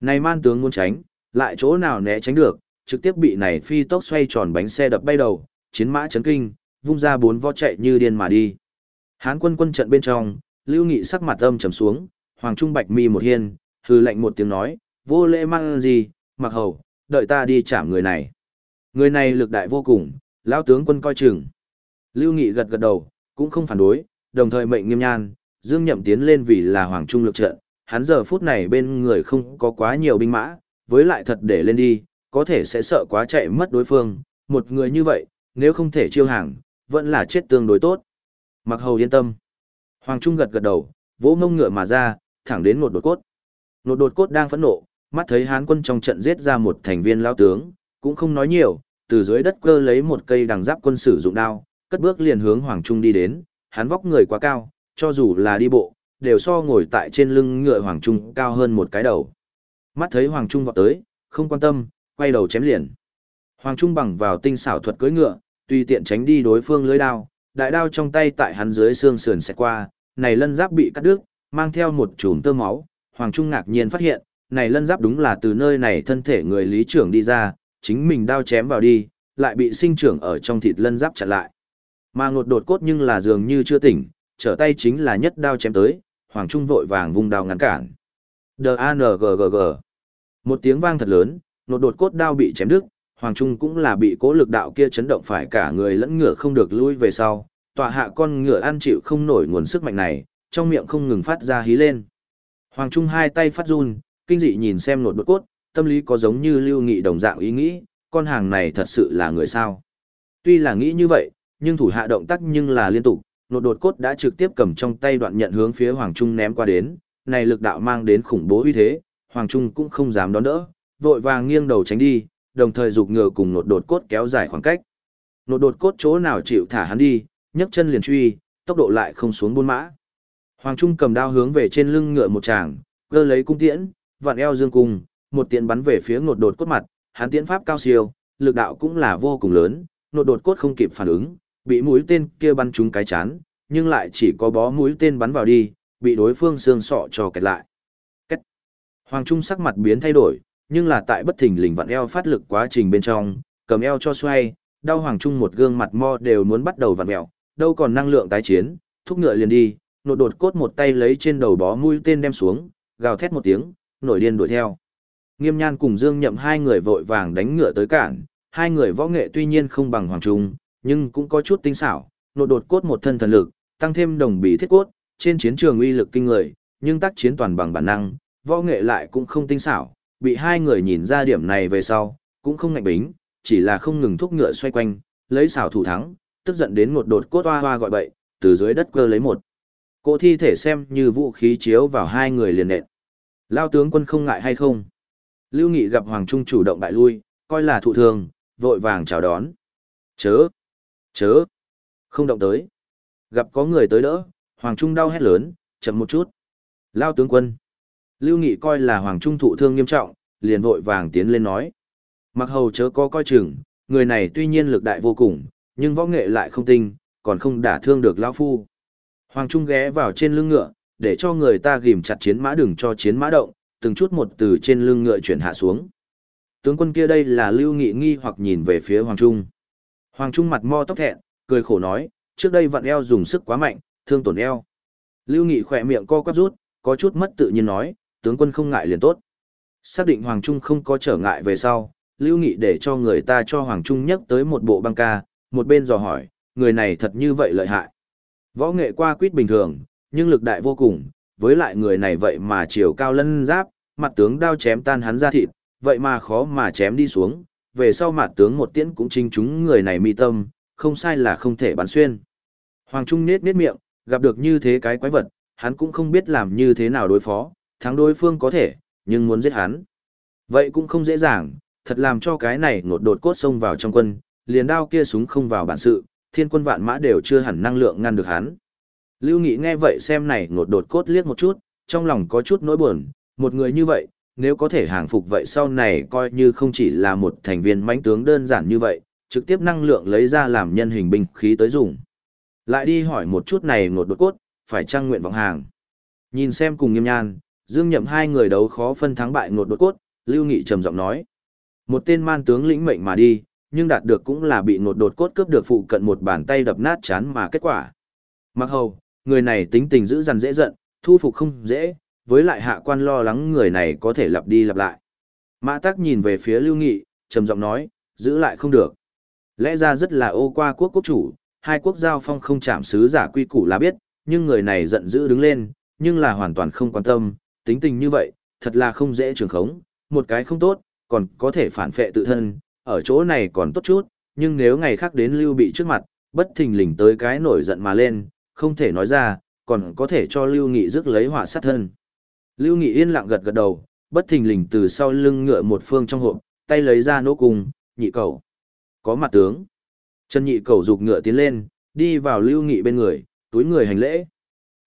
Này man tướng muốn tránh, lại chỗ nào né tránh được, trực tiếp bị này phi tốc xoay tròn bánh xe đập bay đầu, chiến mã chấn kinh, vung ra bốn vó chạy như điên mà đi. Hán quân quân trận bên trong, Lưu Nghị sắc mặt âm trầm xuống, Hoàng Trung Bạch mi một hiên, hư lệnh một tiếng nói, vô lễ mang gì, mặc hầu, đợi ta đi chạm người này. Người này lực đại vô cùng, lão tướng quân coi chừng. Lưu Nghị gật gật đầu, cũng không phản đối, đồng thời mệnh nghiêm nhan, Dương Nhậm tiến lên vì là Hoàng Trung lực trận, hắn giờ phút này bên người không có quá nhiều binh mã, với lại thật để lên đi, có thể sẽ sợ quá chạy mất đối phương, một người như vậy, nếu không thể chiêu hàng, vẫn là chết tương đối tốt. Mặc hầu yên tâm. Hoàng Trung gật gật đầu, vỗ mông ngựa mà ra, thẳng đến một đột cốt. Nột đột cốt đang phẫn nộ, mắt thấy hán quân trong trận giết ra một thành viên lao tướng, cũng không nói nhiều, từ dưới đất cơ lấy một cây đằng giáp quân sử dụng đao, cất bước liền hướng Hoàng Trung đi đến, hắn vóc người quá cao, cho dù là đi bộ, đều so ngồi tại trên lưng ngựa Hoàng Trung cao hơn một cái đầu. Mắt thấy Hoàng Trung vọt tới, không quan tâm, quay đầu chém liền. Hoàng Trung bằng vào tinh xảo thuật cưỡi ngựa, tùy tiện tránh đi đối phương lưới đao, đại đao trong tay tại hắn dưới xương sườn sẽ qua, này lân giáp bị cắt đứt, mang theo một chùm tơ máu, Hoàng Trung ngạc nhiên phát hiện, này lân giáp đúng là từ nơi này thân thể người lý trưởng đi ra, chính mình đao chém vào đi, lại bị sinh trưởng ở trong thịt lân giáp chặn lại. Mà ngột đột cốt nhưng là dường như chưa tỉnh, trở tay chính là nhất đao chém tới, Hoàng Trung vội vàng vung đao ngăn cản. D-A-N-G-G-G Một tiếng vang thật lớn, nột đột cốt đao bị chém đứt, Hoàng Trung cũng là bị cố lực đạo kia chấn động phải cả người lẫn ngựa không được lui về sau, tọa hạ con ngựa ăn chịu không nổi nguồn sức mạnh này, trong miệng không ngừng phát ra hí lên. Hoàng Trung hai tay phát run, kinh dị nhìn xem nột đột cốt, tâm lý có giống như lưu nghị đồng dạng ý nghĩ, con hàng này thật sự là người sao. Tuy là nghĩ như vậy, nhưng thủ hạ động tác nhưng là liên tục, nột đột cốt đã trực tiếp cầm trong tay đoạn nhận hướng phía Hoàng Trung ném qua đến, này lực đạo mang đến khủng bố uy thế, Hoàng Trung cũng không dám đón đỡ, vội vàng nghiêng đầu tránh đi, đồng thời dục ngựa cùng nột đột cốt kéo dài khoảng cách. Nột đột cốt chỗ nào chịu thả hắn đi, nhấc chân liền truy, tốc độ lại không xuống buôn mã. Hoàng Trung cầm đao hướng về trên lưng ngựa một tràng, cơ lấy cung tiễn, vặn eo dương cung, một tiễn bắn về phía nột đột cốt mặt, hắn tiễn pháp cao siêu, lực đạo cũng là vô cùng lớn, nột đột cốt không kịp phản ứng, bị mũi tên kia bắn trúng cái chán, nhưng lại chỉ có bó mũi tên bắn vào đi, bị đối phương xương sọ cho kẹt lại. Cách. Hoàng Trung sắc mặt biến thay đổi, nhưng là tại bất thình lình vặn eo phát lực quá trình bên trong, cầm eo cho xoay, đau Hoàng Trung một gương mặt mo đều muốn bắt đầu vặn mèo, đâu còn năng lượng tái chiến, thúc ngựa liền đi, nột đột cốt một tay lấy trên đầu bó mũi tên đem xuống, gào thét một tiếng, nổi điên đuổi theo. Nghiêm Nhan cùng Dương Nhậm hai người vội vàng đánh ngựa tới cản, hai người võ nghệ tuy nhiên không bằng Hoàng Trung, nhưng cũng có chút tinh xảo, nột đột cốt một thân thần lực, tăng thêm đồng bí thiết cốt, trên chiến trường uy lực kinh người, nhưng tác chiến toàn bằng bản năng, võ nghệ lại cũng không tinh xảo, bị hai người nhìn ra điểm này về sau, cũng không ngạnh bính, chỉ là không ngừng thúc ngựa xoay quanh, lấy xảo thủ thắng, tức giận đến một đột cốt hoa hoa gọi bậy, từ dưới đất cơ lấy một. Cỗ thi thể xem như vũ khí chiếu vào hai người liền nện. Lao tướng quân không ngại hay không? Lưu Nghị gặp Hoàng Trung chủ động bại lui, coi là thụ thường, vội vàng chào đón. Chớ! Chớ! Không động tới. Gặp có người tới đỡ, Hoàng Trung đau hét lớn, chậm một chút. Lao tướng quân! Lưu Nghị coi là Hoàng Trung thụ thương nghiêm trọng, liền vội vàng tiến lên nói. Mặc hầu chớ có coi chừng, người này tuy nhiên lực đại vô cùng, nhưng võ nghệ lại không tinh, còn không đả thương được Lao Phu. Hoàng Trung ghé vào trên lưng ngựa, để cho người ta ghim chặt chiến mã đừng cho chiến mã động, từng chút một từ trên lưng ngựa chuyển hạ xuống. Tướng quân kia đây là Lưu Nghị nghi hoặc nhìn về phía Hoàng Trung. Hoàng Trung mặt mo tóc thẹn, cười khổ nói, trước đây vặn eo dùng sức quá mạnh, thương tổn eo. Lưu Nghị khỏe miệng co quắp rút, có chút mất tự nhiên nói, tướng quân không ngại liền tốt. Xác định Hoàng Trung không có trở ngại về sau, Lưu Nghị để cho người ta cho Hoàng Trung nhắc tới một bộ băng ca, một bên dò hỏi, người này thật như vậy lợi hại. Võ nghệ qua quýt bình thường, nhưng lực đại vô cùng, với lại người này vậy mà chiều cao lân giáp, mặt tướng đao chém tan hắn ra thịt, vậy mà khó mà chém đi xuống, về sau mặt tướng một tiễn cũng chính chúng người này mi tâm, không sai là không thể bắn xuyên. Hoàng Trung nết nết miệng, gặp được như thế cái quái vật, hắn cũng không biết làm như thế nào đối phó, thắng đối phương có thể, nhưng muốn giết hắn. Vậy cũng không dễ dàng, thật làm cho cái này ngột đột cốt xông vào trong quân, liền đao kia súng không vào bản sự, thiên quân vạn mã đều chưa hẳn năng lượng ngăn được hắn. Lưu Nghị nghe vậy xem này ngột đột cốt liếc một chút, trong lòng có chút nỗi buồn, một người như vậy, nếu có thể hàng phục vậy sau này coi như không chỉ là một thành viên mãnh tướng đơn giản như vậy, trực tiếp năng lượng lấy ra làm nhân hình binh khí tới dùng. Lại đi hỏi một chút này ngột đột cốt, phải trang nguyện vọng hàng. Nhìn xem cùng nghiêm nhan, Dương Nhậm hai người đấu khó phân thắng bại ngột đột cốt, Lưu Nghị trầm giọng nói. Một tên man tướng lĩnh mệnh mà đi, nhưng đạt được cũng là bị ngột đột cốt cướp được phụ cận một bàn tay đập nát chán mà kết quả. Mặc hầu, người này tính tình dữ dằn dễ giận, thu phục không dễ, với lại hạ quan lo lắng người này có thể lặp đi lặp lại. Mã Tắc nhìn về phía Lưu Nghị, trầm giọng nói, giữ lại không được. Lẽ ra rất là ô qua quốc quốc chủ, hai quốc giao phong không chạm sứ giả quy củ là biết, nhưng người này giận dữ đứng lên, nhưng là hoàn toàn không quan tâm, tính tình như vậy, thật là không dễ trường khống, một cái không tốt, còn có thể phản phệ tự thân, ở chỗ này còn tốt chút, nhưng nếu ngày khác đến Lưu Bị trước mặt, bất thình lình tới cái nổi giận mà lên, không thể nói ra, còn có thể cho Lưu Nghị rước lấy họa sát thân. Lưu Nghị yên lặng gật gật đầu, bất thình lình từ sau lưng ngựa một phương trong hộp, tay lấy ra nỗ cung, nhị cầu. Có mặt tướng. Trần nhị cầu dục ngựa tiến lên, đi vào Lưu Nghị bên người, túi người hành lễ.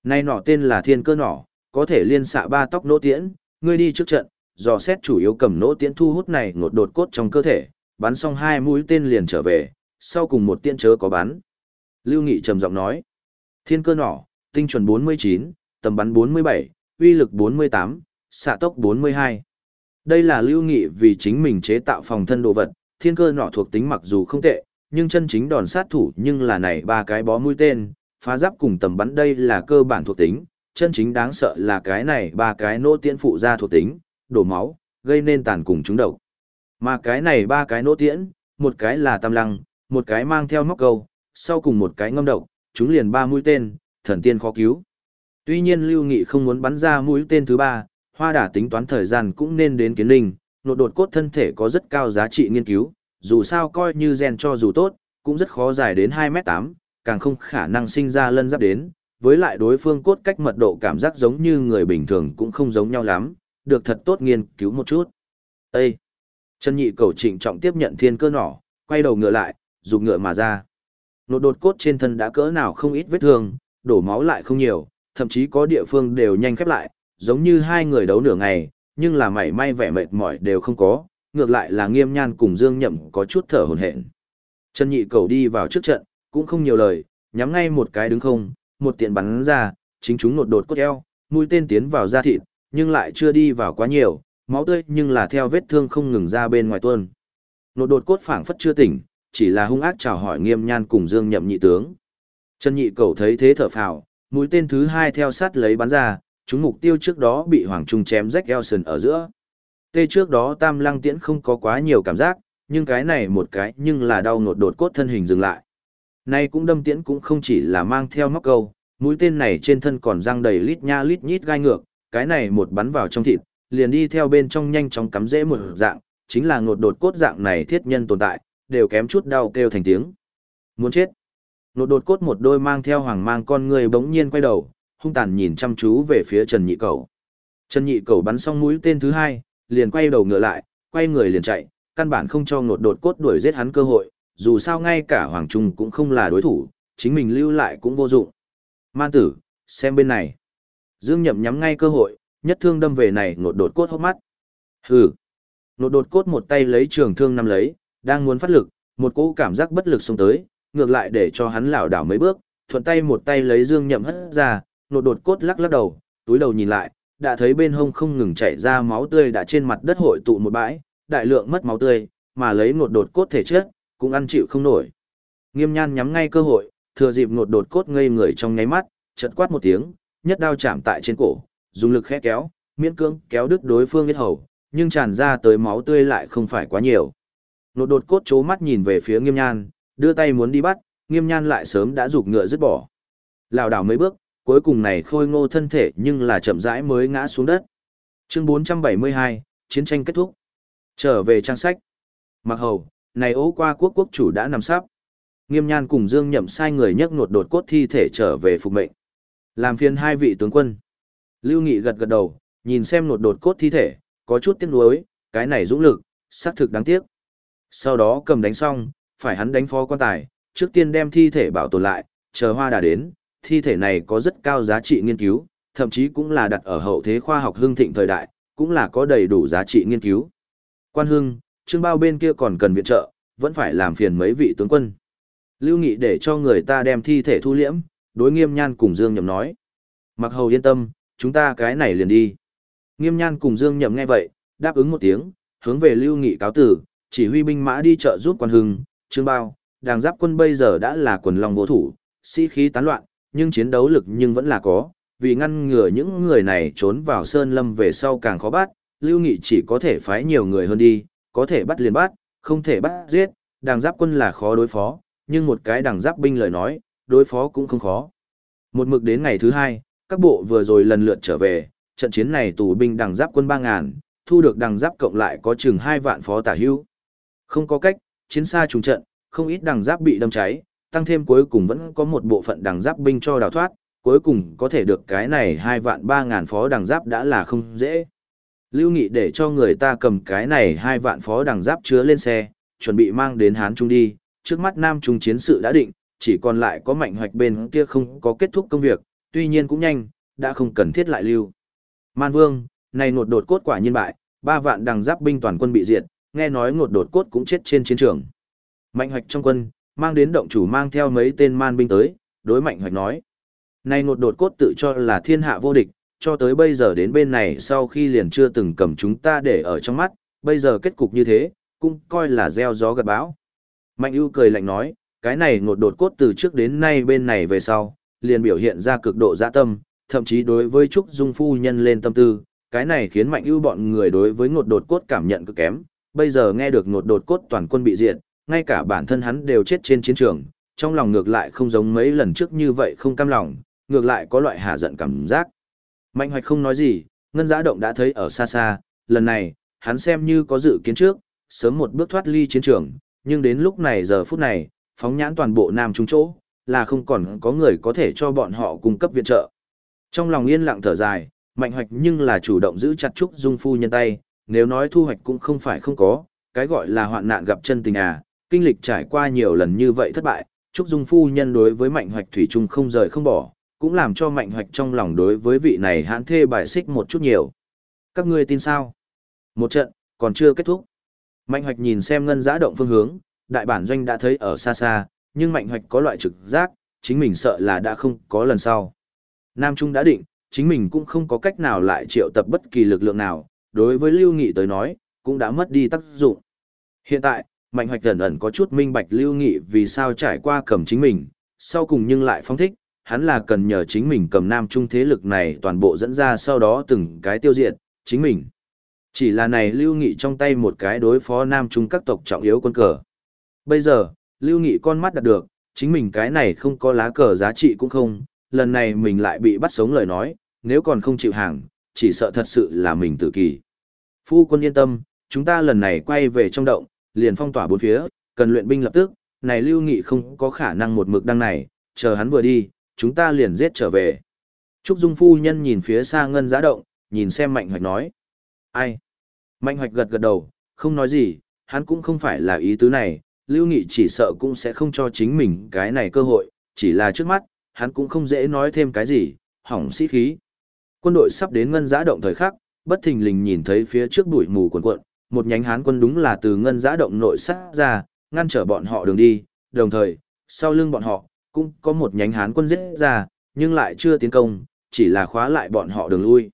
Nay nỏ tên là thiên cơ nỏ, có thể liên xạ ba tóc nỗ tiễn, ngươi đi trước trận, dò xét chủ yếu cầm nỗ tiễn thu hút này ngột đột cốt trong cơ thể, bắn xong hai mũi tên liền trở về, sau cùng một tiễn chớ có bắn. Lưu Nghị trầm giọng nói, thiên cơ nỏ, tinh chuẩn 49, tầm bắn 47, uy lực 48, xạ tốc 42. Đây là Lưu Nghị vì chính mình chế tạo phòng thân đồ vật, thiên cơ nọ thuộc tính mặc dù không tệ, nhưng chân chính đòn sát thủ nhưng là này ba cái bó mũi tên, phá giáp cùng tầm bắn đây là cơ bản thuộc tính, chân chính đáng sợ là cái này ba cái nỗ tiễn phụ ra thuộc tính, đổ máu, gây nên tàn cùng chúng độc. Mà cái này ba cái nỗ tiễn, một cái là tam lăng, một cái mang theo móc câu, sau cùng một cái ngâm độc, chúng liền ba mũi tên, thần tiên khó cứu. Tuy nhiên Lưu Nghị không muốn bắn ra mũi tên thứ ba, hoa đả tính toán thời gian cũng nên đến kiến linh, nột đột cốt thân thể có rất cao giá trị nghiên cứu, dù sao coi như gen cho dù tốt, cũng rất khó dài đến 2m8, càng không khả năng sinh ra lân giáp đến, với lại đối phương cốt cách mật độ cảm giác giống như người bình thường cũng không giống nhau lắm, được thật tốt nghiên cứu một chút. Ê! Trần nhị cầu trịnh trọng tiếp nhận thiên cơ nỏ, quay đầu ngựa lại, dùng ngựa mà ra. Nột đột cốt trên thân đã cỡ nào không ít vết thương, đổ máu lại không nhiều, thậm chí có địa phương đều nhanh khép lại, giống như hai người đấu nửa ngày, nhưng là mảy may vẻ mệt mỏi đều không có, ngược lại là nghiêm nhan cùng Dương Nhậm có chút thở hổn hển. Trần nhị cầu đi vào trước trận, cũng không nhiều lời, nhắm ngay một cái đứng không, một tiện bắn ra, chính chúng nột đột cốt eo, mũi tên tiến vào da thịt, nhưng lại chưa đi vào quá nhiều, máu tươi nhưng là theo vết thương không ngừng ra bên ngoài tuôn. Nột đột cốt phảng phất chưa tỉnh, chỉ là hung ác chào hỏi nghiêm nhan cùng Dương Nhậm nhị tướng. Trần nhị cầu thấy thế thở phào, mũi tên thứ hai theo sát lấy bắn ra, chúng mục tiêu trước đó bị Hoàng Trung chém rách eo sườn ở giữa. Tê trước đó tam lăng tiễn không có quá nhiều cảm giác, nhưng cái này một cái nhưng là đau ngột đột cốt thân hình dừng lại. Nay cũng đâm tiễn cũng không chỉ là mang theo móc câu, mũi tên này trên thân còn răng đầy lít nha lít nhít gai ngược, cái này một bắn vào trong thịt, liền đi theo bên trong nhanh chóng cắm dễ một dạng, chính là ngột đột cốt dạng này thiết nhân tồn tại, đều kém chút đau kêu thành tiếng. Muốn chết. Nột đột cốt một đôi mang theo hoàng mang con người bỗng nhiên quay đầu, hung tàn nhìn chăm chú về phía Trần Nhị Cầu. Trần Nhị Cầu bắn xong mũi tên thứ hai, liền quay đầu ngựa lại, quay người liền chạy, căn bản không cho ngột đột cốt đuổi giết hắn cơ hội, dù sao ngay cả Hoàng Trung cũng không là đối thủ, chính mình lưu lại cũng vô dụng. Man tử, xem bên này. Dương Nhậm nhắm ngay cơ hội, nhất thương đâm về này ngột đột cốt hốc mắt. Hừ. Ngột đột cốt một tay lấy trường thương nắm lấy, đang muốn phát lực, một cỗ cảm giác bất lực xông tới, ngược lại để cho hắn lảo đảo mấy bước, thuận tay một tay lấy Dương Nhậm hất ra, nột đột cốt lắc lắc đầu, túi đầu nhìn lại, đã thấy bên hông không ngừng chảy ra máu tươi đã trên mặt đất hội tụ một bãi, đại lượng mất máu tươi, mà lấy nột đột cốt thể chết, cũng ăn chịu không nổi. Nghiêm nhan nhắm ngay cơ hội, thừa dịp nột đột cốt ngây người trong nháy mắt, chợt quát một tiếng, nhất đao chạm tại trên cổ, dùng lực khẽ kéo, miễn cưỡng kéo đứt đối phương huyết hầu, nhưng tràn ra tới máu tươi lại không phải quá nhiều. Nột đột cốt chố mắt nhìn về phía nghiêm nhan, đưa tay muốn đi bắt, nghiêm nhan lại sớm đã giục ngựa dứt bỏ. Lào đảo mấy bước, cuối cùng này khôi ngô thân thể nhưng là chậm rãi mới ngã xuống đất. Chương 472, chiến tranh kết thúc. Trở về trang sách. Mặc hầu, này ố qua quốc quốc chủ đã nằm sắp. Nghiêm nhan cùng Dương nhậm sai người nhấc nột đột cốt thi thể trở về phục mệnh. Làm phiền hai vị tướng quân. Lưu Nghị gật gật đầu, nhìn xem nột đột cốt thi thể, có chút tiếc nuối, cái này dũng lực, xác thực đáng tiếc. Sau đó cầm đánh xong, phải hắn đánh phó quan tài, trước tiên đem thi thể bảo tồn lại, chờ hoa đà đến, thi thể này có rất cao giá trị nghiên cứu, thậm chí cũng là đặt ở hậu thế khoa học hưng thịnh thời đại, cũng là có đầy đủ giá trị nghiên cứu. Quan hưng, trương bao bên kia còn cần viện trợ, vẫn phải làm phiền mấy vị tướng quân. Lưu Nghị để cho người ta đem thi thể thu liễm, đối nghiêm nhan cùng Dương Nhậm nói. Mặc hầu yên tâm, chúng ta cái này liền đi. Nghiêm Nhan cùng Dương Nhậm nghe vậy, đáp ứng một tiếng, hướng về Lưu Nghị cáo tử, chỉ huy binh mã đi trợ giúp quan hưng, Trương Bao, đàng giáp quân bây giờ đã là quần long vô thủ, sĩ khí tán loạn, nhưng chiến đấu lực nhưng vẫn là có, vì ngăn ngừa những người này trốn vào sơn lâm về sau càng khó bắt, Lưu Nghị chỉ có thể phái nhiều người hơn đi, có thể bắt liền bắt, không thể bắt giết, đàng giáp quân là khó đối phó, nhưng một cái đàng giáp binh lời nói, đối phó cũng không khó. Một mực đến ngày thứ hai, các bộ vừa rồi lần lượt trở về, trận chiến này tù binh đằng giáp quân 3.000, thu được đằng giáp cộng lại có chừng 2 vạn phó tả hưu. Không có cách, chiến xa trùng trận, không ít đằng giáp bị đâm cháy, tăng thêm cuối cùng vẫn có một bộ phận đằng giáp binh cho đào thoát, cuối cùng có thể được cái này 2 vạn 3 ngàn phó đằng giáp đã là không dễ. Lưu Nghị để cho người ta cầm cái này 2 vạn phó đằng giáp chứa lên xe, chuẩn bị mang đến Hán Trung đi, trước mắt Nam Trung chiến sự đã định, chỉ còn lại có mạnh hoạch bên kia không có kết thúc công việc, tuy nhiên cũng nhanh, đã không cần thiết lại lưu. Man Vương, này nột đột cốt quả nhiên bại, ba vạn đằng giáp binh toàn quân bị diệt, nghe nói ngột đột cốt cũng chết trên chiến trường. Mạnh hoạch trong quân, mang đến động chủ mang theo mấy tên man binh tới, đối mạnh hoạch nói. Này ngột đột cốt tự cho là thiên hạ vô địch, cho tới bây giờ đến bên này sau khi liền chưa từng cầm chúng ta để ở trong mắt, bây giờ kết cục như thế, cũng coi là gieo gió gặt bão. Mạnh ưu cười lạnh nói, cái này ngột đột cốt từ trước đến nay bên này về sau, liền biểu hiện ra cực độ dạ tâm, thậm chí đối với Trúc Dung phu nhân lên tâm tư, cái này khiến mạnh ưu bọn người đối với ngột đột cốt cảm nhận cực kém, bây giờ nghe được ngột đột cốt toàn quân bị diệt, ngay cả bản thân hắn đều chết trên chiến trường, trong lòng ngược lại không giống mấy lần trước như vậy không cam lòng, ngược lại có loại hạ giận cảm giác. Mạnh hoạch không nói gì, ngân giã động đã thấy ở xa xa, lần này, hắn xem như có dự kiến trước, sớm một bước thoát ly chiến trường, nhưng đến lúc này giờ phút này, phóng nhãn toàn bộ Nam Trung chỗ, là không còn có người có thể cho bọn họ cung cấp viện trợ. Trong lòng yên lặng thở dài, mạnh hoạch nhưng là chủ động giữ chặt Trúc Dung Phu nhân tay, nếu nói thu hoạch cũng không phải không có, cái gọi là hoạn nạn gặp chân tình à, kinh lịch trải qua nhiều lần như vậy thất bại, Trúc Dung Phu nhân đối với mạnh hoạch thủy chung không rời không bỏ, cũng làm cho mạnh hoạch trong lòng đối với vị này hãn thê bài xích một chút nhiều. Các ngươi tin sao? Một trận, còn chưa kết thúc. Mạnh hoạch nhìn xem ngân giã động phương hướng, đại bản doanh đã thấy ở xa xa, nhưng mạnh hoạch có loại trực giác, chính mình sợ là đã không có lần sau. Nam Trung đã định, chính mình cũng không có cách nào lại triệu tập bất kỳ lực lượng nào, đối với Lưu Nghị tới nói, cũng đã mất đi tác dụng. Hiện tại, Mạnh Hoạch ẩn ẩn có chút minh bạch Lưu Nghị vì sao trải qua cầm chính mình, sau cùng nhưng lại phong thích, hắn là cần nhờ chính mình cầm Nam Trung thế lực này toàn bộ dẫn ra sau đó từng cái tiêu diệt, chính mình. Chỉ là này Lưu Nghị trong tay một cái đối phó Nam Trung các tộc trọng yếu quân cờ. Bây giờ, Lưu Nghị con mắt đạt được, chính mình cái này không có lá cờ giá trị cũng không, lần này mình lại bị bắt sống lời nói, nếu còn không chịu hàng, chỉ sợ thật sự là mình tự kỳ. Phu quân yên tâm, chúng ta lần này quay về trong động, liền phong tỏa bốn phía, cần luyện binh lập tức, này Lưu Nghị không có khả năng một mực đăng này, chờ hắn vừa đi, chúng ta liền giết trở về. Trúc Dung phu nhân nhìn phía xa ngân giá động, nhìn xem Mạnh Hoạch nói. Ai? Mạnh Hoạch gật gật đầu, không nói gì, hắn cũng không phải là ý tứ này, Lưu Nghị chỉ sợ cũng sẽ không cho chính mình cái này cơ hội, chỉ là trước mắt, hắn cũng không dễ nói thêm cái gì, hỏng sĩ khí. Quân đội sắp đến ngân giã động thời khắc, bất thình lình nhìn thấy phía trước bụi mù cuồn cuộn, một nhánh hán quân đúng là từ ngân giã động nội sắt ra, ngăn trở bọn họ đường đi, đồng thời, sau lưng bọn họ, cũng có một nhánh hán quân giết ra, nhưng lại chưa tiến công, chỉ là khóa lại bọn họ đường lui.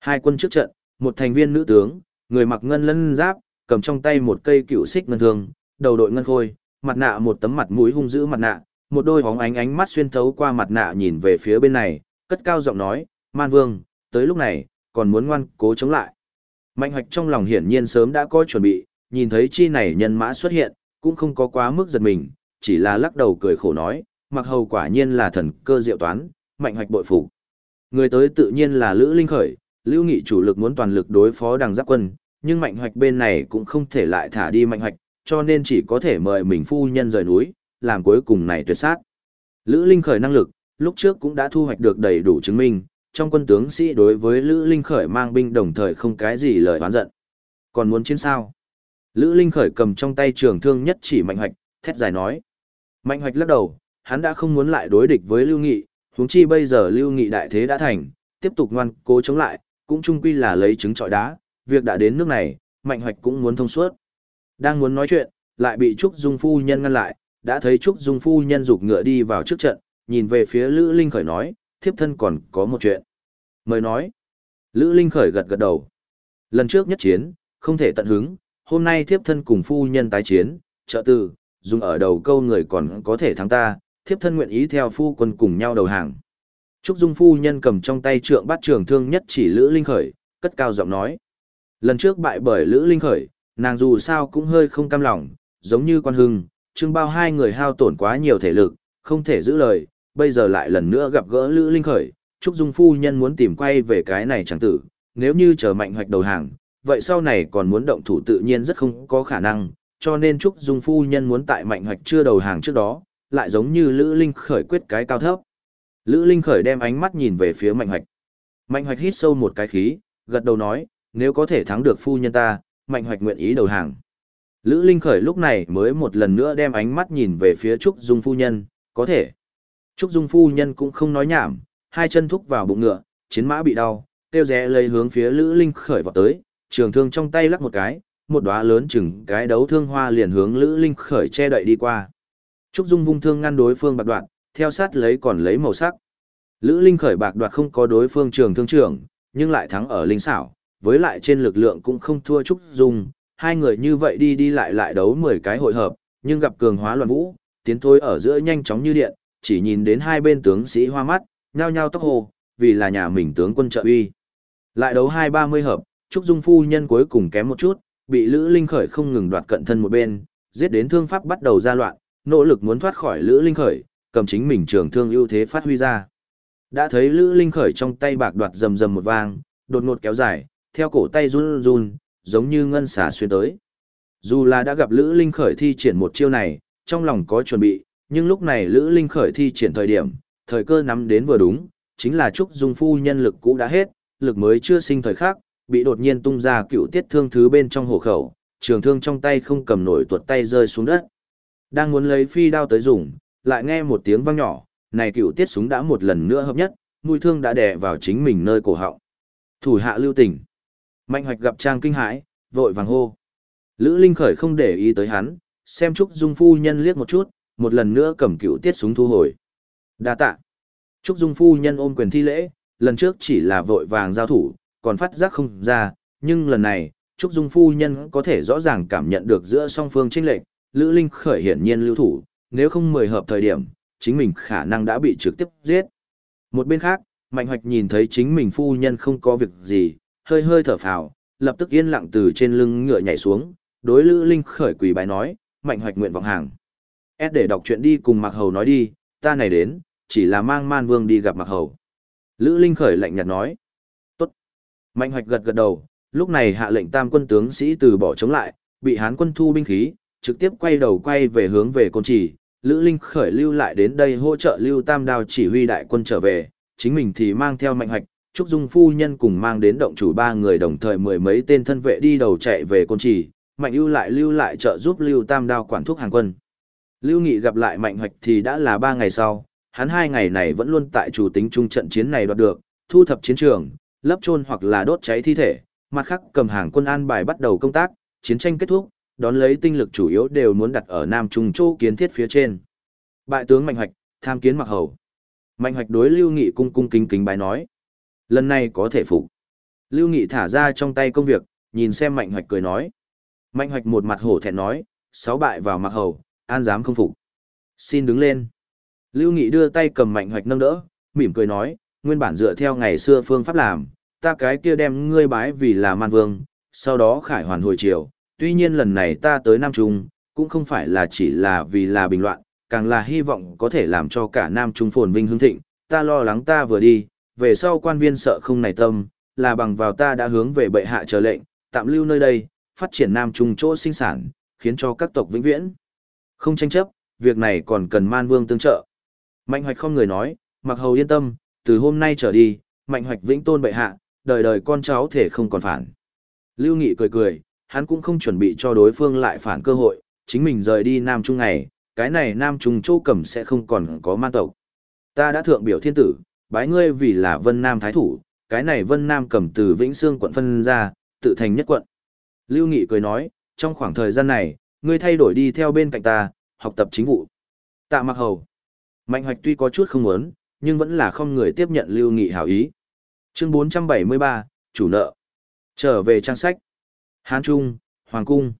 Hai quân trước trận, một thành viên nữ tướng, người mặc ngân lân giáp, cầm trong tay một cây cựu xích ngân thương, đầu đội ngân khôi, mặt nạ một tấm mặt mũi hung dữ mặt nạ, một đôi hóng ánh ánh mắt xuyên thấu qua mặt nạ nhìn về phía bên này, cất cao giọng nói, Man Vương, tới lúc này, còn muốn ngoan cố chống lại. Mạnh hoạch trong lòng hiển nhiên sớm đã có chuẩn bị, nhìn thấy chi này nhân mã xuất hiện, cũng không có quá mức giật mình, chỉ là lắc đầu cười khổ nói, mặc hầu quả nhiên là thần cơ diệu toán, mạnh hoạch bội phục. Người tới tự nhiên là Lữ Linh Khởi, Lưu Nghị chủ lực muốn toàn lực đối phó đằng giáp quân, nhưng mạnh hoạch bên này cũng không thể lại thả đi mạnh hoạch, cho nên chỉ có thể mời mình phu nhân rời núi, làm cuối cùng này tuyệt sát. Lữ Linh Khởi năng lực, lúc trước cũng đã thu hoạch được đầy đủ chứng minh, trong quân tướng sĩ đối với Lữ Linh Khởi mang binh đồng thời không cái gì lời oán giận. Còn muốn chiến sao? Lữ Linh Khởi cầm trong tay trường thương nhất chỉ Mạnh Hoạch, thét dài nói. Mạnh Hoạch lắc đầu, hắn đã không muốn lại đối địch với Lưu Nghị, huống chi bây giờ Lưu Nghị đại thế đã thành, tiếp tục ngoan cố chống lại, cũng chung quy là lấy trứng trọi đá, việc đã đến nước này, Mạnh Hoạch cũng muốn thông suốt. Đang muốn nói chuyện, lại bị Trúc Dung Phu Nhân ngăn lại, đã thấy Trúc Dung Phu Nhân rục ngựa đi vào trước trận, nhìn về phía Lữ Linh Khởi nói, thiếp thân còn có một chuyện. Mời nói, Lữ Linh khởi gật gật đầu. Lần trước nhất chiến, không thể tận hứng, hôm nay thiếp thân cùng phu nhân tái chiến, trợ tử, dùng ở đầu câu người còn có thể thắng ta, thiếp thân nguyện ý theo phu quân cùng nhau đầu hàng. Trúc Dung phu nhân cầm trong tay trượng bát trường thương nhất chỉ Lữ Linh khởi, cất cao giọng nói. Lần trước bại bởi Lữ Linh khởi, nàng dù sao cũng hơi không cam lòng, giống như quan hưng, trương bao hai người hao tổn quá nhiều thể lực, không thể giữ lời, bây giờ lại lần nữa gặp gỡ Lữ Linh khởi, Trúc Dung phu nhân muốn tìm quay về cái này chẳng tử, nếu như chờ mạnh hoạch đầu hàng, vậy sau này còn muốn động thủ tự nhiên rất không có khả năng, cho nên Trúc Dung phu nhân muốn tại mạnh hoạch chưa đầu hàng trước đó, lại giống như Lữ Linh khởi quyết cái cao thấp. Lữ Linh khởi đem ánh mắt nhìn về phía mạnh hoạch. Mạnh hoạch hít sâu một cái khí, gật đầu nói, nếu có thể thắng được phu nhân ta, mạnh hoạch nguyện ý đầu hàng. Lữ Linh khởi lúc này mới một lần nữa đem ánh mắt nhìn về phía Trúc Dung phu nhân, có thể. Trúc Dung phu nhân cũng không nói nhảm, hai chân thúc vào bụng ngựa, chiến mã bị đau, tiêu rẽ lấy hướng phía Lữ Linh khởi vọt tới, trường thương trong tay lắc một cái, một đóa lớn chừng cái đấu thương hoa liền hướng Lữ Linh khởi che đậy đi qua. Trúc Dung vung thương ngăn đối phương bạc đoạn, theo sát lấy còn lấy màu sắc. Lữ Linh khởi bạc đoạt không có đối phương trường thương trưởng, nhưng lại thắng ở linh xảo, với lại trên lực lượng cũng không thua Trúc Dung, hai người như vậy đi đi lại lại đấu 10 cái hội hợp, nhưng gặp cường hóa loạn vũ, tiến thôi ở giữa nhanh chóng như điện, chỉ nhìn đến hai bên tướng sĩ hoa mắt, nhao nhao tóc hồ, vì là nhà mình tướng quân trợ uy. Lại đấu hai ba mươi hợp, Trúc Dung phu nhân cuối cùng kém một chút, bị Lữ Linh Khởi không ngừng đoạt cận thân một bên, giết đến thương pháp bắt đầu ra loạn, nỗ lực muốn thoát khỏi Lữ Linh Khởi, cầm chính mình trường thương ưu thế phát huy ra. Đã thấy Lữ Linh Khởi trong tay bạc đoạt rầm rầm một vang, đột ngột kéo dài, theo cổ tay run run, giống như ngân xà xuyên tới. Dù là đã gặp Lữ Linh Khởi thi triển một chiêu này, trong lòng có chuẩn bị, nhưng lúc này Lữ Linh Khởi thi triển thời điểm, thời cơ nắm đến vừa đúng, chính là Trúc Dung Phu nhân lực cũ đã hết, lực mới chưa sinh thời khắc, bị đột nhiên tung ra cựu tiết thương thứ bên trong hổ khẩu, trường thương trong tay không cầm nổi tuột tay rơi xuống đất. Đang muốn lấy phi đao tới dùng, lại nghe một tiếng vang nhỏ, này cựu tiết súng đã một lần nữa hợp nhất, mũi thương đã đè vào chính mình nơi cổ họng. Thủ hạ lưu tình. Mạnh hoạch gặp trang kinh hãi, vội vàng hô. Lữ Linh khởi không để ý tới hắn, xem Trúc Dung phu nhân liếc một chút, một lần nữa cầm cựu tiết súng thu hồi. Đa tạ. Trúc Dung phu nhân ôm quyền thi lễ, lần trước chỉ là vội vàng giao thủ, còn phát giác không ra, nhưng lần này, Trúc Dung phu nhân có thể rõ ràng cảm nhận được giữa song phương chênh lệch, Lữ Linh khởi hiển nhiên lưu thủ, nếu không mười hợp thời điểm, chính mình khả năng đã bị trực tiếp giết. Một bên khác, Mạnh Hoạch nhìn thấy chính mình phu nhân không có việc gì, hơi hơi thở phào, lập tức yên lặng từ trên lưng ngựa nhảy xuống, đối Lữ Linh khởi quỳ bái nói, Mạnh Hoạch nguyện vọng hàng. S để đọc chuyện đi cùng Mạc Hầu nói đi, ta này đến, chỉ là mang man vương đi gặp Mạc Hầu. Lữ Linh khởi lạnh nhạt nói, tốt. Mạnh Hoạch gật gật đầu, lúc này hạ lệnh tam quân tướng sĩ từ bỏ chống lại, bị hán quân thu binh khí, trực tiếp quay đầu quay về hướng về côn chỉ, Lữ Linh khởi lưu lại đến đây hỗ trợ Lưu Tam Đao chỉ huy đại quân trở về, chính mình thì mang theo mạnh hoạch, Trúc Dung phu nhân cùng mang đến động chủ ba người đồng thời mười mấy tên thân vệ đi đầu chạy về côn chỉ, mạnh ưu lại lưu lại trợ giúp Lưu Tam Đao quản thúc hàng quân. Lưu Nghị gặp lại mạnh hoạch thì đã là ba ngày sau, hắn hai ngày này vẫn luôn tại chủ tính trung trận chiến này đoạt được, thu thập chiến trường, lấp chôn hoặc là đốt cháy thi thể, mặt khác cầm hàng quân an bài bắt đầu công tác, chiến tranh kết thúc, đón lấy tinh lực chủ yếu đều muốn đặt ở Nam Trung Châu kiến thiết phía trên. Bại tướng Mạnh Hoạch, tham kiến mặc hầu. Mạnh Hoạch đối Lưu Nghị cung cung kính kính bài nói. Lần này có thể phục. Lưu Nghị thả ra trong tay công việc, nhìn xem Mạnh Hoạch cười nói. Mạnh Hoạch một mặt hổ thẹn nói, sáu bại vào mặc hầu, an dám không phục. Xin đứng lên. Lưu Nghị đưa tay cầm Mạnh Hoạch nâng đỡ, mỉm cười nói, nguyên bản dựa theo ngày xưa phương pháp làm, ta cái kia đem ngươi bái vì là man vương, sau đó khải hoàn hồi triều, tuy nhiên lần này ta tới Nam Trung, cũng không phải là chỉ là vì là bình loạn, càng là hy vọng có thể làm cho cả Nam Trung phồn vinh hưng thịnh, ta lo lắng ta vừa đi, về sau quan viên sợ không nảy tâm, là bằng vào ta đã hướng về bệ hạ chờ lệnh, tạm lưu nơi đây, phát triển Nam Trung chỗ sinh sản, khiến cho các tộc vĩnh viễn. Không tranh chấp, việc này còn cần man vương tương trợ. Mạnh hoạch không người nói, mặc hầu yên tâm, từ hôm nay trở đi, mạnh hoạch vĩnh tôn bệ hạ, đời đời con cháu thể không còn phản. Lưu Nghị cười cười, hắn cũng không chuẩn bị cho đối phương lại phản cơ hội, chính mình rời đi Nam Trung này, cái này Nam Trung Châu Cẩm sẽ không còn có man tộc. Ta đã thượng biểu thiên tử, bái ngươi vì là Vân Nam Thái Thủ, cái này Vân Nam cầm từ Vĩnh Sương quận phân ra, tự thành nhất quận. Lưu Nghị cười nói, trong khoảng thời gian này, ngươi thay đổi đi theo bên cạnh ta, học tập chính vụ. Tạ mặc hầu. Mạnh hoạch tuy có chút không muốn, nhưng vẫn là không người tiếp nhận Lưu Nghị hảo ý. Chương 473, chủ nợ. Trở về trang sách. Hán Trung, Hoàng Cung.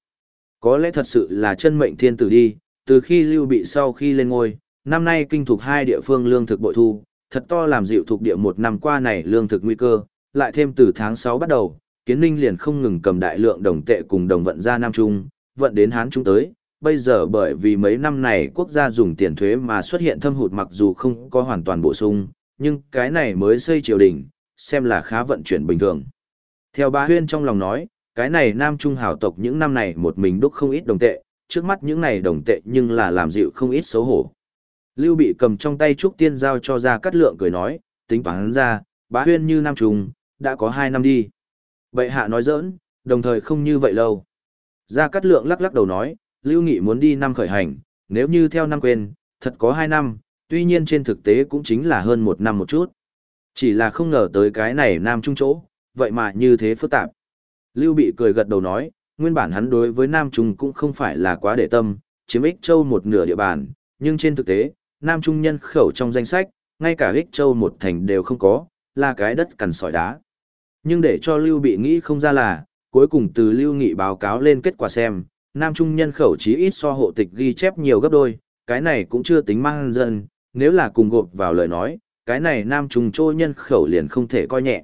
Có lẽ thật sự là chân mệnh thiên tử đi, từ khi lưu bị sau khi lên ngôi, năm nay kinh thuộc hai địa phương lương thực bội thu, thật to làm dịu thuộc địa một năm qua này lương thực nguy cơ, lại thêm từ tháng 6 bắt đầu, kiến ninh liền không ngừng cầm đại lượng đồng tệ cùng đồng vận ra Nam Trung, vận đến Hán Trung tới. Bây giờ bởi vì mấy năm này quốc gia dùng tiền thuế mà xuất hiện thâm hụt mặc dù không có hoàn toàn bổ sung, nhưng cái này mới xây triều đình, xem là khá vận chuyển bình thường. Theo bá huyên trong lòng nói, cái này Nam Trung hào tộc những năm này một mình đúc không ít đồng tệ, trước mắt những này đồng tệ nhưng là làm dịu không ít xấu hổ. Lưu bị cầm trong tay trúc tiên giao cho ra cắt lượng cười nói, tính toán ra, bá huyên như Nam Trung, đã có hai năm đi. Bệ hạ nói giỡn, đồng thời không như vậy lâu. Gia Cát Lượng lắc lắc đầu nói, Lưu Nghị muốn đi năm khởi hành, nếu như theo năm quên, thật có hai năm, tuy nhiên trên thực tế cũng chính là hơn một năm một chút. Chỉ là không ngờ tới cái này Nam Trung chỗ, vậy mà như thế phức tạp. Lưu Bị cười gật đầu nói, nguyên bản hắn đối với Nam Trung cũng không phải là quá để tâm, chiếm ích châu một nửa địa bàn, nhưng trên thực tế, Nam Trung nhân khẩu trong danh sách, ngay cả ích châu một thành đều không có, là cái đất cằn sỏi đá. Nhưng để cho Lưu Bị nghĩ không ra là, cuối cùng từ Lưu Nghị báo cáo lên kết quả xem, Nam Trung nhân khẩu chí ít so hộ tịch ghi chép nhiều gấp đôi, cái này cũng chưa tính mang dân, nếu là cùng gộp vào lời nói, cái này Nam Trung trô nhân khẩu liền không thể coi nhẹ.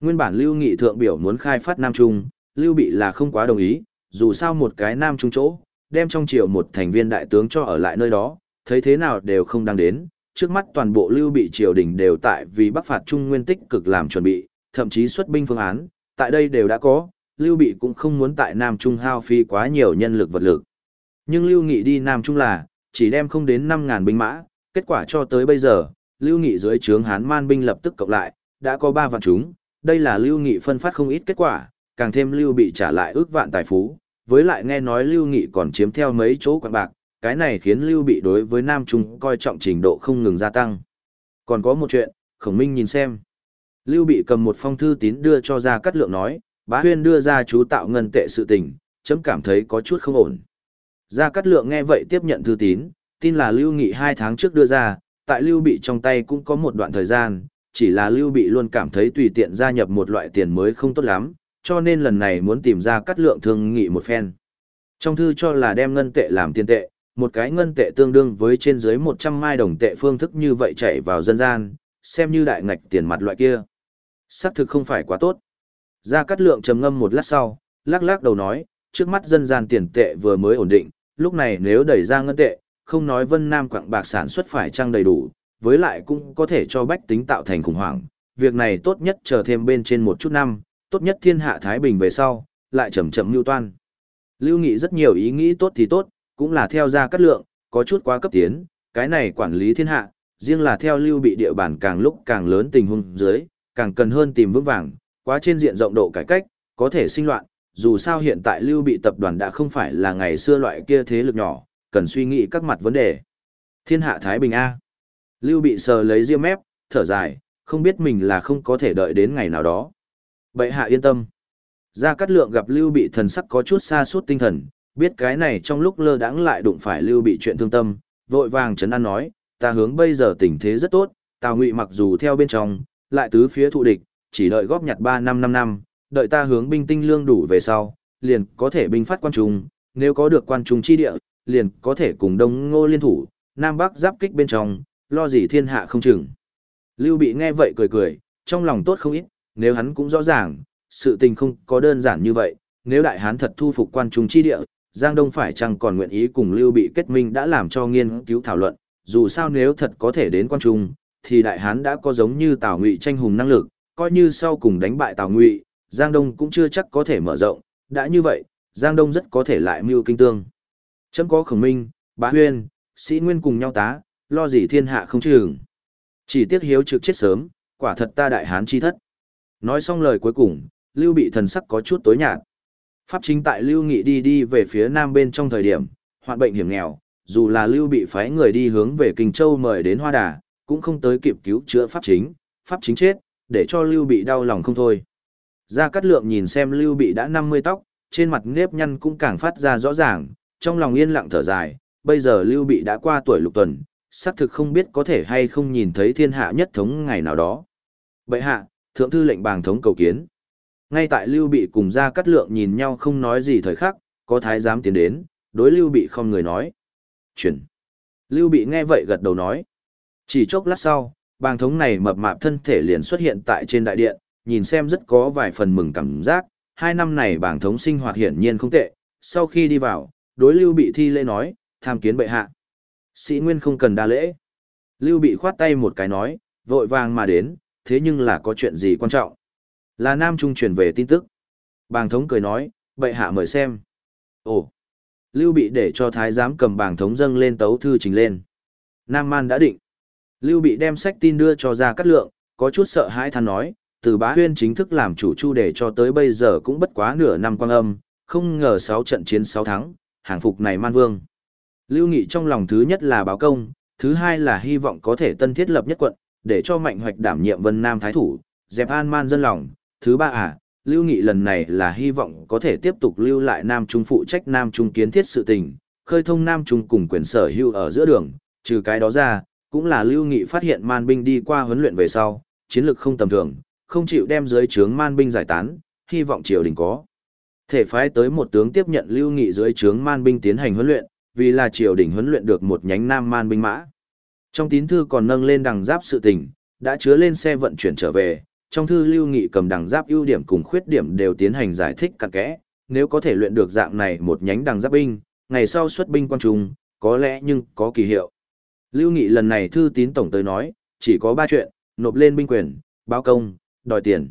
Nguyên bản Lưu Nghị thượng biểu muốn khai phát Nam Trung, Lưu Bị là không quá đồng ý, dù sao một cái Nam Trung chỗ, đem trong triều một thành viên đại tướng cho ở lại nơi đó, thấy thế nào đều không đang đến, trước mắt toàn bộ Lưu Bị triều đình đều tại vì bắc phạt Trung Nguyên tích cực làm chuẩn bị, thậm chí xuất binh phương án, tại đây đều đã có, Lưu Bị cũng không muốn tại Nam Trung hao phí quá nhiều nhân lực vật lực. Nhưng Lưu Nghị đi Nam Trung là, chỉ đem không đến 5.000 binh mã, kết quả cho tới bây giờ, Lưu Nghị dưới trướng Hán Man binh lập tức cộng lại, đã có 3 vạn chúng, đây là Lưu Nghị phân phát không ít kết quả, càng thêm Lưu Bị trả lại ước vạn tài phú, với lại nghe nói Lưu Nghị còn chiếm theo mấy chỗ quảng bạc, cái này khiến Lưu Bị đối với Nam Trung coi trọng trình độ không ngừng gia tăng. Còn có một chuyện, Khổng Minh nhìn xem. Lưu Bị cầm một phong thư tín đưa cho Gia Cát Lượng nói, bá huyên đưa ra chú tạo ngân tệ sự tình, chấm cảm thấy có chút không ổn. Gia Cát Lượng nghe vậy tiếp nhận thư tín, tin là Lưu Nghị hai tháng trước đưa ra, tại Lưu Bị trong tay cũng có một đoạn thời gian, chỉ là Lưu Bị luôn cảm thấy tùy tiện gia nhập một loại tiền mới không tốt lắm, cho nên lần này muốn tìm ra Cát Lượng thương nghị một phen. Trong thư cho là đem ngân tệ làm tiền tệ, một cái ngân tệ tương đương với trên dưới 100 mai đồng tệ phương thức như vậy chạy vào dân gian, xem như đại ngạch tiền mặt loại kia xác thực không phải quá tốt. Gia Cát Lượng trầm ngâm một lát sau, lắc lắc đầu nói, trước mắt dân gian tiền tệ vừa mới ổn định, lúc này nếu đẩy ra ngân tệ, không nói Vân Nam quặng bạc sản xuất phải trang đầy đủ, với lại cũng có thể cho bách tính tạo thành khủng hoảng. Việc này tốt nhất chờ thêm bên trên một chút năm, tốt nhất thiên hạ Thái Bình về sau, lại chậm chậm lưu toan. Lưu Nghị rất nhiều ý nghĩ tốt thì tốt, cũng là theo Gia Cát Lượng, có chút quá cấp tiến, cái này quản lý thiên hạ, riêng là theo Lưu bị địa bàn càng lúc càng lớn tình huống dưới, càng cần hơn tìm vững vàng, quá trên diện rộng độ cải cách, có thể sinh loạn, dù sao hiện tại lưu bị tập đoàn đã không phải là ngày xưa loại kia thế lực nhỏ, cần suy nghĩ các mặt vấn đề. Thiên hạ Thái Bình A. Lưu bị sờ lấy riêng mép, thở dài, không biết mình là không có thể đợi đến ngày nào đó. Bệ hạ yên tâm. Gia Cát Lượng gặp Lưu bị thần sắc có chút xa suốt tinh thần, biết cái này trong lúc lơ đãng lại đụng phải Lưu bị chuyện thương tâm, vội vàng chấn an nói, ta hướng bây giờ tình thế rất tốt, Tào Ngụy mặc dù theo bên trong, lại tứ phía thụ địch, chỉ đợi góp nhặt 3 năm 5 năm, đợi ta hướng binh tinh lương đủ về sau, liền có thể binh phát quan trung, nếu có được quan trung chi địa, liền có thể cùng Đông Ngô liên thủ, Nam Bắc giáp kích bên trong, lo gì thiên hạ không chừng. Lưu Bị nghe vậy cười cười, trong lòng tốt không ít, nếu hắn cũng rõ ràng, sự tình không có đơn giản như vậy, nếu đại hán thật thu phục quan trung chi địa, Giang Đông phải chăng còn nguyện ý cùng Lưu Bị kết minh đã làm cho nghiên cứu thảo luận, dù sao nếu thật có thể đến quan trung, thì đại hán đã có giống như Tào Ngụy tranh hùng năng lực, coi như sau cùng đánh bại Tào Ngụy, Giang Đông cũng chưa chắc có thể mở rộng, đã như vậy, Giang Đông rất có thể lại mưu kinh tương. Chấm có khổng minh, bá huyên, sĩ nguyên cùng nhau tá, lo gì thiên hạ không chừng. Chỉ tiếc hiếu trực chết sớm, quả thật ta đại hán chi thất. Nói xong lời cuối cùng, Lưu bị thần sắc có chút tối nhạt. Pháp chính tại Lưu Nghị đi đi về phía nam bên trong thời điểm, hoạn bệnh hiểm nghèo, dù là Lưu bị phái người đi hướng về Kinh Châu mời đến Hoa Đà, cũng không tới kịp cứu chữa pháp chính, pháp chính chết, để cho Lưu Bị đau lòng không thôi. Gia Cát Lượng nhìn xem Lưu Bị đã 50 tóc, trên mặt nếp nhăn cũng càng phát ra rõ ràng, trong lòng yên lặng thở dài, bây giờ Lưu Bị đã qua tuổi lục tuần, xác thực không biết có thể hay không nhìn thấy thiên hạ nhất thống ngày nào đó. Bệ hạ, thượng thư lệnh bàng thống cầu kiến. Ngay tại Lưu Bị cùng Gia Cát Lượng nhìn nhau không nói gì thời khắc, có thái giám tiến đến, đối Lưu Bị không người nói. Chuyển. Lưu Bị nghe vậy gật đầu nói. Chỉ chốc lát sau, bàng thống này mập mạp thân thể liền xuất hiện tại trên đại điện, nhìn xem rất có vài phần mừng cảm giác, hai năm này bàng thống sinh hoạt hiển nhiên không tệ, sau khi đi vào, đối Lưu Bị thi lễ nói, tham kiến bệ hạ. Sĩ Nguyên không cần đa lễ. Lưu Bị khoát tay một cái nói, vội vàng mà đến, thế nhưng là có chuyện gì quan trọng. Là Nam Trung truyền về tin tức. Bàng thống cười nói, bệ hạ mời xem. Ồ! Lưu Bị để cho thái giám cầm bàng thống dâng lên tấu thư trình lên. Nam Man đã định. Lưu Bị đem sách tin đưa cho ra cắt lượng, có chút sợ hãi than nói, từ bá huyên chính thức làm chủ chu để cho tới bây giờ cũng bất quá nửa năm quang âm, không ngờ 6 trận chiến 6 thắng, hàng phục này man vương. Lưu Nghị trong lòng thứ nhất là báo công, thứ hai là hy vọng có thể tân thiết lập nhất quận, để cho mạnh hoạch đảm nhiệm vân nam thái thủ, dẹp an man dân lòng. Thứ ba à, Lưu Nghị lần này là hy vọng có thể tiếp tục lưu lại Nam Trung phụ trách Nam Trung kiến thiết sự tình, khơi thông Nam Trung cùng quyền sở hữu ở giữa đường, trừ cái đó ra, cũng là Lưu Nghị phát hiện man binh đi qua huấn luyện về sau, chiến lược không tầm thường, không chịu đem dưới trướng man binh giải tán, hy vọng triều đình có. Thể phái tới một tướng tiếp nhận Lưu Nghị dưới trướng man binh tiến hành huấn luyện, vì là triều đình huấn luyện được một nhánh nam man binh mã. Trong tín thư còn nâng lên đằng giáp sự tình, đã chứa lên xe vận chuyển trở về, trong thư lưu nghị cầm đằng giáp ưu điểm cùng khuyết điểm đều tiến hành giải thích cặn kẽ, nếu có thể luyện được dạng này một nhánh đằng giáp binh, ngày sau xuất binh quan trung, có lẽ nhưng có kỳ hiệu. Lưu Nghị lần này thư tín tổng tới nói, chỉ có ba chuyện, nộp lên binh quyền, báo công, đòi tiền.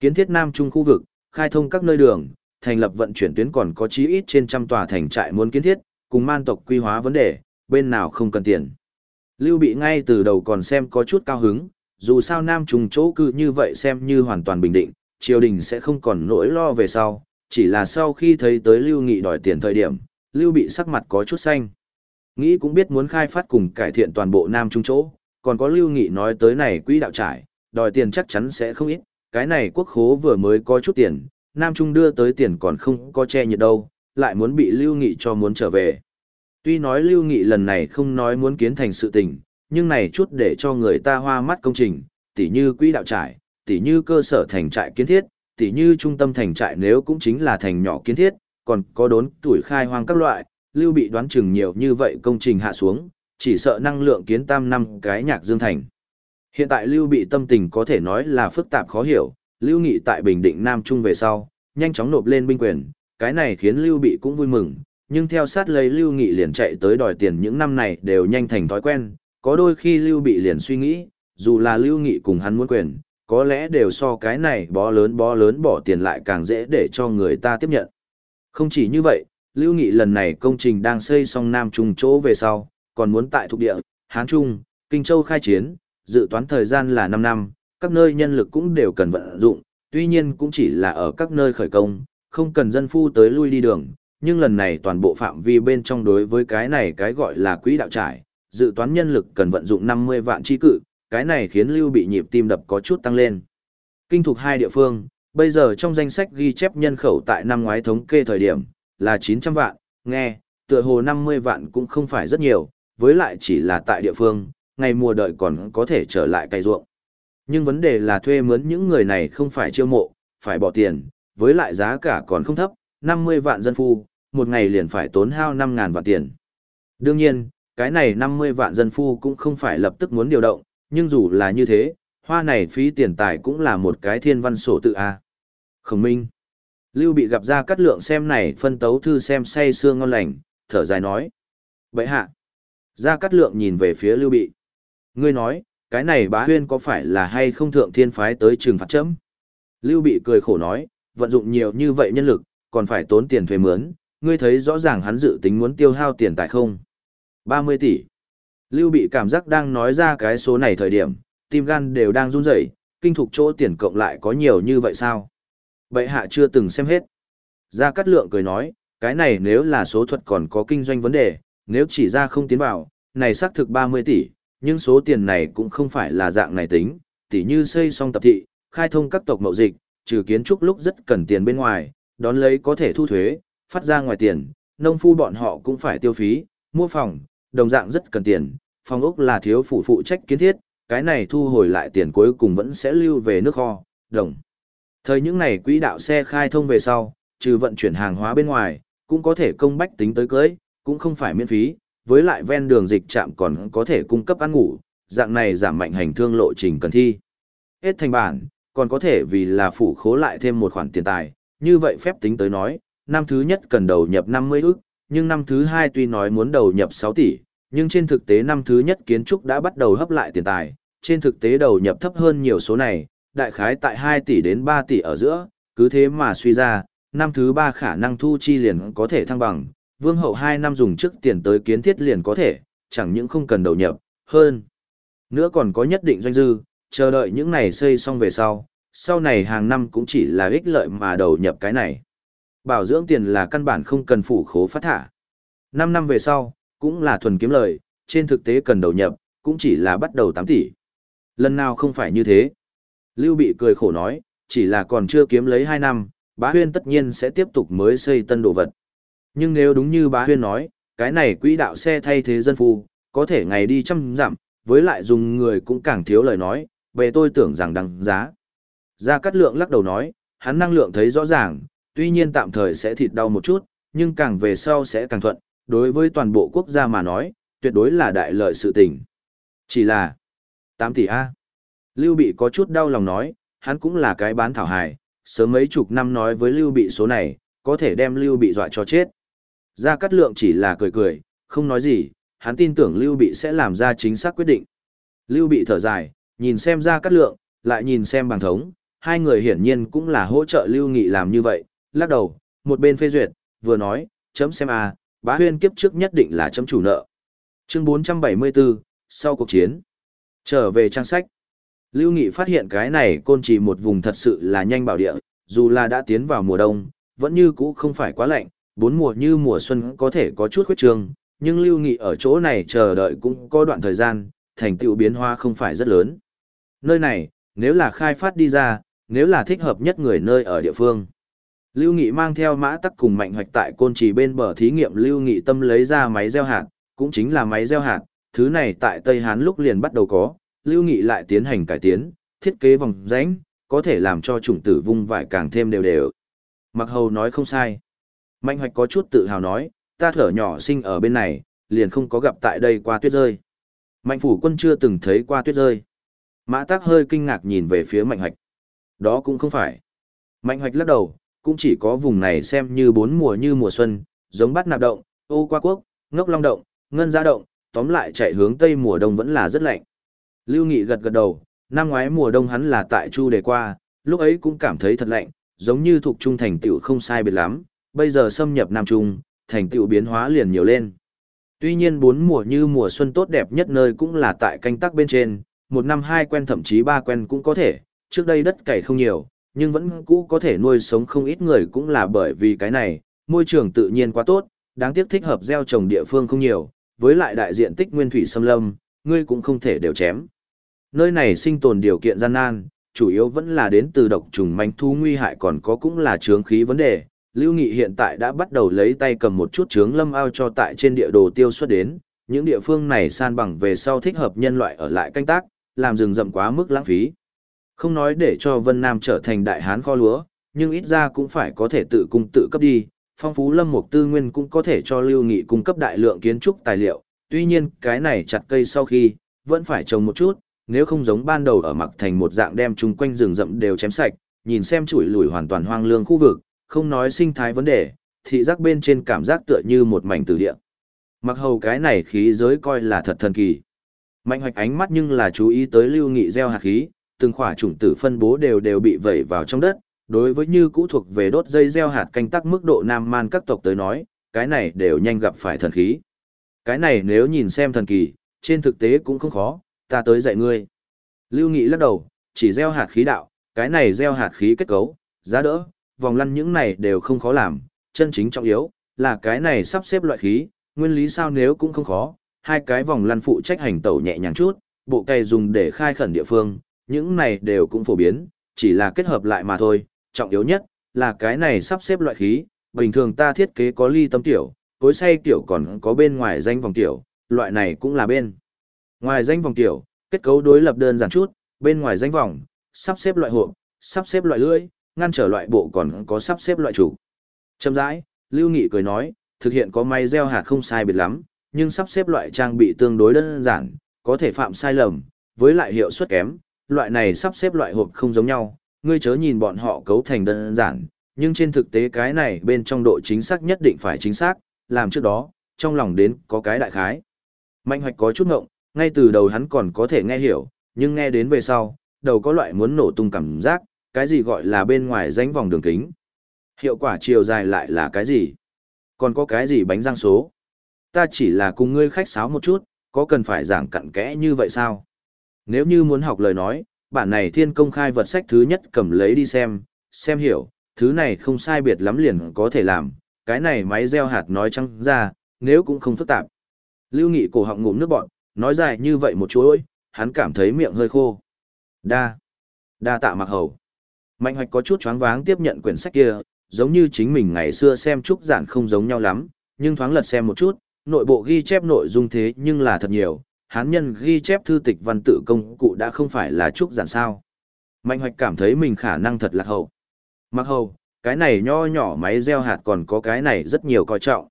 Kiến thiết Nam Trung khu vực, khai thông các nơi đường, thành lập vận chuyển tuyến còn có chí ít trên trăm tòa thành trại muốn kiến thiết, cùng man tộc quy hóa vấn đề, bên nào không cần tiền. Lưu Bị ngay từ đầu còn xem có chút cao hứng, dù sao Nam Trung chỗ cư như vậy xem như hoàn toàn bình định, triều đình sẽ không còn nỗi lo về sau, chỉ là sau khi thấy tới Lưu Nghị đòi tiền thời điểm, Lưu Bị sắc mặt có chút xanh. Nghĩ cũng biết muốn khai phát cùng cải thiện toàn bộ Nam Trung chỗ, còn có Lưu Nghị nói tới này quỹ đạo trải, đòi tiền chắc chắn sẽ không ít, cái này quốc khố vừa mới có chút tiền, Nam Trung đưa tới tiền còn không có che nhiệt đâu, lại muốn bị Lưu Nghị cho muốn trở về. Tuy nói Lưu Nghị lần này không nói muốn kiến thành sự tình, nhưng này chút để cho người ta hoa mắt công trình, tỉ như quỹ đạo trải, tỉ như cơ sở thành trại kiến thiết, tỉ như trung tâm thành trại nếu cũng chính là thành nhỏ kiến thiết, còn có đốn tuổi khai hoang các loại, Lưu bị đoán chừng nhiều như vậy công trình hạ xuống, chỉ sợ năng lượng kiến tam năm cái nhạc dương thành. Hiện tại Lưu bị tâm tình có thể nói là phức tạp khó hiểu, Lưu Nghị tại Bình Định Nam Trung về sau, nhanh chóng nộp lên binh quyền, cái này khiến Lưu bị cũng vui mừng, nhưng theo sát lấy Lưu Nghị liền chạy tới đòi tiền những năm này đều nhanh thành thói quen, có đôi khi Lưu bị liền suy nghĩ, dù là Lưu Nghị cùng hắn muốn quyền, có lẽ đều so cái này bó lớn bó lớn bỏ tiền lại càng dễ để cho người ta tiếp nhận. Không chỉ như vậy, Lưu Nghị lần này công trình đang xây xong Nam Trung chỗ về sau, còn muốn tại thuộc địa, Hán Trung, Kinh Châu khai chiến, dự toán thời gian là 5 năm, các nơi nhân lực cũng đều cần vận dụng, tuy nhiên cũng chỉ là ở các nơi khởi công, không cần dân phu tới lui đi đường, nhưng lần này toàn bộ phạm vi bên trong đối với cái này cái gọi là quỹ đạo trải, dự toán nhân lực cần vận dụng 50 vạn chi cự, cái này khiến Lưu bị nhịp tim đập có chút tăng lên. Kinh thuộc hai địa phương, bây giờ trong danh sách ghi chép nhân khẩu tại năm ngoái thống kê thời điểm, là 900 vạn, nghe, tựa hồ 50 vạn cũng không phải rất nhiều, với lại chỉ là tại địa phương, ngày mùa đợi còn có thể trở lại cày ruộng. Nhưng vấn đề là thuê mướn những người này không phải chiêu mộ, phải bỏ tiền, với lại giá cả còn không thấp, 50 vạn dân phu, một ngày liền phải tốn hao 5.000 vạn tiền. Đương nhiên, cái này 50 vạn dân phu cũng không phải lập tức muốn điều động, nhưng dù là như thế, hoa này phí tiền tài cũng là một cái thiên văn sổ tự A. Khổng minh. Lưu bị gặp ra cắt lượng xem này phân tấu thư xem say xương ngon lành, thở dài nói. Vậy hạ. Ra cắt lượng nhìn về phía lưu bị. Ngươi nói, cái này bá huyên có phải là hay không thượng thiên phái tới trường phạt chấm? Lưu bị cười khổ nói, vận dụng nhiều như vậy nhân lực, còn phải tốn tiền thuê mướn, ngươi thấy rõ ràng hắn dự tính muốn tiêu hao tiền tài không? 30 tỷ. Lưu bị cảm giác đang nói ra cái số này thời điểm, tim gan đều đang run rẩy, kinh thục chỗ tiền cộng lại có nhiều như vậy sao? Bệ hạ chưa từng xem hết. Gia Cát Lượng cười nói, cái này nếu là số thuật còn có kinh doanh vấn đề, nếu chỉ ra không tiến vào, này xác thực 30 tỷ, nhưng số tiền này cũng không phải là dạng này tính, tỷ như xây xong tập thị, khai thông các tộc mậu dịch, trừ kiến trúc lúc rất cần tiền bên ngoài, đón lấy có thể thu thuế, phát ra ngoài tiền, nông phu bọn họ cũng phải tiêu phí, mua phòng, đồng dạng rất cần tiền, phòng ốc là thiếu phụ phụ trách kiến thiết, cái này thu hồi lại tiền cuối cùng vẫn sẽ lưu về nước kho, đồng. Thời những này quỹ đạo xe khai thông về sau, trừ vận chuyển hàng hóa bên ngoài, cũng có thể công bách tính tới cưới, cũng không phải miễn phí, với lại ven đường dịch trạm còn có thể cung cấp ăn ngủ, dạng này giảm mạnh hành thương lộ trình cần thi. Hết thành bản, còn có thể vì là phủ khố lại thêm một khoản tiền tài, như vậy phép tính tới nói, năm thứ nhất cần đầu nhập 50 ức, nhưng năm thứ hai tuy nói muốn đầu nhập 6 tỷ, nhưng trên thực tế năm thứ nhất kiến trúc đã bắt đầu hấp lại tiền tài, trên thực tế đầu nhập thấp hơn nhiều số này, đại khái tại 2 tỷ đến 3 tỷ ở giữa, cứ thế mà suy ra, năm thứ ba khả năng thu chi liền có thể thăng bằng, vương hậu 2 năm dùng trước tiền tới kiến thiết liền có thể, chẳng những không cần đầu nhập, hơn. Nữa còn có nhất định doanh dư, chờ đợi những này xây xong về sau, sau này hàng năm cũng chỉ là ích lợi mà đầu nhập cái này. Bảo dưỡng tiền là căn bản không cần phủ khố phát thả. 5 năm về sau, cũng là thuần kiếm lời, trên thực tế cần đầu nhập, cũng chỉ là bắt đầu 8 tỷ. Lần nào không phải như thế. Lưu Bị cười khổ nói, chỉ là còn chưa kiếm lấy 2 năm, bá huyên tất nhiên sẽ tiếp tục mới xây tân đồ vật. Nhưng nếu đúng như bá huyên nói, cái này quỹ đạo xe thay thế dân phu, có thể ngày đi trăm dặm, với lại dùng người cũng càng thiếu lời nói, về tôi tưởng rằng đăng giá. Gia Cát Lượng lắc đầu nói, hắn năng lượng thấy rõ ràng, tuy nhiên tạm thời sẽ thịt đau một chút, nhưng càng về sau sẽ càng thuận, đối với toàn bộ quốc gia mà nói, tuyệt đối là đại lợi sự tình. Chỉ là 8 tỷ A. Lưu Bị có chút đau lòng nói, hắn cũng là cái bán thảo hài, sớm mấy chục năm nói với Lưu Bị số này, có thể đem Lưu Bị dọa cho chết. Gia Cát Lượng chỉ là cười cười, không nói gì, hắn tin tưởng Lưu Bị sẽ làm ra chính xác quyết định. Lưu Bị thở dài, nhìn xem Gia Cát Lượng, lại nhìn xem bằng thống, hai người hiển nhiên cũng là hỗ trợ Lưu Nghị làm như vậy, lắc đầu, một bên phê duyệt, vừa nói, chấm xem a, bá huyên kiếp trước nhất định là chấm chủ nợ. Chương 474, sau cuộc chiến. Trở về trang sách. Lưu Nghị phát hiện cái này côn trì một vùng thật sự là nhanh bảo địa, dù là đã tiến vào mùa đông, vẫn như cũ không phải quá lạnh, bốn mùa như mùa xuân có thể có chút khuyết trường, nhưng Lưu Nghị ở chỗ này chờ đợi cũng có đoạn thời gian, thành tựu biến hóa không phải rất lớn. Nơi này, nếu là khai phát đi ra, nếu là thích hợp nhất người nơi ở địa phương. Lưu Nghị mang theo mã tắc cùng mạnh hoạch tại côn trì bên bờ thí nghiệm Lưu Nghị tâm lấy ra máy gieo hạt, cũng chính là máy gieo hạt, thứ này tại Tây Hán lúc liền bắt đầu có, Lưu Nghị lại tiến hành cải tiến, thiết kế vòng rãnh, có thể làm cho chủng tử vung vải càng thêm đều đều. Mặc hầu nói không sai. Mạnh hoạch có chút tự hào nói, ta thở nhỏ sinh ở bên này, liền không có gặp tại đây qua tuyết rơi. Mạnh phủ quân chưa từng thấy qua tuyết rơi. Mã tác hơi kinh ngạc nhìn về phía mạnh hoạch. Đó cũng không phải. Mạnh hoạch lắc đầu, cũng chỉ có vùng này xem như bốn mùa như mùa xuân, giống bắt nạp động, ô qua quốc, ngốc long động, ngân gia động, tóm lại chạy hướng tây mùa đông vẫn là rất lạnh. Lưu Nghị gật gật đầu, năm ngoái mùa đông hắn là tại Chu Đề qua, lúc ấy cũng cảm thấy thật lạnh, giống như thuộc trung thành tựu không sai biệt lắm, bây giờ xâm nhập Nam Trung, thành tựu biến hóa liền nhiều lên. Tuy nhiên bốn mùa như mùa xuân tốt đẹp nhất nơi cũng là tại canh tắc bên trên, một năm hai quen thậm chí ba quen cũng có thể, trước đây đất cày không nhiều, nhưng vẫn cũ có thể nuôi sống không ít người cũng là bởi vì cái này, môi trường tự nhiên quá tốt, đáng tiếc thích hợp gieo trồng địa phương không nhiều, với lại đại diện tích nguyên thủy xâm lâm, ngươi cũng không thể đều chém. Nơi này sinh tồn điều kiện gian nan, chủ yếu vẫn là đến từ độc trùng manh thu nguy hại còn có cũng là chướng khí vấn đề. Lưu Nghị hiện tại đã bắt đầu lấy tay cầm một chút chướng lâm ao cho tại trên địa đồ tiêu xuất đến, những địa phương này san bằng về sau thích hợp nhân loại ở lại canh tác, làm rừng rậm quá mức lãng phí. Không nói để cho Vân Nam trở thành đại hán kho lúa, nhưng ít ra cũng phải có thể tự cung tự cấp đi, phong phú lâm mục tư nguyên cũng có thể cho Lưu Nghị cung cấp đại lượng kiến trúc tài liệu, tuy nhiên cái này chặt cây sau khi, vẫn phải trồng một chút, nếu không giống ban đầu ở mặc thành một dạng đem chung quanh rừng rậm đều chém sạch, nhìn xem chuỗi lùi hoàn toàn hoang lương khu vực, không nói sinh thái vấn đề, thị giác bên trên cảm giác tựa như một mảnh tử địa. Mặc hầu cái này khí giới coi là thật thần kỳ. Mạnh hoạch ánh mắt nhưng là chú ý tới lưu nghị gieo hạt khí, từng khỏa chủng tử phân bố đều đều bị vẩy vào trong đất, đối với như cũ thuộc về đốt dây gieo hạt canh tác mức độ nam man các tộc tới nói, cái này đều nhanh gặp phải thần khí. Cái này nếu nhìn xem thần kỳ, trên thực tế cũng không khó, ta tới dạy ngươi. Lưu Nghị lắc đầu, chỉ gieo hạt khí đạo, cái này gieo hạt khí kết cấu, giá đỡ, vòng lăn những này đều không khó làm, chân chính trọng yếu, là cái này sắp xếp loại khí, nguyên lý sao nếu cũng không khó, hai cái vòng lăn phụ trách hành tẩu nhẹ nhàng chút, bộ cây dùng để khai khẩn địa phương, những này đều cũng phổ biến, chỉ là kết hợp lại mà thôi, trọng yếu nhất là cái này sắp xếp loại khí, bình thường ta thiết kế có ly tâm tiểu, cối say tiểu còn có bên ngoài danh vòng tiểu, loại này cũng là bên. Ngoài danh vòng tiểu, kết cấu đối lập đơn giản chút, bên ngoài danh vòng, sắp xếp loại hộp, sắp xếp loại lưỡi, ngăn trở loại bộ còn có sắp xếp loại chủ. Châm rãi, Lưu Nghị cười nói, thực hiện có máy gieo hạt không sai biệt lắm, nhưng sắp xếp loại trang bị tương đối đơn giản, có thể phạm sai lầm, với lại hiệu suất kém, loại này sắp xếp loại hộp không giống nhau, ngươi chớ nhìn bọn họ cấu thành đơn giản, nhưng trên thực tế cái này bên trong độ chính xác nhất định phải chính xác, làm trước đó, trong lòng đến có cái đại khái. Mạnh hoạch có chút ngộng, ngay từ đầu hắn còn có thể nghe hiểu, nhưng nghe đến về sau, đầu có loại muốn nổ tung cảm giác, cái gì gọi là bên ngoài rãnh vòng đường kính. Hiệu quả chiều dài lại là cái gì? Còn có cái gì bánh răng số? Ta chỉ là cùng ngươi khách sáo một chút, có cần phải giảng cặn kẽ như vậy sao? Nếu như muốn học lời nói, bản này thiên công khai vật sách thứ nhất cầm lấy đi xem, xem hiểu, thứ này không sai biệt lắm liền có thể làm, cái này máy gieo hạt nói trắng ra, nếu cũng không phức tạp. Lưu Nghị cổ họng ngụm nước bọn, nói dài như vậy một chuỗi, hắn cảm thấy miệng hơi khô. Đa, đa tạ mặc hầu. Mạnh hoạch có chút choáng váng tiếp nhận quyển sách kia, giống như chính mình ngày xưa xem trúc giản không giống nhau lắm, nhưng thoáng lật xem một chút, nội bộ ghi chép nội dung thế nhưng là thật nhiều, hán nhân ghi chép thư tịch văn tự công cụ đã không phải là trúc giản sao. Mạnh hoạch cảm thấy mình khả năng thật lạc hậu. Mặc hầu, cái này nho nhỏ máy gieo hạt còn có cái này rất nhiều coi trọng.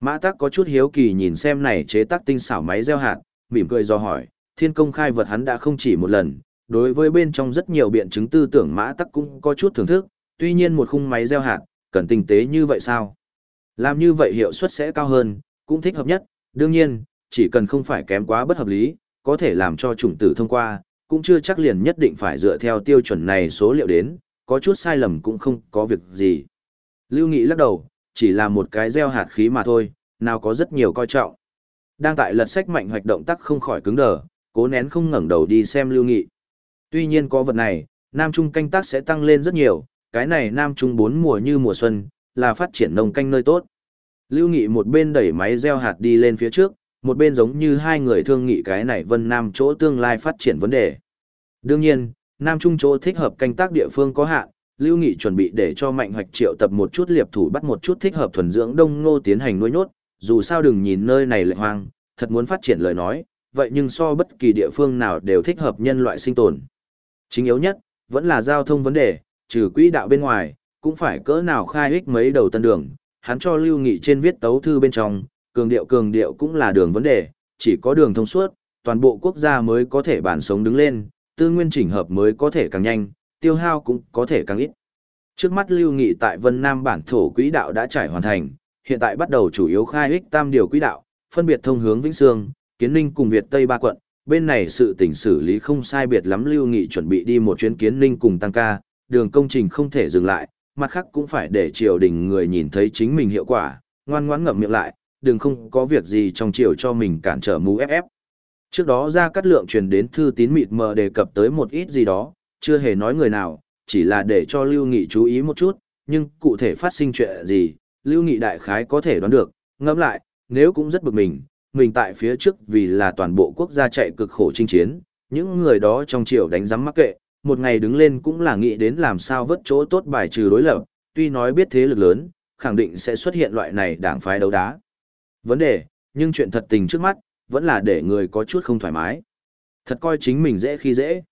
Mã tắc có chút hiếu kỳ nhìn xem này chế tác tinh xảo máy gieo hạt, mỉm cười do hỏi, thiên công khai vật hắn đã không chỉ một lần, đối với bên trong rất nhiều biện chứng tư tưởng mã tắc cũng có chút thưởng thức, tuy nhiên một khung máy gieo hạt, cần tinh tế như vậy sao? Làm như vậy hiệu suất sẽ cao hơn, cũng thích hợp nhất, đương nhiên, chỉ cần không phải kém quá bất hợp lý, có thể làm cho chủng tử thông qua, cũng chưa chắc liền nhất định phải dựa theo tiêu chuẩn này số liệu đến, có chút sai lầm cũng không có việc gì. Lưu Nghị lắc đầu, chỉ là một cái gieo hạt khí mà thôi, nào có rất nhiều coi trọng. Đang tại lật sách mạnh hoạch động tác không khỏi cứng đờ, cố nén không ngẩng đầu đi xem Lưu Nghị. Tuy nhiên có vật này, Nam Trung canh tác sẽ tăng lên rất nhiều, cái này Nam Trung bốn mùa như mùa xuân, là phát triển nông canh nơi tốt. Lưu Nghị một bên đẩy máy gieo hạt đi lên phía trước, một bên giống như hai người thương nghị cái này Vân Nam chỗ tương lai phát triển vấn đề. Đương nhiên, Nam Trung chỗ thích hợp canh tác địa phương có hạn, Lưu Nghị chuẩn bị để cho Mạnh Hoạch triệu tập một chút liệp thủ bắt một chút thích hợp thuần dưỡng đông ngô tiến hành nuôi nhốt, dù sao đừng nhìn nơi này lệ hoang, thật muốn phát triển lời nói, vậy nhưng so bất kỳ địa phương nào đều thích hợp nhân loại sinh tồn. Chính yếu nhất, vẫn là giao thông vấn đề, trừ quỹ đạo bên ngoài, cũng phải cỡ nào khai ích mấy đầu tân đường, hắn cho Lưu Nghị trên viết tấu thư bên trong, cường điệu cường điệu cũng là đường vấn đề, chỉ có đường thông suốt, toàn bộ quốc gia mới có thể bản sống đứng lên, tư nguyên chỉnh hợp mới có thể càng nhanh, tiêu hao cũng có thể càng ít. Trước mắt Lưu Nghị tại Vân Nam bản thổ quỹ đạo đã trải hoàn thành, hiện tại bắt đầu chủ yếu khai ích tam điều quỹ đạo, phân biệt thông hướng Vĩnh Sương, Kiến Ninh cùng Việt Tây ba quận, bên này sự tỉnh xử lý không sai biệt lắm Lưu Nghị chuẩn bị đi một chuyến Kiến Ninh cùng tăng ca, đường công trình không thể dừng lại, mặt khác cũng phải để triều đình người nhìn thấy chính mình hiệu quả, ngoan ngoãn ngậm miệng lại, đừng không có việc gì trong triều cho mình cản trở mũ ép ép. Trước đó ra cắt lượng truyền đến thư tín mịt mờ đề cập tới một ít gì đó, chưa hề nói người nào, chỉ là để cho Lưu Nghị chú ý một chút, nhưng cụ thể phát sinh chuyện gì, Lưu Nghị đại khái có thể đoán được, ngẫm lại, nếu cũng rất bực mình, mình tại phía trước vì là toàn bộ quốc gia chạy cực khổ chinh chiến, những người đó trong triều đánh giám mắc kệ, một ngày đứng lên cũng là nghĩ đến làm sao vớt chỗ tốt bài trừ đối lập, tuy nói biết thế lực lớn, khẳng định sẽ xuất hiện loại này đảng phái đấu đá. Vấn đề, nhưng chuyện thật tình trước mắt, vẫn là để người có chút không thoải mái. Thật coi chính mình dễ khi dễ.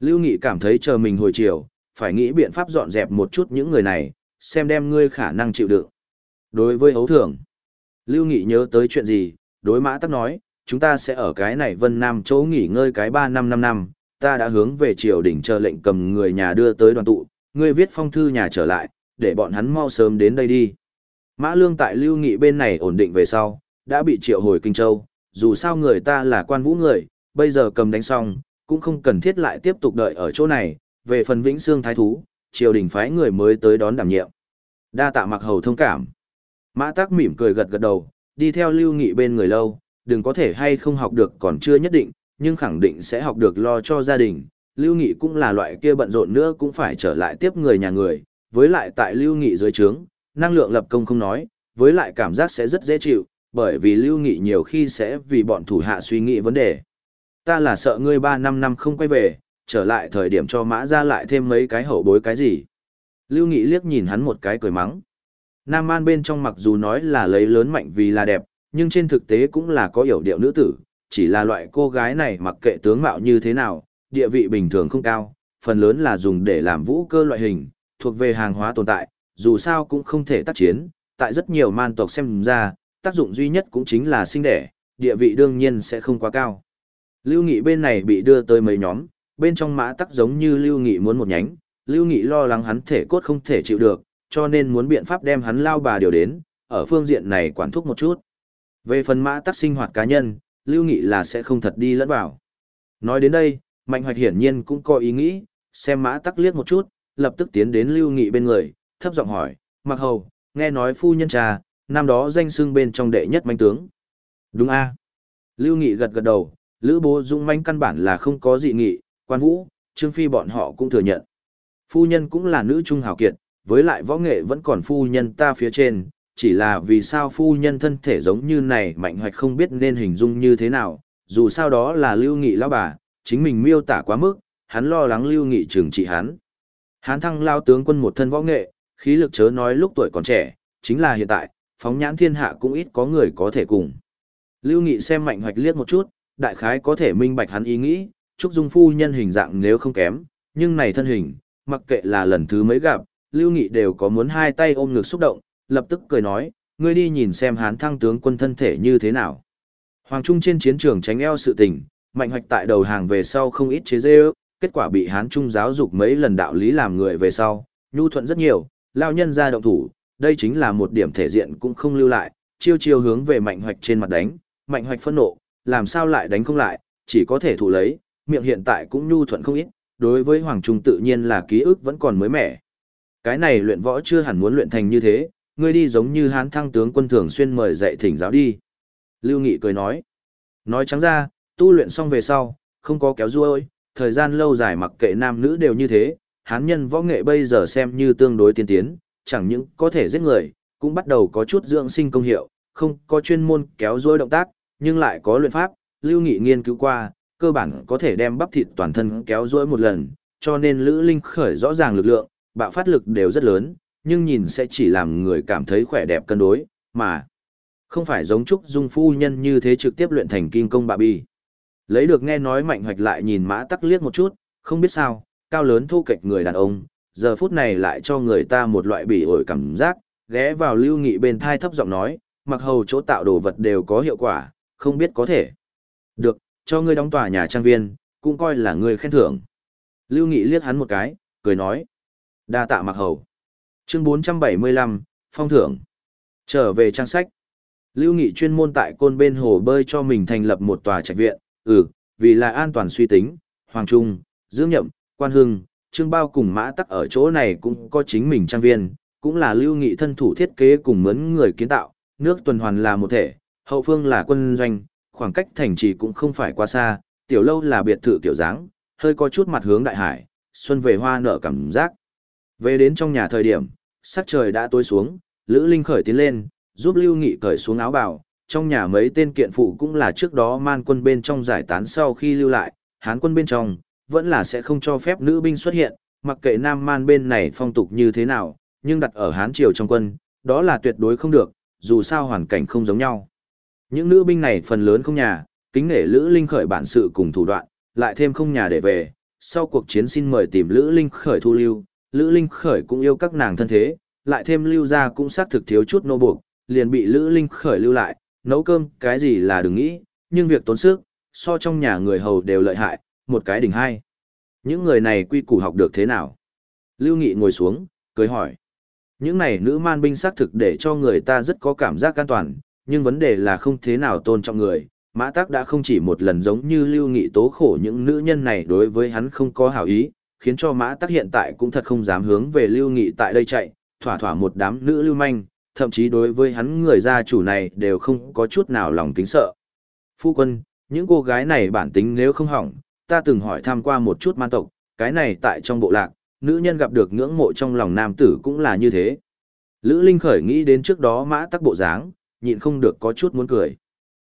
Lưu Nghị cảm thấy chờ mình hồi chiều, phải nghĩ biện pháp dọn dẹp một chút những người này, xem đem ngươi khả năng chịu đựng. Đối với ấu thưởng, Lưu Nghị nhớ tới chuyện gì, đối mã tắc nói, chúng ta sẽ ở cái này Vân Nam chỗ nghỉ ngơi cái ba năm năm năm, ta đã hướng về triều đỉnh chờ lệnh cầm người nhà đưa tới đoàn tụ, ngươi viết phong thư nhà trở lại, để bọn hắn mau sớm đến đây đi. Mã Lương tại Lưu Nghị bên này ổn định về sau, đã bị triệu hồi Kinh Châu, dù sao người ta là quan vũ người, bây giờ cầm đánh xong, cũng không cần thiết lại tiếp tục đợi ở chỗ này, về phần Vĩnh Xương Thái Thú, triều đình phái người mới tới đón đảm nhiệm. Đa tạ mặc hầu thông cảm. Mã Tắc mỉm cười gật gật đầu, đi theo Lưu Nghị bên người lâu, đừng có thể hay không học được còn chưa nhất định, nhưng khẳng định sẽ học được lo cho gia đình. Lưu Nghị cũng là loại kia bận rộn nữa cũng phải trở lại tiếp người nhà người, với lại tại Lưu Nghị dưới trướng, năng lượng lập công không nói, với lại cảm giác sẽ rất dễ chịu, bởi vì Lưu Nghị nhiều khi sẽ vì bọn thủ hạ suy nghĩ vấn đề. Ta là sợ ngươi 3 năm năm không quay về, trở lại thời điểm cho mã ra lại thêm mấy cái hậu bối cái gì. Lưu Nghị liếc nhìn hắn một cái cười mắng. Nam Man bên trong mặc dù nói là lấy lớn mạnh vì là đẹp, nhưng trên thực tế cũng là có hiểu điệu nữ tử, chỉ là loại cô gái này mặc kệ tướng mạo như thế nào, địa vị bình thường không cao, phần lớn là dùng để làm vũ cơ loại hình, thuộc về hàng hóa tồn tại, dù sao cũng không thể tác chiến, tại rất nhiều man tộc xem ra, tác dụng duy nhất cũng chính là sinh đẻ, địa vị đương nhiên sẽ không quá cao. Lưu Nghị bên này bị đưa tới mấy nhóm, bên trong mã tắc giống như Lưu Nghị muốn một nhánh, Lưu Nghị lo lắng hắn thể cốt không thể chịu được, cho nên muốn biện pháp đem hắn lao bà điều đến, ở phương diện này quản thúc một chút. Về phần mã tắc sinh hoạt cá nhân, Lưu Nghị là sẽ không thật đi lẫn vào. Nói đến đây, Mạnh Hoạch hiển nhiên cũng có ý nghĩ, xem mã tắc liếc một chút, lập tức tiến đến Lưu Nghị bên người, thấp giọng hỏi, Mặc Hầu, nghe nói phu nhân trà, năm đó danh xưng bên trong đệ nhất manh tướng. Đúng a Lưu Nghị gật gật đầu, Lữ Bố Dung manh căn bản là không có dị nghị, quan vũ, Trương Phi bọn họ cũng thừa nhận. Phu nhân cũng là nữ trung hào kiệt, với lại võ nghệ vẫn còn phu nhân ta phía trên, chỉ là vì sao phu nhân thân thể giống như này mạnh hoạch không biết nên hình dung như thế nào, dù sao đó là lưu nghị lão bà, chính mình miêu tả quá mức, hắn lo lắng lưu nghị trừng trị hắn. Hán thăng lao tướng quân một thân võ nghệ, khí lực chớ nói lúc tuổi còn trẻ, chính là hiện tại, phóng nhãn thiên hạ cũng ít có người có thể cùng. Lưu Nghị xem mạnh hoạch liếc một chút, đại khái có thể minh bạch hắn ý nghĩ, Trúc Dung phu nhân hình dạng nếu không kém, nhưng này thân hình, mặc kệ là lần thứ mấy gặp, Lưu Nghị đều có muốn hai tay ôm ngực xúc động, lập tức cười nói, ngươi đi nhìn xem hán thăng tướng quân thân thể như thế nào. Hoàng Trung trên chiến trường tránh eo sự tình, mạnh hoạch tại đầu hàng về sau không ít chế dê kết quả bị hán trung giáo dục mấy lần đạo lý làm người về sau, nhu thuận rất nhiều, lao nhân ra động thủ, đây chính là một điểm thể diện cũng không lưu lại, chiêu chiêu hướng về mạnh hoạch trên mặt đánh, mạnh hoạch phẫn nộ, làm sao lại đánh không lại, chỉ có thể thủ lấy, miệng hiện tại cũng nhu thuận không ít, đối với Hoàng Trung tự nhiên là ký ức vẫn còn mới mẻ. Cái này luyện võ chưa hẳn muốn luyện thành như thế, ngươi đi giống như hán thăng tướng quân thường xuyên mời dạy thỉnh giáo đi. Lưu Nghị cười nói. Nói trắng ra, tu luyện xong về sau, không có kéo ruôi, thời gian lâu dài mặc kệ nam nữ đều như thế, hán nhân võ nghệ bây giờ xem như tương đối tiên tiến, chẳng những có thể giết người, cũng bắt đầu có chút dưỡng sinh công hiệu, không có chuyên môn kéo ruôi động tác, nhưng lại có luyện pháp, Lưu Nghị nghiên cứu qua, cơ bản có thể đem bắp thịt toàn thân kéo ruôi một lần, cho nên Lữ Linh khởi rõ ràng lực lượng, bạo phát lực đều rất lớn, nhưng nhìn sẽ chỉ làm người cảm thấy khỏe đẹp cân đối, mà không phải giống Trúc Dung phu nhân như thế trực tiếp luyện thành kim công bạ bi. Lấy được nghe nói mạnh hoạch lại nhìn mã tắc liếc một chút, không biết sao, cao lớn thu kịch người đàn ông, giờ phút này lại cho người ta một loại bỉ ổi cảm giác, ghé vào lưu nghị bên thai thấp giọng nói, mặc hầu chỗ tạo đồ vật đều có hiệu quả, không biết có thể. Được, cho ngươi đóng tòa nhà trang viên, cũng coi là ngươi khen thưởng. Lưu Nghị liếc hắn một cái, cười nói. Đa tạ mặc hầu. Chương 475, Phong thưởng. Trở về trang sách. Lưu Nghị chuyên môn tại côn bên hồ bơi cho mình thành lập một tòa trạch viện, ừ, vì là an toàn suy tính, Hoàng Trung, Dương Nhậm, Quan Hưng, Trương Bao cùng Mã Tắc ở chỗ này cũng có chính mình trang viên, cũng là Lưu Nghị thân thủ thiết kế cùng mướn người kiến tạo, nước tuần hoàn là một thể, hậu phương là quân doanh, khoảng cách thành trì cũng không phải quá xa, tiểu lâu là biệt thự kiểu dáng, hơi có chút mặt hướng đại hải, xuân về hoa nở cảm giác. Về đến trong nhà thời điểm, sắc trời đã tối xuống, Lữ Linh khởi tiến lên, giúp Lưu Nghị cởi xuống áo bào, trong nhà mấy tên kiện phụ cũng là trước đó man quân bên trong giải tán sau khi lưu lại, hán quân bên trong, vẫn là sẽ không cho phép nữ binh xuất hiện, mặc kệ nam man bên này phong tục như thế nào, nhưng đặt ở hán triều trong quân, đó là tuyệt đối không được, dù sao hoàn cảnh không giống nhau. Những nữ binh này phần lớn không nhà, kính nể Lữ Linh khởi bản sự cùng thủ đoạn, lại thêm không nhà để về, sau cuộc chiến xin mời tìm Lữ Linh khởi thu lưu, Lữ Linh khởi cũng yêu các nàng thân thế, lại thêm lưu ra cũng xác thực thiếu chút nô buộc, liền bị Lữ Linh khởi lưu lại, nấu cơm cái gì là đừng nghĩ, nhưng việc tốn sức, so trong nhà người hầu đều lợi hại, một cái đỉnh hai. Những người này quy củ học được thế nào? Lưu Nghị ngồi xuống, cười hỏi. Những này nữ man binh xác thực để cho người ta rất có cảm giác an toàn, nhưng vấn đề là không thế nào tôn trọng người. Mã Tắc đã không chỉ một lần giống như Lưu Nghị tố khổ những nữ nhân này đối với hắn không có hảo ý, khiến cho Mã Tắc hiện tại cũng thật không dám hướng về Lưu Nghị tại đây chạy, thỏa thỏa một đám nữ lưu manh, thậm chí đối với hắn người gia chủ này đều không có chút nào lòng kính sợ. Phu quân, những cô gái này bản tính nếu không hỏng, ta từng hỏi thăm qua một chút man tộc, cái này tại trong bộ lạc, nữ nhân gặp được ngưỡng mộ trong lòng nam tử cũng là như thế. Lữ Linh khởi nghĩ đến trước đó mã tắc bộ dáng, nhịn không được có chút muốn cười.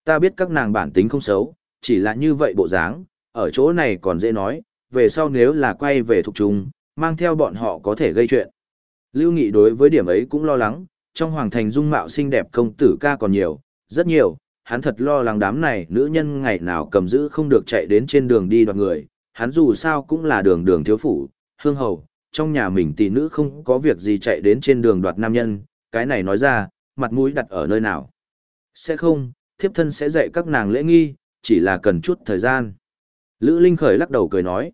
Ta biết các nàng bản tính không xấu, chỉ là như vậy bộ dáng, ở chỗ này còn dễ nói, về sau nếu là quay về thuộc chúng mang theo bọn họ có thể gây chuyện. Lưu Nghị đối với điểm ấy cũng lo lắng, trong hoàng thành dung mạo xinh đẹp công tử ca còn nhiều, rất nhiều, hắn thật lo lắng đám này nữ nhân ngày nào cầm giữ không được chạy đến trên đường đi đoạt người, hắn dù sao cũng là đường đường thiếu phủ, hương hầu, trong nhà mình tỷ nữ không có việc gì chạy đến trên đường đoạt nam nhân, cái này nói ra, mặt mũi đặt ở nơi nào. Sẽ không, thiếp thân sẽ dạy các nàng lễ nghi, chỉ là cần chút thời gian. Lữ Linh Khởi lắc đầu cười nói.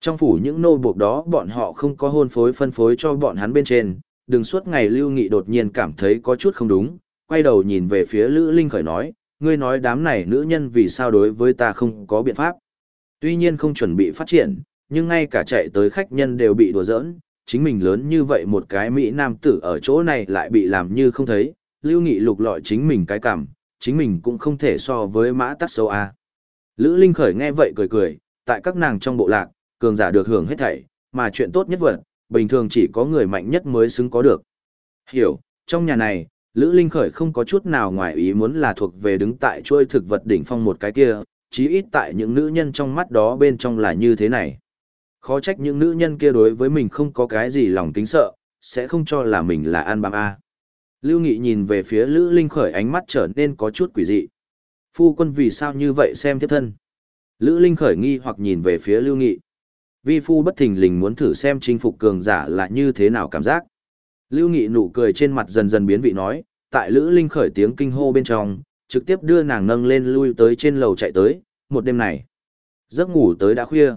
Trong phủ những nô buộc đó bọn họ không có hôn phối phân phối cho bọn hắn bên trên, đừng suốt ngày Lưu Nghị đột nhiên cảm thấy có chút không đúng, quay đầu nhìn về phía Lữ Linh Khởi nói, ngươi nói đám này nữ nhân vì sao đối với ta không có biện pháp. Tuy nhiên không chuẩn bị phát triển, nhưng ngay cả chạy tới khách nhân đều bị đùa giỡn, chính mình lớn như vậy một cái Mỹ Nam tử ở chỗ này lại bị làm như không thấy, Lưu Nghị lục lọi chính mình cái cảm, chính mình cũng không thể so với mã tắc sâu A. Lữ Linh Khởi nghe vậy cười cười, tại các nàng trong bộ lạc, cường giả được hưởng hết thảy, mà chuyện tốt nhất vật, bình thường chỉ có người mạnh nhất mới xứng có được. Hiểu, trong nhà này, Lữ Linh Khởi không có chút nào ngoài ý muốn là thuộc về đứng tại chuôi thực vật đỉnh phong một cái kia, chí ít tại những nữ nhân trong mắt đó bên trong là như thế này. Khó trách những nữ nhân kia đối với mình không có cái gì lòng kính sợ, sẽ không cho là mình là an bám A. Lưu Nghị nhìn về phía Lữ Linh Khởi ánh mắt trở nên có chút quỷ dị. Phu quân vì sao như vậy xem tiếp thân? Lữ Linh Khởi nghi hoặc nhìn về phía Lưu Nghị. Vi phu bất thình lình muốn thử xem chinh phục cường giả là như thế nào cảm giác. Lưu Nghị nụ cười trên mặt dần dần biến vị nói, tại Lữ Linh khởi tiếng kinh hô bên trong, trực tiếp đưa nàng nâng lên lui tới trên lầu chạy tới, một đêm này. Giấc ngủ tới đã khuya.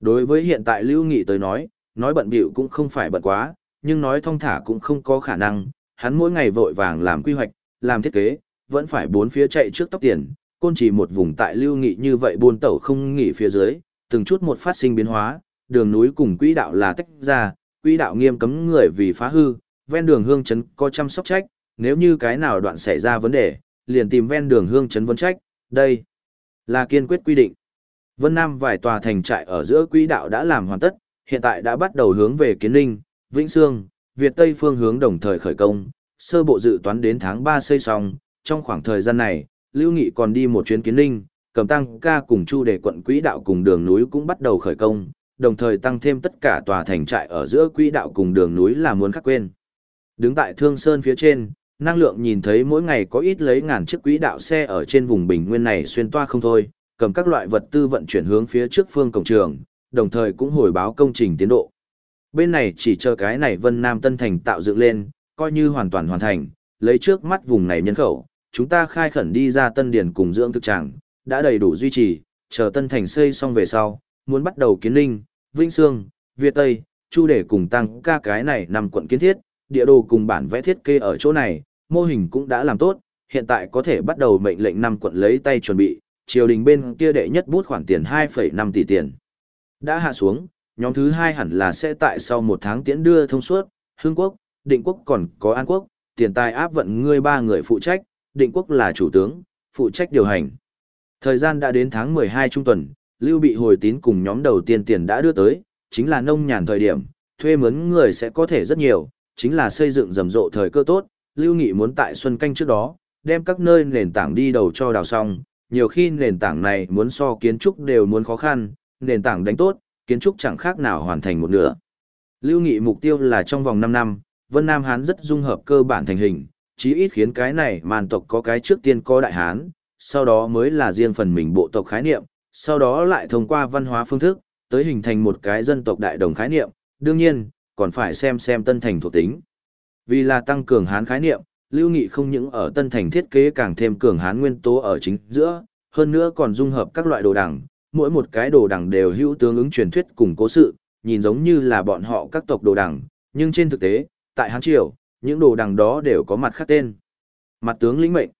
Đối với hiện tại Lưu Nghị tới nói, nói bận bịu cũng không phải bận quá, nhưng nói thong thả cũng không có khả năng, hắn mỗi ngày vội vàng làm quy hoạch, làm thiết kế, vẫn phải bốn phía chạy trước tóc tiền, côn chỉ một vùng tại Lưu Nghị như vậy buôn tẩu không nghỉ phía dưới, từng chút một phát sinh biến hóa, đường núi cùng quỹ đạo là tách ra, quỹ đạo nghiêm cấm người vì phá hư, ven đường hương trấn có chăm sóc trách, nếu như cái nào đoạn xảy ra vấn đề, liền tìm ven đường hương trấn vấn trách, đây là kiên quyết quy định. Vân Nam vài tòa thành trại ở giữa quỹ đạo đã làm hoàn tất, hiện tại đã bắt đầu hướng về Kiến Ninh, Vĩnh Sương, Việt Tây phương hướng đồng thời khởi công, sơ bộ dự toán đến tháng 3 xây xong, trong khoảng thời gian này, Lưu Nghị còn đi một chuyến Kiến Ninh, cầm tăng ca cùng chu đề quận quỹ đạo cùng đường núi cũng bắt đầu khởi công, đồng thời tăng thêm tất cả tòa thành trại ở giữa quỹ đạo cùng đường núi là muốn khắc quên. Đứng tại Thương Sơn phía trên, năng lượng nhìn thấy mỗi ngày có ít lấy ngàn chiếc quỹ đạo xe ở trên vùng bình nguyên này xuyên toa không thôi, cầm các loại vật tư vận chuyển hướng phía trước phương cổng trường, đồng thời cũng hồi báo công trình tiến độ. Bên này chỉ chờ cái này Vân Nam Tân Thành tạo dựng lên, coi như hoàn toàn hoàn thành, lấy trước mắt vùng này nhân khẩu, chúng ta khai khẩn đi ra Tân Điền cùng dưỡng thực trạng, đã đầy đủ duy trì, chờ Tân Thành xây xong về sau, muốn bắt đầu kiến linh, Vinh Sương, Việt Tây, Chu để cùng tăng ca cái này nằm quận kiến thiết, địa đồ cùng bản vẽ thiết kế ở chỗ này, mô hình cũng đã làm tốt, hiện tại có thể bắt đầu mệnh lệnh năm quận lấy tay chuẩn bị, triều đình bên kia đệ nhất bút khoản tiền 2,5 tỷ tiền. Đã hạ xuống, nhóm thứ hai hẳn là sẽ tại sau một tháng tiễn đưa thông suốt, Hương quốc, Định quốc còn có An quốc, tiền tài áp vận ngươi ba người phụ trách, Định quốc là chủ tướng, phụ trách điều hành. Thời gian đã đến tháng 12 trung tuần, Lưu Bị hồi tín cùng nhóm đầu tiên tiền đã đưa tới, chính là nông nhàn thời điểm, thuê mướn người sẽ có thể rất nhiều, chính là xây dựng rầm rộ thời cơ tốt, Lưu Nghị muốn tại xuân canh trước đó, đem các nơi nền tảng đi đầu cho đào xong, nhiều khi nền tảng này muốn so kiến trúc đều muốn khó khăn, nền tảng đánh tốt, kiến trúc chẳng khác nào hoàn thành một nửa. Lưu Nghị mục tiêu là trong vòng 5 năm, Vân Nam Hán rất dung hợp cơ bản thành hình, chí ít khiến cái này màn tộc có cái trước tiên có đại Hán, sau đó mới là riêng phần mình bộ tộc khái niệm, sau đó lại thông qua văn hóa phương thức, tới hình thành một cái dân tộc đại đồng khái niệm, đương nhiên, còn phải xem xem tân thành thuộc tính. Vì là tăng cường hán khái niệm, Lưu Nghị không những ở tân thành thiết kế càng thêm cường hán nguyên tố ở chính giữa, hơn nữa còn dung hợp các loại đồ đằng, mỗi một cái đồ đằng đều hữu tương ứng truyền thuyết cùng cố sự, nhìn giống như là bọn họ các tộc đồ đằng, nhưng trên thực tế, tại Hán Triều, những đồ đằng đó đều có mặt khác tên. Mặt tướng lĩnh mệnh,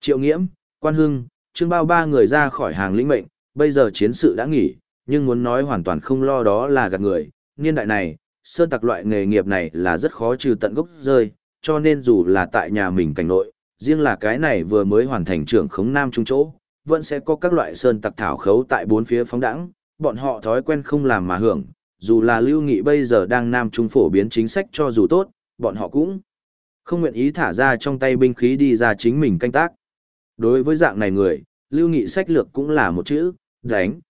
Triệu Nghiễm, Quan Hưng, Trương Bao ba người ra khỏi hàng lĩnh mệnh, bây giờ chiến sự đã nghỉ, nhưng muốn nói hoàn toàn không lo đó là gạt người, niên đại này, sơn tặc loại nghề nghiệp này là rất khó trừ tận gốc rơi, cho nên dù là tại nhà mình cảnh nội, riêng là cái này vừa mới hoàn thành trưởng khống nam trung chỗ, vẫn sẽ có các loại sơn tặc thảo khấu tại bốn phía phóng đẳng, bọn họ thói quen không làm mà hưởng, dù là lưu nghị bây giờ đang nam trung phổ biến chính sách cho dù tốt, bọn họ cũng không nguyện ý thả ra trong tay binh khí đi ra chính mình canh tác. Đối với dạng này người, lưu nghị sách lược cũng là một chữ, đánh.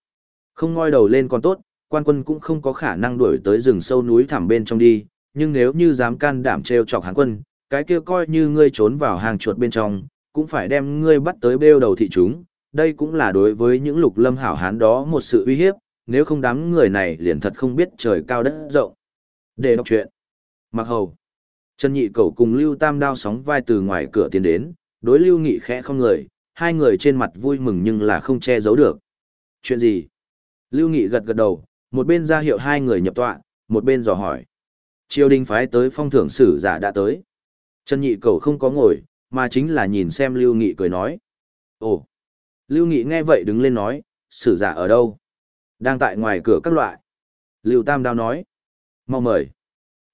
Không ngoi đầu lên còn tốt, quan quân cũng không có khả năng đuổi tới rừng sâu núi thẳm bên trong đi, nhưng nếu như dám can đảm trêu chọc hán quân, cái kia coi như ngươi trốn vào hàng chuột bên trong, cũng phải đem ngươi bắt tới bêu đầu thị chúng. Đây cũng là đối với những lục lâm hảo hán đó một sự uy hiếp, nếu không đám người này liền thật không biết trời cao đất rộng. Để đọc truyện. Mặc hầu. Trần Nhị cầu cùng Lưu Tam đao sóng vai từ ngoài cửa tiến đến, đối Lưu Nghị khẽ không người, hai người trên mặt vui mừng nhưng là không che giấu được. Chuyện gì? Lưu Nghị gật gật đầu, một bên ra hiệu hai người nhập tọa, một bên dò hỏi. Triều đình phái tới phong thưởng sử giả đã tới. Trần Nhị Cẩu không có ngồi, mà chính là nhìn xem Lưu Nghị cười nói. Ồ! Lưu Nghị nghe vậy đứng lên nói, sử giả ở đâu? Đang tại ngoài cửa các loại. Lưu Tam Đao nói. Mau mời.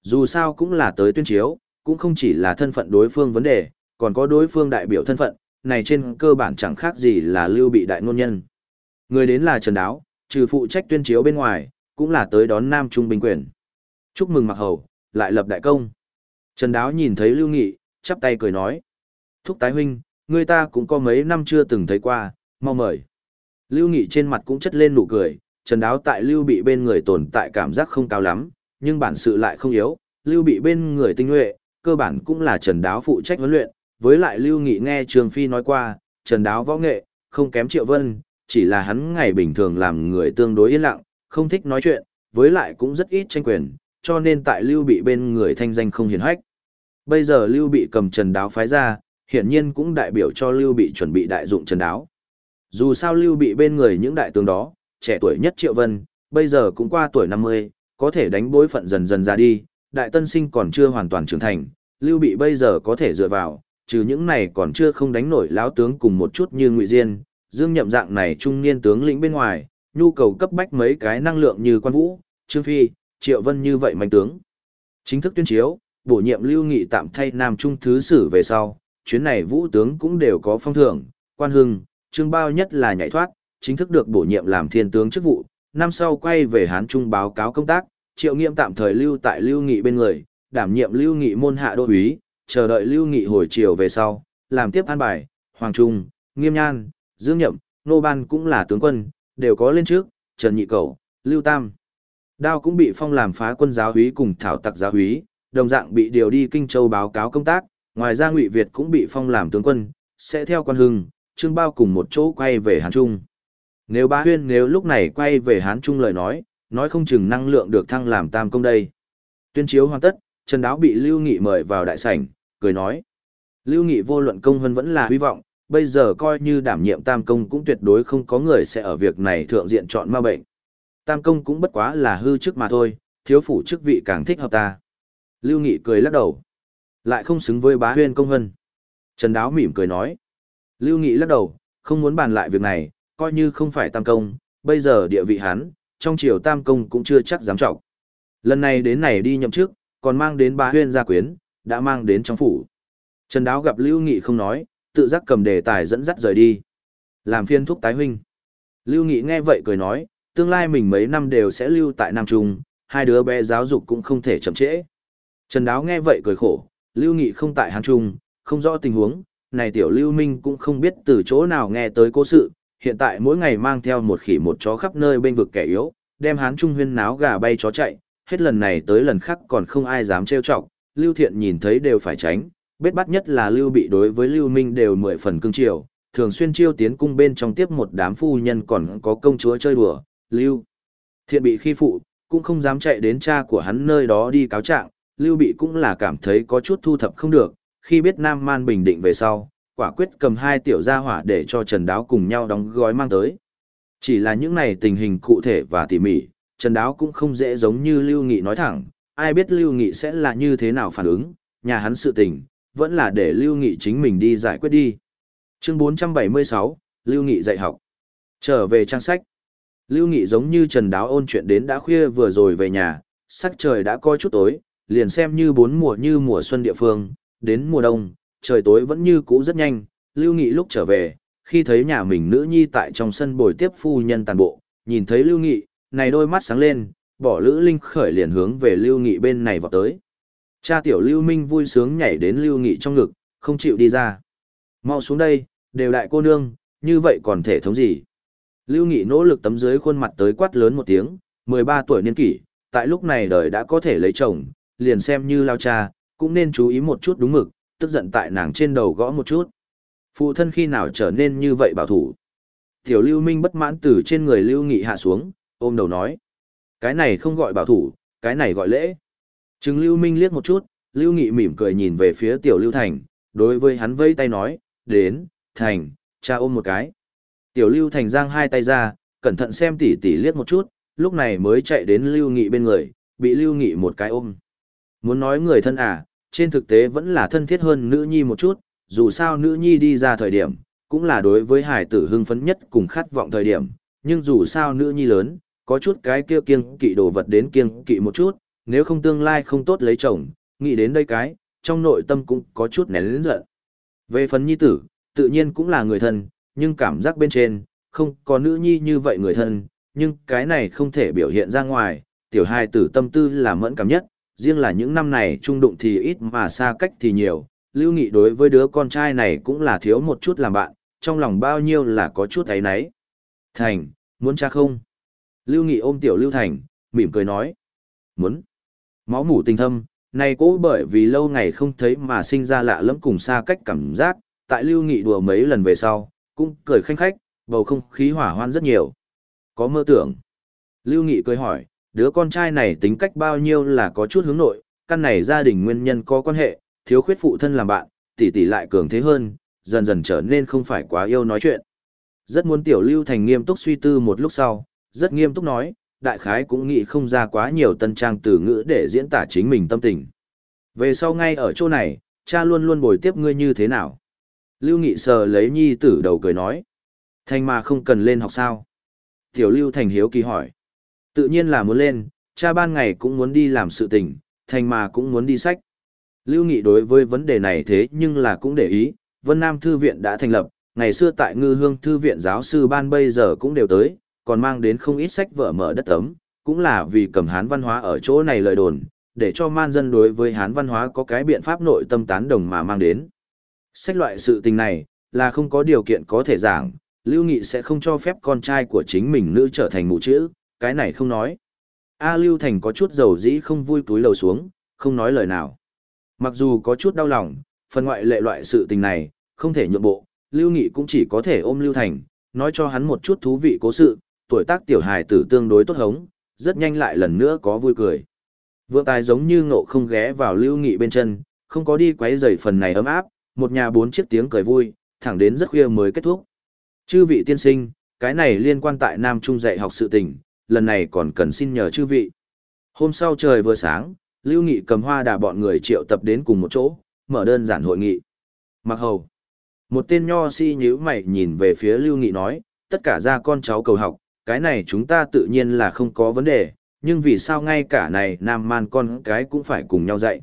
Dù sao cũng là tới tuyên chiếu, cũng không chỉ là thân phận đối phương vấn đề, còn có đối phương đại biểu thân phận, này trên cơ bản chẳng khác gì là lưu bị đại ngôn nhân. Người đến là Trần Đáo, trừ phụ trách tuyên chiếu bên ngoài, cũng là tới đón Nam Trung binh quyền. Chúc mừng Mạc Hầu, lại lập đại công. Trần Đáo nhìn thấy Lưu Nghị, chắp tay cười nói. Thúc tái huynh, người ta cũng có mấy năm chưa từng thấy qua, mau mời. Lưu Nghị trên mặt cũng chất lên nụ cười, Trần Đáo tại Lưu bị bên người tồn tại cảm giác không cao lắm, nhưng bản sự lại không yếu, Lưu bị bên người tinh nhuệ, cơ bản cũng là Trần Đáo phụ trách huấn luyện, với lại Lưu Nghị nghe Trường Phi nói qua, Trần Đáo võ nghệ, không kém Triệu Vân, chỉ là hắn ngày bình thường làm người tương đối yên lặng, không thích nói chuyện, với lại cũng rất ít tranh quyền, cho nên tại Lưu Bị bên người thanh danh không hiển hách. Bây giờ Lưu Bị cầm Trần Đáo phái ra, hiển nhiên cũng đại biểu cho Lưu Bị chuẩn bị đại dụng Trần Đáo. Dù sao Lưu Bị bên người những đại tướng đó, trẻ tuổi nhất Triệu Vân, bây giờ cũng qua tuổi 50, có thể đánh bối phận dần dần ra đi, đại tân sinh còn chưa hoàn toàn trưởng thành, Lưu Bị bây giờ có thể dựa vào, trừ những này còn chưa không đánh nổi lão tướng cùng một chút như Ngụy Diên, Dương Nhậm dạng này trung niên tướng lĩnh bên ngoài, nhu cầu cấp bách mấy cái năng lượng như Quan Vũ, Trương Phi, Triệu Vân như vậy mạnh tướng. Chính thức tuyên chiếu, bổ nhiệm Lưu Nghị tạm thay Nam Trung thứ sử về sau, chuyến này vũ tướng cũng đều có phong thưởng, quan hưng, trương bao nhất là nhảy thoát, chính thức được bổ nhiệm làm thiên tướng chức vụ, năm sau quay về Hán Trung báo cáo công tác, Triệu nghiêm tạm thời lưu tại Lưu Nghị bên người, đảm nhiệm Lưu Nghị môn hạ đô úy, chờ đợi Lưu Nghị hồi chiều về sau, làm tiếp an bài, Hoàng Trung, Nghiêm Nhan, Dương Nhậm, Nô Ban cũng là tướng quân, đều có lên trước, Trần Nhị Cầu, Lưu Tam. Đao cũng bị phong làm phá quân giáo húy cùng thảo tặc giáo húy, đồng dạng bị điều đi Kinh Châu báo cáo công tác, ngoài ra Ngụy Việt cũng bị phong làm tướng quân, sẽ theo quan hưng, Trương Bao cùng một chỗ quay về Hán Trung. Nếu bá huyên nếu lúc này quay về Hán Trung lời nói, nói không chừng năng lượng được thăng làm tam công đây. Tuyên chiếu hoàn tất, Trần Đáo bị Lưu Nghị mời vào đại sảnh, cười nói. Lưu Nghị vô luận công hơn vẫn là hy vọng, bây giờ coi như đảm nhiệm tam công cũng tuyệt đối không có người sẽ ở việc này thượng diện chọn ma bệnh. Tam công cũng bất quá là hư chức mà thôi, thiếu phủ chức vị càng thích hợp ta. Lưu Nghị cười lắc đầu. Lại không xứng với bá huyên công hân. Trần Đáo mỉm cười nói. Lưu Nghị lắc đầu, không muốn bàn lại việc này, coi như không phải tam công, bây giờ địa vị hắn, trong triều tam công cũng chưa chắc dám trọng. Lần này đến này đi nhậm chức, còn mang đến bá huyên gia quyến, đã mang đến trong phủ. Trần Đáo gặp Lưu Nghị không nói, tự giác cầm đề tài dẫn dắt rời đi. Làm phiên thúc tái huynh. Lưu Nghị nghe vậy cười nói, tương lai mình mấy năm đều sẽ lưu tại Nam Trung, hai đứa bé giáo dục cũng không thể chậm trễ. Trần Đáo nghe vậy cười khổ, Lưu Nghị không tại Hàn Trung, không rõ tình huống, này tiểu Lưu Minh cũng không biết từ chỗ nào nghe tới cố sự, hiện tại mỗi ngày mang theo một khỉ một chó khắp nơi bên vực kẻ yếu, đem Hán Trung huyên náo gà bay chó chạy, hết lần này tới lần khác còn không ai dám trêu chọc, Lưu Thiện nhìn thấy đều phải tránh, biết bắt nhất là Lưu Bị đối với Lưu Minh đều mười phần cưng chiều, thường xuyên chiêu tiến cung bên trong tiếp một đám phu nhân còn có công chúa chơi đùa, Lưu Thiện bị khi phụ, cũng không dám chạy đến cha của hắn nơi đó đi cáo trạng, Lưu Bị cũng là cảm thấy có chút thu thập không được, khi biết Nam Man bình định về sau, quả quyết cầm hai tiểu gia hỏa để cho Trần Đáo cùng nhau đóng gói mang tới. Chỉ là những này tình hình cụ thể và tỉ mỉ, Trần Đáo cũng không dễ giống như Lưu Nghị nói thẳng, ai biết Lưu Nghị sẽ là như thế nào phản ứng, nhà hắn sự tình, vẫn là để Lưu Nghị chính mình đi giải quyết đi. Chương 476, Lưu Nghị dạy học. Trở về trang sách. Lưu Nghị giống như Trần Đáo ôn chuyện đến đã khuya vừa rồi về nhà, sắc trời đã coi chút tối, liền xem như bốn mùa như mùa xuân địa phương, đến mùa đông, trời tối vẫn như cũ rất nhanh, Lưu Nghị lúc trở về, khi thấy nhà mình nữ nhi tại trong sân bồi tiếp phu nhân tàn bộ, nhìn thấy Lưu Nghị, này đôi mắt sáng lên, bỏ Lữ Linh khởi liền hướng về Lưu Nghị bên này vào tới. Cha tiểu Lưu Minh vui sướng nhảy đến Lưu Nghị trong ngực, không chịu đi ra. Mau xuống đây, đều đại cô nương, như vậy còn thể thống gì? Lưu Nghị nỗ lực tấm dưới khuôn mặt tới quát lớn một tiếng, 13 tuổi niên kỷ, tại lúc này đời đã có thể lấy chồng, liền xem như lao cha, cũng nên chú ý một chút đúng mực, tức giận tại nàng trên đầu gõ một chút. Phụ thân khi nào trở nên như vậy bảo thủ. Tiểu Lưu Minh bất mãn từ trên người Lưu Nghị hạ xuống, ôm đầu nói. Cái này không gọi bảo thủ, cái này gọi lễ. Trừng Lưu Minh liếc một chút, Lưu Nghị mỉm cười nhìn về phía Tiểu Lưu Thành, đối với hắn vây tay nói, đến, Thành, cha ôm một cái. Tiểu Lưu Thành giang hai tay ra, cẩn thận xem tỉ tỉ liếc một chút, lúc này mới chạy đến Lưu Nghị bên người, bị Lưu Nghị một cái ôm. Muốn nói người thân à, trên thực tế vẫn là thân thiết hơn nữ nhi một chút, dù sao nữ nhi đi ra thời điểm, cũng là đối với hải tử hưng phấn nhất cùng khát vọng thời điểm, nhưng dù sao nữ nhi lớn, có chút cái kia kiêng kỵ đồ vật đến kiêng kỵ một chút, nếu không tương lai không tốt lấy chồng, nghĩ đến đây cái, trong nội tâm cũng có chút nén lĩnh giận. Về phần nhi tử, tự nhiên cũng là người thân, nhưng cảm giác bên trên, không có nữ nhi như vậy người thân, nhưng cái này không thể biểu hiện ra ngoài, tiểu hài tử tâm tư là mẫn cảm nhất, riêng là những năm này trung đụng thì ít mà xa cách thì nhiều, lưu nghị đối với đứa con trai này cũng là thiếu một chút làm bạn, trong lòng bao nhiêu là có chút ấy nấy. Thành, muốn cha không? Lưu Nghị ôm tiểu Lưu Thành, mỉm cười nói. Muốn. Máu mủ tình thâm, này cố bởi vì lâu ngày không thấy mà sinh ra lạ lẫm cùng xa cách cảm giác, tại Lưu Nghị đùa mấy lần về sau, cũng cười khanh khách, bầu không khí hỏa hoan rất nhiều. Có mơ tưởng. Lưu Nghị cười hỏi, đứa con trai này tính cách bao nhiêu là có chút hướng nội, căn này gia đình nguyên nhân có quan hệ, thiếu khuyết phụ thân làm bạn, tỷ tỷ lại cường thế hơn, dần dần trở nên không phải quá yêu nói chuyện. Rất muốn tiểu Lưu Thành nghiêm túc suy tư một lúc sau, rất nghiêm túc nói, đại khái cũng nghĩ không ra quá nhiều tân trang từ ngữ để diễn tả chính mình tâm tình. Về sau ngay ở chỗ này, cha luôn luôn bồi tiếp ngươi như thế nào. Lưu Nghị sờ lấy nhi tử đầu cười nói. Thành mà không cần lên học sao. Tiểu Lưu Thành hiếu kỳ hỏi. Tự nhiên là muốn lên, cha ban ngày cũng muốn đi làm sự tình, thành mà cũng muốn đi sách. Lưu Nghị đối với vấn đề này thế nhưng là cũng để ý, Vân Nam Thư Viện đã thành lập, ngày xưa tại Ngư Hương Thư Viện giáo sư ban bây giờ cũng đều tới, còn mang đến không ít sách vở mở đất tấm, cũng là vì cầm hán văn hóa ở chỗ này lời đồn, để cho man dân đối với hán văn hóa có cái biện pháp nội tâm tán đồng mà mang đến. Sách loại sự tình này, là không có điều kiện có thể giảng, Lưu Nghị sẽ không cho phép con trai của chính mình nữ trở thành mụ chữ, cái này không nói. A Lưu Thành có chút dầu dĩ không vui túi lầu xuống, không nói lời nào. Mặc dù có chút đau lòng, phần ngoại lệ loại sự tình này, không thể nhượng bộ, Lưu Nghị cũng chỉ có thể ôm Lưu Thành, nói cho hắn một chút thú vị cố sự, tuổi tác tiểu hài tử tương đối tốt hống, rất nhanh lại lần nữa có vui cười. Vượng tài giống như ngộ không ghé vào lưu nghị bên chân, không có đi quấy rầy phần này ấm áp, một nhà bốn chiếc tiếng cười vui, thẳng đến rất khuya mới kết thúc. Chư vị tiên sinh, cái này liên quan tại Nam Trung dạy học sự tình, lần này còn cần xin nhờ chư vị. Hôm sau trời vừa sáng, Lưu Nghị cầm hoa đà bọn người triệu tập đến cùng một chỗ, mở đơn giản hội nghị. Mặc hầu. Một tên nho si nhíu mày nhìn về phía Lưu Nghị nói, tất cả ra con cháu cầu học, cái này chúng ta tự nhiên là không có vấn đề, nhưng vì sao ngay cả này nam man con cái cũng phải cùng nhau dạy.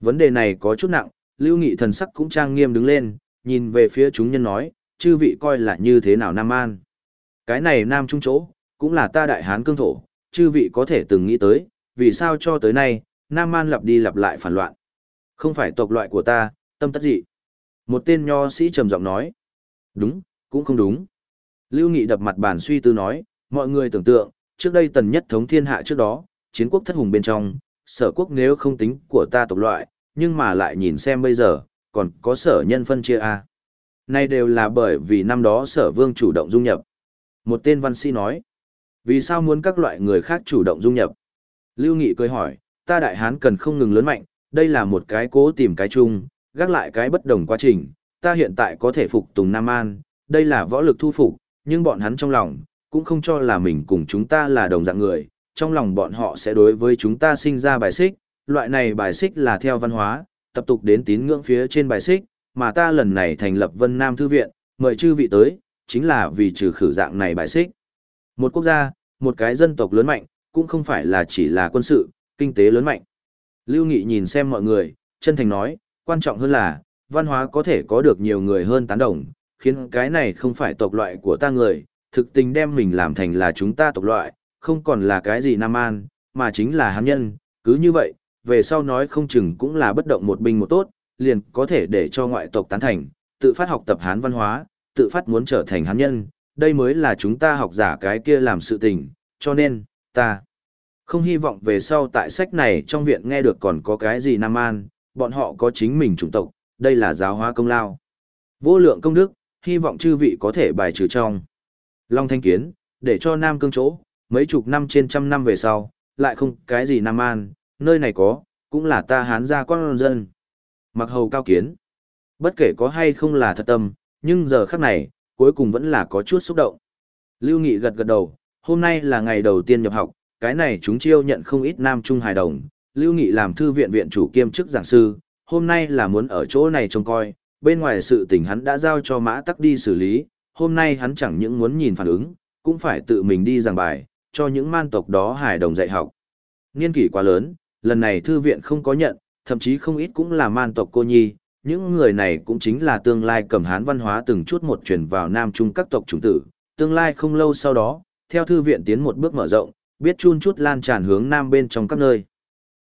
Vấn đề này có chút nặng, Lưu Nghị thần sắc cũng trang nghiêm đứng lên, nhìn về phía chúng nhân nói, chư vị coi là như thế nào nam man. Cái này nam trung chỗ, cũng là ta đại hán cương thổ, chư vị có thể từng nghĩ tới, vì sao cho tới nay, nam man lặp đi lặp lại phản loạn. Không phải tộc loại của ta, tâm tất dị. Một tên nho sĩ trầm giọng nói. Đúng, cũng không đúng. Lưu Nghị đập mặt bàn suy tư nói, Mọi người tưởng tượng, trước đây tần nhất thống thiên hạ trước đó, chiến quốc thất hùng bên trong, sở quốc nếu không tính của ta tộc loại, nhưng mà lại nhìn xem bây giờ, còn có sở nhân phân chia A. Nay đều là bởi vì năm đó sở vương chủ động dung nhập. Một tên văn sĩ nói, vì sao muốn các loại người khác chủ động dung nhập? Lưu Nghị cười hỏi, ta đại hán cần không ngừng lớn mạnh, đây là một cái cố tìm cái chung, gác lại cái bất đồng quá trình, ta hiện tại có thể phục tùng Nam An, đây là võ lực thu phục, nhưng bọn hắn trong lòng, cũng không cho là mình cùng chúng ta là đồng dạng người, trong lòng bọn họ sẽ đối với chúng ta sinh ra bài xích, loại này bài xích là theo văn hóa, tập tục đến tín ngưỡng phía trên bài xích, mà ta lần này thành lập Vân Nam Thư Viện, mời chư vị tới, chính là vì trừ khử dạng này bài xích. Một quốc gia, một cái dân tộc lớn mạnh, cũng không phải là chỉ là quân sự, kinh tế lớn mạnh. Lưu Nghị nhìn xem mọi người, chân thành nói, quan trọng hơn là, văn hóa có thể có được nhiều người hơn tán đồng, khiến cái này không phải tộc loại của ta người, thực tình đem mình làm thành là chúng ta tộc loại, không còn là cái gì Nam An, mà chính là hán nhân, cứ như vậy, về sau nói không chừng cũng là bất động một binh một tốt, liền có thể để cho ngoại tộc tán thành, tự phát học tập hán văn hóa, tự phát muốn trở thành hán nhân, đây mới là chúng ta học giả cái kia làm sự tình, cho nên, ta không hy vọng về sau tại sách này trong viện nghe được còn có cái gì Nam An, bọn họ có chính mình chủng tộc, đây là giáo hóa công lao. Vô lượng công đức, hy vọng chư vị có thể bài trừ trong. Long Thanh Kiến, để cho Nam Cương chỗ, mấy chục năm trên trăm năm về sau, lại không cái gì Nam An, nơi này có, cũng là ta hán ra con dân. Mặc hầu cao kiến. Bất kể có hay không là thật tâm, nhưng giờ khắc này, cuối cùng vẫn là có chút xúc động. Lưu Nghị gật gật đầu, hôm nay là ngày đầu tiên nhập học, cái này chúng chiêu nhận không ít nam trung hài đồng. Lưu Nghị làm thư viện viện chủ kiêm chức giảng sư, hôm nay là muốn ở chỗ này trông coi, bên ngoài sự tình hắn đã giao cho mã tắc đi xử lý, hôm nay hắn chẳng những muốn nhìn phản ứng, cũng phải tự mình đi giảng bài, cho những man tộc đó hài đồng dạy học. Niên kỷ quá lớn, lần này thư viện không có nhận, thậm chí không ít cũng là man tộc cô nhi, những người này cũng chính là tương lai cầm hán văn hóa từng chút một chuyển vào nam trung các tộc chủng tử, tương lai không lâu sau đó, theo thư viện tiến một bước mở rộng, biết chun chút lan tràn hướng nam bên trong các nơi.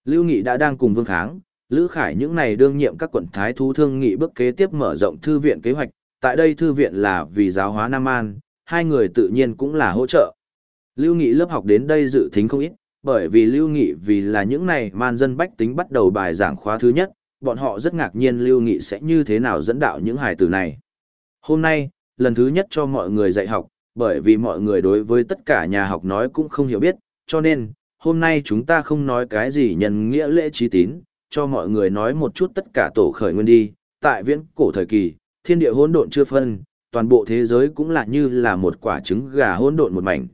Lưu Nghị đã đang cùng Vương Kháng, Lữ Khải những này đương nhiệm các quận thái thú thương nghị bước kế tiếp mở rộng thư viện kế hoạch, tại đây thư viện là vì giáo hóa Nam An, hai người tự nhiên cũng là hỗ trợ. Lưu Nghị lớp học đến đây dự thính không ít, bởi vì Lưu Nghị vì là những này man dân bách tính bắt đầu bài giảng khóa thứ nhất, bọn họ rất ngạc nhiên Lưu Nghị sẽ như thế nào dẫn đạo những hài tử này. Hôm nay, lần thứ nhất cho mọi người dạy học, bởi vì mọi người đối với tất cả nhà học nói cũng không hiểu biết, cho nên, hôm nay chúng ta không nói cái gì nhân nghĩa lễ trí tín, cho mọi người nói một chút tất cả tổ khởi nguyên đi, tại viễn cổ thời kỳ, thiên địa hỗn độn chưa phân, toàn bộ thế giới cũng là như là một quả trứng gà hỗn độn một mảnh.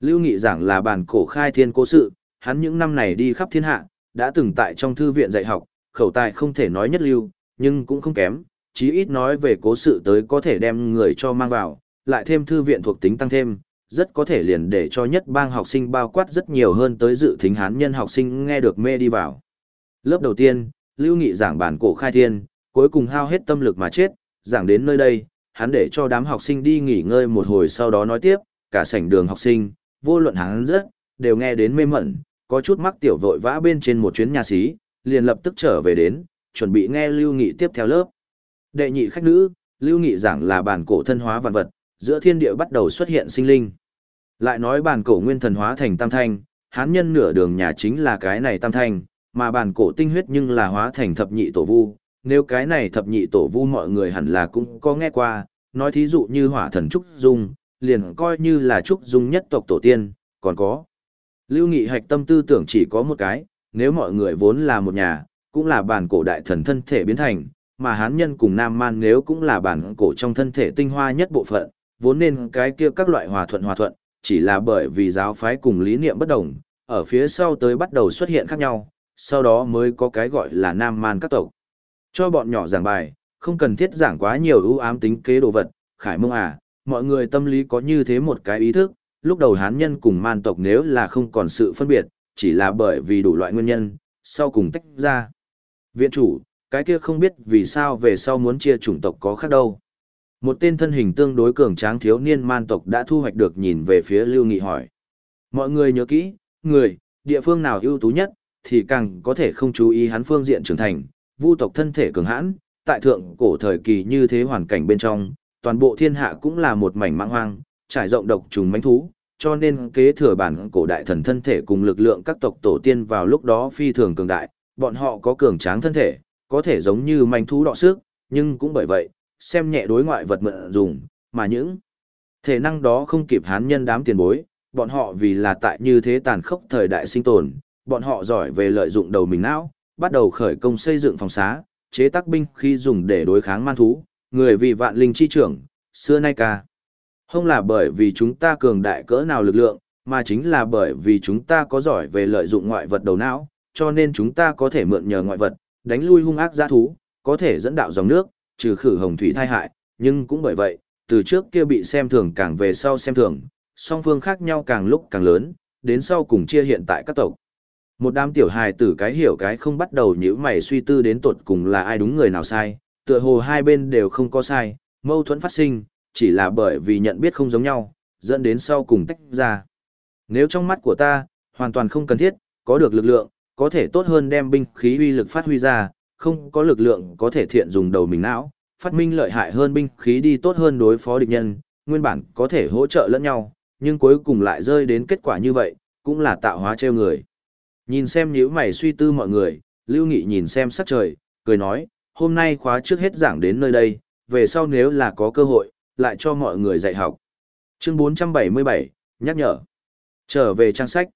Lưu Nghị giảng là bản cổ khai thiên cố sự, hắn những năm này đi khắp thiên hạ, đã từng tại trong thư viện dạy học, khẩu tài không thể nói nhất lưu, nhưng cũng không kém, chí ít nói về cố sự tới có thể đem người cho mang vào, lại thêm thư viện thuộc tính tăng thêm, rất có thể liền để cho nhất bang học sinh bao quát rất nhiều hơn tới dự thính hán nhân học sinh nghe được mê đi vào. Lớp đầu tiên, Lưu Nghị giảng bản cổ khai thiên, cuối cùng hao hết tâm lực mà chết, giảng đến nơi đây, hắn để cho đám học sinh đi nghỉ ngơi một hồi sau đó nói tiếp, cả sảnh đường học sinh, vô luận hắn rất, đều nghe đến mê mẩn, có chút mắc tiểu vội vã bên trên một chuyến nhà xí, liền lập tức trở về đến, chuẩn bị nghe Lưu Nghị tiếp theo lớp. Đệ nhị khách nữ, Lưu Nghị giảng là bản cổ thân hóa vạn vật, giữa thiên địa bắt đầu xuất hiện sinh linh. Lại nói bản cổ nguyên thần hóa thành tam thanh, hán nhân nửa đường nhà chính là cái này tam thanh, mà bản cổ tinh huyết nhưng là hóa thành thập nhị tổ vu. Nếu cái này thập nhị tổ vu mọi người hẳn là cũng có nghe qua, nói thí dụ như hỏa thần Trúc Dung, liền coi như là Trúc Dung nhất tộc tổ tiên, còn có. Lưu Nghị hạch tâm tư tưởng chỉ có một cái, nếu mọi người vốn là một nhà, cũng là bản cổ đại thần thân thể biến thành, mà hán nhân cùng nam man nếu cũng là bản cổ trong thân thể tinh hoa nhất bộ phận, vốn nên cái kia các loại hòa thuận hòa thuận, chỉ là bởi vì giáo phái cùng lý niệm bất đồng, ở phía sau tới bắt đầu xuất hiện khác nhau, sau đó mới có cái gọi là nam man các tộc. Cho bọn nhỏ giảng bài, không cần thiết giảng quá nhiều ưu ám tính kế đồ vật, khải mông à, mọi người tâm lý có như thế một cái ý thức, lúc đầu hán nhân cùng man tộc nếu là không còn sự phân biệt, chỉ là bởi vì đủ loại nguyên nhân, sau cùng tách ra. Viện chủ, cái kia không biết vì sao về sau muốn chia chủng tộc có khác đâu. Một tên thân hình tương đối cường tráng thiếu niên man tộc đã thu hoạch được nhìn về phía Lưu Nghị hỏi. Mọi người nhớ kỹ, người, địa phương nào ưu tú nhất, thì càng có thể không chú ý hắn phương diện trưởng thành, vu tộc thân thể cường hãn, tại thượng cổ thời kỳ như thế hoàn cảnh bên trong, toàn bộ thiên hạ cũng là một mảnh mãng hoang, trải rộng độc trùng mãnh thú, cho nên kế thừa bản cổ đại thần thân thể cùng lực lượng các tộc tổ tiên vào lúc đó phi thường cường đại, bọn họ có cường tráng thân thể, có thể giống như manh thú đọ sức, nhưng cũng bởi vậy, xem nhẹ đối ngoại vật mượn dùng, mà những thể năng đó không kịp hán nhân đám tiền bối, bọn họ vì là tại như thế tàn khốc thời đại sinh tồn, bọn họ giỏi về lợi dụng đầu mình não, bắt đầu khởi công xây dựng phòng xá, chế tác binh khi dùng để đối kháng man thú, người vì vạn linh chi trưởng, xưa nay ca. Không là bởi vì chúng ta cường đại cỡ nào lực lượng, mà chính là bởi vì chúng ta có giỏi về lợi dụng ngoại vật đầu não, cho nên chúng ta có thể mượn nhờ ngoại vật, đánh lui hung ác giã thú, có thể dẫn đạo dòng nước, trừ khử hồng thủy thai hại, nhưng cũng bởi vậy, từ trước kia bị xem thường càng về sau xem thường, song phương khác nhau càng lúc càng lớn, đến sau cùng chia hiện tại các tộc. Một đám tiểu hài tử cái hiểu cái không bắt đầu nhíu mày suy tư đến tột cùng là ai đúng người nào sai, tựa hồ hai bên đều không có sai, mâu thuẫn phát sinh, chỉ là bởi vì nhận biết không giống nhau, dẫn đến sau cùng tách ra. Nếu trong mắt của ta, hoàn toàn không cần thiết, có được lực lượng, có thể tốt hơn đem binh khí uy lực phát huy ra, không có lực lượng có thể thiện dùng đầu mình não, phát minh lợi hại hơn binh khí đi tốt hơn đối phó địch nhân, nguyên bản có thể hỗ trợ lẫn nhau, nhưng cuối cùng lại rơi đến kết quả như vậy, cũng là tạo hóa treo người. Nhìn xem nhíu mày suy tư mọi người, Lưu Nghị nhìn xem sắc trời, cười nói, hôm nay khóa trước hết giảng đến nơi đây, về sau nếu là có cơ hội, lại cho mọi người dạy học. Chương 477, nhắc nhở. Trở về trang sách.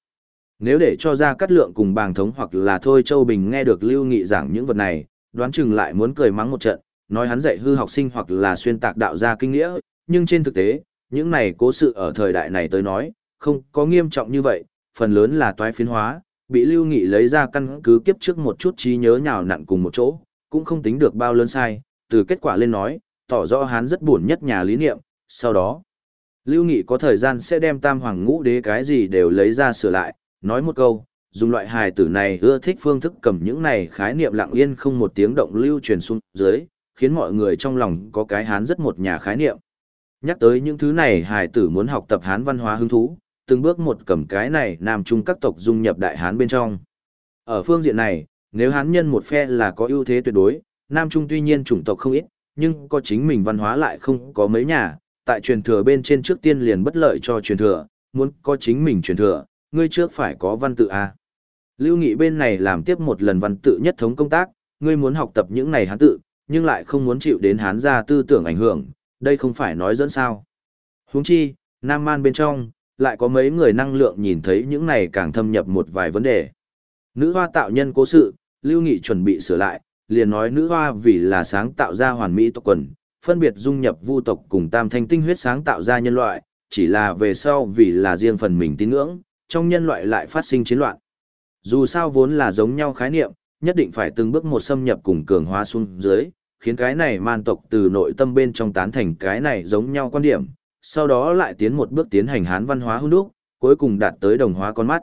Nếu để cho ra cắt lượng cùng bàng thống hoặc là thôi Châu Bình nghe được Lưu Nghị giảng những vật này, đoán chừng lại muốn cười mắng một trận, nói hắn dạy hư học sinh hoặc là xuyên tạc đạo gia kinh nghĩa, nhưng trên thực tế, những này cố sự ở thời đại này tới nói, không có nghiêm trọng như vậy, phần lớn là toái phiến hóa, bị Lưu Nghị lấy ra căn cứ kiếp trước một chút trí nhớ nhào nặn cùng một chỗ, cũng không tính được bao lớn sai, từ kết quả lên nói, tỏ rõ hắn rất buồn nhất nhà lý niệm, sau đó, Lưu Nghị có thời gian sẽ đem tam hoàng ngũ đế cái gì đều lấy ra sửa lại, nói một câu, dùng loại hài tử này ưa thích phương thức cầm những này khái niệm lặng yên không một tiếng động lưu truyền xuống dưới, khiến mọi người trong lòng có cái hán rất một nhà khái niệm. Nhắc tới những thứ này hài tử muốn học tập hán văn hóa hứng thú, từng bước một cầm cái này nam trung các tộc dung nhập đại hán bên trong. Ở phương diện này, nếu hán nhân một phe là có ưu thế tuyệt đối, nam trung tuy nhiên chủng tộc không ít, nhưng có chính mình văn hóa lại không có mấy nhà, tại truyền thừa bên trên trước tiên liền bất lợi cho truyền thừa, muốn có chính mình truyền thừa, ngươi trước phải có văn tự A. Lưu Nghị bên này làm tiếp một lần văn tự nhất thống công tác, ngươi muốn học tập những này hán tự, nhưng lại không muốn chịu đến hán gia tư tưởng ảnh hưởng, đây không phải nói dẫn sao. Huống chi, Nam Man bên trong, lại có mấy người năng lượng nhìn thấy những này càng thâm nhập một vài vấn đề. Nữ hoa tạo nhân cố sự, Lưu Nghị chuẩn bị sửa lại, liền nói nữ hoa vì là sáng tạo ra hoàn mỹ tộc quần, phân biệt dung nhập vu tộc cùng tam thanh tinh huyết sáng tạo ra nhân loại, chỉ là về sau vì là riêng phần mình tín ngưỡng, trong nhân loại lại phát sinh chiến loạn. Dù sao vốn là giống nhau khái niệm, nhất định phải từng bước một xâm nhập cùng cường hóa xuống dưới, khiến cái này man tộc từ nội tâm bên trong tán thành cái này giống nhau quan điểm, sau đó lại tiến một bước tiến hành hán văn hóa hôn đúc, cuối cùng đạt tới đồng hóa con mắt.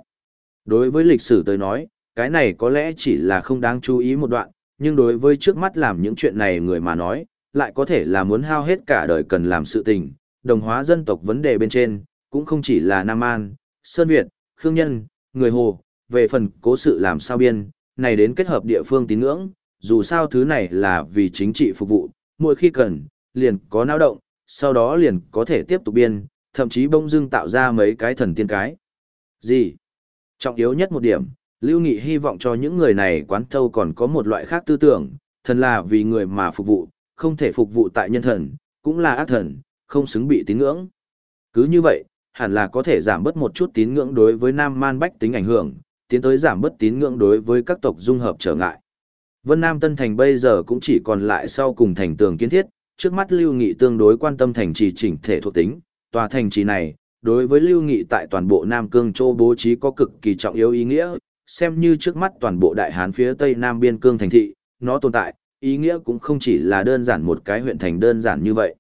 Đối với lịch sử tới nói, cái này có lẽ chỉ là không đáng chú ý một đoạn, nhưng đối với trước mắt làm những chuyện này người mà nói, lại có thể là muốn hao hết cả đời cần làm sự tình, đồng hóa dân tộc vấn đề bên trên, cũng không chỉ là Nam An, Sơn Việt, Khương Nhân, người Hồ, về phần cố sự làm sao biên, này đến kết hợp địa phương tín ngưỡng, dù sao thứ này là vì chính trị phục vụ, mỗi khi cần, liền có náo động, sau đó liền có thể tiếp tục biên, thậm chí bông dưng tạo ra mấy cái thần tiên cái. Gì? Trọng yếu nhất một điểm, Lưu Nghị hy vọng cho những người này quán thâu còn có một loại khác tư tưởng, thần là vì người mà phục vụ, không thể phục vụ tại nhân thần, cũng là ác thần, không xứng bị tín ngưỡng. Cứ như vậy, hẳn là có thể giảm bớt một chút tín ngưỡng đối với Nam Man Bách tính ảnh hưởng, tiến tới giảm bớt tín ngưỡng đối với các tộc dung hợp trở ngại. Vân Nam Tân Thành bây giờ cũng chỉ còn lại sau cùng thành tường kiến thiết, trước mắt Lưu Nghị tương đối quan tâm thành trì chỉnh thể thuộc tính, tòa thành trì này, đối với Lưu Nghị tại toàn bộ Nam Cương Châu bố trí có cực kỳ trọng yếu ý nghĩa, xem như trước mắt toàn bộ Đại Hán phía Tây Nam Biên Cương thành thị, nó tồn tại, ý nghĩa cũng không chỉ là đơn giản một cái huyện thành đơn giản như vậy.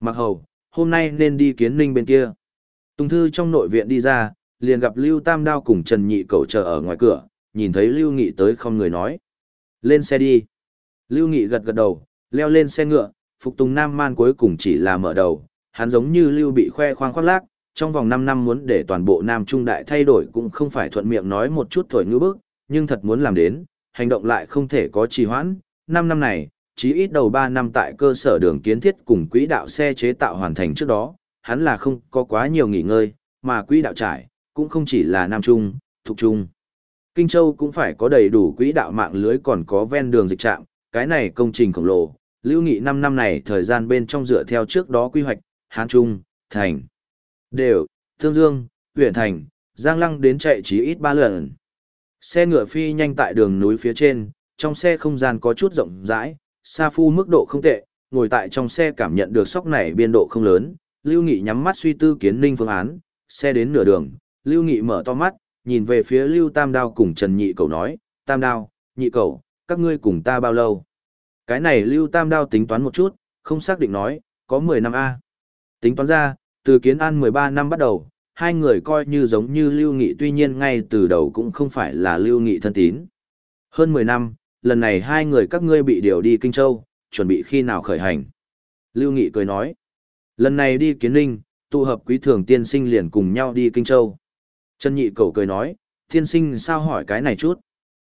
Mặc hầu, hôm nay nên đi kiến ninh bên kia. Tùng Thư trong nội viện đi ra, liền gặp Lưu Tam Đao cùng Trần Nhị Cầu chờ ở ngoài cửa, nhìn thấy Lưu Nghị tới không người nói. Lên xe đi. Lưu Nghị gật gật đầu, leo lên xe ngựa, Phục Tùng Nam Man cuối cùng chỉ là mở đầu, hắn giống như Lưu bị khoe khoang khoác lác, trong vòng 5 năm muốn để toàn bộ Nam Trung Đại thay đổi cũng không phải thuận miệng nói một chút thổi ngữ bức, nhưng thật muốn làm đến, hành động lại không thể có trì hoãn. 5 năm này, chí ít đầu 3 năm tại cơ sở đường kiến thiết cùng quỹ đạo xe chế tạo hoàn thành trước đó, hắn là không có quá nhiều nghỉ ngơi, mà quỹ đạo trải, cũng không chỉ là Nam Trung, Thục Trung. Kinh Châu cũng phải có đầy đủ quỹ đạo mạng lưới còn có ven đường dịch trạm, cái này công trình khổng lồ, lưu nghị 5 năm này thời gian bên trong dựa theo trước đó quy hoạch, Hán Trung, Thành, Đều, Thương Dương, huyện Thành, Giang Lăng đến chạy chí ít 3 lần. Xe ngựa phi nhanh tại đường núi phía trên, trong xe không gian có chút rộng rãi, Sa Phu mức độ không tệ, ngồi tại trong xe cảm nhận được sóc này biên độ không lớn, Lưu Nghị nhắm mắt suy tư kiến ninh phương án, xe đến nửa đường, Lưu Nghị mở to mắt, nhìn về phía Lưu Tam Đao cùng Trần Nhị Cầu nói, Tam Đao, Nhị Cầu, các ngươi cùng ta bao lâu? Cái này Lưu Tam Đao tính toán một chút, không xác định nói, có 10 năm A. Tính toán ra, từ kiến an 13 năm bắt đầu, hai người coi như giống như Lưu Nghị tuy nhiên ngay từ đầu cũng không phải là Lưu Nghị thân tín. Hơn 10 năm, lần này hai người các ngươi bị điều đi Kinh Châu, chuẩn bị khi nào khởi hành. Lưu Nghị cười nói, lần này đi kiến ninh, tụ hợp quý thường tiên sinh liền cùng nhau đi Kinh Châu. Trần Nhị Cầu cười nói, tiên sinh sao hỏi cái này chút.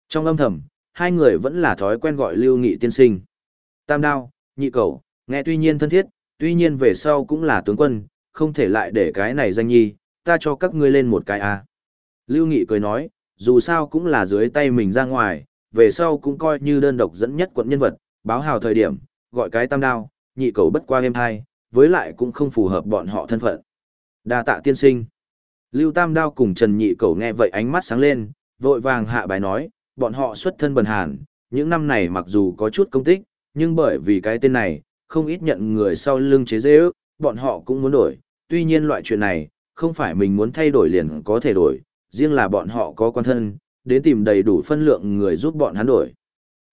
Trong âm thầm, hai người vẫn là thói quen gọi Lưu Nghị tiên sinh. Tam đao, nhị cầu, nghe tuy nhiên thân thiết, tuy nhiên về sau cũng là tướng quân, không thể lại để cái này danh nhi, ta cho các ngươi lên một cái à. Lưu Nghị cười nói, dù sao cũng là dưới tay mình ra ngoài, về sau cũng coi như đơn độc dẫn nhất quận nhân vật, báo hào thời điểm, gọi cái tam đao, nhị cầu bất qua êm hai, với lại cũng không phù hợp bọn họ thân phận. đa tạ tiên sinh. Lưu Tam Đao cùng Trần Nhị Cẩu nghe vậy ánh mắt sáng lên, vội vàng hạ bài nói, bọn họ xuất thân bần hàn, những năm này mặc dù có chút công tích, nhưng bởi vì cái tên này, không ít nhận người sau lưng chế dễ ước, bọn họ cũng muốn đổi, tuy nhiên loại chuyện này, không phải mình muốn thay đổi liền có thể đổi, riêng là bọn họ có quan thân, đến tìm đầy đủ phân lượng người giúp bọn hắn đổi.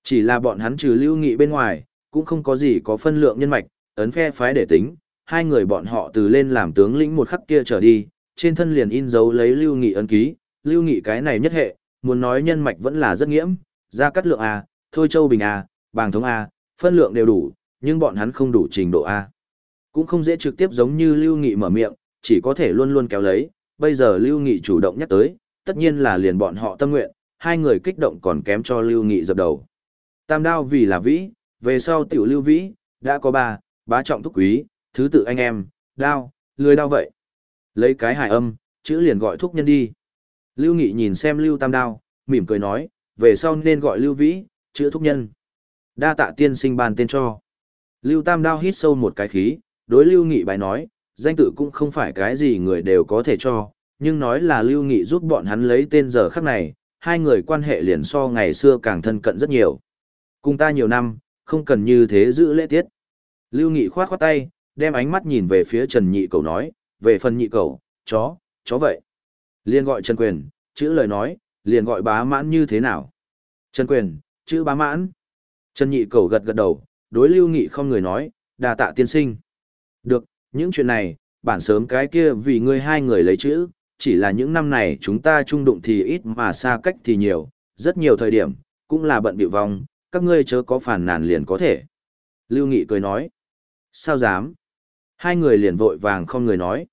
Chỉ là bọn hắn trừ lưu nghị bên ngoài, cũng không có gì có phân lượng nhân mạch, ấn phe phái để tính, hai người bọn họ từ lên làm tướng lĩnh một khắc kia trở đi, trên thân liền in dấu lấy lưu nghị ấn ký, lưu nghị cái này nhất hệ, muốn nói nhân mạch vẫn là rất nghiễm, ra cắt lượng A, thôi châu bình A, bàng thống A, phân lượng đều đủ, nhưng bọn hắn không đủ trình độ A. Cũng không dễ trực tiếp giống như lưu nghị mở miệng, chỉ có thể luôn luôn kéo lấy, bây giờ lưu nghị chủ động nhắc tới, tất nhiên là liền bọn họ tâm nguyện, hai người kích động còn kém cho lưu nghị dập đầu. Tam đao vì là vĩ, về sau tiểu lưu vĩ, đã có ba, bá trọng thúc quý, thứ tự anh em, đao, lười đao vậy. Lấy cái hài âm, chữ liền gọi thúc nhân đi. Lưu Nghị nhìn xem Lưu Tam Đao, mỉm cười nói, về sau nên gọi Lưu Vĩ, chữ thúc nhân. Đa tạ tiên sinh ban tên cho. Lưu Tam Đao hít sâu một cái khí, đối Lưu Nghị bài nói, danh tự cũng không phải cái gì người đều có thể cho, nhưng nói là Lưu Nghị giúp bọn hắn lấy tên giờ khắc này, hai người quan hệ liền so ngày xưa càng thân cận rất nhiều. Cùng ta nhiều năm, không cần như thế giữ lễ tiết. Lưu Nghị khoát khoát tay, đem ánh mắt nhìn về phía Trần Nhị Cầu nói, về phần nhị cầu, chó, chó vậy. Liên gọi Trần Quyền, chữ lời nói, liền gọi bá mãn như thế nào. Trần Quyền, chữ bá mãn. Trần Nhị cầu gật gật đầu, đối Lưu Nghị không người nói, đà tạ tiên sinh. Được, những chuyện này, bản sớm cái kia vì ngươi hai người lấy chữ, chỉ là những năm này chúng ta chung đụng thì ít mà xa cách thì nhiều, rất nhiều thời điểm, cũng là bận bịu vong, các ngươi chớ có phản nàn liền có thể. Lưu Nghị cười nói, sao dám? Hai người liền vội vàng không người nói.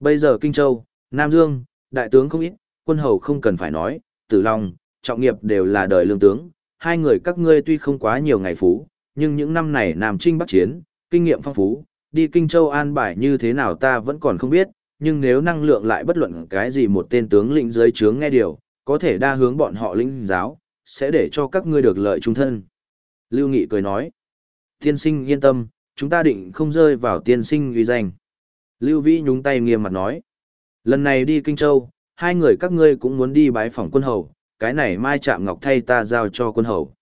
Bây giờ Kinh Châu, Nam Dương, đại tướng không ít, quân hầu không cần phải nói, tử long, trọng nghiệp đều là đời lương tướng. Hai người các ngươi tuy không quá nhiều ngày phú, nhưng những năm này Nam Trinh Bắc Chiến, kinh nghiệm phong phú, đi Kinh Châu an bài như thế nào ta vẫn còn không biết, nhưng nếu năng lượng lại bất luận cái gì một tên tướng lĩnh dưới trướng nghe điều, có thể đa hướng bọn họ lĩnh giáo, sẽ để cho các ngươi được lợi trung thân. Lưu Nghị cười nói, tiên sinh yên tâm, chúng ta định không rơi vào tiên sinh uy danh. Lưu Vĩ nhúng tay nghiêm mặt nói. Lần này đi Kinh Châu, hai người các ngươi cũng muốn đi bái phỏng quân hầu, cái này mai chạm ngọc thay ta giao cho quân hầu.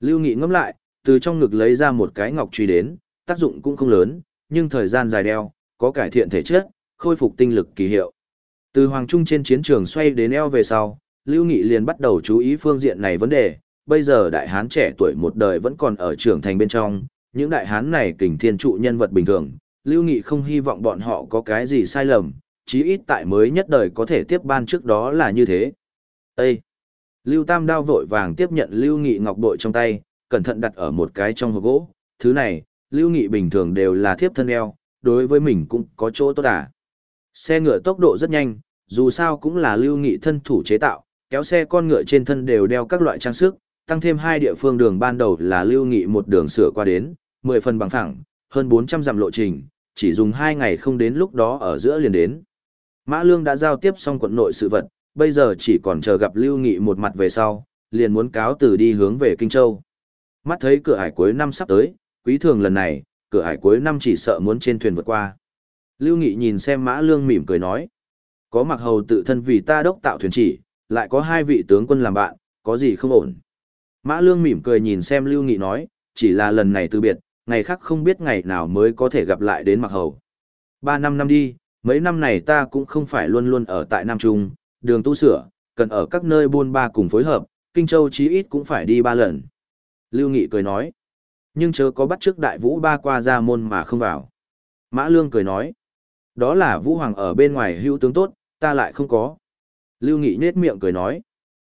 Lưu Nghị ngẫm lại, từ trong ngực lấy ra một cái ngọc truy đến, tác dụng cũng không lớn, nhưng thời gian dài đeo, có cải thiện thể chất, khôi phục tinh lực kỳ hiệu. Từ Hoàng Trung trên chiến trường xoay đến eo về sau, Lưu Nghị liền bắt đầu chú ý phương diện này vấn đề, bây giờ đại hán trẻ tuổi một đời vẫn còn ở trưởng thành bên trong, những đại hán này kình thiên trụ nhân vật bình thường, Lưu Nghị không hy vọng bọn họ có cái gì sai lầm, chí ít tại mới nhất đời có thể tiếp ban trước đó là như thế. Ê! Lưu Tam đao vội vàng tiếp nhận Lưu Nghị ngọc bội trong tay, cẩn thận đặt ở một cái trong hộp gỗ, thứ này, Lưu Nghị bình thường đều là thiếp thân eo, đối với mình cũng có chỗ tốt à. Xe ngựa tốc độ rất nhanh, dù sao cũng là Lưu Nghị thân thủ chế tạo, kéo xe con ngựa trên thân đều đeo các loại trang sức, tăng thêm hai địa phương đường ban đầu là Lưu Nghị một đường sửa qua đến, 10 phần bằng phẳng, hơn 400 dặm lộ trình, chỉ dùng 2 ngày không đến lúc đó ở giữa liền đến. Mã Lương đã giao tiếp xong quận nội sự vật, bây giờ chỉ còn chờ gặp Lưu Nghị một mặt về sau, liền muốn cáo từ đi hướng về Kinh Châu. Mắt thấy cửa hải cuối năm sắp tới, quý thường lần này, cửa hải cuối năm chỉ sợ muốn trên thuyền vượt qua. Lưu Nghị nhìn xem Mã Lương mỉm cười nói. Có mặc hầu tự thân vì ta đốc tạo thuyền chỉ, lại có hai vị tướng quân làm bạn, có gì không ổn. Mã Lương mỉm cười nhìn xem Lưu Nghị nói, chỉ là lần này từ biệt, ngày khác không biết ngày nào mới có thể gặp lại đến mặc hầu. Ba năm năm đi, mấy năm này ta cũng không phải luôn luôn ở tại Nam Trung, đường tu sửa, cần ở các nơi buôn ba cùng phối hợp, Kinh Châu chí ít cũng phải đi ba lần. Lưu Nghị cười nói, nhưng chớ có bắt trước đại vũ ba qua ra môn mà không vào. Mã Lương cười nói, đó là Vũ Hoàng ở bên ngoài hữu tướng tốt, ta lại không có. Lưu Nghị nết miệng cười nói,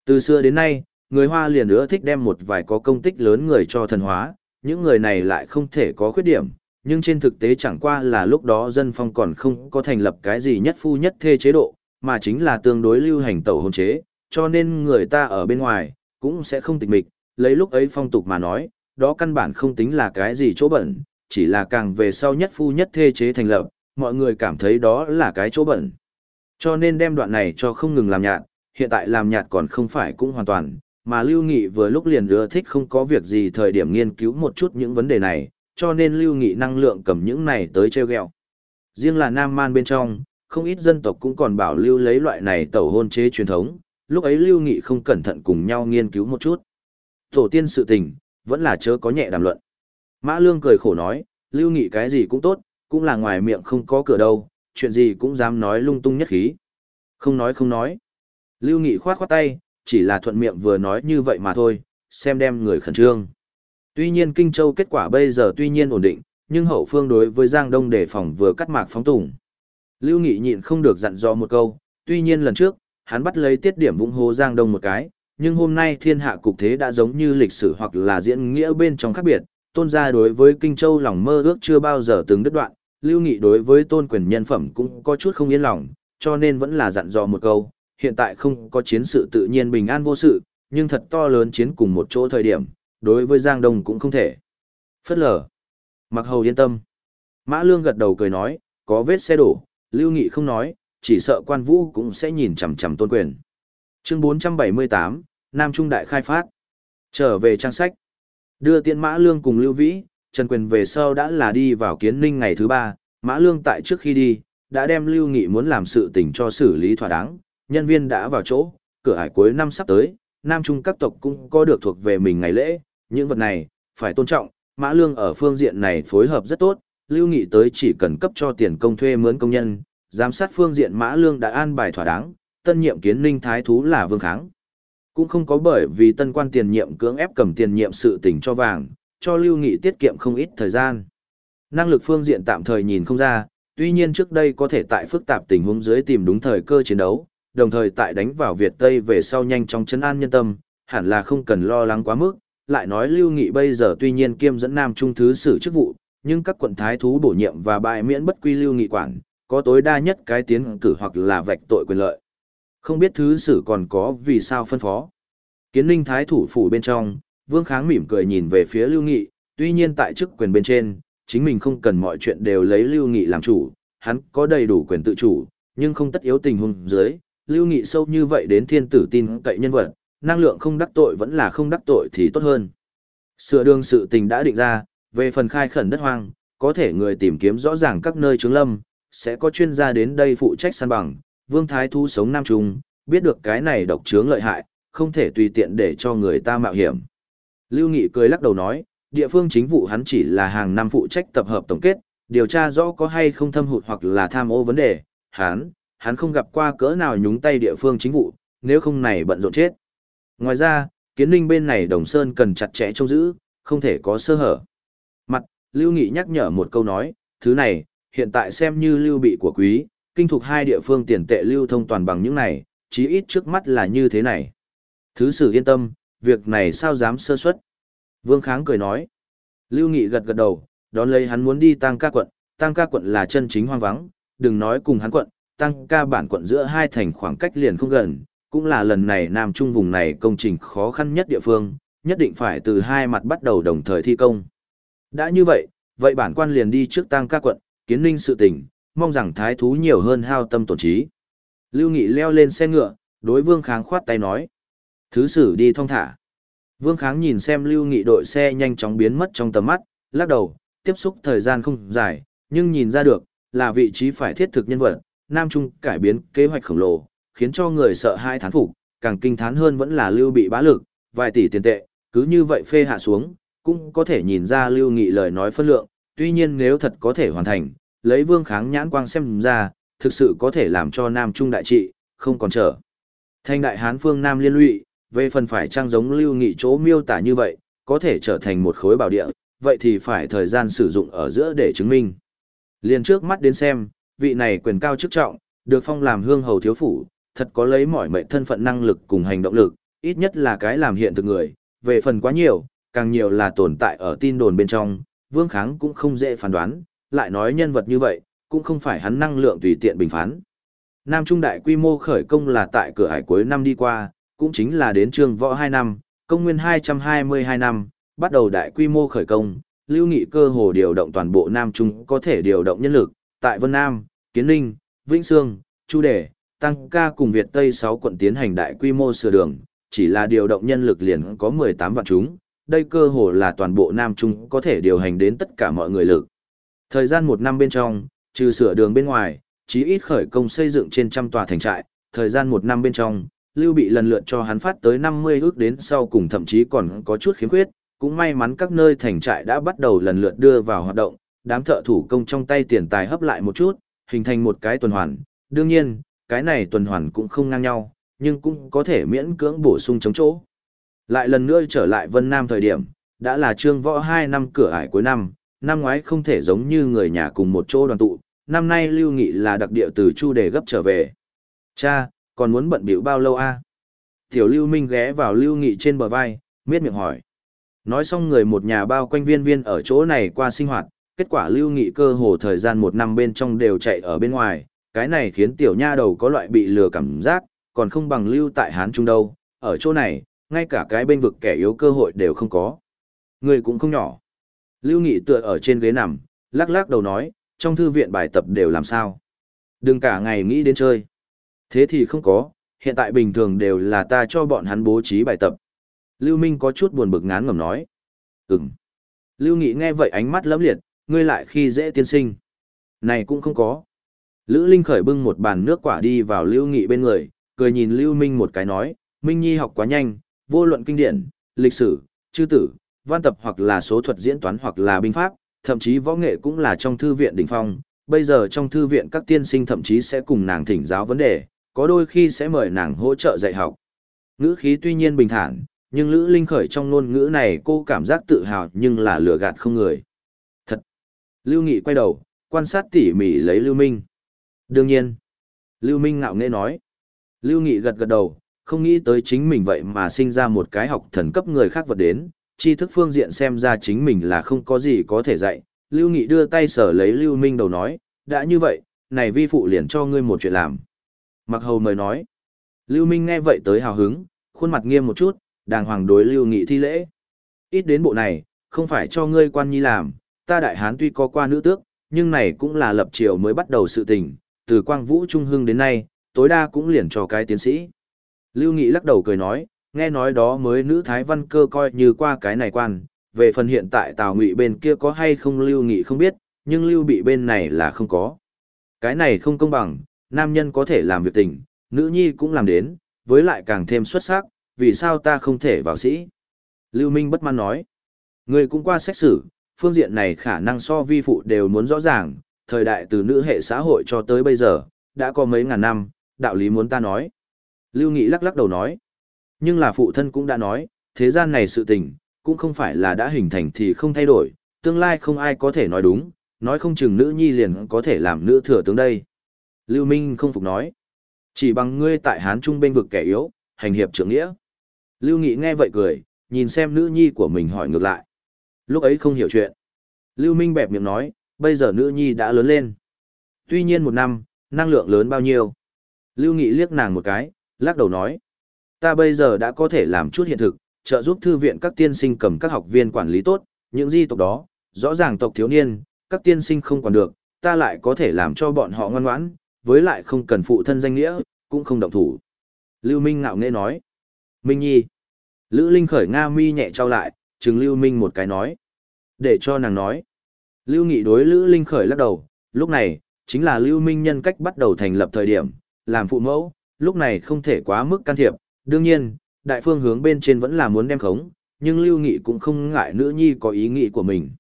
từ xưa đến nay, người Hoa liền nữa thích đem một vài có công tích lớn người cho thần hóa, những người này lại không thể có khuyết điểm, nhưng trên thực tế chẳng qua là lúc đó dân phong còn không có thành lập cái gì nhất phu nhất thê chế độ, mà chính là tương đối lưu hành tẩu hôn chế, cho nên người ta ở bên ngoài, cũng sẽ không tịch mịch, lấy lúc ấy phong tục mà nói, đó căn bản không tính là cái gì chỗ bẩn, chỉ là càng về sau nhất phu nhất thê chế thành lập, mọi người cảm thấy đó là cái chỗ bẩn. Cho nên đem đoạn này cho không ngừng làm nhạt, hiện tại làm nhạt còn không phải cũng hoàn toàn, mà Lưu Nghị vừa lúc liền ưa thích không có việc gì thời điểm nghiên cứu một chút những vấn đề này, cho nên Lưu Nghị năng lượng cầm những này tới treo gẹo, Riêng là Nam Man bên trong, không ít dân tộc cũng còn bảo lưu lấy loại này tẩu hôn chế truyền thống, lúc ấy Lưu Nghị không cẩn thận cùng nhau nghiên cứu một chút. Tổ tiên sự tình, vẫn là chớ có nhẹ đàm luận. Mã Lương cười khổ nói, Lưu Nghị cái gì cũng tốt, cũng là ngoài miệng không có cửa đâu, chuyện gì cũng dám nói lung tung nhất khí. Không nói không nói. Lưu Nghị khoát khoát tay, chỉ là thuận miệng vừa nói như vậy mà thôi, xem đem người khẩn trương. Tuy nhiên Kinh Châu kết quả bây giờ tuy nhiên ổn định, nhưng hậu phương đối với Giang Đông đề phòng vừa cắt mạc phóng tùng. Lưu Nghị nhịn không được dặn dò một câu, tuy nhiên lần trước, hắn bắt lấy tiết điểm vũng hô Giang Đông một cái, nhưng hôm nay thiên hạ cục thế đã giống như lịch sử hoặc là diễn nghĩa bên trong khác biệt, tôn gia đối với Kinh Châu lòng mơ ước chưa bao giờ từng đứt đoạn, Lưu Nghị đối với tôn quyền nhân phẩm cũng có chút không yên lòng, cho nên vẫn là dặn dò một câu, hiện tại không có chiến sự tự nhiên bình an vô sự, nhưng thật to lớn chiến cùng một chỗ thời điểm, đối với Giang Đông cũng không thể. Phất lờ. Mặc hầu yên tâm. Mã Lương gật đầu cười nói, có vết xe đổ, Lưu Nghị không nói, chỉ sợ quan vũ cũng sẽ nhìn chằm chằm tôn quyền. Chương 478, Nam Trung Đại khai phát. Trở về trang sách. Đưa tiện Mã Lương cùng Lưu Vĩ, Trần Quyền về sau đã là đi vào kiến ninh ngày thứ ba, Mã Lương tại trước khi đi, đã đem Lưu Nghị muốn làm sự tình cho xử lý thỏa đáng, nhân viên đã vào chỗ, cửa hải cuối năm sắp tới, Nam Trung các tộc cũng có được thuộc về mình ngày lễ, những vật này, phải tôn trọng, Mã Lương ở phương diện này phối hợp rất tốt, Lưu Nghị tới chỉ cần cấp cho tiền công thuê mướn công nhân, giám sát phương diện Mã Lương đã an bài thỏa đáng, tân nhiệm kiến ninh thái thú là Vương Kháng. Cũng không có bởi vì tân quan tiền nhiệm cưỡng ép cầm tiền nhiệm sự tình cho vàng, cho Lưu Nghị tiết kiệm không ít thời gian. Năng lực phương diện tạm thời nhìn không ra, tuy nhiên trước đây có thể tại phức tạp tình huống dưới tìm đúng thời cơ chiến đấu, đồng thời tại đánh vào Việt Tây về sau nhanh chóng chấn an nhân tâm, hẳn là không cần lo lắng quá mức. Lại nói Lưu Nghị bây giờ tuy nhiên kiêm dẫn Nam Trung Thứ sử chức vụ, nhưng các quận thái thú bổ nhiệm và bại miễn bất quy Lưu Nghị quản, có tối đa nhất cái tiến cử hoặc là vạch tội quyền lợi. Không biết Thứ sử còn có vì sao phân phó. Kiến ninh thái thủ phủ bên trong, Vương Kháng mỉm cười nhìn về phía Lưu Nghị, tuy nhiên tại chức quyền bên trên, chính mình không cần mọi chuyện đều lấy Lưu Nghị làm chủ, hắn có đầy đủ quyền tự chủ, nhưng không tất yếu tình huống dưới, Lưu Nghị sâu như vậy đến thiên tử tin cậy nhân vật, năng lượng không đắc tội vẫn là không đắc tội thì tốt hơn. Sửa đường sự tình đã định ra, về phần khai khẩn đất hoang, có thể người tìm kiếm rõ ràng các nơi trướng lâm, sẽ có chuyên gia đến đây phụ trách săn bằng, Vương Thái Thu sống Nam Trung, biết được cái này độc trướng lợi hại, không thể tùy tiện để cho người ta mạo hiểm. Lưu Nghị cười lắc đầu nói, địa phương chính vụ hắn chỉ là hàng năm phụ trách tập hợp tổng kết, điều tra rõ có hay không thâm hụt hoặc là tham ô vấn đề, hắn, hắn không gặp qua cỡ nào nhúng tay địa phương chính vụ, nếu không này bận rộn chết. Ngoài ra, kiến ninh bên này Đồng Sơn cần chặt chẽ trông giữ, không thể có sơ hở. Lưu Nghị nhắc nhở một câu nói, thứ này, hiện tại xem như lưu bị của quý, kinh thuộc hai địa phương tiền tệ lưu thông toàn bằng những này, chí ít trước mắt là như thế này. Thứ sử yên tâm, việc này sao dám sơ suất. Vương Kháng cười nói. Lưu Nghị gật gật đầu, đón lấy hắn muốn đi tăng ca quận, tăng ca quận là chân chính hoang vắng, đừng nói cùng hắn quận, tăng ca bản quận giữa hai thành khoảng cách liền không gần, cũng là lần này Nam Trung vùng này công trình khó khăn nhất địa phương, nhất định phải từ hai mặt bắt đầu đồng thời thi công. Đã như vậy, vậy bản quan liền đi trước tăng ca quận, kiến ninh sự tình, mong rằng thái thú nhiều hơn hao tâm tổn trí. Lưu Nghị leo lên xe ngựa, đối vương kháng khoát tay nói. Thứ sử đi thong thả. Vương kháng nhìn xem Lưu Nghị đội xe nhanh chóng biến mất trong tầm mắt, lắc đầu, tiếp xúc thời gian không dài, nhưng nhìn ra được, là vị trí phải thiết thực nhân vật, Nam Trung cải biến kế hoạch khổng lồ, khiến cho người sợ hai thán phục, càng kinh thán hơn vẫn là lưu bị bá lực, vài tỷ tiền tệ, cứ như vậy phê hạ xuống, cũng có thể nhìn ra lưu nghị lời nói phân lượng, tuy nhiên nếu thật có thể hoàn thành, lấy vương kháng nhãn quang xem ra, thực sự có thể làm cho Nam Trung đại trị, không còn trở. Thanh đại hán phương Nam liên lụy, về phần phải trang giống lưu nghị chỗ miêu tả như vậy, có thể trở thành một khối bảo địa, vậy thì phải thời gian sử dụng ở giữa để chứng minh. Liên trước mắt đến xem, vị này quyền cao chức trọng, được phong làm hương hầu thiếu phủ, thật có lấy mọi mệnh thân phận năng lực cùng hành động lực, ít nhất là cái làm hiện thực người, về phần quá nhiều, càng nhiều là tồn tại ở tin đồn bên trong, Vương Kháng cũng không dễ phán đoán, lại nói nhân vật như vậy, cũng không phải hắn năng lượng tùy tiện bình phán. Nam Trung đại quy mô khởi công là tại cửa hải cuối năm đi qua, cũng chính là đến trường võ 2 năm, công nguyên 222 năm, bắt đầu đại quy mô khởi công, lưu nghị cơ hồ điều động toàn bộ Nam Trung có thể điều động nhân lực, tại Vân Nam, Kiến Ninh, Vĩnh Sương, Chu Đề, Tăng Ca cùng Việt Tây 6 quận tiến hành đại quy mô sửa đường, chỉ là điều động nhân lực liền có 18 vạn chúng, đây cơ hồ là toàn bộ Nam Trung có thể điều hành đến tất cả mọi người lực. Thời gian một năm bên trong, trừ sửa đường bên ngoài, chí ít khởi công xây dựng trên trăm tòa thành trại, thời gian một năm bên trong, Lưu bị lần lượt cho hắn phát tới 50 ước đến sau cùng thậm chí còn có chút khiếm khuyết, cũng may mắn các nơi thành trại đã bắt đầu lần lượt đưa vào hoạt động, đám thợ thủ công trong tay tiền tài hấp lại một chút, hình thành một cái tuần hoàn. Đương nhiên, cái này tuần hoàn cũng không ngang nhau, nhưng cũng có thể miễn cưỡng bổ sung chống chỗ. Lại lần nữa trở lại Vân Nam thời điểm, đã là trương võ 2 năm cửa ải cuối năm, năm ngoái không thể giống như người nhà cùng một chỗ đoàn tụ, năm nay Lưu Nghị là đặc địa từ Chu Đề gấp trở về. Cha, còn muốn bận bịu bao lâu a? Tiểu Lưu Minh ghé vào Lưu Nghị trên bờ vai, miết miệng hỏi. Nói xong người một nhà bao quanh viên viên ở chỗ này qua sinh hoạt, kết quả Lưu Nghị cơ hồ thời gian một năm bên trong đều chạy ở bên ngoài, cái này khiến tiểu nha đầu có loại bị lừa cảm giác, còn không bằng lưu tại Hán Trung đâu, ở chỗ này, ngay cả cái bên vực kẻ yếu cơ hội đều không có. Người cũng không nhỏ. Lưu Nghị tựa ở trên ghế nằm, lắc lắc đầu nói, trong thư viện bài tập đều làm sao. Đừng cả ngày nghĩ đến chơi. Thế thì không có, hiện tại bình thường đều là ta cho bọn hắn bố trí bài tập. Lưu Minh có chút buồn bực ngán ngầm nói. Ừm. Lưu Nghị nghe vậy ánh mắt lấm liệt, ngươi lại khi dễ tiên sinh. Này cũng không có. Lữ Linh khởi bưng một bàn nước quả đi vào Lưu Nghị bên người, cười nhìn Lưu Minh một cái nói, Minh Nhi học quá nhanh, vô luận kinh điển, lịch sử, chư tử, văn tập hoặc là số thuật diễn toán hoặc là binh pháp, thậm chí võ nghệ cũng là trong thư viện đỉnh phong. Bây giờ trong thư viện các tiên sinh thậm chí sẽ cùng nàng thỉnh giáo vấn đề, có đôi khi sẽ mời nàng hỗ trợ dạy học. Ngữ khí tuy nhiên bình thản, nhưng Lữ Linh khởi trong ngôn ngữ này cô cảm giác tự hào nhưng là lừa gạt không người. Thật! Lưu Nghị quay đầu, quan sát tỉ mỉ lấy Lưu Minh. Đương nhiên. Lưu Minh ngạo nghễ nói. Lưu Nghị gật gật đầu, không nghĩ tới chính mình vậy mà sinh ra một cái học thần cấp người khác vật đến, tri thức phương diện xem ra chính mình là không có gì có thể dạy. Lưu Nghị đưa tay sở lấy Lưu Minh đầu nói, đã như vậy, này vi phụ liền cho ngươi một chuyện làm. Mặc hầu mời nói. Lưu Minh nghe vậy tới hào hứng, khuôn mặt nghiêm một chút, đàng hoàng đối Lưu Nghị thi lễ. Ít đến bộ này, không phải cho ngươi quan nhi làm, ta đại hán tuy có qua nữ tước, nhưng này cũng là lập triều mới bắt đầu sự tình, từ quang vũ trung hưng đến nay, tối đa cũng liền cho cái tiến sĩ. Lưu Nghị lắc đầu cười nói, nghe nói đó mới nữ thái văn cơ coi như qua cái này quan, về phần hiện tại Tào Ngụy bên kia có hay không Lưu Nghị không biết, nhưng Lưu bị bên này là không có. Cái này không công bằng, nam nhân có thể làm việc tình, nữ nhi cũng làm đến, với lại càng thêm xuất sắc, vì sao ta không thể vào sĩ? Lưu Minh bất mãn nói, người cũng qua xét xử, phương diện này khả năng so vi phụ đều muốn rõ ràng, thời đại từ nữ hệ xã hội cho tới bây giờ, đã có mấy ngàn năm, đạo lý muốn ta nói. Lưu Nghị lắc lắc đầu nói, nhưng là phụ thân cũng đã nói, thế gian này sự tình, cũng không phải là đã hình thành thì không thay đổi, tương lai không ai có thể nói đúng, nói không chừng nữ nhi liền có thể làm nữ thừa tướng đây. Lưu Minh không phục nói, chỉ bằng ngươi tại Hán Trung bên vực kẻ yếu, hành hiệp trưởng nghĩa. Lưu Nghị nghe vậy cười, nhìn xem nữ nhi của mình hỏi ngược lại. Lúc ấy không hiểu chuyện. Lưu Minh bẹp miệng nói, bây giờ nữ nhi đã lớn lên. Tuy nhiên một năm, năng lượng lớn bao nhiêu? Lưu Nghị liếc nàng một cái, lắc đầu nói. Ta bây giờ đã có thể làm chút hiện thực, trợ giúp thư viện các tiên sinh cầm các học viên quản lý tốt, những di tộc đó, rõ ràng tộc thiếu niên, các tiên sinh không quản được, ta lại có thể làm cho bọn họ ngoan ngoãn, với lại không cần phụ thân danh nghĩa, cũng không động thủ. Lưu Minh ngạo nghễ nói. Minh Nhi. Lữ Linh khởi Nga mi nhẹ trao lại, chừng Lưu Minh một cái nói. Để cho nàng nói. Lưu Nghị đối Lữ Linh khởi lắc đầu, lúc này, chính là Lưu Minh nhân cách bắt đầu thành lập thời điểm, làm phụ mẫu, lúc này không thể quá mức can thiệp, đương nhiên, đại phương hướng bên trên vẫn là muốn đem khống, nhưng Lưu Nghị cũng không ngại nữ nhi có ý nghĩ của mình.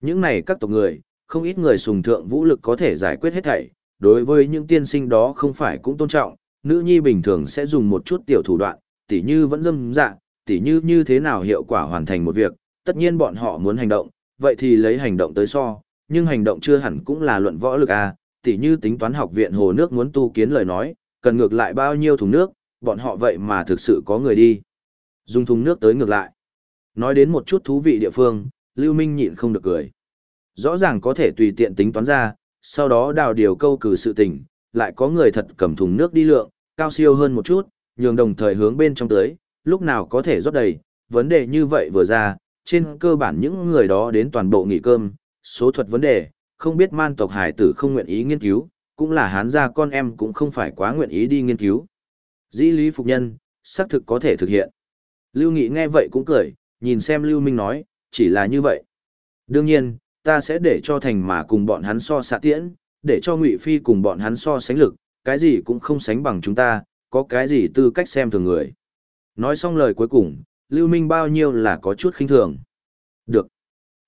Những này các tộc người, không ít người sùng thượng vũ lực có thể giải quyết hết thảy, đối với những tiên sinh đó không phải cũng tôn trọng, nữ nhi bình thường sẽ dùng một chút tiểu thủ đoạn, tỉ như vẫn dâm dạ, tỉ như như thế nào hiệu quả hoàn thành một việc, tất nhiên bọn họ muốn hành động, vậy thì lấy hành động tới so, nhưng hành động chưa hẳn cũng là luận võ lực à, tỉ như tính toán học viện hồ nước muốn tu kiến lời nói, cần ngược lại bao nhiêu thùng nước, bọn họ vậy mà thực sự có người đi. Dùng thùng nước tới ngược lại. Nói đến một chút thú vị địa phương, Lưu Minh nhịn không được cười. Rõ ràng có thể tùy tiện tính toán ra, sau đó đào điều câu cử sự tình, lại có người thật cầm thùng nước đi lượng, cao siêu hơn một chút, nhường đồng thời hướng bên trong tới, lúc nào có thể rót đầy, vấn đề như vậy vừa ra, trên cơ bản những người đó đến toàn bộ nghỉ cơm, số thuật vấn đề, không biết man tộc hải tử không nguyện ý nghiên cứu, cũng là hán gia con em cũng không phải quá nguyện ý đi nghiên cứu. Dĩ lý phục nhân, xác thực có thể thực hiện. Lưu Nghị nghe vậy cũng cười, nhìn xem Lưu Minh nói, chỉ là như vậy. Đương nhiên, ta sẽ để cho thành mà cùng bọn hắn so xạ tiễn, để cho Ngụy Phi cùng bọn hắn so sánh lực, cái gì cũng không sánh bằng chúng ta, có cái gì tư cách xem thường người. Nói xong lời cuối cùng, Lưu Minh bao nhiêu là có chút khinh thường. Được.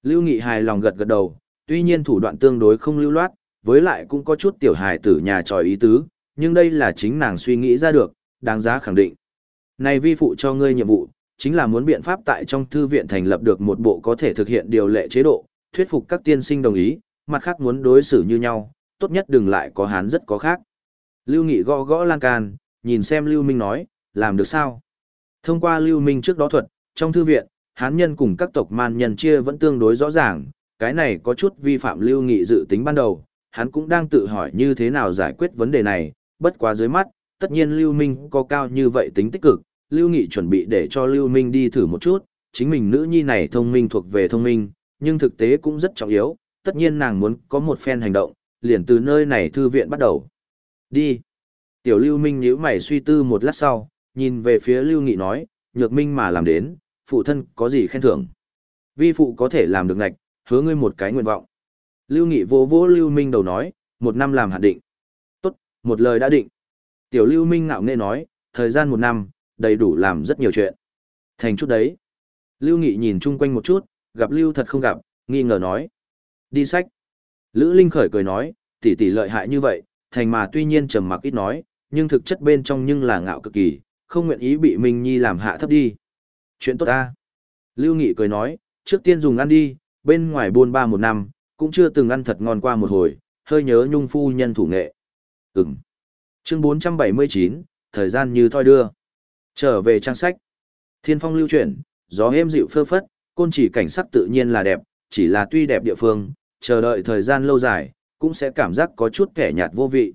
Lưu Nghị hài lòng gật gật đầu, tuy nhiên thủ đoạn tương đối không lưu loát, với lại cũng có chút tiểu hài tử nhà tròi ý tứ, nhưng đây là chính nàng suy nghĩ ra được, đáng giá khẳng định. Này vi phụ cho ngươi nhiệm vụ, chính là muốn biện pháp tại trong thư viện thành lập được một bộ có thể thực hiện điều lệ chế độ, thuyết phục các tiên sinh đồng ý, mặt khác muốn đối xử như nhau, tốt nhất đừng lại có hán rất có khác. Lưu Nghị gõ gõ lan can, nhìn xem Lưu Minh nói, làm được sao? Thông qua Lưu Minh trước đó thuật, trong thư viện, hán nhân cùng các tộc man nhân chia vẫn tương đối rõ ràng, cái này có chút vi phạm Lưu Nghị dự tính ban đầu, hắn cũng đang tự hỏi như thế nào giải quyết vấn đề này, bất quá dưới mắt, tất nhiên Lưu Minh có cao như vậy tính tích cực, Lưu Nghị chuẩn bị để cho Lưu Minh đi thử một chút, chính mình nữ nhi này thông minh thuộc về thông minh, nhưng thực tế cũng rất trọng yếu, tất nhiên nàng muốn có một phen hành động, liền từ nơi này thư viện bắt đầu. Đi. Tiểu Lưu Minh nhíu mày suy tư một lát sau, nhìn về phía Lưu Nghị nói, nhược minh mà làm đến, phụ thân có gì khen thưởng. Vi phụ có thể làm được ngạch, hứa ngươi một cái nguyện vọng. Lưu Nghị vô vỗ Lưu Minh đầu nói, một năm làm hạn định. Tốt, một lời đã định. Tiểu Lưu Minh ngạo nghễ nói, thời gian một năm, đầy đủ làm rất nhiều chuyện. Thành chút đấy. Lưu Nghị nhìn chung quanh một chút, gặp Lưu thật không gặp, nghi ngờ nói. Đi sách. Lữ Linh khởi cười nói, tỷ tỷ lợi hại như vậy, thành mà tuy nhiên trầm mặc ít nói, nhưng thực chất bên trong nhưng là ngạo cực kỳ, không nguyện ý bị Minh Nhi làm hạ thấp đi. Chuyện tốt ta. Lưu Nghị cười nói, trước tiên dùng ăn đi, bên ngoài buôn ba một năm, cũng chưa từng ăn thật ngon qua một hồi, hơi nhớ nhung phu nhân thủ nghệ. Ừm. Chương 479, thời gian như thoi đưa. Trở về trang sách. Thiên phong lưu chuyển, gió êm dịu phơ phất, côn chỉ cảnh sắc tự nhiên là đẹp, chỉ là tuy đẹp địa phương, chờ đợi thời gian lâu dài, cũng sẽ cảm giác có chút kẻ nhạt vô vị.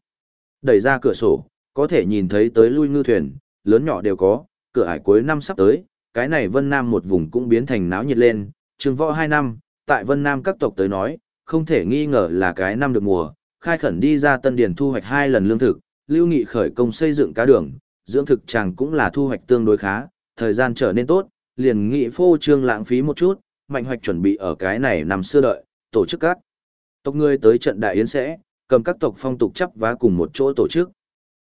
Đẩy ra cửa sổ, có thể nhìn thấy tới lui ngư thuyền, lớn nhỏ đều có, cửa ải cuối năm sắp tới, cái này Vân Nam một vùng cũng biến thành náo nhiệt lên, trường võ hai năm, tại Vân Nam các tộc tới nói, không thể nghi ngờ là cái năm được mùa, khai khẩn đi ra tân Điền thu hoạch hai lần lương thực, lưu nghị khởi công xây dựng cá đường, dưỡng thực chẳng cũng là thu hoạch tương đối khá, thời gian trở nên tốt, liền nghị phô trương lãng phí một chút, mạnh hoạch chuẩn bị ở cái này nằm xưa đợi, tổ chức các tộc người tới trận đại yến sẽ, cầm các tộc phong tục chấp vá cùng một chỗ tổ chức.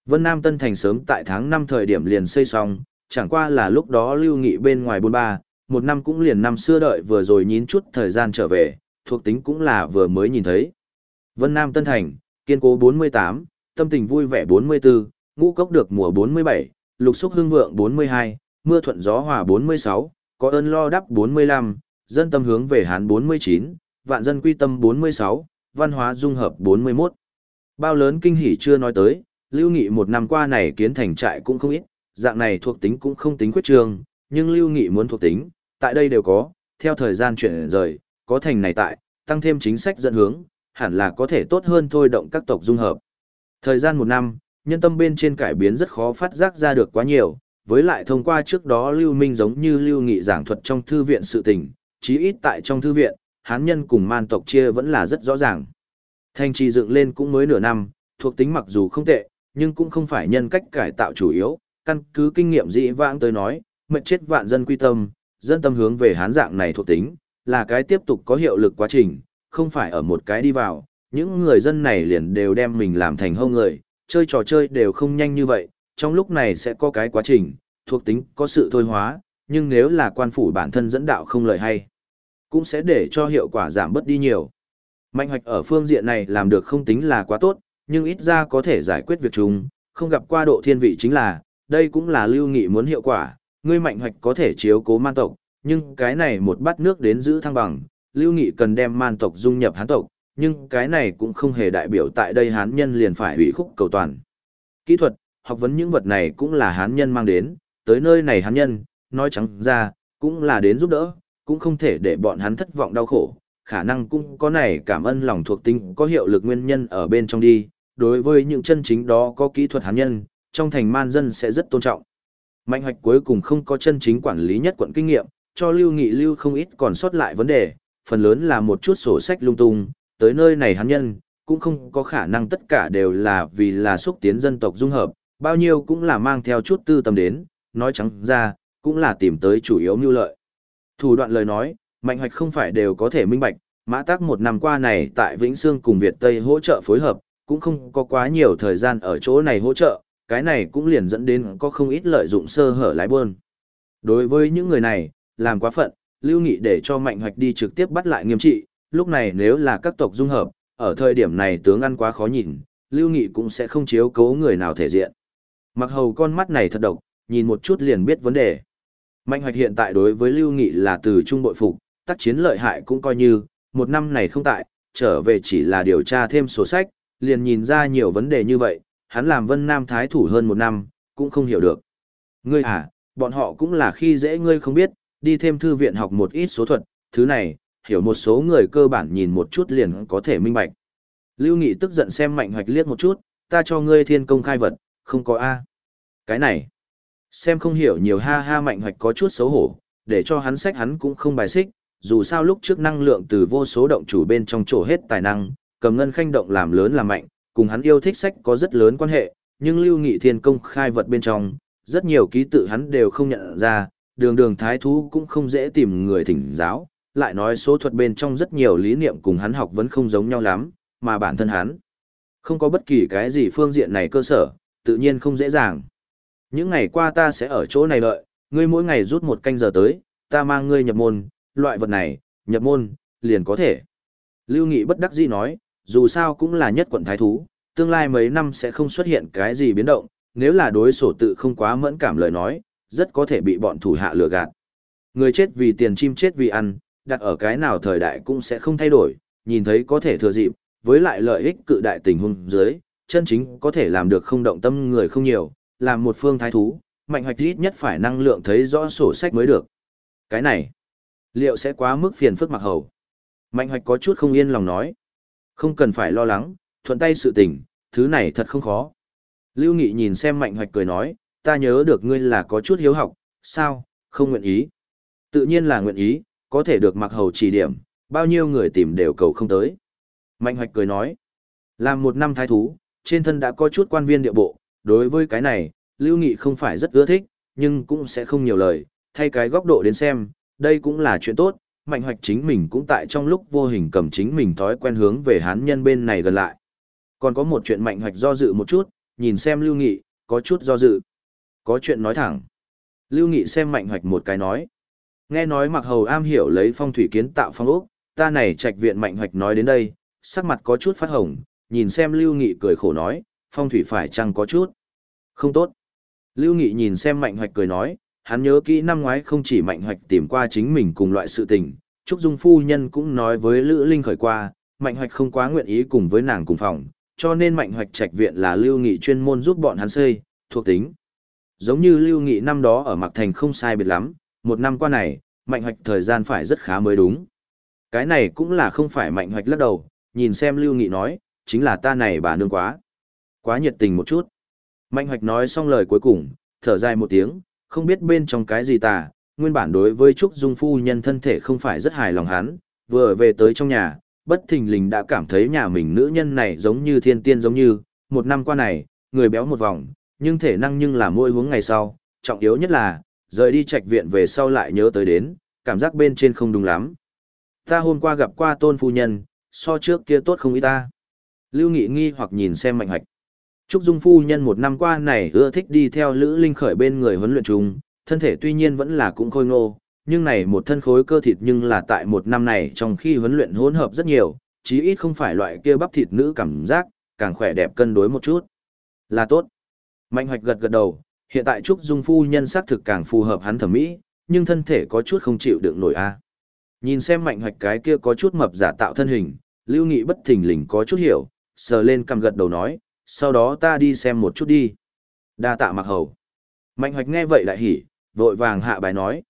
Vân Nam Tân Thành sớm tại tháng 5 thời điểm liền xây xong, chẳng qua là lúc đó lưu nghị bên ngoài bôn ba, một năm cũng liền năm xưa đợi vừa rồi nhín chút thời gian trở về, thuộc tính cũng là vừa mới nhìn thấy. Vân Nam Tân Thành, kiên cố 48, tâm tình vui vẻ 44, ngũ cốc được mùa 47, lục xúc hương vượng 42, mưa thuận gió hòa 46, có ơn lo đắp 45, dân tâm hướng về Hán 49, vạn dân quy tâm 46, văn hóa dung hợp 41. Bao lớn kinh hỉ chưa nói tới, Lưu Nghị một năm qua này kiến thành trại cũng không ít, dạng này thuộc tính cũng không tính quyết trường, nhưng Lưu Nghị muốn thuộc tính, tại đây đều có, theo thời gian chuyển rời, có thành này tại, tăng thêm chính sách dẫn hướng, hẳn là có thể tốt hơn thôi động các tộc dung hợp. Thời gian một năm, nhân tâm bên trên cải biến rất khó phát giác ra được quá nhiều, với lại thông qua trước đó Lưu Minh giống như Lưu Nghị giảng thuật trong thư viện sự tình, chí ít tại trong thư viện, hán nhân cùng man tộc chia vẫn là rất rõ ràng. Thành trì dựng lên cũng mới nửa năm, thuộc tính mặc dù không tệ, nhưng cũng không phải nhân cách cải tạo chủ yếu, căn cứ kinh nghiệm dĩ vãng tới nói, mệnh chết vạn dân quy tâm, dân tâm hướng về hán dạng này thuộc tính, là cái tiếp tục có hiệu lực quá trình, không phải ở một cái đi vào, những người dân này liền đều đem mình làm thành hâu người, chơi trò chơi đều không nhanh như vậy, trong lúc này sẽ có cái quá trình, thuộc tính có sự thôi hóa, nhưng nếu là quan phủ bản thân dẫn đạo không lợi hay, cũng sẽ để cho hiệu quả giảm bớt đi nhiều. Mạnh hoạch ở phương diện này làm được không tính là quá tốt, nhưng ít ra có thể giải quyết việc chúng, không gặp qua độ thiên vị chính là, đây cũng là lưu nghị muốn hiệu quả, ngươi mạnh hoạch có thể chiếu cố man tộc, nhưng cái này một bát nước đến giữ thăng bằng, lưu nghị cần đem man tộc dung nhập hán tộc, nhưng cái này cũng không hề đại biểu tại đây hán nhân liền phải hủy khúc cầu toàn. Kỹ thuật, học vấn những vật này cũng là hán nhân mang đến, tới nơi này hán nhân, nói trắng ra, cũng là đến giúp đỡ, cũng không thể để bọn hắn thất vọng đau khổ, khả năng cũng có này cảm ơn lòng thuộc tính có hiệu lực nguyên nhân ở bên trong đi, đối với những chân chính đó có kỹ thuật hán nhân, trong thành man dân sẽ rất tôn trọng. Mạnh hoạch cuối cùng không có chân chính quản lý nhất quận kinh nghiệm, cho lưu nghị lưu không ít còn sót lại vấn đề, phần lớn là một chút sổ sách lung tung, tới nơi này hắn nhân, cũng không có khả năng tất cả đều là vì là xúc tiến dân tộc dung hợp, bao nhiêu cũng là mang theo chút tư tâm đến, nói trắng ra, cũng là tìm tới chủ yếu mưu lợi. Thủ đoạn lời nói, mạnh hoạch không phải đều có thể minh bạch, mã tác một năm qua này tại Vĩnh Sương cùng Việt Tây hỗ trợ phối hợp, cũng không có quá nhiều thời gian ở chỗ này hỗ trợ, cái này cũng liền dẫn đến có không ít lợi dụng sơ hở lái buôn. Đối với những người này, làm quá phận, Lưu Nghị để cho Mạnh Hoạch đi trực tiếp bắt lại nghiêm trị, lúc này nếu là các tộc dung hợp, ở thời điểm này tướng ăn quá khó nhìn, Lưu Nghị cũng sẽ không chiếu cố người nào thể diện. Mặc hầu con mắt này thật độc, nhìn một chút liền biết vấn đề. Mạnh hoạch hiện tại đối với Lưu Nghị là từ trung bội phục, tác chiến lợi hại cũng coi như, một năm này không tại, trở về chỉ là điều tra thêm sổ sách, liền nhìn ra nhiều vấn đề như vậy, hắn làm vân nam thái thủ hơn một năm, cũng không hiểu được. Ngươi à, bọn họ cũng là khi dễ ngươi không biết, đi thêm thư viện học một ít số thuật, thứ này, hiểu một số người cơ bản nhìn một chút liền có thể minh bạch. Lưu Nghị tức giận xem mạnh hoạch liếc một chút, ta cho ngươi thiên công khai vật, không có A. Cái này, xem không hiểu nhiều ha ha mạnh hoạch có chút xấu hổ, để cho hắn sách hắn cũng không bài xích, dù sao lúc trước năng lượng từ vô số động chủ bên trong chỗ hết tài năng, cầm ngân khanh động làm lớn làm mạnh, cùng hắn yêu thích sách có rất lớn quan hệ, nhưng lưu nghị thiên công khai vật bên trong, rất nhiều ký tự hắn đều không nhận ra, đường đường thái thú cũng không dễ tìm người thỉnh giáo, lại nói số thuật bên trong rất nhiều lý niệm cùng hắn học vẫn không giống nhau lắm, mà bản thân hắn không có bất kỳ cái gì phương diện này cơ sở, tự nhiên không dễ dàng. Những ngày qua ta sẽ ở chỗ này đợi, ngươi mỗi ngày rút một canh giờ tới, ta mang ngươi nhập môn, loại vật này, nhập môn, liền có thể. Lưu Nghị bất đắc dĩ nói, dù sao cũng là nhất quận thái thú, tương lai mấy năm sẽ không xuất hiện cái gì biến động, nếu là đối sổ tự không quá mẫn cảm lời nói, rất có thể bị bọn thủ hạ lừa gạt. Người chết vì tiền chim chết vì ăn, đặt ở cái nào thời đại cũng sẽ không thay đổi, nhìn thấy có thể thừa dịp, với lại lợi ích cự đại tình huống dưới, chân chính có thể làm được không động tâm người không nhiều, làm một phương thái thú, mạnh hoạch ít nhất phải năng lượng thấy rõ sổ sách mới được. Cái này, liệu sẽ quá mức phiền phức mặc hầu? Mạnh hoạch có chút không yên lòng nói. Không cần phải lo lắng, thuận tay sự tình, thứ này thật không khó. Lưu Nghị nhìn xem mạnh hoạch cười nói, ta nhớ được ngươi là có chút hiếu học, sao, không nguyện ý. Tự nhiên là nguyện ý, có thể được mặc hầu chỉ điểm, bao nhiêu người tìm đều cầu không tới. Mạnh hoạch cười nói, làm một năm thái thú, trên thân đã có chút quan viên địa bộ, đối với cái này, Lưu Nghị không phải rất ưa thích, nhưng cũng sẽ không nhiều lời, thay cái góc độ đến xem, đây cũng là chuyện tốt, mạnh hoạch chính mình cũng tại trong lúc vô hình cầm chính mình thói quen hướng về hán nhân bên này gần lại. Còn có một chuyện mạnh hoạch do dự một chút, nhìn xem Lưu Nghị, có chút do dự. Có chuyện nói thẳng. Lưu Nghị xem mạnh hoạch một cái nói. Nghe nói mặc hầu am hiểu lấy phong thủy kiến tạo phong ốc, ta này trạch viện mạnh hoạch nói đến đây, sắc mặt có chút phát hồng, nhìn xem Lưu Nghị cười khổ nói, phong thủy phải chăng có chút. Không tốt. Lưu Nghị nhìn xem mạnh hoạch cười nói, hắn nhớ kỹ năm ngoái không chỉ mạnh hoạch tìm qua chính mình cùng loại sự tình, Trúc Dung Phu Nhân cũng nói với Lữ Linh khởi qua, mạnh hoạch không quá nguyện ý cùng với nàng cùng phòng, cho nên mạnh hoạch trạch viện là Lưu Nghị chuyên môn giúp bọn hắn xây, thuộc tính. Giống như Lưu Nghị năm đó ở Mạc Thành không sai biệt lắm, một năm qua này, mạnh hoạch thời gian phải rất khá mới đúng. Cái này cũng là không phải mạnh hoạch lắc đầu, nhìn xem Lưu Nghị nói, chính là ta này bà nương quá. Quá nhiệt tình một chút. Mạnh hoạch nói xong lời cuối cùng, thở dài một tiếng, không biết bên trong cái gì tà, nguyên bản đối với Trúc Dung Phu nhân thân thể không phải rất hài lòng hắn, vừa về tới trong nhà, bất thình lình đã cảm thấy nhà mình nữ nhân này giống như thiên tiên giống như, một năm qua này, người béo một vòng, nhưng thể năng nhưng là môi hướng ngày sau, trọng yếu nhất là, rời đi trạch viện về sau lại nhớ tới đến, cảm giác bên trên không đúng lắm. Ta hôm qua gặp qua tôn phu nhân, so trước kia tốt không ý ta. Lưu Nghị nghi hoặc nhìn xem mạnh hoạch. Trúc Dung phu nhân một năm qua này ưa thích đi theo Lữ Linh khởi bên người huấn luyện chung, thân thể tuy nhiên vẫn là cũng khôi ngô, nhưng này một thân khối cơ thịt nhưng là tại một năm này trong khi huấn luyện hỗn hợp rất nhiều, chí ít không phải loại kia bắp thịt nữ cảm giác, càng khỏe đẹp cân đối một chút. Là tốt. Mạnh hoạch gật gật đầu, hiện tại Trúc Dung phu nhân xác thực càng phù hợp hắn thẩm mỹ, nhưng thân thể có chút không chịu đựng nổi a. Nhìn xem mạnh hoạch cái kia có chút mập giả tạo thân hình, Lưu Nghị bất thình lình có chút hiểu, sờ lên cầm gật đầu nói, sau đó ta đi xem một chút đi. Đa tạ mặc hầu. Mạnh hoạch nghe vậy lại hỉ, vội vàng hạ bài nói.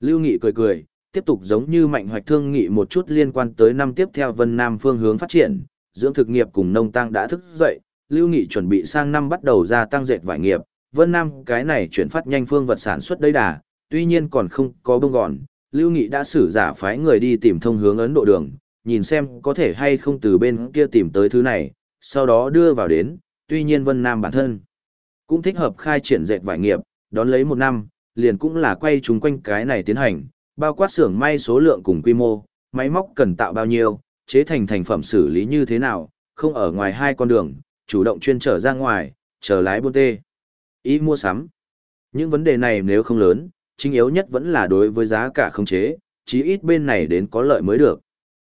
Lưu Nghị cười cười, tiếp tục giống như mạnh hoạch thương nghị một chút liên quan tới năm tiếp theo Vân Nam phương hướng phát triển, dưỡng thực nghiệp cùng nông tăng đã thức dậy, Lưu Nghị chuẩn bị sang năm bắt đầu gia tăng dệt vải nghiệp, Vân Nam cái này chuyển phát nhanh phương vật sản xuất đấy đà, tuy nhiên còn không có bông gọn. Lưu Nghị đã xử giả phái người đi tìm thông hướng Ấn Độ đường, nhìn xem có thể hay không từ bên kia tìm tới thứ này, sau đó đưa vào đến, tuy nhiên Vân Nam bản thân cũng thích hợp khai triển dệt vải nghiệp, đón lấy một năm, liền cũng là quay chúng quanh cái này tiến hành, bao quát xưởng may số lượng cùng quy mô, máy móc cần tạo bao nhiêu, chế thành thành phẩm xử lý như thế nào, không ở ngoài hai con đường, chủ động chuyên trở ra ngoài, chờ lái buôn tê. Ý mua sắm. Những vấn đề này nếu không lớn, chính yếu nhất vẫn là đối với giá cả không chế, chí ít bên này đến có lợi mới được.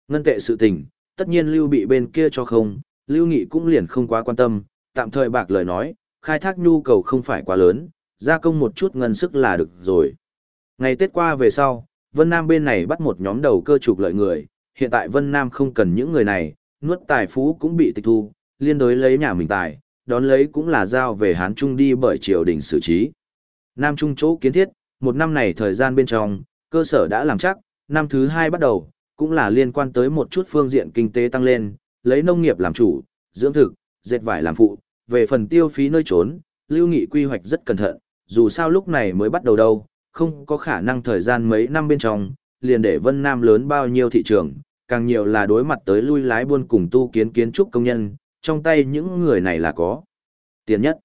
Ngân tệ sự tình, tất nhiên lưu bị bên kia cho không, lưu nghị cũng liền không quá quan tâm, tạm thời bạc lời nói, khai thác nhu cầu không phải quá lớn, gia công một chút ngân sức là được rồi. Ngày Tết qua về sau, Vân Nam bên này bắt một nhóm đầu cơ trục lợi người, hiện tại Vân Nam không cần những người này, nuốt tài phú cũng bị tịch thu, liên đối lấy nhà mình tài, đón lấy cũng là giao về Hán Trung đi bởi triều đình xử trí. Nam Trung chỗ kiến thiết, một năm này thời gian bên trong, cơ sở đã làm chắc, năm thứ hai bắt đầu, cũng là liên quan tới một chút phương diện kinh tế tăng lên, lấy nông nghiệp làm chủ, dưỡng thực, dệt vải làm phụ, về phần tiêu phí nơi trốn, lưu nghị quy hoạch rất cẩn thận, dù sao lúc này mới bắt đầu đâu, không có khả năng thời gian mấy năm bên trong, liền để Vân Nam lớn bao nhiêu thị trường, càng nhiều là đối mặt tới lui lái buôn cùng tu kiến kiến trúc công nhân, trong tay những người này là có tiền nhất.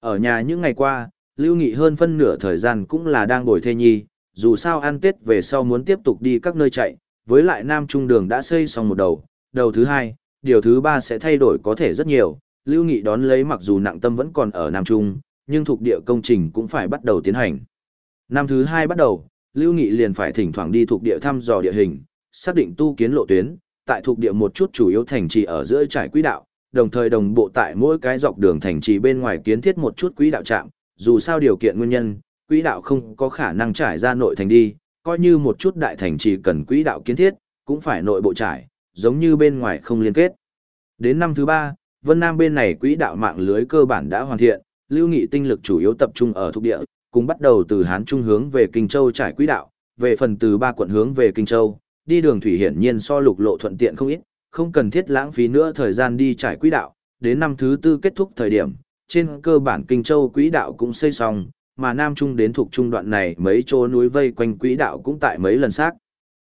Ở nhà những ngày qua, Lưu Nghị hơn phân nửa thời gian cũng là đang bồi thê nhi, dù sao ăn Tết về sau muốn tiếp tục đi các nơi chạy, với lại Nam Trung đường đã xây xong một đầu, đầu thứ hai, điều thứ ba sẽ thay đổi có thể rất nhiều, Lưu Nghị đón lấy mặc dù nặng tâm vẫn còn ở Nam Trung, nhưng thuộc địa công trình cũng phải bắt đầu tiến hành. Năm thứ hai bắt đầu, Lưu Nghị liền phải thỉnh thoảng đi thuộc địa thăm dò địa hình, xác định tu kiến lộ tuyến, tại thuộc địa một chút chủ yếu thành trì ở giữa trải quỹ đạo, đồng thời đồng bộ tại mỗi cái dọc đường thành trì bên ngoài kiến thiết một chút quỹ đạo trạm, dù sao điều kiện nguyên nhân, quỹ đạo không có khả năng trải ra nội thành đi, coi như một chút đại thành trì cần quỹ đạo kiến thiết, cũng phải nội bộ trải, giống như bên ngoài không liên kết. Đến năm thứ ba, Vân Nam bên này quỹ đạo mạng lưới cơ bản đã hoàn thiện, lưu nghị tinh lực chủ yếu tập trung ở thuộc địa, cùng bắt đầu từ Hán Trung hướng về Kinh Châu trải quỹ đạo, về phần từ ba quận hướng về Kinh Châu, đi đường thủy hiển nhiên so lục lộ thuận tiện không ít, không cần thiết lãng phí nữa thời gian đi trải quỹ đạo, đến năm thứ tư kết thúc thời điểm, trên cơ bản Kinh Châu quỹ đạo cũng xây xong, mà Nam Trung đến thuộc trung đoạn này mấy chỗ núi vây quanh quỹ đạo cũng tại mấy lần xác.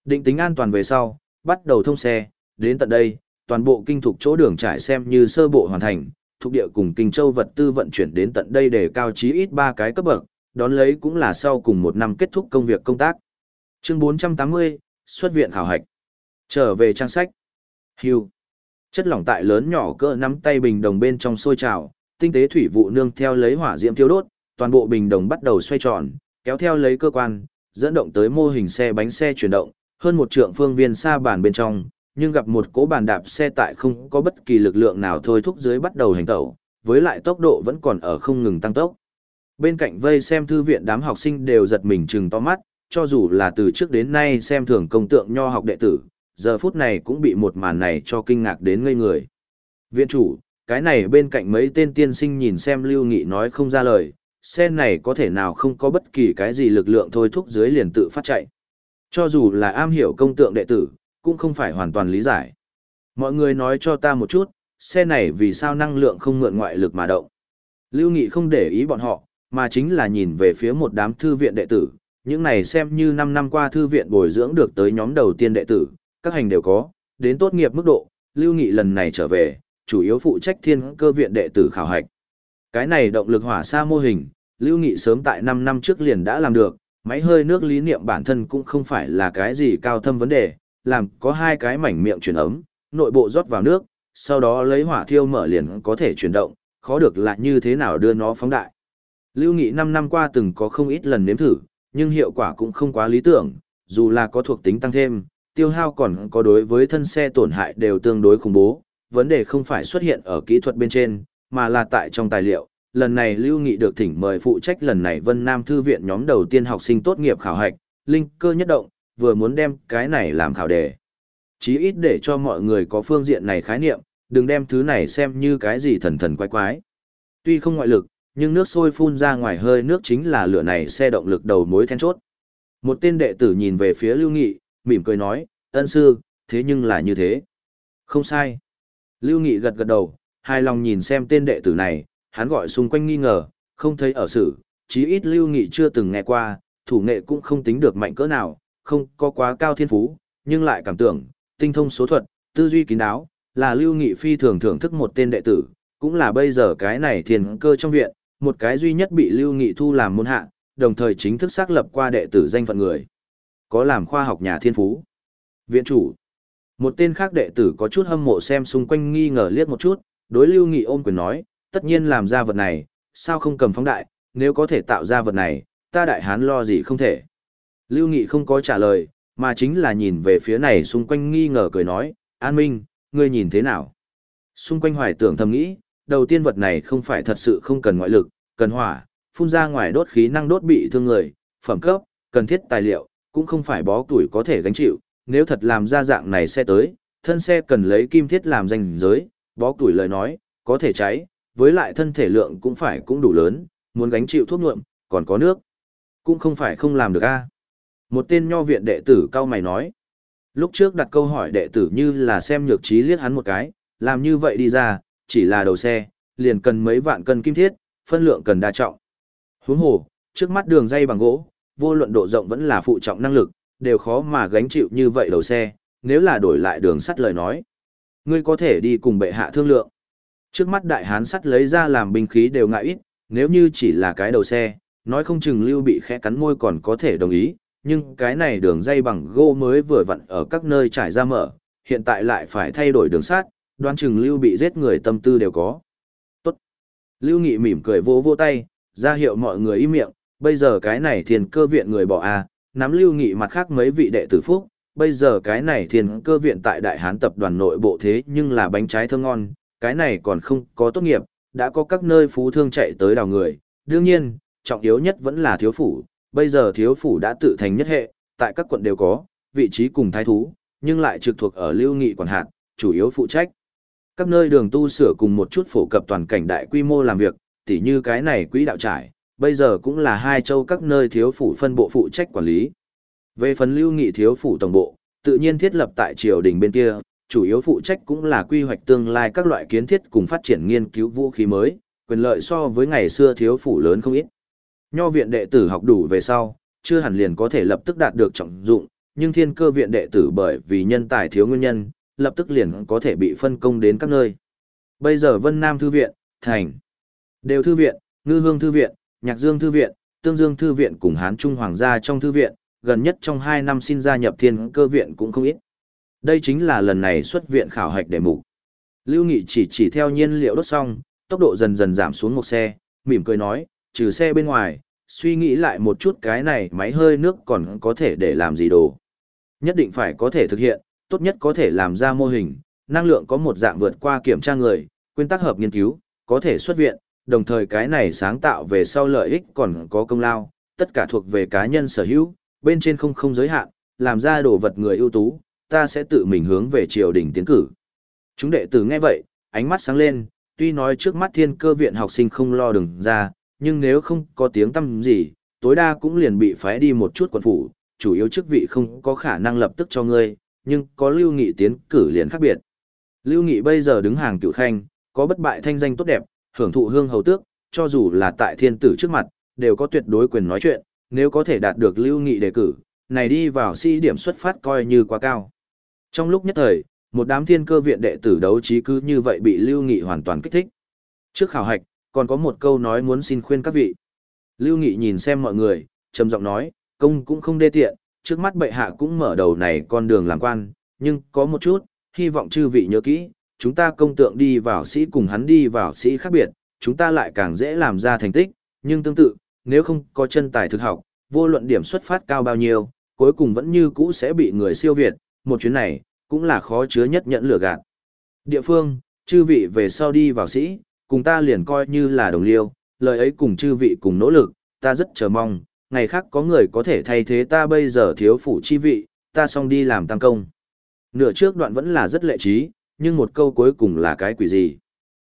Định tính an toàn về sau, bắt đầu thông xe, đến tận đây, toàn bộ kinh thuộc chỗ đường trải xem như sơ bộ hoàn thành, thuộc địa cùng Kinh Châu vật tư vận chuyển đến tận đây để cao chí ít 3 cái cấp bậc, đón lấy cũng là sau cùng một năm kết thúc công việc công tác. Chương 480, xuất viện khảo hạch. Trở về trang sách. Hưu. Chất lỏng tại lớn nhỏ cỡ nắm tay bình đồng bên trong sôi trào, tinh tế thủy vụ nương theo lấy hỏa diễm thiêu đốt, toàn bộ bình đồng bắt đầu xoay tròn, kéo theo lấy cơ quan, dẫn động tới mô hình xe bánh xe chuyển động, hơn một trượng phương viên xa bàn bên trong, nhưng gặp một cỗ bàn đạp xe tại không có bất kỳ lực lượng nào thôi thúc dưới bắt đầu hành tẩu, với lại tốc độ vẫn còn ở không ngừng tăng tốc. Bên cạnh vây xem thư viện đám học sinh đều giật mình trừng to mắt, cho dù là từ trước đến nay xem thường công tượng nho học đệ tử, giờ phút này cũng bị một màn này cho kinh ngạc đến ngây người. Viện chủ, cái này bên cạnh mấy tên tiên sinh nhìn xem Lưu Nghị nói không ra lời, xe này có thể nào không có bất kỳ cái gì lực lượng thôi thúc dưới liền tự phát chạy. Cho dù là am hiểu công tượng đệ tử, cũng không phải hoàn toàn lý giải. Mọi người nói cho ta một chút, xe này vì sao năng lượng không mượn ngoại lực mà động. Lưu Nghị không để ý bọn họ, mà chính là nhìn về phía một đám thư viện đệ tử, những này xem như 5 năm qua thư viện bồi dưỡng được tới nhóm đầu tiên đệ tử, các hành đều có, đến tốt nghiệp mức độ, Lưu Nghị lần này trở về, chủ yếu phụ trách thiên cơ viện đệ tử khảo hạch. Cái này động lực hỏa xa mô hình, Lưu Nghị sớm tại 5 năm trước liền đã làm được, máy hơi nước lý niệm bản thân cũng không phải là cái gì cao thâm vấn đề, làm có hai cái mảnh miệng chuyển ấm, nội bộ rót vào nước, sau đó lấy hỏa thiêu mở liền có thể chuyển động, khó được là như thế nào đưa nó phóng đại. Lưu Nghị 5 năm qua từng có không ít lần nếm thử, nhưng hiệu quả cũng không quá lý tưởng, dù là có thuộc tính tăng thêm, tiêu hao còn có đối với thân xe tổn hại đều tương đối khủng bố, vấn đề không phải xuất hiện ở kỹ thuật bên trên, mà là tại trong tài liệu. Lần này Lưu Nghị được thỉnh mời phụ trách lần này Vân Nam Thư viện nhóm đầu tiên học sinh tốt nghiệp khảo hạch, linh cơ nhất động, vừa muốn đem cái này làm khảo đề. Chí ít để cho mọi người có phương diện này khái niệm, đừng đem thứ này xem như cái gì thần thần quái quái. Tuy không ngoại lực, nhưng nước sôi phun ra ngoài hơi nước chính là lửa này xe động lực đầu mối then chốt. Một tên đệ tử nhìn về phía Lưu Nghị, mỉm cười nói, ân sư, thế nhưng là như thế. Không sai. Lưu Nghị gật gật đầu, hài lòng nhìn xem tên đệ tử này, hắn gọi xung quanh nghi ngờ, không thấy ở sự, chí ít Lưu Nghị chưa từng nghe qua, thủ nghệ cũng không tính được mạnh cỡ nào, không có quá cao thiên phú, nhưng lại cảm tưởng, tinh thông số thuật, tư duy kín đáo, là Lưu Nghị phi thường thưởng thức một tên đệ tử, cũng là bây giờ cái này thiền cơ trong viện, một cái duy nhất bị Lưu Nghị thu làm môn hạ, đồng thời chính thức xác lập qua đệ tử danh phận người. Có làm khoa học nhà thiên phú. Viện chủ. Một tên khác đệ tử có chút hâm mộ xem xung quanh nghi ngờ liếc một chút, đối Lưu Nghị ôm quyền nói, tất nhiên làm ra vật này, sao không cầm phóng đại, nếu có thể tạo ra vật này, ta đại hán lo gì không thể. Lưu Nghị không có trả lời, mà chính là nhìn về phía này xung quanh nghi ngờ cười nói, An Minh, ngươi nhìn thế nào? Xung quanh hoài tưởng thầm nghĩ, đầu tiên vật này không phải thật sự không cần ngoại lực, cần hỏa, phun ra ngoài đốt khí năng đốt bị thương người, phẩm cấp, cần thiết tài liệu, cũng không phải bó tuổi có thể gánh chịu, nếu thật làm ra dạng này xe tới, thân xe cần lấy kim thiết làm danh giới, bó tuổi lời nói, có thể cháy, với lại thân thể lượng cũng phải cũng đủ lớn, muốn gánh chịu thuốc nhuộm, còn có nước, cũng không phải không làm được a. Một tên nho viện đệ tử cao mày nói, lúc trước đặt câu hỏi đệ tử như là xem nhược trí liếc hắn một cái, làm như vậy đi ra, chỉ là đầu xe, liền cần mấy vạn cân kim thiết, phân lượng cần đa trọng. Huống hồ, trước mắt đường dây bằng gỗ, vô luận độ rộng vẫn là phụ trọng năng lực, đều khó mà gánh chịu như vậy đầu xe, nếu là đổi lại đường sắt lời nói. Ngươi có thể đi cùng bệ hạ thương lượng. Trước mắt đại hán sắt lấy ra làm binh khí đều ngại ít, nếu như chỉ là cái đầu xe, nói không chừng lưu bị khẽ cắn môi còn có thể đồng ý, nhưng cái này đường dây bằng gỗ mới vừa vặn ở các nơi trải ra mở, hiện tại lại phải thay đổi đường sắt, đoán chừng lưu bị giết người tâm tư đều có. Tốt. Lưu Nghị mỉm cười vỗ vỗ tay, ra hiệu mọi người im miệng, bây giờ cái này thiên cơ viện người bỏ à, nắm Lưu Nghị mặt khác mấy vị đệ tử phúc, bây giờ cái này thiên cơ viện tại Đại Hán tập đoàn nội bộ thế nhưng là bánh trái thơm ngon, cái này còn không có tốt nghiệp, đã có các nơi phú thương chạy tới đào người, đương nhiên, trọng yếu nhất vẫn là thiếu phủ, bây giờ thiếu phủ đã tự thành nhất hệ, tại các quận đều có, vị trí cùng thái thú, nhưng lại trực thuộc ở Lưu Nghị quản hạt, chủ yếu phụ trách. Các nơi đường tu sửa cùng một chút phổ cập toàn cảnh đại quy mô làm việc, tỉ như cái này quỹ đạo trải, bây giờ cũng là hai châu các nơi thiếu phủ phân bộ phụ trách quản lý. Về phần lưu nghị thiếu phủ tổng bộ, tự nhiên thiết lập tại triều đình bên kia, chủ yếu phụ trách cũng là quy hoạch tương lai các loại kiến thiết cùng phát triển nghiên cứu vũ khí mới, quyền lợi so với ngày xưa thiếu phủ lớn không ít. Nho viện đệ tử học đủ về sau, chưa hẳn liền có thể lập tức đạt được trọng dụng, nhưng thiên cơ viện đệ tử bởi vì nhân tài thiếu nguyên nhân, lập tức liền có thể bị phân công đến các nơi. Bây giờ Vân Nam Thư viện, Thành, Đều Thư viện, Ngư Hương Thư viện, Nhạc Dương Thư viện, Tương Dương Thư viện cùng Hán Trung Hoàng gia trong Thư viện, gần nhất trong 2 năm xin gia nhập thiên cơ viện cũng không ít. Đây chính là lần này xuất viện khảo hạch đề mục. Lưu Nghị chỉ chỉ theo nhiên liệu đốt xong, tốc độ dần dần giảm xuống một xe, mỉm cười nói, trừ xe bên ngoài, suy nghĩ lại một chút cái này máy hơi nước còn có thể để làm gì đồ. Nhất định phải có thể thực hiện, tốt nhất có thể làm ra mô hình, năng lượng có một dạng vượt qua kiểm tra người, quyên tắc hợp nghiên cứu, có thể xuất viện, đồng thời cái này sáng tạo về sau lợi ích còn có công lao, tất cả thuộc về cá nhân sở hữu, bên trên không không giới hạn, làm ra đồ vật người ưu tú, ta sẽ tự mình hướng về triều đình tiến cử. Chúng đệ tử nghe vậy, ánh mắt sáng lên, tuy nói trước mắt thiên cơ viện học sinh không lo đừng ra, nhưng nếu không có tiếng tâm gì, tối đa cũng liền bị phái đi một chút quận phủ, chủ yếu chức vị không có khả năng lập tức cho ngươi, nhưng có Lưu Nghị tiến cử liền khác biệt. Lưu Nghị bây giờ đứng hàng cựu khanh, có bất bại thanh danh tốt đẹp, hưởng thụ hương hầu tước, cho dù là tại thiên tử trước mặt, đều có tuyệt đối quyền nói chuyện, nếu có thể đạt được Lưu Nghị đề cử, này đi vào si điểm xuất phát coi như quá cao. Trong lúc nhất thời, một đám thiên cơ viện đệ tử đấu trí cứ như vậy bị Lưu Nghị hoàn toàn kích thích. Trước khảo hạch, còn có một câu nói muốn xin khuyên các vị. Lưu Nghị nhìn xem mọi người, trầm giọng nói, công cũng không đê tiện, trước mắt bệ hạ cũng mở đầu này con đường làm quan, nhưng có một chút, hy vọng chư vị nhớ kỹ, chúng ta công tượng đi vào sĩ cùng hắn đi vào sĩ khác biệt, chúng ta lại càng dễ làm ra thành tích, nhưng tương tự, nếu không có chân tài thực học, vô luận điểm xuất phát cao bao nhiêu, cuối cùng vẫn như cũ sẽ bị người siêu việt, một chuyến này, cũng là khó chứa nhất nhẫn lửa gạt. Địa phương, chư vị về sau đi vào sĩ, cùng ta liền coi như là đồng liêu, lời ấy cùng chư vị cùng nỗ lực, ta rất chờ mong, ngày khác có người có thể thay thế ta bây giờ thiếu phủ chi vị, ta xong đi làm tăng công. Nửa trước đoạn vẫn là rất lệ trí, nhưng một câu cuối cùng là cái quỷ gì.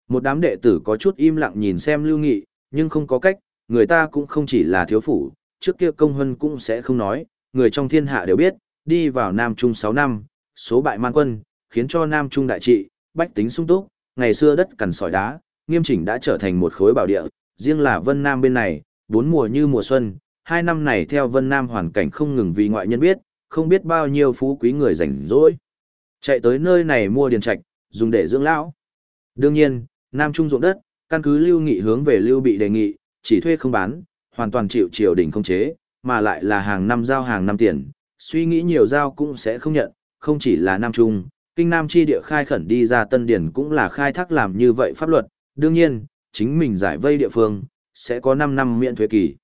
Một đám đệ tử có chút im lặng nhìn xem lưu nghị, nhưng không có cách, người ta cũng không chỉ là thiếu phủ, trước kia công hân cũng sẽ không nói, người trong thiên hạ đều biết, đi vào Nam Trung 6 năm, số bại man quân, khiến cho Nam Trung đại trị, bách tính sung túc, ngày xưa đất cằn sỏi đá, nghiêm chỉnh đã trở thành một khối bảo địa, riêng là Vân Nam bên này, bốn mùa như mùa xuân, hai năm này theo Vân Nam hoàn cảnh không ngừng vì ngoại nhân biết, không biết bao nhiêu phú quý người rảnh rỗi. Chạy tới nơi này mua điền trạch, dùng để dưỡng lão. Đương nhiên, Nam Trung ruộng đất, căn cứ lưu nghị hướng về lưu bị đề nghị, chỉ thuê không bán, hoàn toàn chịu triều đình không chế, mà lại là hàng năm giao hàng năm tiền, suy nghĩ nhiều giao cũng sẽ không nhận, không chỉ là Nam Trung, kinh Nam chi địa khai khẩn đi ra Tân Điển cũng là khai thác làm như vậy pháp luật, đương nhiên, chính mình giải vây địa phương, sẽ có 5 năm miễn thuế kỳ.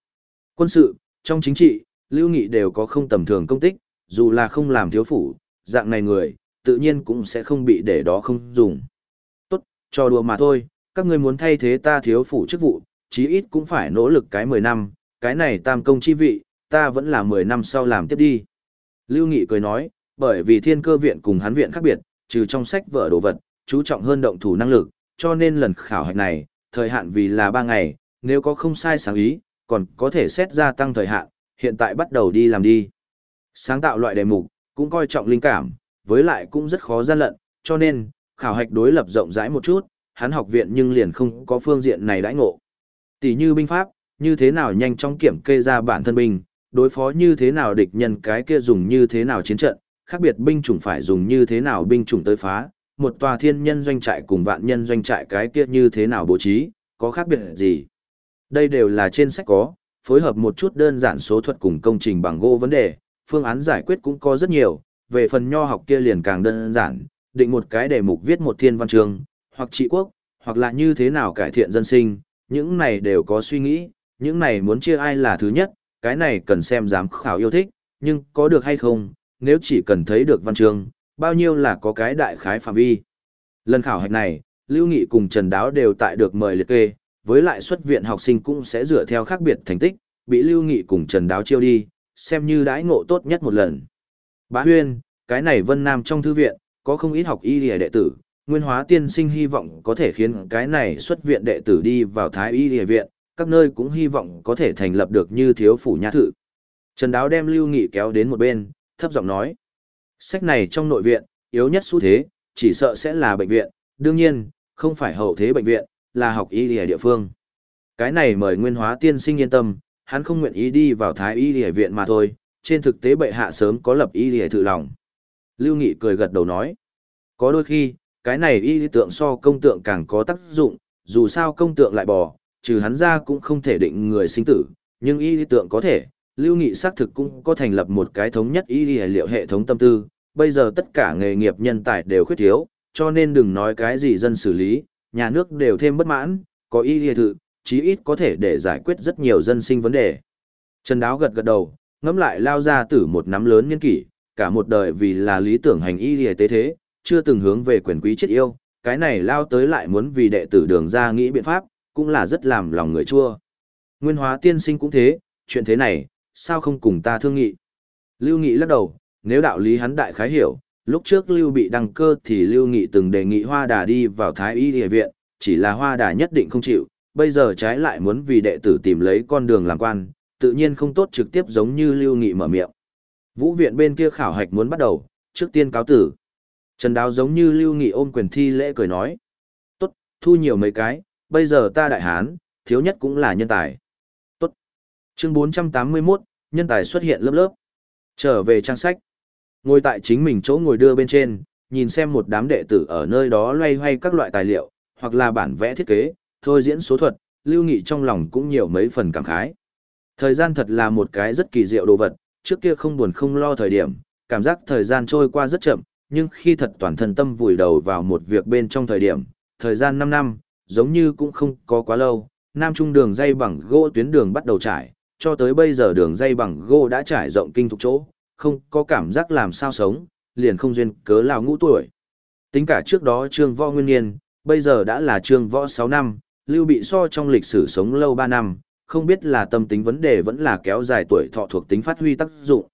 Quân sự, trong chính trị, Lưu Nghị đều có không tầm thường công tích, dù là không làm thiếu phủ, dạng này người, tự nhiên cũng sẽ không bị để đó không dùng. Tốt, cho đùa mà thôi, các ngươi muốn thay thế ta thiếu phủ chức vụ, chí ít cũng phải nỗ lực cái 10 năm, cái này tam công chi vị, ta vẫn là 10 năm sau làm tiếp đi. Lưu Nghị cười nói, bởi vì thiên cơ viện cùng hắn viện khác biệt, trừ trong sách vở đồ vật, chú trọng hơn động thủ năng lực, cho nên lần khảo hạch này, thời hạn vì là 3 ngày, nếu có không sai sáng ý, còn có thể xét ra tăng thời hạn, hiện tại bắt đầu đi làm đi. Sáng tạo loại đề mục, cũng coi trọng linh cảm, với lại cũng rất khó gian lận, cho nên, khảo hạch đối lập rộng rãi một chút, hắn học viện nhưng liền không có phương diện này đãi ngộ. Tỷ như binh pháp, như thế nào nhanh chóng kiểm kê ra bản thân binh, đối phó như thế nào địch nhân cái kia dùng như thế nào chiến trận, khác biệt binh chủng phải dùng như thế nào binh chủng tới phá, một tòa thiên nhân doanh trại cùng vạn nhân doanh trại cái kia như thế nào bố trí, có khác biệt gì. Đây đều là trên sách có, phối hợp một chút đơn giản số thuật cùng công trình bằng gỗ vấn đề, phương án giải quyết cũng có rất nhiều, về phần nho học kia liền càng đơn giản, định một cái đề mục viết một thiên văn chương, hoặc trị quốc, hoặc là như thế nào cải thiện dân sinh, những này đều có suy nghĩ, những này muốn chia ai là thứ nhất, cái này cần xem giám khảo yêu thích, nhưng có được hay không, nếu chỉ cần thấy được văn chương, bao nhiêu là có cái đại khái phạm vi. Lần khảo hạch này, Lưu Nghị cùng Trần Đáo đều tại được mời liệt kê, với lại xuất viện học sinh cũng sẽ dựa theo khác biệt thành tích, bị Lưu Nghị cùng Trần Đáo chiêu đi, xem như đãi ngộ tốt nhất một lần. Bá Huyên, cái này Vân Nam trong thư viện, có không ít học y lìa đệ tử, Nguyên Hóa tiên sinh hy vọng có thể khiến cái này xuất viện đệ tử đi vào Thái y lìa viện, các nơi cũng hy vọng có thể thành lập được như thiếu phủ nha thự. Trần Đáo đem Lưu Nghị kéo đến một bên, thấp giọng nói. Sách này trong nội viện, yếu nhất xu thế, chỉ sợ sẽ là bệnh viện, đương nhiên, không phải hậu thế bệnh viện, là học y lìa địa phương. Cái này mời Nguyên Hóa tiên sinh yên tâm, hắn không nguyện ý đi vào Thái y lìa viện mà thôi, trên thực tế bệ hạ sớm có lập y lìa thự lòng. Lưu Nghị cười gật đầu nói. Có đôi khi, cái này y tượng so công tượng càng có tác dụng, dù sao công tượng lại bỏ, trừ hắn ra cũng không thể định người sinh tử, nhưng y tượng có thể, Lưu Nghị xác thực cũng có thành lập một cái thống nhất y liệu hệ thống tâm tư, bây giờ tất cả nghề nghiệp nhân tài đều khuyết thiếu, cho nên đừng nói cái gì dân xử lý, nhà nước đều thêm bất mãn, có y lìa thự, chí ít có thể để giải quyết rất nhiều dân sinh vấn đề. Trần Đáo gật gật đầu, ngẫm lại lao ra tử một nắm lớn niên kỷ, cả một đời vì là lý tưởng hành y lìa tế thế, chưa từng hướng về quyền quý chết yêu, cái này lao tới lại muốn vì đệ tử đường ra nghĩ biện pháp, cũng là rất làm lòng người chua. Nguyên hóa tiên sinh cũng thế, chuyện thế này, sao không cùng ta thương nghị? Lưu Nghị lắc đầu, nếu đạo lý hắn đại khái hiểu, lúc trước Lưu bị đăng cơ thì Lưu Nghị từng đề nghị Hoa Đà đi vào Thái Y Địa Viện, chỉ là Hoa Đà nhất định không chịu, bây giờ trái lại muốn vì đệ tử tìm lấy con đường làm quan, tự nhiên không tốt trực tiếp giống như Lưu Nghị mở miệng. Vũ viện bên kia khảo hạch muốn bắt đầu, trước tiên cáo tử. Trần Đáo giống như Lưu Nghị ôm quyền thi lễ cười nói. Tốt, thu nhiều mấy cái, bây giờ ta đại hán, thiếu nhất cũng là nhân tài. Tốt. Chương 481, nhân tài xuất hiện lớp lớp. Trở về trang sách. Ngồi tại chính mình chỗ ngồi đưa bên trên, nhìn xem một đám đệ tử ở nơi đó loay hoay các loại tài liệu, hoặc là bản vẽ thiết kế, thôi diễn số thuật, Lưu Nghị trong lòng cũng nhiều mấy phần cảm khái. Thời gian thật là một cái rất kỳ diệu đồ vật, trước kia không buồn không lo thời điểm, cảm giác thời gian trôi qua rất chậm, nhưng khi thật toàn thân tâm vùi đầu vào một việc bên trong thời điểm, thời gian 5 năm, giống như cũng không có quá lâu, Nam Trung đường dây bằng gỗ tuyến đường bắt đầu trải, cho tới bây giờ đường dây bằng gỗ đã trải rộng kinh thuộc chỗ, không có cảm giác làm sao sống, liền không duyên cớ lao ngũ tuổi. Tính cả trước đó trương võ nguyên niên, bây giờ đã là trương võ 6 năm, lưu bị so trong lịch sử sống lâu 3 năm, không biết là tâm tính vấn đề vẫn là kéo dài tuổi thọ thuộc tính phát huy tác dụng.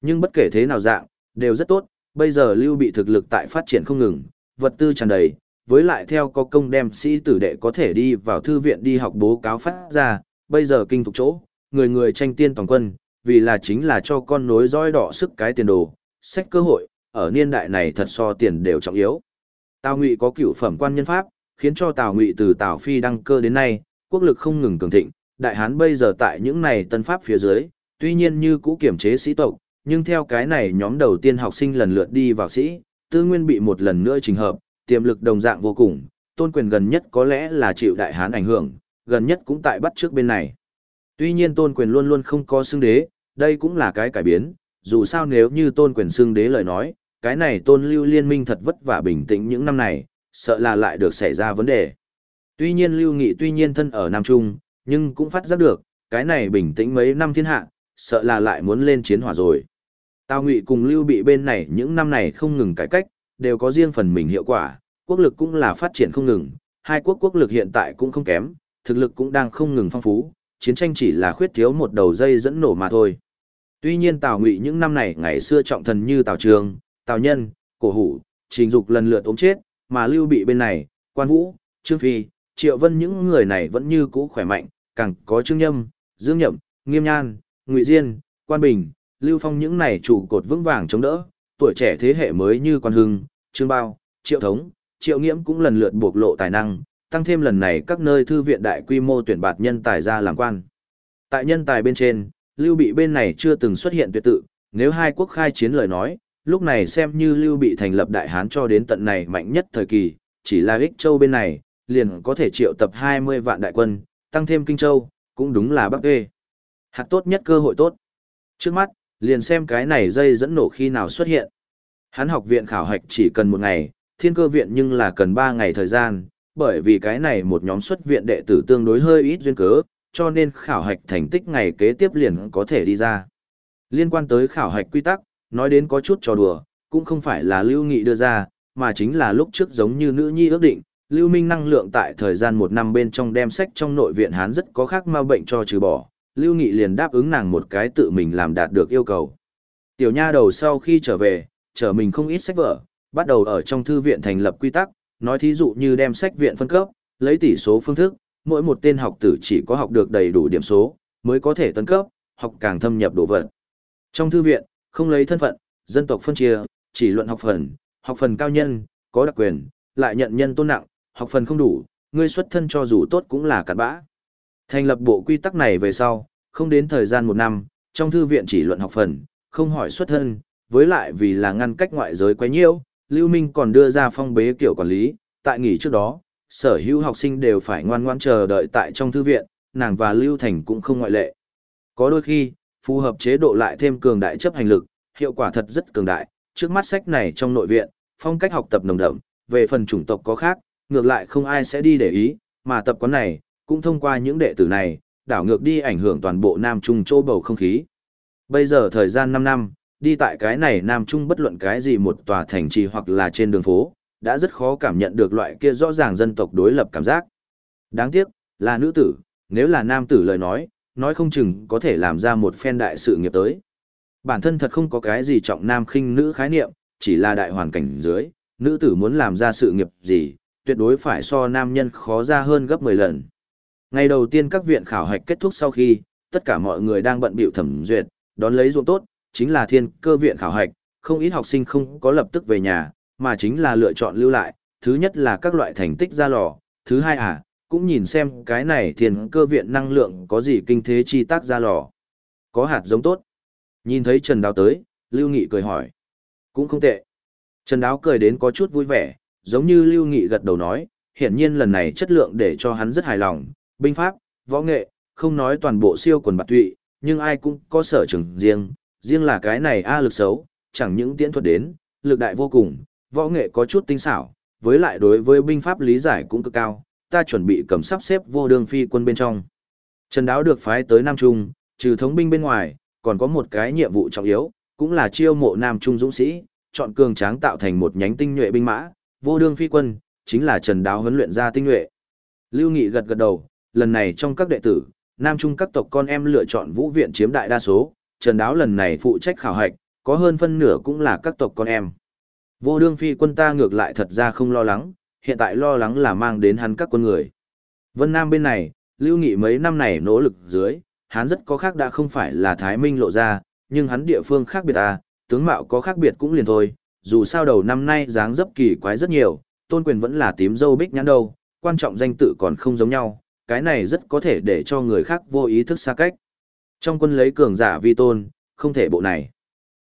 Nhưng bất kể thế nào dạng, đều rất tốt, bây giờ lưu bị thực lực tại phát triển không ngừng, vật tư tràn đầy, với lại theo có công đem sĩ tử đệ có thể đi vào thư viện đi học bố cáo phát ra, bây giờ kinh thuộc chỗ, người người tranh tiên toàn quân, vì là chính là cho con nối dõi đỏ sức cái tiền đồ, sách cơ hội, ở niên đại này thật so tiền đều trọng yếu. Tào Ngụy có cựu phẩm quan nhân pháp, khiến cho Tào Ngụy từ Tào Phi đăng cơ đến nay, quốc lực không ngừng cường thịnh, đại hán bây giờ tại những này tân pháp phía dưới, tuy nhiên như cũ kiểm chế sĩ tộc, nhưng theo cái này nhóm đầu tiên học sinh lần lượt đi vào sĩ, tư nguyên bị một lần nữa trình hợp, tiềm lực đồng dạng vô cùng, tôn quyền gần nhất có lẽ là chịu đại hán ảnh hưởng, gần nhất cũng tại bắt trước bên này. Tuy nhiên tôn quyền luôn luôn không có xưng đế, đây cũng là cái cải biến, dù sao nếu như tôn quyền xưng đế lời nói, cái này tôn lưu liên minh thật vất vả bình tĩnh những năm này, sợ là lại được xảy ra vấn đề. Tuy nhiên lưu nghị tuy nhiên thân ở Nam Trung, nhưng cũng phát giác được, cái này bình tĩnh mấy năm thiên hạ, sợ là lại muốn lên chiến hỏa rồi. Tào Ngụy cùng Lưu Bị bên này những năm này không ngừng cải cách, đều có riêng phần mình hiệu quả, quốc lực cũng là phát triển không ngừng, hai quốc quốc lực hiện tại cũng không kém, thực lực cũng đang không ngừng phong phú, chiến tranh chỉ là khuyết thiếu một đầu dây dẫn nổ mà thôi. Tuy nhiên Tào Ngụy những năm này ngày xưa trọng thần như Tào Trường, Tào Nhân, Cổ Hủ, Trình Dục lần lượt ốm chết, mà Lưu Bị bên này, Quan Vũ, Trương Phi, Triệu Vân những người này vẫn như cũ khỏe mạnh, càng có Trương Nhâm, Dương Nhậm, Nghiêm Nhan, Ngụy Diên, Quan Bình, Lưu Phong những này trụ cột vững vàng chống đỡ, tuổi trẻ thế hệ mới như Quan Hưng, Trương Bao, Triệu Thống, Triệu Nghiễm cũng lần lượt bộc lộ tài năng, tăng thêm lần này các nơi thư viện đại quy mô tuyển bạt nhân tài ra làm quan. Tại nhân tài bên trên, Lưu Bị bên này chưa từng xuất hiện tuyệt tự, nếu hai quốc khai chiến lời nói, lúc này xem như Lưu Bị thành lập Đại Hán cho đến tận này mạnh nhất thời kỳ, chỉ là Ích Châu bên này, liền có thể triệu tập 20 vạn đại quân, tăng thêm Kinh Châu, cũng đúng là Bắc Ê. Hạt tốt nhất cơ hội tốt. Trước mắt, liền xem cái này dây dẫn nổ khi nào xuất hiện. Hắn học viện khảo hạch chỉ cần một ngày, thiên cơ viện nhưng là cần 3 ngày thời gian, bởi vì cái này một nhóm xuất viện đệ tử tương đối hơi ít duyên cớ, cho nên khảo hạch thành tích ngày kế tiếp liền có thể đi ra. Liên quan tới khảo hạch quy tắc, nói đến có chút trò đùa, cũng không phải là Lưu Nghị đưa ra, mà chính là lúc trước giống như nữ nhi ước định, Lưu Minh năng lượng tại thời gian một năm bên trong đem sách trong nội viện Hán rất có khác ma bệnh cho trừ bỏ, Lưu Nghị liền đáp ứng nàng một cái tự mình làm đạt được yêu cầu. Tiểu nha đầu sau khi trở về, trở mình không ít sách vở, bắt đầu ở trong thư viện thành lập quy tắc, nói thí dụ như đem sách viện phân cấp, lấy tỷ số phương thức, mỗi một tên học tử chỉ có học được đầy đủ điểm số, mới có thể tấn cấp, học càng thâm nhập độ vật. Trong thư viện, không lấy thân phận, dân tộc phân chia, chỉ luận học phần, học phần cao nhân, có đặc quyền, lại nhận nhân tôn nặng, học phần không đủ, ngươi xuất thân cho dù tốt cũng là cặn bã. Thành lập bộ quy tắc này về sau, không đến thời gian một năm, trong thư viện chỉ luận học phần, không hỏi xuất thân, với lại vì là ngăn cách ngoại giới quá nhiễu, Lưu Minh còn đưa ra phong bế kiểu quản lý, tại nghỉ trước đó, sở hữu học sinh đều phải ngoan ngoãn chờ đợi tại trong thư viện, nàng và Lưu Thành cũng không ngoại lệ. Có đôi khi, phù hợp chế độ lại thêm cường đại chấp hành lực, hiệu quả thật rất cường đại, trước mắt sách này trong nội viện, phong cách học tập nồng đậm, về phần chủng tộc có khác, ngược lại không ai sẽ đi để ý, mà tập quán này, cũng thông qua những đệ tử này, đảo ngược đi ảnh hưởng toàn bộ Nam Trung chỗ bầu không khí. Bây giờ thời gian 5 năm, đi tại cái này Nam Trung bất luận cái gì một tòa thành trì hoặc là trên đường phố, đã rất khó cảm nhận được loại kia rõ ràng dân tộc đối lập cảm giác. Đáng tiếc, là nữ tử, nếu là nam tử lời nói, nói không chừng có thể làm ra một phen đại sự nghiệp tới. Bản thân thật không có cái gì trọng nam khinh nữ khái niệm, chỉ là đại hoàn cảnh dưới, nữ tử muốn làm ra sự nghiệp gì, tuyệt đối phải so nam nhân khó ra hơn gấp 10 lần. Ngày đầu tiên các viện khảo hạch kết thúc sau khi, tất cả mọi người đang bận bịu thẩm duyệt, đón lấy ruộng tốt, chính là thiên cơ viện khảo hạch, không ít học sinh không có lập tức về nhà, mà chính là lựa chọn lưu lại, thứ nhất là các loại thành tích ra lò, thứ hai à, cũng nhìn xem cái này thiên cơ viện năng lượng có gì kinh thế chi tác ra lò. Có hạt giống tốt. Nhìn thấy Trần Đáo tới, Lưu Nghị cười hỏi. Cũng không tệ. Trần Đáo cười đến có chút vui vẻ, giống như Lưu Nghị gật đầu nói, hiển nhiên lần này chất lượng để cho hắn rất hài lòng, binh pháp, võ nghệ, không nói toàn bộ siêu quần bạc tụy, nhưng ai cũng có sở trường riêng, riêng là cái này A lực xấu, chẳng những tiễn thuật đến, lực đại vô cùng, võ nghệ có chút tinh xảo, với lại đối với binh pháp lý giải cũng cực cao, ta chuẩn bị cầm sắp xếp vô đường phi quân bên trong. Trần Đáo được phái tới Nam Trung, trừ thống binh bên ngoài, còn có một cái nhiệm vụ trọng yếu, cũng là chiêu mộ Nam Trung dũng sĩ, chọn cường tráng tạo thành một nhánh tinh nhuệ binh mã, vô đương phi quân, chính là Trần Đáo huấn luyện ra tinh nhuệ. Lưu Nghị gật gật đầu, lần này trong các đệ tử, Nam Trung các tộc con em lựa chọn vũ viện chiếm đại đa số, Trần Đáo lần này phụ trách khảo hạch, có hơn phân nửa cũng là các tộc con em. Vô đương phi quân ta ngược lại thật ra không lo lắng, hiện tại lo lắng là mang đến hắn các quân người. Vân Nam bên này, lưu nghị mấy năm này nỗ lực dưới, hắn rất có khác đã không phải là Thái Minh lộ ra, nhưng hắn địa phương khác biệt à, tướng mạo có khác biệt cũng liền thôi, dù sao đầu năm nay dáng dấp kỳ quái rất nhiều, tôn quyền vẫn là tím dâu bích nhãn đâu, quan trọng danh tự còn không giống nhau, cái này rất có thể để cho người khác vô ý thức xa cách. Trong quân lấy cường giả vi tôn, không thể bộ này.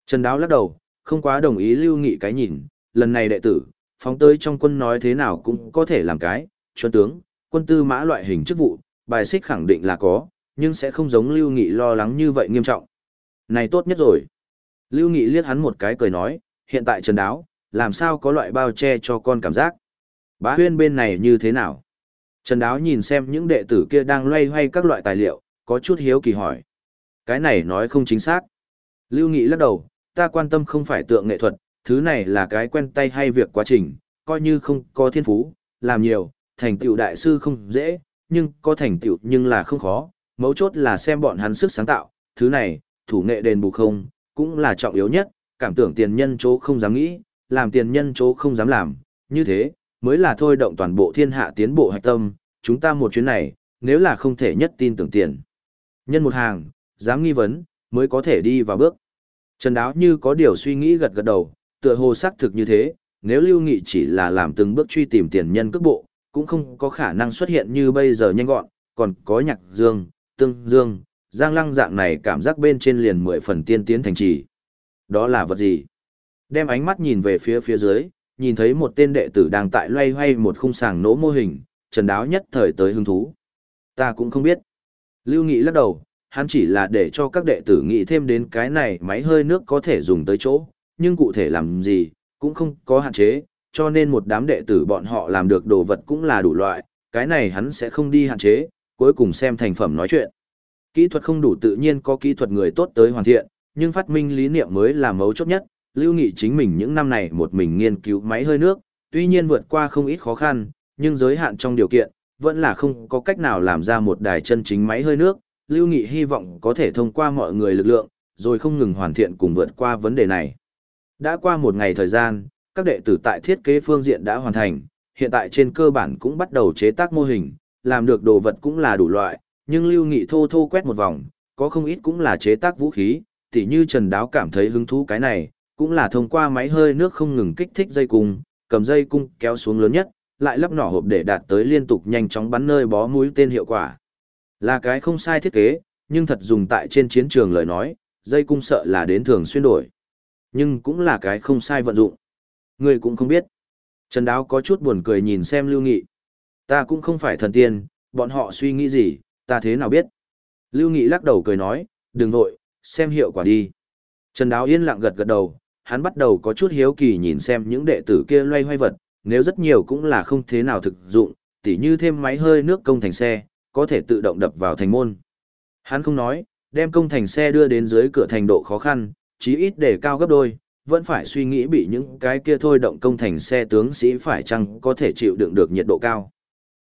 Trần Đáo lắc đầu, không quá đồng ý lưu nghị cái nhìn, lần này đệ tử, phóng tới trong quân nói thế nào cũng có thể làm cái, Chuẩn tướng, quân tư mã loại hình chức vụ, bài xích khẳng định là có, nhưng sẽ không giống lưu nghị lo lắng như vậy nghiêm trọng. Này tốt nhất rồi. Lưu nghị liếc hắn một cái cười nói, hiện tại Trần Đáo, làm sao có loại bao che cho con cảm giác. Bá huyên bên này như thế nào? Trần Đáo nhìn xem những đệ tử kia đang loay hoay các loại tài liệu, có chút hiếu kỳ hỏi. Cái này nói không chính xác. Lưu Nghị lắc đầu, ta quan tâm không phải tượng nghệ thuật, thứ này là cái quen tay hay việc quá trình, coi như không có thiên phú, làm nhiều, thành tựu đại sư không dễ, nhưng có thành tựu nhưng là không khó, mấu chốt là xem bọn hắn sức sáng tạo, thứ này, thủ nghệ đền bù không, cũng là trọng yếu nhất, cảm tưởng tiền nhân chỗ không dám nghĩ, làm tiền nhân chỗ không dám làm, như thế, mới là thôi động toàn bộ thiên hạ tiến bộ hạch tâm, chúng ta một chuyến này, nếu là không thể nhất tin tưởng tiền. Nhân một hàng, dám nghi vấn, mới có thể đi vào bước. Trần Đáo như có điều suy nghĩ gật gật đầu, tựa hồ xác thực như thế, nếu Lưu Nghị chỉ là làm từng bước truy tìm tiền nhân cước bộ, cũng không có khả năng xuất hiện như bây giờ nhanh gọn, còn có nhạc dương, tương dương, giang lăng dạng này cảm giác bên trên liền mười phần tiên tiến thành trì. Đó là vật gì? Đem ánh mắt nhìn về phía phía dưới, nhìn thấy một tên đệ tử đang tại loay hoay một khung sàng nỗ mô hình, trần đáo nhất thời tới hứng thú. Ta cũng không biết. Lưu Nghị lắc đầu, hắn chỉ là để cho các đệ tử nghĩ thêm đến cái này máy hơi nước có thể dùng tới chỗ, nhưng cụ thể làm gì, cũng không có hạn chế, cho nên một đám đệ tử bọn họ làm được đồ vật cũng là đủ loại, cái này hắn sẽ không đi hạn chế, cuối cùng xem thành phẩm nói chuyện. Kỹ thuật không đủ tự nhiên có kỹ thuật người tốt tới hoàn thiện, nhưng phát minh lý niệm mới là mấu chốt nhất, lưu nghị chính mình những năm này một mình nghiên cứu máy hơi nước, tuy nhiên vượt qua không ít khó khăn, nhưng giới hạn trong điều kiện, vẫn là không có cách nào làm ra một đài chân chính máy hơi nước, lưu nghị hy vọng có thể thông qua mọi người lực lượng, rồi không ngừng hoàn thiện cùng vượt qua vấn đề này. Đã qua một ngày thời gian, các đệ tử tại thiết kế phương diện đã hoàn thành, hiện tại trên cơ bản cũng bắt đầu chế tác mô hình, làm được đồ vật cũng là đủ loại, nhưng Lưu Nghị thô thô quét một vòng, có không ít cũng là chế tác vũ khí, tỉ như Trần Đáo cảm thấy hứng thú cái này, cũng là thông qua máy hơi nước không ngừng kích thích dây cung, cầm dây cung kéo xuống lớn nhất, lại lắp nỏ hộp để đạt tới liên tục nhanh chóng bắn nơi bó mũi tên hiệu quả. Là cái không sai thiết kế, nhưng thật dùng tại trên chiến trường lời nói, dây cung sợ là đến thường xuyên đổi. Nhưng cũng là cái không sai vận dụng. Người cũng không biết. Trần Đáo có chút buồn cười nhìn xem Lưu Nghị. Ta cũng không phải thần tiên, bọn họ suy nghĩ gì, ta thế nào biết. Lưu Nghị lắc đầu cười nói, đừng vội, xem hiệu quả đi. Trần Đáo yên lặng gật gật đầu, hắn bắt đầu có chút hiếu kỳ nhìn xem những đệ tử kia loay hoay vật, nếu rất nhiều cũng là không thế nào thực dụng, tỉ như thêm máy hơi nước công thành xe, có thể tự động đập vào thành môn. Hắn không nói, đem công thành xe đưa đến dưới cửa thành độ khó khăn, chí ít để cao gấp đôi, vẫn phải suy nghĩ bị những cái kia thôi động công thành xe tướng sĩ phải chăng có thể chịu đựng được nhiệt độ cao.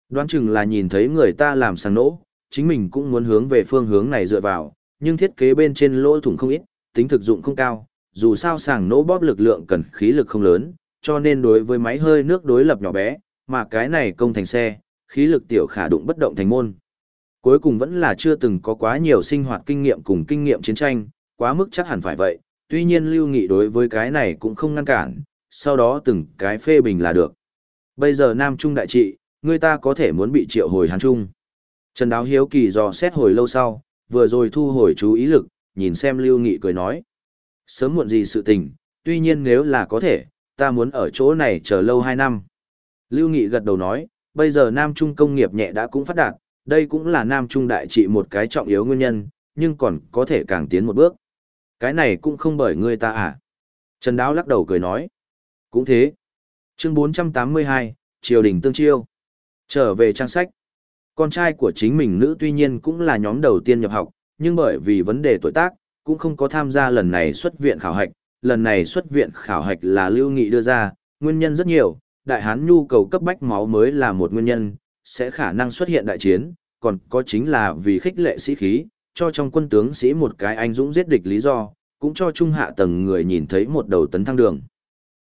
Đoán chừng là nhìn thấy người ta làm sáng nỗ, chính mình cũng muốn hướng về phương hướng này dựa vào, nhưng thiết kế bên trên lỗ thủng không ít, tính thực dụng không cao, dù sao sàng nỗ bóp lực lượng cần khí lực không lớn, cho nên đối với máy hơi nước đối lập nhỏ bé, mà cái này công thành xe, khí lực tiểu khả đụng bất động thành môn. Cuối cùng vẫn là chưa từng có quá nhiều sinh hoạt kinh nghiệm cùng kinh nghiệm chiến tranh, quá mức chắc hẳn phải vậy, tuy nhiên lưu nghị đối với cái này cũng không ngăn cản, sau đó từng cái phê bình là được. Bây giờ Nam Trung đại trị, người ta có thể muốn bị triệu hồi Hán Trung. Trần Đáo Hiếu Kỳ dò xét hồi lâu sau, vừa rồi thu hồi chú ý lực, nhìn xem lưu nghị cười nói. Sớm muộn gì sự tình, tuy nhiên nếu là có thể, ta muốn ở chỗ này chờ lâu hai năm. Lưu Nghị gật đầu nói, bây giờ Nam Trung công nghiệp nhẹ đã cũng phát đạt, đây cũng là Nam Trung đại trị một cái trọng yếu nguyên nhân, nhưng còn có thể càng tiến một bước. Cái này cũng không bởi ngươi ta à. Trần Đáo lắc đầu cười nói. Cũng thế. Chương 482, Triều đình tương chiêu. Trở về trang sách. Con trai của chính mình nữ tuy nhiên cũng là nhóm đầu tiên nhập học, nhưng bởi vì vấn đề tuổi tác, cũng không có tham gia lần này xuất viện khảo hạch. Lần này xuất viện khảo hạch là Lưu Nghị đưa ra, nguyên nhân rất nhiều, đại hán nhu cầu cấp bách máu mới là một nguyên nhân, sẽ khả năng xuất hiện đại chiến, còn có chính là vì khích lệ sĩ khí, cho trong quân tướng sĩ một cái anh dũng giết địch lý do, cũng cho trung hạ tầng người nhìn thấy một đầu tấn thăng đường.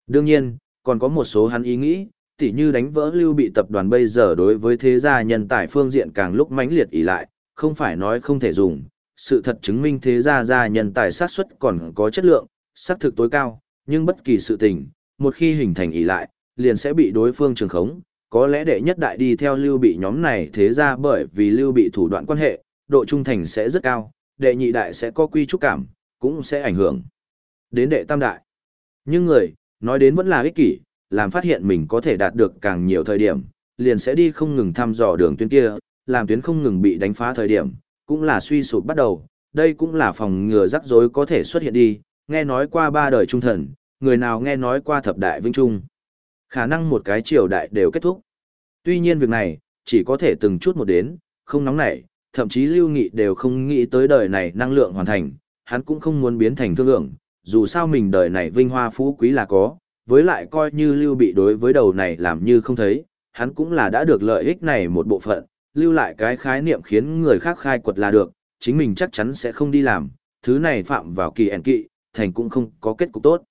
Đương nhiên, còn có một số hắn ý nghĩ, tỉ như đánh vỡ lưu bị tập đoàn bây giờ đối với thế gia nhân tài phương diện càng lúc mãnh liệt ỷ lại, không phải nói không thể dùng, sự thật chứng minh thế gia gia nhân tài sát xuất còn có chất lượng, xác thực tối cao, nhưng bất kỳ sự tình, một khi hình thành ỷ lại, liền sẽ bị đối phương trường khống, có lẽ đệ nhất đại đi theo lưu bị nhóm này thế ra bởi vì lưu bị thủ đoạn quan hệ, độ trung thành sẽ rất cao, đệ nhị đại sẽ có quy trúc cảm, cũng sẽ ảnh hưởng đến đệ tam đại. Nhưng người, nói đến vẫn là ích kỷ, làm phát hiện mình có thể đạt được càng nhiều thời điểm, liền sẽ đi không ngừng thăm dò đường tuyến kia, làm tuyến không ngừng bị đánh phá thời điểm, cũng là suy sụp bắt đầu, đây cũng là phòng ngừa rắc rối có thể xuất hiện đi, nghe nói qua ba đời trung thần, người nào nghe nói qua thập đại vinh trung. Khả năng một cái triều đại đều kết thúc. Tuy nhiên việc này, chỉ có thể từng chút một đến, không nóng nảy, thậm chí lưu nghị đều không nghĩ tới đời này năng lượng hoàn thành, hắn cũng không muốn biến thành thương lượng, dù sao mình đời này vinh hoa phú quý là có, với lại coi như lưu bị đối với đầu này làm như không thấy, hắn cũng là đã được lợi ích này một bộ phận, lưu lại cái khái niệm khiến người khác khai quật là được, chính mình chắc chắn sẽ không đi làm, thứ này phạm vào kỳ ẻn kỵ, thành cũng không có kết cục tốt.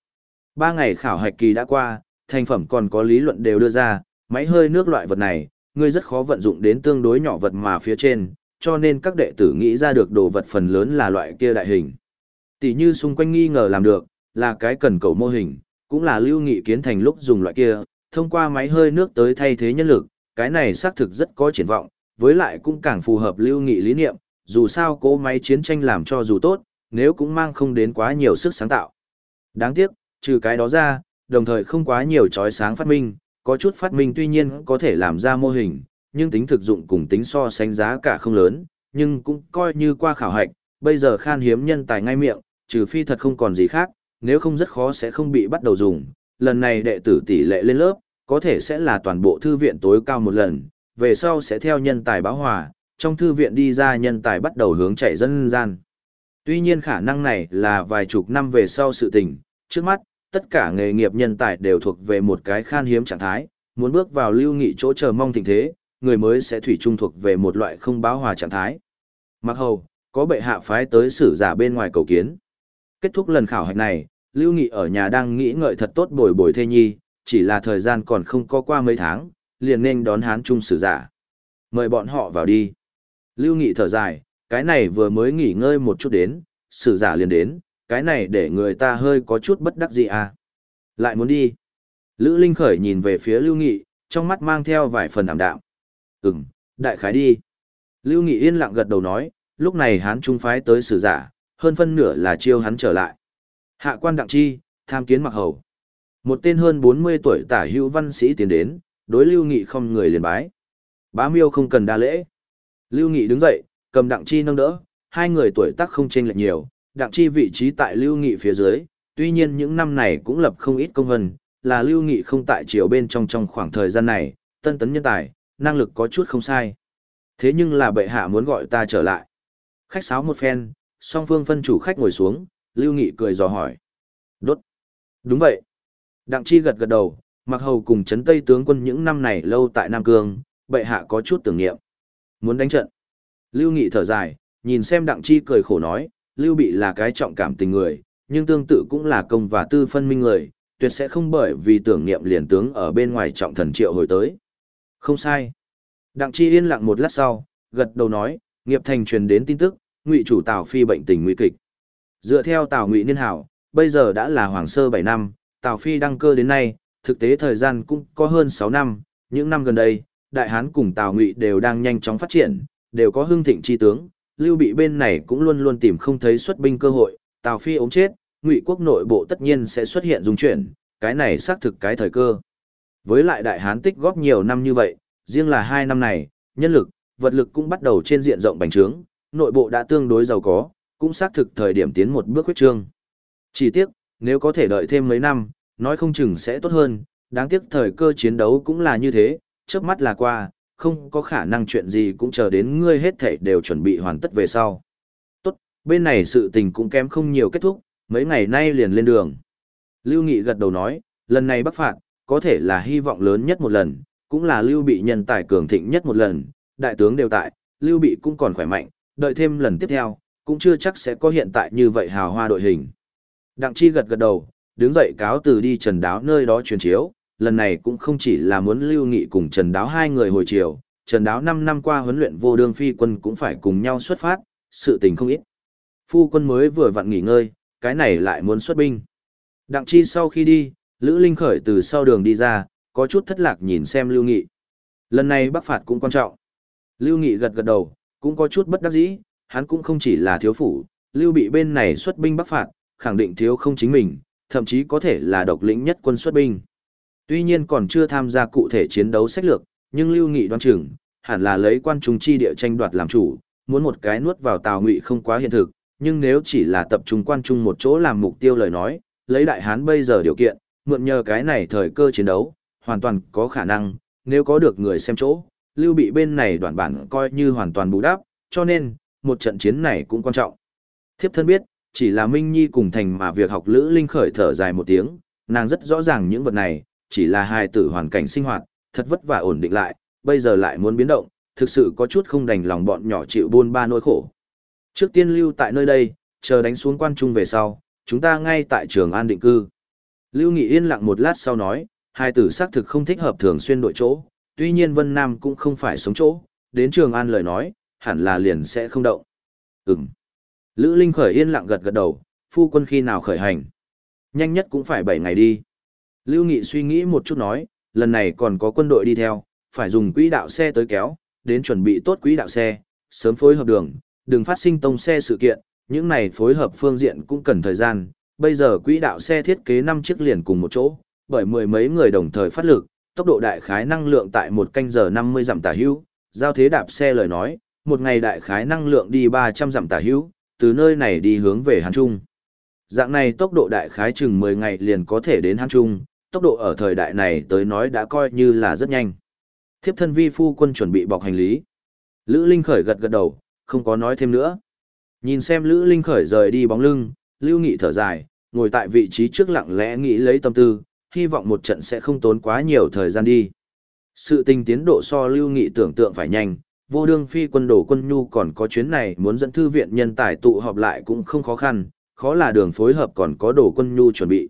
Ba ngày khảo hạch kỳ đã qua, thành phẩm còn có lý luận đều đưa ra, máy hơi nước loại vật này, ngươi rất khó vận dụng đến tương đối nhỏ vật mà phía trên, cho nên các đệ tử nghĩ ra được đồ vật phần lớn là loại kia đại hình. Tỷ như xung quanh nghi ngờ làm được, là cái cần cầu mô hình, cũng là lưu nghị kiến thành lúc dùng loại kia, thông qua máy hơi nước tới thay thế nhân lực, cái này xác thực rất có triển vọng, với lại cũng càng phù hợp lưu nghị lý niệm, dù sao cố máy chiến tranh làm cho dù tốt, nếu cũng mang không đến quá nhiều sức sáng tạo. Đáng tiếc, trừ cái đó ra, đồng thời không quá nhiều chói sáng phát minh, có chút phát minh tuy nhiên có thể làm ra mô hình, nhưng tính thực dụng cùng tính so sánh giá cả không lớn, nhưng cũng coi như qua khảo hạch, bây giờ khan hiếm nhân tài ngay miệng, trừ phi thật không còn gì khác, nếu không rất khó sẽ không bị bắt đầu dùng. Lần này đệ tử tỷ lệ lên lớp, có thể sẽ là toàn bộ thư viện tối cao một lần, về sau sẽ theo nhân tài báo hòa, trong thư viện đi ra nhân tài bắt đầu hướng chạy dân gian. Tuy nhiên khả năng này là vài chục năm về sau sự tình, trước mắt, tất cả nghề nghiệp nhân tài đều thuộc về một cái khan hiếm trạng thái, muốn bước vào lưu nghị chỗ chờ mong tình thế, người mới sẽ thủy chung thuộc về một loại không báo hòa trạng thái. Mặc hầu, có bệ hạ phái tới sử giả bên ngoài cầu kiến. Kết thúc lần khảo hạch này, Lưu Nghị ở nhà đang nghĩ ngợi thật tốt bồi bồi thê nhi, chỉ là thời gian còn không có qua mấy tháng, liền nên đón hán trung sử giả. Mời bọn họ vào đi. Lưu Nghị thở dài, cái này vừa mới nghỉ ngơi một chút đến, sử giả liền đến, cái này để người ta hơi có chút bất đắc dĩ à. Lại muốn đi. Lữ Linh Khởi nhìn về phía Lưu Nghị, trong mắt mang theo vài phần ảm đạm. Ừm, đại khái đi. Lưu Nghị yên lặng gật đầu nói, lúc này hán trung phái tới sử giả, hơn phân nửa là chiêu hắn trở lại. Hạ quan đặng chi, tham kiến mặc hầu. Một tên hơn 40 tuổi tả hữu văn sĩ tiến đến, đối Lưu Nghị không người liền bái. Bá miêu không cần đa lễ. Lưu Nghị đứng dậy, cầm đặng chi nâng đỡ, hai người tuổi tác không chênh lệch nhiều, đặng chi vị trí tại Lưu Nghị phía dưới, tuy nhiên những năm này cũng lập không ít công vân, là Lưu Nghị không tại triều bên trong trong khoảng thời gian này, tân tấn nhân tài, năng lực có chút không sai. Thế nhưng là bệ hạ muốn gọi ta trở lại. Khách sáo một phen, song phương phân chủ khách ngồi xuống, Lưu Nghị cười dò hỏi. Đốt. Đúng vậy. Đặng Chi gật gật đầu, mặc hầu cùng chấn Tây tướng quân những năm này lâu tại Nam Cương, bệ hạ có chút tưởng niệm. Muốn đánh trận. Lưu Nghị thở dài, nhìn xem Đặng Chi cười khổ nói, Lưu Bị là cái trọng cảm tình người, nhưng tương tự cũng là công và tư phân minh người, tuyệt sẽ không bởi vì tưởng niệm liền tướng ở bên ngoài trọng thần triệu hồi tới. Không sai. Đặng Chi yên lặng một lát sau, gật đầu nói, nghiệp thành truyền đến tin tức, ngụy chủ Tào Phi bệnh tình nguy kịch. Dựa theo Tào Ngụy Niên Hảo, bây giờ đã là Hoàng Sơ 7 năm, Tào Phi đăng cơ đến nay, thực tế thời gian cũng có hơn 6 năm, những năm gần đây, Đại Hán cùng Tào Ngụy đều đang nhanh chóng phát triển, đều có hưng thịnh chi tướng, Lưu Bị bên này cũng luôn luôn tìm không thấy xuất binh cơ hội, Tào Phi ốm chết, Ngụy quốc nội bộ tất nhiên sẽ xuất hiện dung chuyển, cái này xác thực cái thời cơ. Với lại Đại Hán tích góp nhiều năm như vậy, riêng là hai năm này, nhân lực, vật lực cũng bắt đầu trên diện rộng bành trướng, nội bộ đã tương đối giàu có, cũng xác thực thời điểm tiến một bước huyết trương. Chỉ tiếc, nếu có thể đợi thêm mấy năm, nói không chừng sẽ tốt hơn, đáng tiếc thời cơ chiến đấu cũng là như thế, trước mắt là qua, không có khả năng chuyện gì cũng chờ đến ngươi hết thảy đều chuẩn bị hoàn tất về sau. Tốt, bên này sự tình cũng kém không nhiều kết thúc, mấy ngày nay liền lên đường. Lưu Nghị gật đầu nói, lần này bắc phạt, có thể là hy vọng lớn nhất một lần, cũng là Lưu Bị nhân tài cường thịnh nhất một lần, đại tướng đều tại, Lưu Bị cũng còn khỏe mạnh, đợi thêm lần tiếp theo, cũng chưa chắc sẽ có hiện tại như vậy hào hoa đội hình. Đặng Chi gật gật đầu, đứng dậy cáo từ đi Trần Đáo nơi đó truyền chiếu, lần này cũng không chỉ là muốn lưu nghị cùng Trần Đáo hai người hồi chiều, Trần Đáo 5 năm qua huấn luyện vô đương phi quân cũng phải cùng nhau xuất phát, sự tình không ít. Phu quân mới vừa vặn nghỉ ngơi, cái này lại muốn xuất binh. Đặng Chi sau khi đi, Lữ Linh khởi từ sau đường đi ra, có chút thất lạc nhìn xem Lưu Nghị. Lần này bắc phạt cũng quan trọng. Lưu Nghị gật gật đầu, cũng có chút bất đắc dĩ, hắn cũng không chỉ là thiếu phủ, Lưu Bị bên này xuất binh bắc phạt, khẳng định thiếu không chính mình, thậm chí có thể là độc lĩnh nhất quân xuất binh. Tuy nhiên còn chưa tham gia cụ thể chiến đấu sách lược, nhưng Lưu Nghị đoan chừng, hẳn là lấy quan trung chi địa tranh đoạt làm chủ, muốn một cái nuốt vào Tào Ngụy không quá hiện thực, nhưng nếu chỉ là tập trung quan trung một chỗ làm mục tiêu lời nói, lấy đại hán bây giờ điều kiện, mượn nhờ cái này thời cơ chiến đấu, hoàn toàn có khả năng, nếu có được người xem chỗ, lưu bị bên này đoạn bản coi như hoàn toàn bù đắp, cho nên, một trận chiến này cũng quan trọng. Thiếp thân biết, chỉ là Minh Nhi cùng thành mà việc học Lữ Linh khởi thở dài một tiếng, nàng rất rõ ràng những vật này, chỉ là hài tử hoàn cảnh sinh hoạt, thật vất vả ổn định lại, bây giờ lại muốn biến động, thực sự có chút không đành lòng bọn nhỏ chịu buôn ba nỗi khổ. Trước tiên lưu tại nơi đây, chờ đánh xuống quan trung về sau, chúng ta ngay tại trường an định cư. Lưu Nghị yên lặng một lát sau nói, hai tử xác thực không thích hợp thường xuyên đổi chỗ, tuy nhiên Vân Nam cũng không phải sống chỗ, đến trường an lời nói, hẳn là liền sẽ không động. Ừm. Lữ Linh khởi yên lặng gật gật đầu, phu quân khi nào khởi hành. Nhanh nhất cũng phải 7 ngày đi. Lưu Nghị suy nghĩ một chút nói, lần này còn có quân đội đi theo, phải dùng quỹ đạo xe tới kéo, đến chuẩn bị tốt quỹ đạo xe, sớm phối hợp đường, đừng phát sinh tông xe sự kiện, những này phối hợp phương diện cũng cần thời gian. Bây giờ quỹ đạo xe thiết kế 5 chiếc liền cùng một chỗ, bởi mười mấy người đồng thời phát lực, tốc độ đại khái năng lượng tại một canh giờ 50 dặm tả hữu, giao thế đạp xe lời nói, một ngày đại khái năng lượng đi 300 dặm tả hữu, từ nơi này đi hướng về Hàn Trung. Dạng này tốc độ đại khái chừng 10 ngày liền có thể đến Hàn Trung, tốc độ ở thời đại này tới nói đã coi như là rất nhanh. Thiếp thân vi phu quân chuẩn bị bọc hành lý. Lữ Linh Khởi gật gật đầu, không có nói thêm nữa. Nhìn xem Lữ Linh Khởi rời đi bóng lưng, Lưu Nghị thở dài, ngồi tại vị trí trước lặng lẽ nghĩ lấy tâm tư, hy vọng một trận sẽ không tốn quá nhiều thời gian đi. Sự tình tiến độ so Lưu Nghị tưởng tượng phải nhanh, vô đương phi quân đổ quân nhu còn có chuyến này muốn dẫn thư viện nhân tài tụ họp lại cũng không khó khăn, khó là đường phối hợp còn có đổ quân nhu chuẩn bị.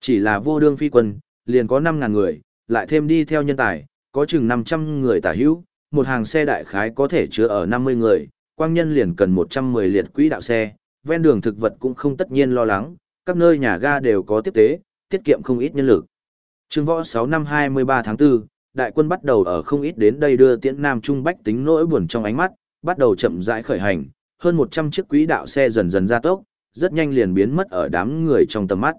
Chỉ là vô đương phi quân, liền có 5.000 người, lại thêm đi theo nhân tài, có chừng 500 người tả hữu, một hàng xe đại khái có thể chứa ở 50 người, quang nhân liền cần 110 liệt quỹ đạo xe, ven đường thực vật cũng không tất nhiên lo lắng, các nơi nhà ga đều có tiếp tế, tiết kiệm không ít nhân lực. Trương võ 6 năm 23 tháng 4, đại quân bắt đầu ở không ít đến đây đưa tiễn Nam Trung Bách tính nỗi buồn trong ánh mắt, bắt đầu chậm rãi khởi hành, hơn 100 chiếc quỹ đạo xe dần dần ra tốc, rất nhanh liền biến mất ở đám người trong tầm mắt.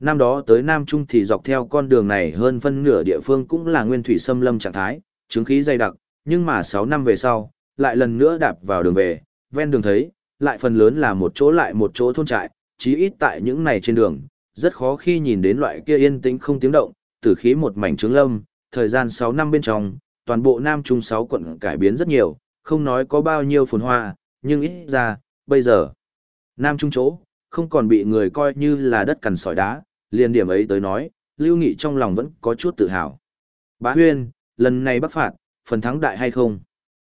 Năm đó tới Nam Trung thì dọc theo con đường này hơn phân nửa địa phương cũng là nguyên thủy xâm lâm trạng thái, chứng khí dày đặc, nhưng mà 6 năm về sau, lại lần nữa đạp vào đường về, ven đường thấy, lại phần lớn là một chỗ lại một chỗ thôn trại, chí ít tại những này trên đường, rất khó khi nhìn đến loại kia yên tĩnh không tiếng động, tử khí một mảnh trướng lâm, thời gian 6 năm bên trong, toàn bộ Nam Trung 6 quận cải biến rất nhiều, không nói có bao nhiêu phồn hoa, nhưng ít ra, bây giờ, Nam Trung chỗ, không còn bị người coi như là đất cằn sỏi đá, liền điểm ấy tới nói, Lưu Nghị trong lòng vẫn có chút tự hào. Bá Huyên, lần này bắt phạt, phần thắng đại hay không?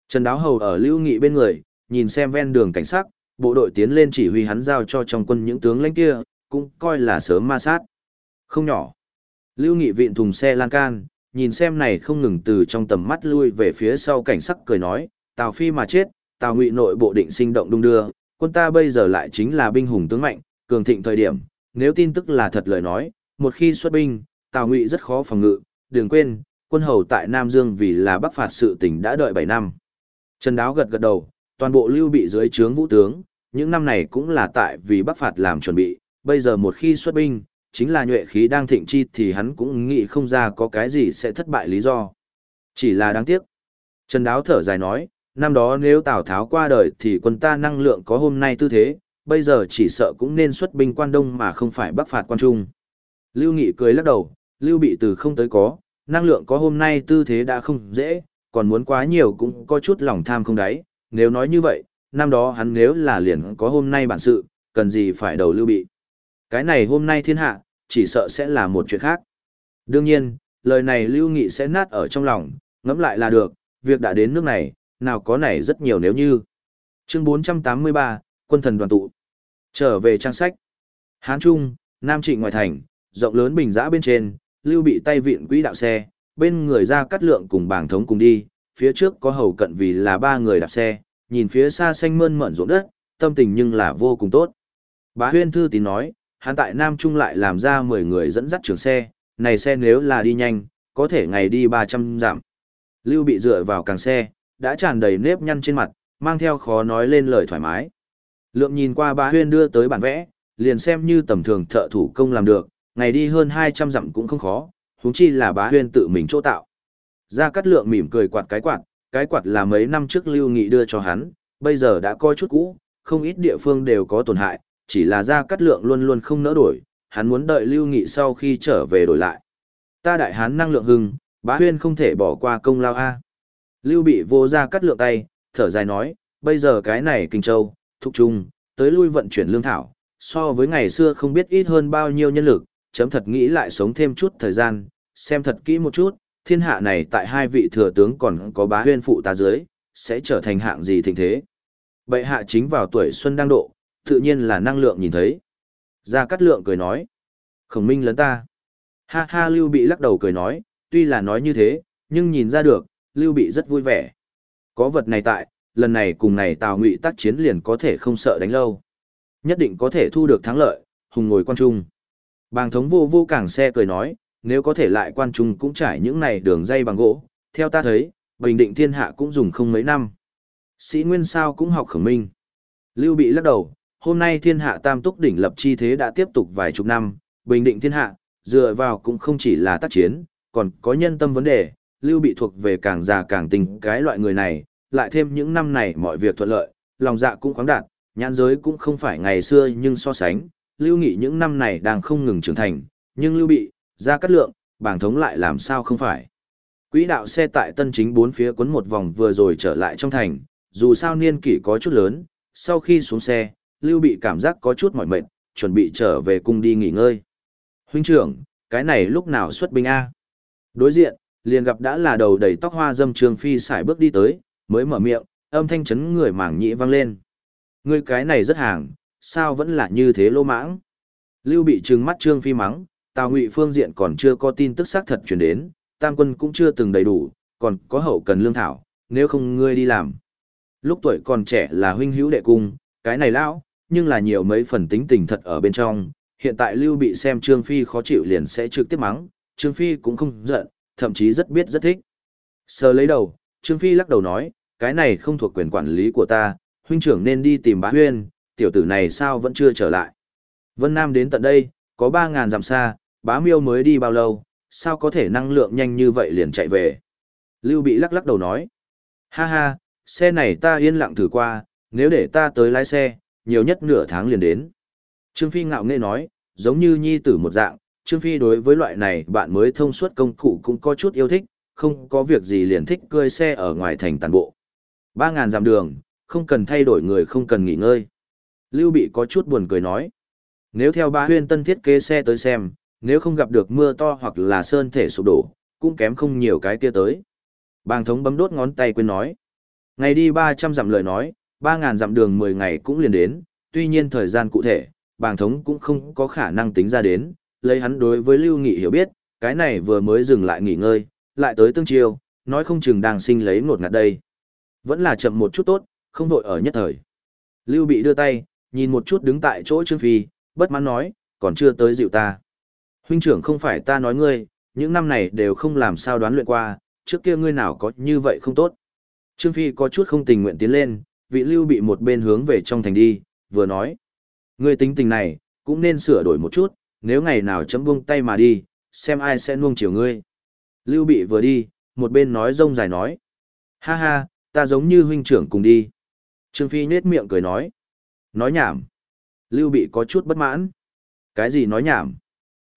Trần Đáo Hầu ở Lưu Nghị bên người, nhìn xem ven đường cảnh sát, bộ đội tiến lên chỉ huy hắn giao cho trong quân những tướng lãnh kia, cũng coi là sớm ma sát. Không nhỏ. Lưu Nghị vịn thùng xe lan can, nhìn xem này không ngừng từ trong tầm mắt lui về phía sau cảnh sắc cười nói, Tào Phi mà chết, Tào Ngụy nội bộ định sinh động đung đưa, quân ta bây giờ lại chính là binh hùng tướng mạnh, cường thịnh thời điểm, nếu tin tức là thật lời nói, một khi xuất binh, Tào Ngụy rất khó phòng ngự, đừng quên, quân hầu tại Nam Dương vì là bắc phạt sự tình đã đợi 7 năm. Trần Đáo gật gật đầu, toàn bộ lưu bị dưới trướng vũ tướng, những năm này cũng là tại vì bắc phạt làm chuẩn bị, bây giờ một khi xuất binh, chính là nhuệ khí đang thịnh chi thì hắn cũng nghĩ không ra có cái gì sẽ thất bại lý do. Chỉ là đáng tiếc. Trần Đáo thở dài nói, năm đó nếu Tào Tháo qua đời thì quân ta năng lượng có hôm nay tư thế, bây giờ chỉ sợ cũng nên xuất binh quan đông mà không phải bắc phạt quan trung. Lưu Nghị cười lắc đầu, Lưu bị từ không tới có, năng lượng có hôm nay tư thế đã không dễ, còn muốn quá nhiều cũng có chút lòng tham không đáy, nếu nói như vậy, năm đó hắn nếu là liền có hôm nay bản sự, cần gì phải đầu Lưu bị. Cái này hôm nay thiên hạ, chỉ sợ sẽ là một chuyện khác. Đương nhiên, lời này Lưu Nghị sẽ nát ở trong lòng, ngẫm lại là được, việc đã đến nước này, nào có này rất nhiều nếu như. Chương 483, Quân thần đoàn tụ. Trở về trang sách. Hán Trung, Nam Trịnh ngoài thành, rộng lớn bình giã bên trên, Lưu bị tay viện quỹ đạo xe, bên người ra cắt lượng cùng bảng thống cùng đi, phía trước có hầu cận vì là ba người đạp xe, nhìn phía xa xanh mơn mởn ruộng đất, tâm tình nhưng là vô cùng tốt. Bá Huyên Thư tín nói, hắn tại Nam Trung lại làm ra 10 người dẫn dắt trường xe, này xe nếu là đi nhanh, có thể ngày đi 300 giảm. Lưu bị dựa vào càng xe, đã tràn đầy nếp nhăn trên mặt, mang theo khó nói lên lời thoải mái. Lượng nhìn qua bá huyên đưa tới bản vẽ, liền xem như tầm thường thợ thủ công làm được, ngày đi hơn 200 dặm cũng không khó, huống chi là bá huyên tự mình chỗ tạo. Gia Cát Lượng mỉm cười quạt cái quạt, cái quạt là mấy năm trước Lưu Nghị đưa cho hắn, bây giờ đã coi chút cũ, không ít địa phương đều có tổn hại, chỉ là Gia Cát Lượng luôn luôn không nỡ đổi, hắn muốn đợi Lưu Nghị sau khi trở về đổi lại. Ta đại hán năng lượng hưng, bá huyên không thể bỏ qua công lao A. Lưu bị vô ra cắt lượng tay, thở dài nói, bây giờ cái này kinh châu, thúc trung, tới lui vận chuyển lương thảo, so với ngày xưa không biết ít hơn bao nhiêu nhân lực, chấm thật nghĩ lại sống thêm chút thời gian, xem thật kỹ một chút, thiên hạ này tại hai vị thừa tướng còn có bá huyên phụ ta dưới, sẽ trở thành hạng gì thịnh thế. Bệ hạ chính vào tuổi xuân đang độ, tự nhiên là năng lượng nhìn thấy. Gia Cát Lượng cười nói, khổng minh lớn ta. Ha ha Lưu Bị lắc đầu cười nói, tuy là nói như thế, nhưng nhìn ra được, Lưu Bị rất vui vẻ. Có vật này tại, lần này cùng này Tào Ngụy tác chiến liền có thể không sợ đánh lâu. Nhất định có thể thu được thắng lợi, hùng ngồi quan trung. Bàng thống vô vô cảng xe cười nói, nếu có thể lại quan trung cũng trải những này đường dây bằng gỗ, theo ta thấy, bình định thiên hạ cũng dùng không mấy năm. Sĩ Nguyên sao cũng học khổng minh. Lưu Bị lắc đầu, hôm nay thiên hạ tam túc đỉnh lập chi thế đã tiếp tục vài chục năm, bình định thiên hạ, dựa vào cũng không chỉ là tác chiến, còn có nhân tâm vấn đề, Lưu Bị thuộc về càng già càng tình cái loại người này, lại thêm những năm này mọi việc thuận lợi, lòng dạ cũng khoáng đạt, nhãn giới cũng không phải ngày xưa nhưng so sánh, Lưu Nghị những năm này đang không ngừng trưởng thành, nhưng Lưu Bị, ra cắt lượng, bảng thống lại làm sao không phải. Quỹ đạo xe tại tân chính bốn phía quấn một vòng vừa rồi trở lại trong thành, dù sao niên kỷ có chút lớn, sau khi xuống xe, Lưu Bị cảm giác có chút mỏi mệt, chuẩn bị trở về cung đi nghỉ ngơi. Huynh trưởng, cái này lúc nào xuất binh A? Đối diện, liền gặp đã là đầu đầy tóc hoa dâm Trương Phi xài bước đi tới, mới mở miệng, âm thanh chấn người mảng nhĩ vang lên. Ngươi cái này rất hàng, sao vẫn là như thế lô mãng? Lưu bị trừng mắt Trương Phi mắng, Tào Ngụy phương diện còn chưa có tin tức xác thật truyền đến, Tam quân cũng chưa từng đầy đủ, còn có hậu cần lương thảo, nếu không ngươi đi làm. Lúc tuổi còn trẻ là huynh hữu đệ cung, cái này lão, nhưng là nhiều mấy phần tính tình thật ở bên trong, hiện tại Lưu bị xem Trương Phi khó chịu liền sẽ trực tiếp mắng, Trương Phi cũng không giận, thậm chí rất biết rất thích. Sờ lấy đầu, Trương Phi lắc đầu nói, cái này không thuộc quyền quản lý của ta, huynh trưởng nên đi tìm bá huyên, tiểu tử này sao vẫn chưa trở lại. Vân Nam đến tận đây, có 3.000 dặm xa, bá miêu mới đi bao lâu, sao có thể năng lượng nhanh như vậy liền chạy về. Lưu bị lắc lắc đầu nói, ha ha, xe này ta yên lặng thử qua, nếu để ta tới lái xe, nhiều nhất nửa tháng liền đến. Trương Phi ngạo nghễ nói, giống như nhi tử một dạng, Trương Phi đối với loại này bạn mới thông suốt công cụ cũng có chút yêu thích, không có việc gì liền thích cơi xe ở ngoài thành tàn bộ. Ba ngàn dặm đường, không cần thay đổi người không cần nghỉ ngơi. Lưu Bị có chút buồn cười nói. Nếu theo ba huyên tân thiết kế xe tới xem, nếu không gặp được mưa to hoặc là sơn thể sụp đổ, cũng kém không nhiều cái kia tới. Bàng thống bấm đốt ngón tay quên nói. Ngày đi 300 dặm lời nói, 3.000 dặm đường 10 ngày cũng liền đến, tuy nhiên thời gian cụ thể, bàng thống cũng không có khả năng tính ra đến, lấy hắn đối với Lưu Nghị hiểu biết, cái này vừa mới dừng lại nghỉ ngơi, lại tới tương chiêu, nói không chừng đang sinh lấy ngột ngạt đây. Vẫn là chậm một chút tốt, không vội ở nhất thời. Lưu bị đưa tay, nhìn một chút đứng tại chỗ Trương Phi, bất mãn nói, còn chưa tới dịu ta. Huynh trưởng không phải ta nói ngươi, những năm này đều không làm sao đoán luyện qua, trước kia ngươi nào có như vậy không tốt. Trương Phi có chút không tình nguyện tiến lên, vị lưu bị một bên hướng về trong thành đi, vừa nói. Ngươi tính tình này, cũng nên sửa đổi một chút, nếu ngày nào chấm buông tay mà đi, xem ai sẽ nuông chiều ngươi. Lưu bị vừa đi, một bên nói rông dài nói. Ha ha, ta giống như huynh trưởng cùng đi. Trương Phi nết miệng cười nói. Nói nhảm. Lưu bị có chút bất mãn. Cái gì nói nhảm?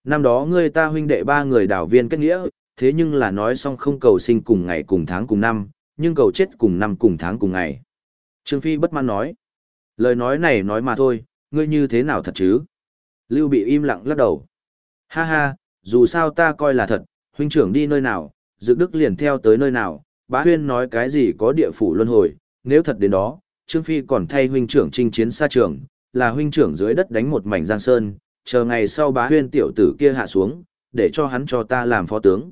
Năm đó ngươi ta huynh đệ ba người đảo viên kết nghĩa, thế nhưng là nói xong không cầu sinh cùng ngày cùng tháng cùng năm, nhưng cầu chết cùng năm cùng tháng cùng ngày. Trương Phi bất mãn nói. Lời nói này nói mà thôi, ngươi như thế nào thật chứ? Lưu bị im lặng lắc đầu. Ha ha, dù sao ta coi là thật, huynh trưởng đi nơi nào, dự đức liền theo tới nơi nào, bá huyên nói cái gì có địa phủ luân hồi, nếu thật đến đó, Trương Phi còn thay huynh trưởng chinh chiến xa trường, là huynh trưởng dưới đất đánh một mảnh giang sơn, chờ ngày sau bá huyên tiểu tử kia hạ xuống, để cho hắn cho ta làm phó tướng.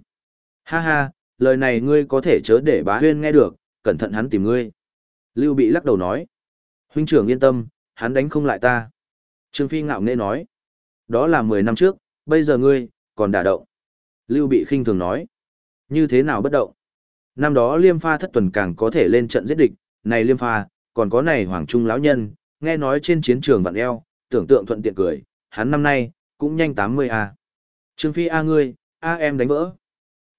Ha ha, lời này ngươi có thể chớ để bá huyên nghe được, cẩn thận hắn tìm ngươi. Lưu Bị lắc đầu nói. Huynh trưởng yên tâm, hắn đánh không lại ta. Trương Phi ngạo nghễ nói. Đó là 10 năm trước, bây giờ ngươi, còn đả động. Lưu Bị khinh thường nói. Như thế nào bất động? Năm đó Liêm Pha thất tuần càng có thể lên trận giết địch, này Liêm Pha, còn có này Hoàng Trung lão nhân, nghe nói trên chiến trường vặn eo, tưởng tượng thuận tiện cười, hắn năm nay, cũng nhanh 80 a. Trương Phi a ngươi, a em đánh vỡ.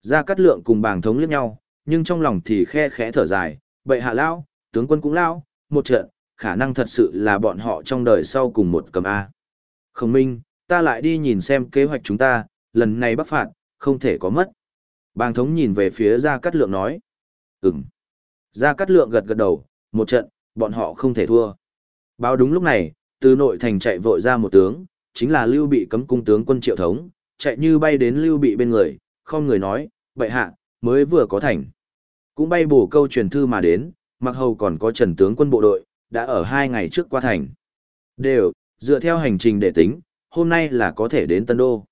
Ra cắt lượng cùng bảng thống liếc nhau, nhưng trong lòng thì khe khẽ thở dài, bệ hạ lão, tướng quân cũng lão, một trận, khả năng thật sự là bọn họ trong đời sau cùng một cầm A. Khổng minh, ta lại đi nhìn xem kế hoạch chúng ta, lần này bắc phạt, không thể có mất. Bàng thống nhìn về phía Gia Cát Lượng nói. Ừm. Gia Cát Lượng gật gật đầu, một trận, bọn họ không thể thua. Báo đúng lúc này, từ nội thành chạy vội ra một tướng, chính là Lưu Bị cấm cung tướng quân Triệu Thống, chạy như bay đến Lưu Bị bên người, không người nói, bệ hạ, mới vừa có thành. Cũng bay bổ câu truyền thư mà đến, mặc hầu còn có trần tướng quân bộ đội, đã ở hai ngày trước qua thành. Đều, dựa theo hành trình để tính, hôm nay là có thể đến Tân Đô.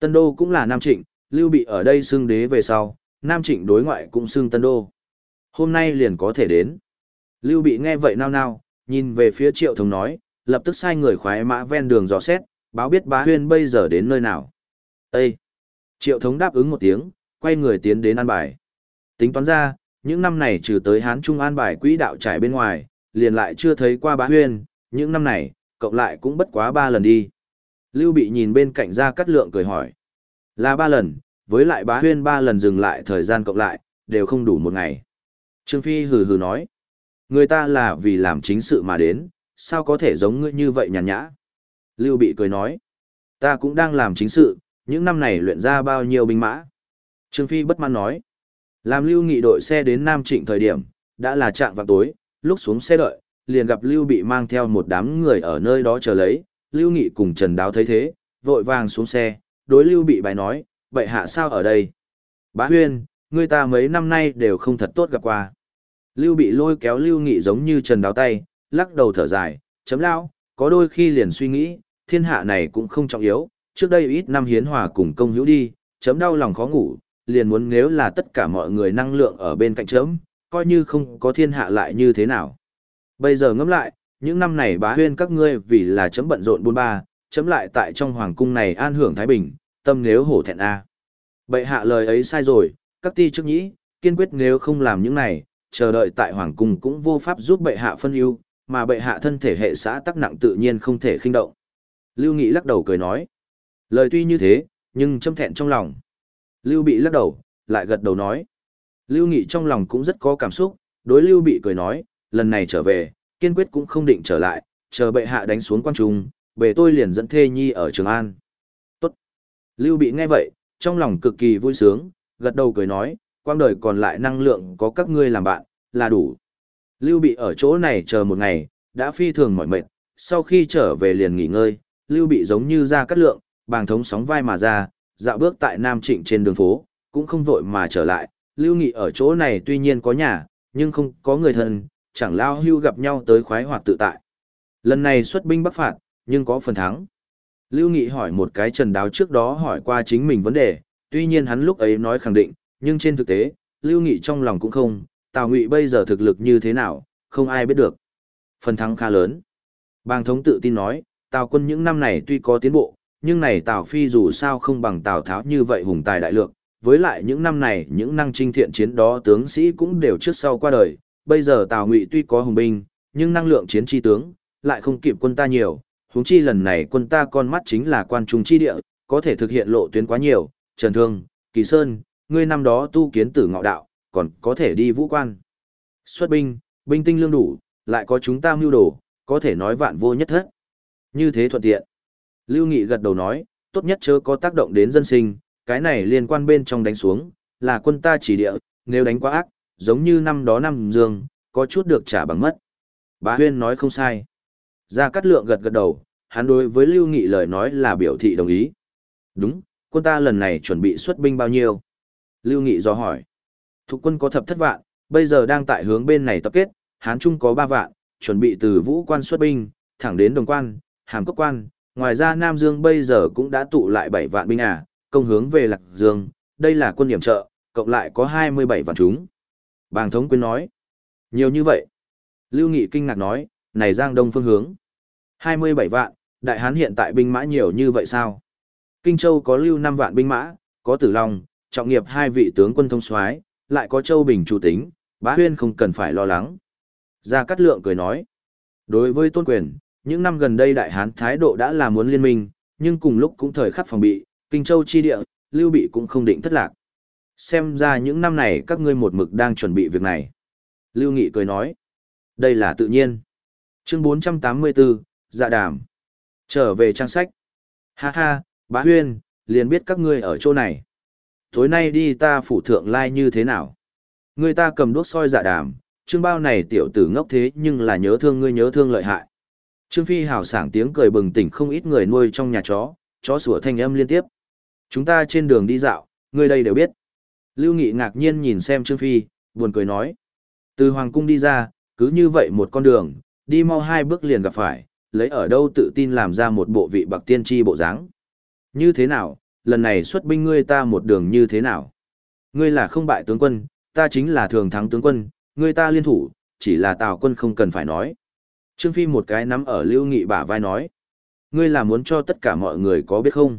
Tân Đô cũng là Nam Trịnh, Lưu Bị ở đây xưng đế về sau, Nam Trịnh đối ngoại cũng xưng Tân Đô. Hôm nay liền có thể đến. Lưu Bị nghe vậy nao nao, nhìn về phía Triệu Thống nói, lập tức sai người khoái mã ven đường dò xét, báo biết bá huyên bây giờ đến nơi nào. Ê! Triệu Thống đáp ứng một tiếng, quay người tiến đến ăn bài. Tính toán ra, những năm này trừ tới Hán Trung an bài quỹ đạo trải bên ngoài, liền lại chưa thấy qua bá huyên, những năm này, cộng lại cũng bất quá ba lần đi. Lưu Bị nhìn bên cạnh ra cắt lượng cười hỏi. Là ba lần, với lại bá huyên ba lần dừng lại thời gian cộng lại, đều không đủ một ngày. Trương Phi hừ hừ nói. Người ta là vì làm chính sự mà đến, sao có thể giống ngươi như vậy nhàn nhã. Lưu Bị cười nói. Ta cũng đang làm chính sự, những năm này luyện ra bao nhiêu binh mã. Trương Phi bất mãn nói. Làm Lưu Nghị đội xe đến Nam Trịnh thời điểm, đã là trạng vào tối, lúc xuống xe đợi, liền gặp Lưu Bị mang theo một đám người ở nơi đó chờ lấy, Lưu Nghị cùng Trần Đáo thấy thế, vội vàng xuống xe, đối Lưu Bị bài nói, vậy hạ sao ở đây? Bá Huyên, người ta mấy năm nay đều không thật tốt gặp qua. Lưu Bị lôi kéo Lưu Nghị giống như Trần Đáo tay, lắc đầu thở dài, chấm lao, có đôi khi liền suy nghĩ, thiên hạ này cũng không trọng yếu, trước đây ít năm hiến hòa cùng công hữu đi, chấm đau lòng khó ngủ, liền muốn nếu là tất cả mọi người năng lượng ở bên cạnh chấm, coi như không có thiên hạ lại như thế nào. Bây giờ ngẫm lại, những năm này bá huyên các ngươi vì là chấm bận rộn buôn ba, chấm lại tại trong hoàng cung này an hưởng thái bình, tâm nếu hổ thẹn a. Bệ hạ lời ấy sai rồi, các ti chức nhĩ, kiên quyết nếu không làm những này, chờ đợi tại hoàng cung cũng vô pháp giúp bệ hạ phân ưu, mà bệ hạ thân thể hệ xã tắc nặng tự nhiên không thể khinh động. Lưu Nghị lắc đầu cười nói, lời tuy như thế, nhưng châm thẹn trong lòng. Lưu Bị lắc đầu, lại gật đầu nói. Lưu Nghị trong lòng cũng rất có cảm xúc, đối Lưu Bị cười nói, lần này trở về, kiên quyết cũng không định trở lại, chờ bệ hạ đánh xuống quan trung, về tôi liền dẫn thê nhi ở Trường An. Tốt. Lưu Bị nghe vậy, trong lòng cực kỳ vui sướng, gật đầu cười nói, quang đời còn lại năng lượng có các ngươi làm bạn, là đủ. Lưu Bị ở chỗ này chờ một ngày, đã phi thường mỏi mệt, sau khi trở về liền nghỉ ngơi, Lưu Bị giống như ra cắt lượng, bàng thống sóng vai mà ra, dạo bước tại Nam Trịnh trên đường phố, cũng không vội mà trở lại, Lưu Nghị ở chỗ này tuy nhiên có nhà, nhưng không có người thân, chẳng lao hưu gặp nhau tới khoái hoạt tự tại. Lần này xuất binh bắc phạt, nhưng có phần thắng. Lưu Nghị hỏi một cái trần đáo trước đó hỏi qua chính mình vấn đề, tuy nhiên hắn lúc ấy nói khẳng định, nhưng trên thực tế, Lưu Nghị trong lòng cũng không, Tào Ngụy bây giờ thực lực như thế nào, không ai biết được. Phần thắng khá lớn. Bàng thống tự tin nói, Tào quân những năm này tuy có tiến bộ, nhưng này Tào Phi dù sao không bằng Tào Tháo như vậy hùng tài đại lượng, với lại những năm này những năng trinh thiện chiến đó tướng sĩ cũng đều trước sau qua đời, bây giờ Tào Ngụy tuy có hùng binh, nhưng năng lượng chiến chi tướng lại không kịp quân ta nhiều, huống chi lần này quân ta con mắt chính là quan trung chi địa, có thể thực hiện lộ tuyến quá nhiều, Trần Thương, Kỳ Sơn, ngươi năm đó tu kiến tử ngọ đạo, còn có thể đi vũ quan. Xuất binh, binh tinh lương đủ, lại có chúng ta mưu đồ, có thể nói vạn vô nhất hết. Như thế thuận tiện. Lưu Nghị gật đầu nói, tốt nhất chớ có tác động đến dân sinh, cái này liên quan bên trong đánh xuống, là quân ta chỉ địa, nếu đánh quá ác, giống như năm đó năm dương, có chút được trả bằng mất. Bá Huyên nói không sai. Gia Cát Lượng gật gật đầu, hắn đối với Lưu Nghị lời nói là biểu thị đồng ý. Đúng, quân ta lần này chuẩn bị xuất binh bao nhiêu? Lưu Nghị do hỏi. Thục quân có thập thất vạn, bây giờ đang tại hướng bên này tập kết, Hán Trung có ba vạn, chuẩn bị từ vũ quan xuất binh, thẳng đến đồng quan, hàm cốc quan, ngoài ra Nam Dương bây giờ cũng đã tụ lại 7 vạn binh à, công hướng về Lạc Dương, đây là quân điểm trợ, cộng lại có 27 vạn chúng. Bàng thống quyến nói, nhiều như vậy. Lưu Nghị kinh ngạc nói, này Giang Đông phương hướng. 27 vạn, Đại Hán hiện tại binh mã nhiều như vậy sao? Kinh Châu có lưu 5 vạn binh mã, có Tử Long, trọng nghiệp hai vị tướng quân thông soái, lại có Châu Bình chủ tính, bá huyên không cần phải lo lắng. Gia Cát Lượng cười nói, đối với tôn quyền, những năm gần đây Đại Hán thái độ đã là muốn liên minh, nhưng cùng lúc cũng thời khắc phòng bị, Kinh Châu chi địa, Lưu Bị cũng không định thất lạc. Xem ra những năm này các ngươi một mực đang chuẩn bị việc này. Lưu Nghị cười nói, đây là tự nhiên. Chương 484, Dạ đàm. Trở về trang sách. Ha ha, bá huyên, liền biết các ngươi ở chỗ này. Tối nay đi ta phủ thượng lai như thế nào? Người ta cầm đốt soi dạ đàm, chương bao này tiểu tử ngốc thế nhưng là nhớ thương ngươi nhớ thương lợi hại. Trương Phi hào sảng tiếng cười bừng tỉnh không ít người nuôi trong nhà chó, chó sủa thanh âm liên tiếp. Chúng ta trên đường đi dạo, người đây đều biết. Lưu Nghị ngạc nhiên nhìn xem Trương Phi, buồn cười nói. Từ Hoàng Cung đi ra, cứ như vậy một con đường, đi mau hai bước liền gặp phải, lấy ở đâu tự tin làm ra một bộ vị bậc tiên tri bộ dáng. Như thế nào, lần này xuất binh ngươi ta một đường như thế nào? Ngươi là không bại tướng quân, ta chính là thường thắng tướng quân, ngươi ta liên thủ, chỉ là Tào quân không cần phải nói. Trương Phi một cái nắm ở Lưu Nghị bả vai nói. Ngươi là muốn cho tất cả mọi người có biết không?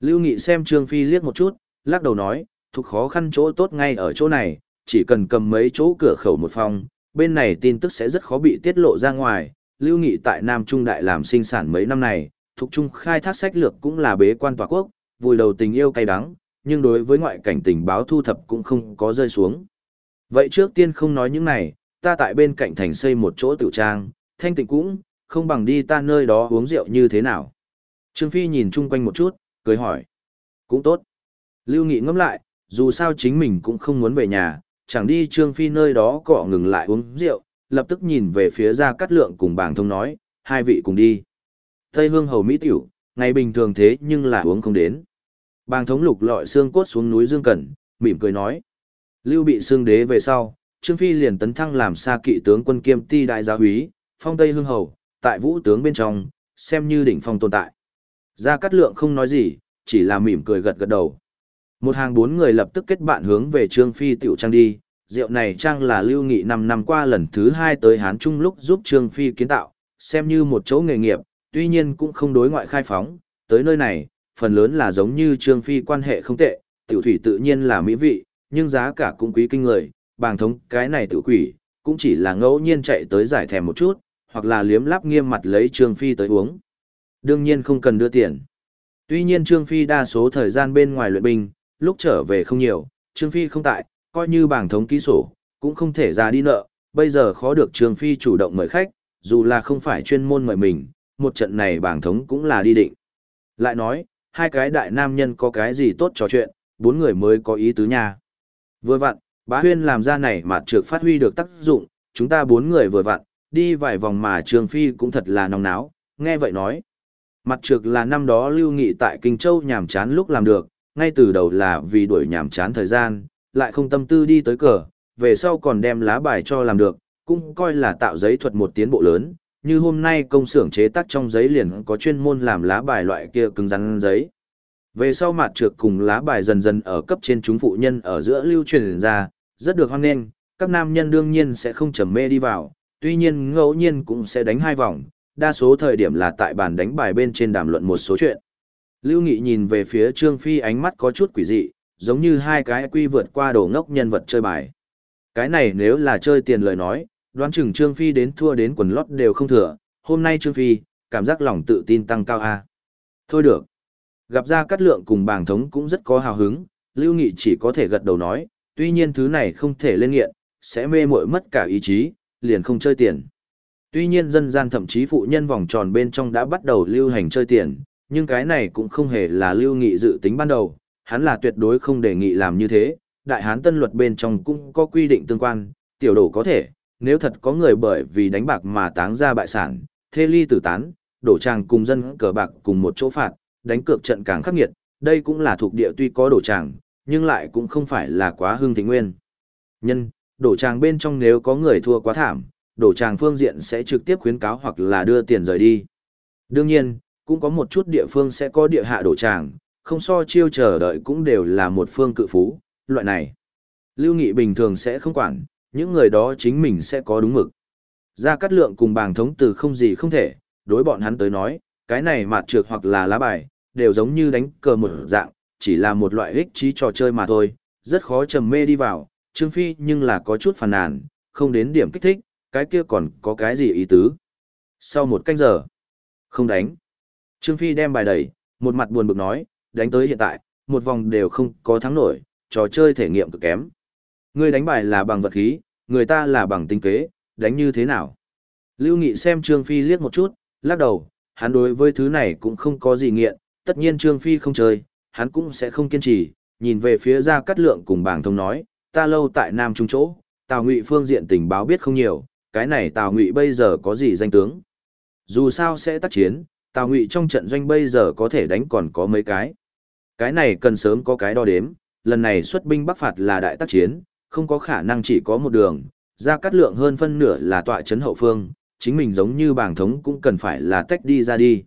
Lưu Nghị xem Trương Phi liếc một chút, lắc đầu nói, thuộc khó khăn chỗ tốt ngay ở chỗ này, chỉ cần cầm mấy chỗ cửa khẩu một phòng, bên này tin tức sẽ rất khó bị tiết lộ ra ngoài. Lưu Nghị tại Nam Trung Đại làm sinh sản mấy năm này, thuộc Trung khai thác sách lược cũng là bế quan tòa quốc, vùi đầu tình yêu cay đắng, nhưng đối với ngoại cảnh tình báo thu thập cũng không có rơi xuống. Vậy trước tiên không nói những này, ta tại bên cạnh thành xây một chỗ tiểu trang, thanh tịnh cũng, không bằng đi ta nơi đó uống rượu như thế nào. Trương Phi nhìn chung quanh một chút, cười hỏi. Cũng tốt. Lưu Nghị ngẫm lại, dù sao chính mình cũng không muốn về nhà, chẳng đi Trương Phi nơi đó cọ ngừng lại uống rượu, lập tức nhìn về phía ra cắt lượng cùng bảng thông nói, hai vị cùng đi. Tây hương hầu Mỹ tiểu, ngày bình thường thế nhưng là uống không đến. Bàng thống lục lọi xương cốt xuống núi Dương Cẩn, mỉm cười nói. Lưu bị xương đế về sau, Trương Phi liền tấn thăng làm xa kỵ tướng quân kiêm ti đại gia húy, phong Tây Hương Hầu, tại vũ tướng bên trong, xem như đỉnh phong tồn tại. Gia Cát Lượng không nói gì, chỉ là mỉm cười gật gật đầu. Một hàng bốn người lập tức kết bạn hướng về Trương Phi tiểu trang đi, rượu này trang là lưu nghị năm năm qua lần thứ hai tới Hán Trung lúc giúp Trương Phi kiến tạo, xem như một chỗ nghề nghiệp, tuy nhiên cũng không đối ngoại khai phóng, tới nơi này, phần lớn là giống như Trương Phi quan hệ không tệ, tiểu thủy tự nhiên là mỹ vị, nhưng giá cả cũng quý kinh người, bàng thống cái này tự quỷ, cũng chỉ là ngẫu nhiên chạy tới giải thèm một chút, hoặc là liếm láp nghiêm mặt lấy Trương Phi tới uống. Đương nhiên không cần đưa tiền. Tuy nhiên Trương Phi đa số thời gian bên ngoài luyện binh, lúc trở về không nhiều, Trương Phi không tại, coi như bảng thống ký sổ, cũng không thể ra đi nợ, bây giờ khó được Trương Phi chủ động mời khách, dù là không phải chuyên môn mời mình, một trận này bảng thống cũng là đi định. Lại nói, hai cái đại nam nhân có cái gì tốt trò chuyện, bốn người mới có ý tứ nha. Vừa vặn, bá huyên làm ra này mà trược phát huy được tác dụng, chúng ta bốn người vừa vặn, đi vài vòng mà Trường Phi cũng thật là nóng náo, nghe vậy nói. Mặt trược là năm đó lưu nghị tại Kinh Châu nhàm chán lúc làm được, ngay từ đầu là vì đuổi nhàm chán thời gian, lại không tâm tư đi tới cờ, về sau còn đem lá bài cho làm được, cũng coi là tạo giấy thuật một tiến bộ lớn, như hôm nay công xưởng chế tác trong giấy liền có chuyên môn làm lá bài loại kia cứng rắn giấy. Về sau mặt trược cùng lá bài dần dần ở cấp trên chúng phụ nhân ở giữa lưu truyền ra, rất được hoan nghênh, các nam nhân đương nhiên sẽ không trầm mê đi vào, tuy nhiên ngẫu nhiên cũng sẽ đánh hai vòng, đa số thời điểm là tại bàn đánh bài bên trên đàm luận một số chuyện. Lưu Nghị nhìn về phía Trương Phi ánh mắt có chút quỷ dị, giống như hai cái quy vượt qua đồ ngốc nhân vật chơi bài. Cái này nếu là chơi tiền lời nói, đoán chừng Trương Phi đến thua đến quần lót đều không thừa, hôm nay Trương Phi, cảm giác lòng tự tin tăng cao a. Thôi được. Gặp ra cắt lượng cùng bàng thống cũng rất có hào hứng, Lưu Nghị chỉ có thể gật đầu nói, tuy nhiên thứ này không thể lên nghiện, sẽ mê muội mất cả ý chí, liền không chơi tiền. Tuy nhiên dân gian thậm chí phụ nhân vòng tròn bên trong đã bắt đầu lưu hành chơi tiền, nhưng cái này cũng không hề là lưu nghị dự tính ban đầu, hắn là tuyệt đối không đề nghị làm như thế, đại hán tân luật bên trong cũng có quy định tương quan, tiểu đổ có thể, nếu thật có người bởi vì đánh bạc mà táng ra bại sản, thê ly tử tán, đổ tràng cùng dân cờ bạc cùng một chỗ phạt, đánh cược trận càng khắc nghiệt, đây cũng là thuộc địa tuy có đổ tràng, nhưng lại cũng không phải là quá hương thịnh nguyên. Nhân, đổ tràng bên trong nếu có người thua quá thảm, đổ tràng phương diện sẽ trực tiếp khuyến cáo hoặc là đưa tiền rời đi. Đương nhiên, cũng có một chút địa phương sẽ có địa hạ đổ tràng, không so chiêu chờ đợi cũng đều là một phương cự phú, loại này. Lưu Nghị bình thường sẽ không quản, những người đó chính mình sẽ có đúng mực. Ra cắt lượng cùng bàng thống từ không gì không thể, đối bọn hắn tới nói, cái này mạt trược hoặc là lá bài, đều giống như đánh cờ một dạng, chỉ là một loại ích trí trò chơi mà thôi, rất khó trầm mê đi vào, Trương Phi nhưng là có chút phàn nàn, không đến điểm kích thích, cái kia còn có cái gì ý tứ. Sau một canh giờ, không đánh. Trương Phi đem bài đẩy, một mặt buồn bực nói, đánh tới hiện tại, một vòng đều không có thắng nổi, trò chơi thể nghiệm cực kém. Người đánh bài là bằng vật khí, người ta là bằng tinh kế, đánh như thế nào? Lưu Nghị xem Trương Phi liếc một chút, lắc đầu, hắn đối với thứ này cũng không có gì nghiện, tất nhiên Trương Phi không chơi, hắn cũng sẽ không kiên trì, nhìn về phía ra cắt lượng cùng bảng thông nói, ta lâu tại Nam Trung chỗ, Tào Ngụy phương diện tình báo biết không nhiều, cái này Tào Ngụy bây giờ có gì danh tướng. Dù sao sẽ tác chiến, Tào Ngụy trong trận doanh bây giờ có thể đánh còn có mấy cái. Cái này cần sớm có cái đo đếm, lần này xuất binh bắc phạt là đại tác chiến, không có khả năng chỉ có một đường, ra cắt lượng hơn phân nửa là tọa chấn hậu phương, chính mình giống như bảng thống cũng cần phải là tách đi ra đi.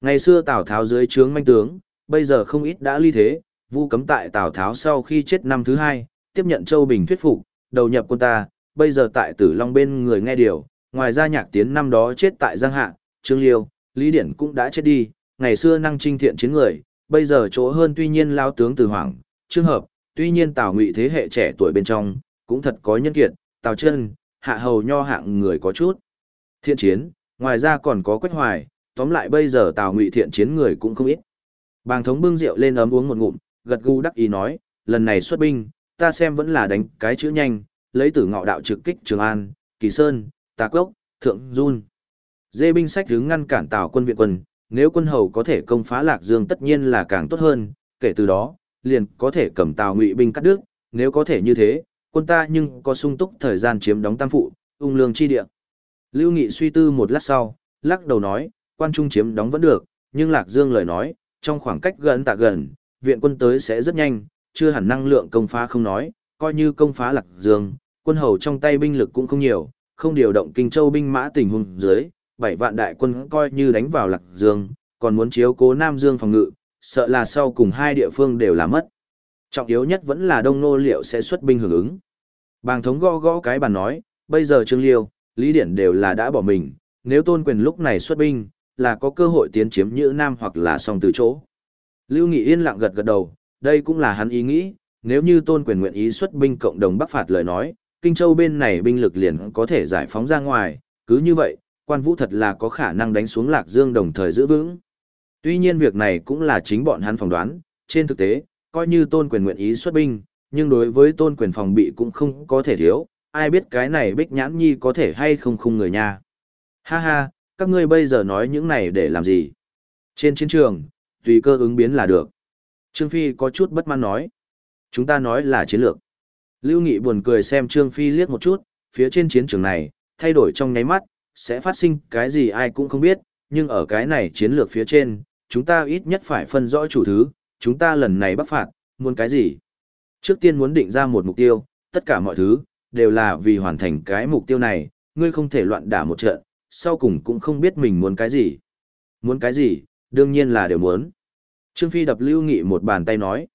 Ngày xưa Tào Tháo dưới trướng manh tướng, bây giờ không ít đã ly thế, vu cấm tại Tào Tháo sau khi chết năm thứ hai, tiếp nhận Châu Bình thuyết phục, đầu nhập quân ta, bây giờ tại Tử Long bên người nghe điều, ngoài ra nhạc tiến năm đó chết tại Giang Hạ, Trương Liêu, Lý Điển cũng đã chết đi, ngày xưa năng trinh thiện chiến người, bây giờ chỗ hơn tuy nhiên lao tướng từ Hoàng, Trương Hợp, tuy nhiên Tào Ngụy thế hệ trẻ tuổi bên trong, cũng thật có nhân kiệt, Tào Chân, Hạ Hầu Nho hạng người có chút. Thiện chiến, ngoài ra còn có Quách Hoài, tóm lại bây giờ Tào Ngụy thiện chiến người cũng không ít. Bàng thống bưng rượu lên ấm uống một ngụm, gật gù đắc ý nói, lần này xuất binh, ta xem vẫn là đánh cái chữ nhanh, lấy tử ngọ đạo trực kích Trường An, Kỳ Sơn, Tà Cốc, Thượng Dun. Dê binh sách đứng ngăn cản Tào quân viện quân, nếu quân hầu có thể công phá Lạc Dương tất nhiên là càng tốt hơn, kể từ đó, liền có thể cầm Tào Ngụy binh cắt đứt, nếu có thể như thế, quân ta nhưng có sung túc thời gian chiếm đóng tam phụ, ung lương chi địa. Lưu Nghị suy tư một lát sau, lắc đầu nói, quan trung chiếm đóng vẫn được, nhưng Lạc Dương lời nói, trong khoảng cách gần tạ gần, viện quân tới sẽ rất nhanh, chưa hẳn năng lượng công phá không nói, coi như công phá Lạc Dương, quân hầu trong tay binh lực cũng không nhiều, không điều động kinh châu binh mã tình huống dưới, bảy vạn đại quân coi như đánh vào Lạc Dương, còn muốn chiếu cố Nam Dương phòng ngự, sợ là sau cùng hai địa phương đều là mất. Trọng yếu nhất vẫn là Đông Nô liệu sẽ xuất binh hưởng ứng. Bàng thống gõ gõ cái bàn nói, bây giờ Trương Liêu, Lý Điển đều là đã bỏ mình, nếu tôn quyền lúc này xuất binh, là có cơ hội tiến chiếm Nhữ Nam hoặc là song từ chỗ. Lưu Nghị yên lặng gật gật đầu, đây cũng là hắn ý nghĩ, nếu như tôn quyền nguyện ý xuất binh cộng đồng bắc phạt lời nói, Kinh Châu bên này binh lực liền có thể giải phóng ra ngoài, cứ như vậy, quan vũ thật là có khả năng đánh xuống Lạc Dương đồng thời giữ vững. Tuy nhiên việc này cũng là chính bọn hắn phỏng đoán, trên thực tế, coi như tôn quyền nguyện ý xuất binh, nhưng đối với tôn quyền phòng bị cũng không có thể thiếu, ai biết cái này bích nhãn nhi có thể hay không khung người nha. Ha ha, các ngươi bây giờ nói những này để làm gì? Trên chiến trường, tùy cơ ứng biến là được. Trương Phi có chút bất mãn nói. Chúng ta nói là chiến lược. Lưu Nghị buồn cười xem Trương Phi liếc một chút, phía trên chiến trường này, thay đổi trong nháy mắt, sẽ phát sinh cái gì ai cũng không biết, nhưng ở cái này chiến lược phía trên, chúng ta ít nhất phải phân rõ chủ thứ, chúng ta lần này bắt phạt, muốn cái gì? Trước tiên muốn định ra một mục tiêu, tất cả mọi thứ, đều là vì hoàn thành cái mục tiêu này, ngươi không thể loạn đả một trận, sau cùng cũng không biết mình muốn cái gì. Muốn cái gì, đương nhiên là đều muốn. Trương Phi đập Lưu Nghị một bàn tay nói,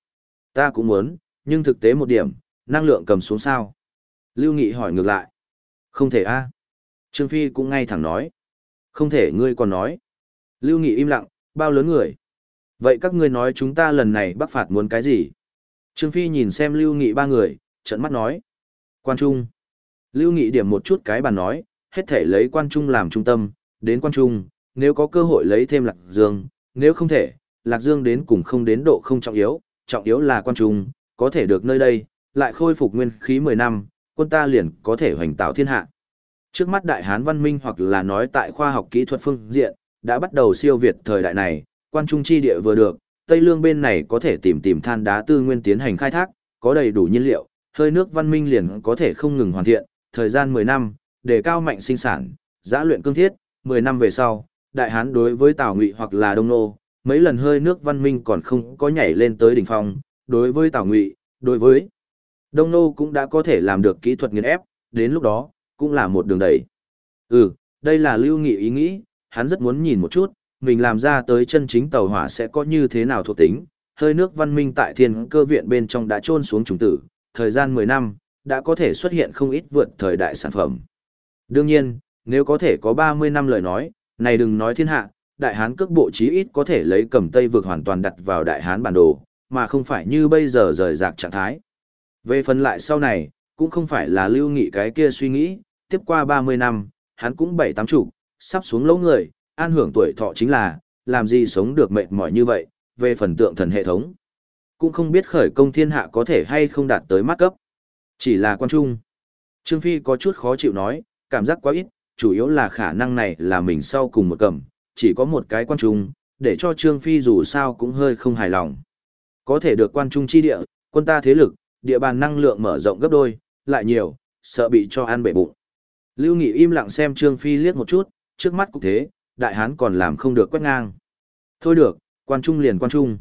ta cũng muốn, nhưng thực tế một điểm, năng lượng cầm xuống sao? Lưu Nghị hỏi ngược lại, không thể a Trương Phi cũng ngay thẳng nói, không thể ngươi còn nói. Lưu Nghị im lặng, bao lớn người. Vậy các ngươi nói chúng ta lần này bắc phạt muốn cái gì? Trương Phi nhìn xem Lưu Nghị ba người, trận mắt nói. Quan Trung. Lưu Nghị điểm một chút cái bàn nói, hết thể lấy Quan Trung làm trung tâm, đến Quan Trung, nếu có cơ hội lấy thêm Lạc Dương, nếu không thể, Lạc Dương đến cùng không đến độ không trọng yếu, trọng yếu là Quan Trung, có thể được nơi đây, lại khôi phục nguyên khí 10 năm, quân ta liền có thể hoành tạo thiên hạ. Trước mắt Đại Hán văn minh hoặc là nói tại khoa học kỹ thuật phương diện, đã bắt đầu siêu việt thời đại này, quan trung chi địa vừa được, Tây Lương bên này có thể tìm tìm than đá tư nguyên tiến hành khai thác, có đầy đủ nhiên liệu, hơi nước văn minh liền có thể không ngừng hoàn thiện, thời gian 10 năm, để cao mạnh sinh sản, giã luyện cương thiết, 10 năm về sau, đại hán đối với Tào Ngụy hoặc là Đông Nô, mấy lần hơi nước văn minh còn không có nhảy lên tới đỉnh phong, đối với Tào Ngụy, đối với Đông Nô cũng đã có thể làm được kỹ thuật nghiền ép, đến lúc đó, cũng là một đường đẩy. Ừ, đây là lưu nghị ý nghĩ, hắn rất muốn nhìn một chút, mình làm ra tới chân chính tàu hỏa sẽ có như thế nào thuộc tính. Hơi nước văn minh tại thiên cơ viện bên trong đã trôn xuống trùng tử, thời gian 10 năm, đã có thể xuất hiện không ít vượt thời đại sản phẩm. Đương nhiên, nếu có thể có 30 năm lời nói, này đừng nói thiên hạ, đại hán cước bộ chí ít có thể lấy cầm tây vực hoàn toàn đặt vào đại hán bản đồ, mà không phải như bây giờ rời rạc trạng thái. Về phần lại sau này, cũng không phải là lưu nghị cái kia suy nghĩ, tiếp qua 30 năm, hắn cũng bảy tám chục, sắp xuống lỗ người, an hưởng tuổi thọ chính là, làm gì sống được mệt mỏi như vậy, về phần tượng thần hệ thống. Cũng không biết khởi công thiên hạ có thể hay không đạt tới mắt cấp. Chỉ là quan trung. Trương Phi có chút khó chịu nói, cảm giác quá ít, chủ yếu là khả năng này là mình sau cùng một cầm, chỉ có một cái quan trung, để cho Trương Phi dù sao cũng hơi không hài lòng. Có thể được quan trung chi địa, quân ta thế lực, địa bàn năng lượng mở rộng gấp đôi, lại nhiều, sợ bị cho ăn bể bụng. Lưu Nghị im lặng xem Trương Phi liếc một chút, trước mắt cũng thế, đại hán còn làm không được quét ngang. Thôi được, quan trung liền quan trung.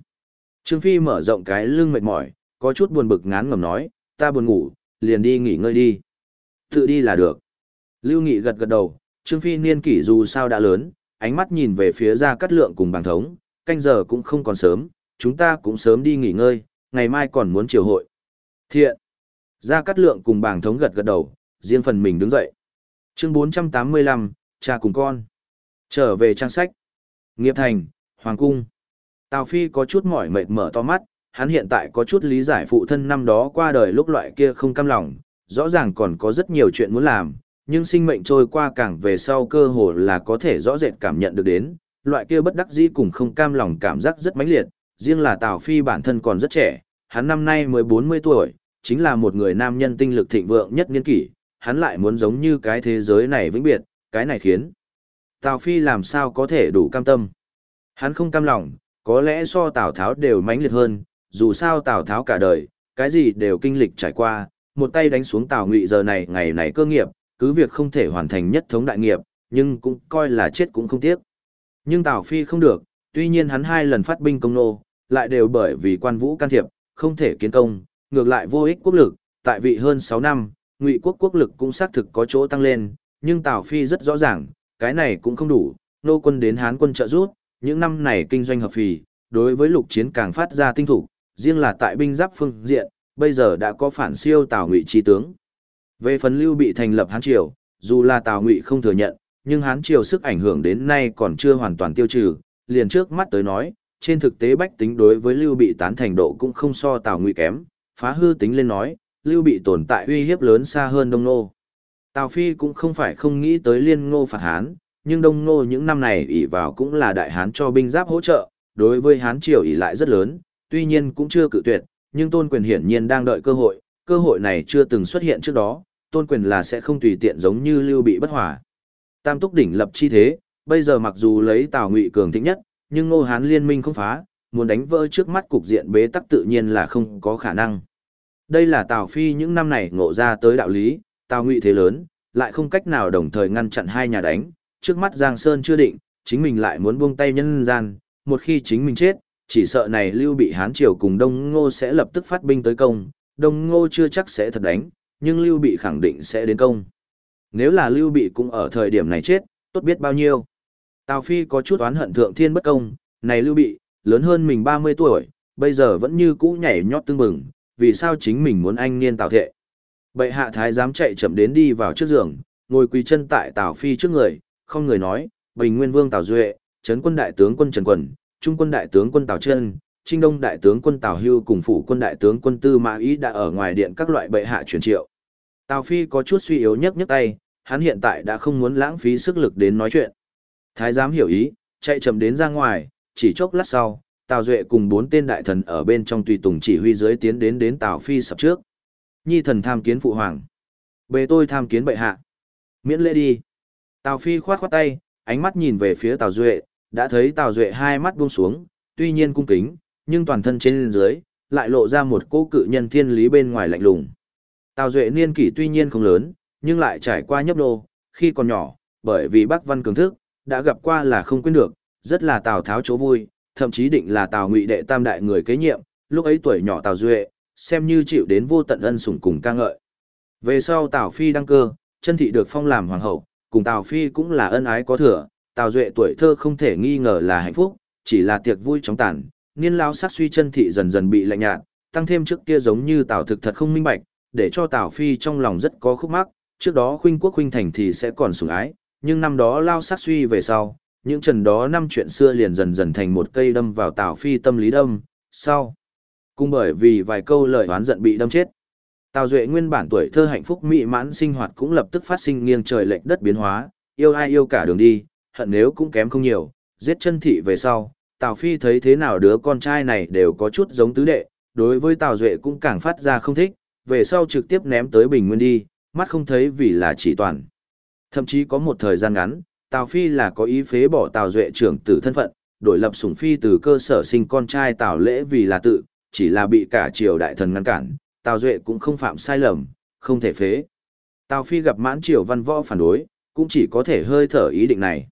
Trương Phi mở rộng cái lưng mệt mỏi, có chút buồn bực ngán ngầm nói, ta buồn ngủ, liền đi nghỉ ngơi đi. Tự đi là được. Lưu Nghị gật gật đầu, Trương Phi niên kỷ dù sao đã lớn, ánh mắt nhìn về phía ra cắt lượng cùng bàng thống, canh giờ cũng không còn sớm, chúng ta cũng sớm đi nghỉ ngơi, ngày mai còn muốn triều hội. Thiện. Ra cắt lượng cùng bàng thống gật gật đầu, riêng phần mình đứng dậy. Chương 485, cha cùng con. Trở về trang sách. Nghiệp thành, Hoàng cung. Tào Phi có chút mỏi mệt mở to mắt, hắn hiện tại có chút lý giải phụ thân năm đó qua đời lúc loại kia không cam lòng, rõ ràng còn có rất nhiều chuyện muốn làm, nhưng sinh mệnh trôi qua càng về sau cơ hồ là có thể rõ rệt cảm nhận được đến, loại kia bất đắc dĩ cùng không cam lòng cảm giác rất mãnh liệt, riêng là Tào Phi bản thân còn rất trẻ, hắn năm nay mới 40 tuổi, chính là một người nam nhân tinh lực thịnh vượng nhất niên kỷ, hắn lại muốn giống như cái thế giới này vĩnh biệt, cái này khiến Tào Phi làm sao có thể đủ cam tâm. Hắn không cam lòng, có lẽ so Tào Tháo đều mãnh liệt hơn, dù sao Tào Tháo cả đời, cái gì đều kinh lịch trải qua, một tay đánh xuống Tào Ngụy giờ này ngày này cơ nghiệp, cứ việc không thể hoàn thành nhất thống đại nghiệp, nhưng cũng coi là chết cũng không tiếc. Nhưng Tào Phi không được, tuy nhiên hắn hai lần phát binh công nô, lại đều bởi vì quan vũ can thiệp, không thể kiến công, ngược lại vô ích quốc lực, tại vị hơn 6 năm, Ngụy quốc quốc lực cũng xác thực có chỗ tăng lên, nhưng Tào Phi rất rõ ràng, cái này cũng không đủ, nô quân đến Hán quân trợ giúp, những năm này kinh doanh hợp phì, đối với lục chiến càng phát ra tinh thủ, riêng là tại binh giáp phương diện, bây giờ đã có phản siêu Tào Ngụy chi tướng. Về phần Lưu bị thành lập Hán triều, dù là Tào Ngụy không thừa nhận, nhưng Hán triều sức ảnh hưởng đến nay còn chưa hoàn toàn tiêu trừ, liền trước mắt tới nói, trên thực tế bách tính đối với Lưu bị tán thành độ cũng không so Tào Ngụy kém, phá hư tính lên nói, Lưu bị tồn tại uy hiếp lớn xa hơn Đông Nô. Tào Phi cũng không phải không nghĩ tới liên ngô phạt Hán, nhưng Đông Nô những năm này ỷ vào cũng là đại Hán cho binh giáp hỗ trợ, đối với Hán triều ỷ lại rất lớn, tuy nhiên cũng chưa cự tuyệt, nhưng tôn quyền hiển nhiên đang đợi cơ hội, cơ hội này chưa từng xuất hiện trước đó, tôn quyền là sẽ không tùy tiện giống như lưu bị bất hòa. Tam túc đỉnh lập chi thế, bây giờ mặc dù lấy Tào Ngụy cường thịnh nhất, nhưng Ngô Hán liên minh không phá, muốn đánh vỡ trước mắt cục diện bế tắc tự nhiên là không có khả năng. Đây là Tào Phi những năm này ngộ ra tới đạo lý, Tào Ngụy thế lớn, lại không cách nào đồng thời ngăn chặn hai nhà đánh, trước mắt Giang Sơn chưa định, chính mình lại muốn buông tay nhân gian, một khi chính mình chết, chỉ sợ này Lưu bị Hán triều cùng Đông Ngô sẽ lập tức phát binh tới công, Đông Ngô chưa chắc sẽ thật đánh, nhưng Lưu Bị khẳng định sẽ đến công. Nếu là Lưu Bị cũng ở thời điểm này chết, tốt biết bao nhiêu. Tào Phi có chút oán hận thượng thiên bất công, này Lưu Bị, lớn hơn mình 30 tuổi, bây giờ vẫn như cũ nhảy nhót tương bừng, vì sao chính mình muốn anh niên Tào Thệ. Bệ hạ thái dám chạy chậm đến đi vào trước giường, ngồi quỳ chân tại Tào Phi trước người, không người nói, Bình Nguyên Vương Tào Duệ, Trấn quân đại tướng quân Trần Quần, Trung quân đại tướng quân Tào Trân, Trinh Đông đại tướng quân Tào Hưu cùng phủ quân đại tướng quân Tư Mã Ý đã ở ngoài điện các loại bệ hạ truyền triệu. Tào Phi có chút suy yếu nhấc nhấc tay, hắn hiện tại đã không muốn lãng phí sức lực đến nói chuyện. Thái giám hiểu ý, chạy chậm đến ra ngoài, chỉ chốc lát sau, Tào Duệ cùng bốn tên đại thần ở bên trong tùy tùng chỉ huy dưới tiến đến đến Tào Phi sập trước. Nhi thần tham kiến phụ hoàng. Bề tôi tham kiến bệ hạ. Miễn lễ đi. Tào Phi khoát khoát tay, ánh mắt nhìn về phía Tào Duệ, đã thấy Tào Duệ hai mắt buông xuống, tuy nhiên cung kính, nhưng toàn thân trên dưới, lại lộ ra một cô cự nhân thiên lý bên ngoài lạnh lùng. Tào Duệ niên kỷ tuy nhiên không lớn, nhưng lại trải qua nhấp đô, khi còn nhỏ, bởi vì Bắc văn cường thức, đã gặp qua là không quên được, rất là Tào Tháo chỗ vui, thậm chí định là Tào Ngụy đệ tam đại người kế nhiệm, lúc ấy tuổi nhỏ Tào Duệ, xem như chịu đến vô tận ân sủng cùng ca ngợi. Về sau Tào Phi đăng cơ, chân thị được phong làm hoàng hậu, cùng Tào Phi cũng là ân ái có thừa, Tào Duệ tuổi thơ không thể nghi ngờ là hạnh phúc, chỉ là tiệc vui chóng tàn, niên lao sát suy chân thị dần dần bị lạnh nhạt, tăng thêm trước kia giống như Tào thực thật không minh bạch, để cho Tào Phi trong lòng rất có khúc mắc, trước đó khuynh quốc khuynh thành thì sẽ còn sủng ái, nhưng năm đó lao sát suy về sau, những trần đó năm chuyện xưa liền dần dần thành một cây đâm vào Tào Phi tâm lý đâm, sau. Cũng bởi vì vài câu lời oán giận bị đâm chết. Tào Duệ nguyên bản tuổi thơ hạnh phúc mỹ mãn sinh hoạt cũng lập tức phát sinh nghiêng trời lệch đất biến hóa, yêu ai yêu cả đường đi, hận nếu cũng kém không nhiều, giết chân thị về sau, Tào Phi thấy thế nào đứa con trai này đều có chút giống tứ đệ, đối với Tào Duệ cũng càng phát ra không thích, về sau trực tiếp ném tới Bình Nguyên đi, mắt không thấy vì là chỉ toàn. Thậm chí có một thời gian ngắn, Tào Phi là có ý phế bỏ Tào Duệ trưởng tử thân phận, đổi lập sủng phi từ cơ sở sinh con trai Tào Lễ vì là tự, chỉ là bị cả triều đại thần ngăn cản, Tào Duệ cũng không phạm sai lầm, không thể phế. Tào Phi gặp mãn triều văn võ phản đối, cũng chỉ có thể hơi thở ý định này.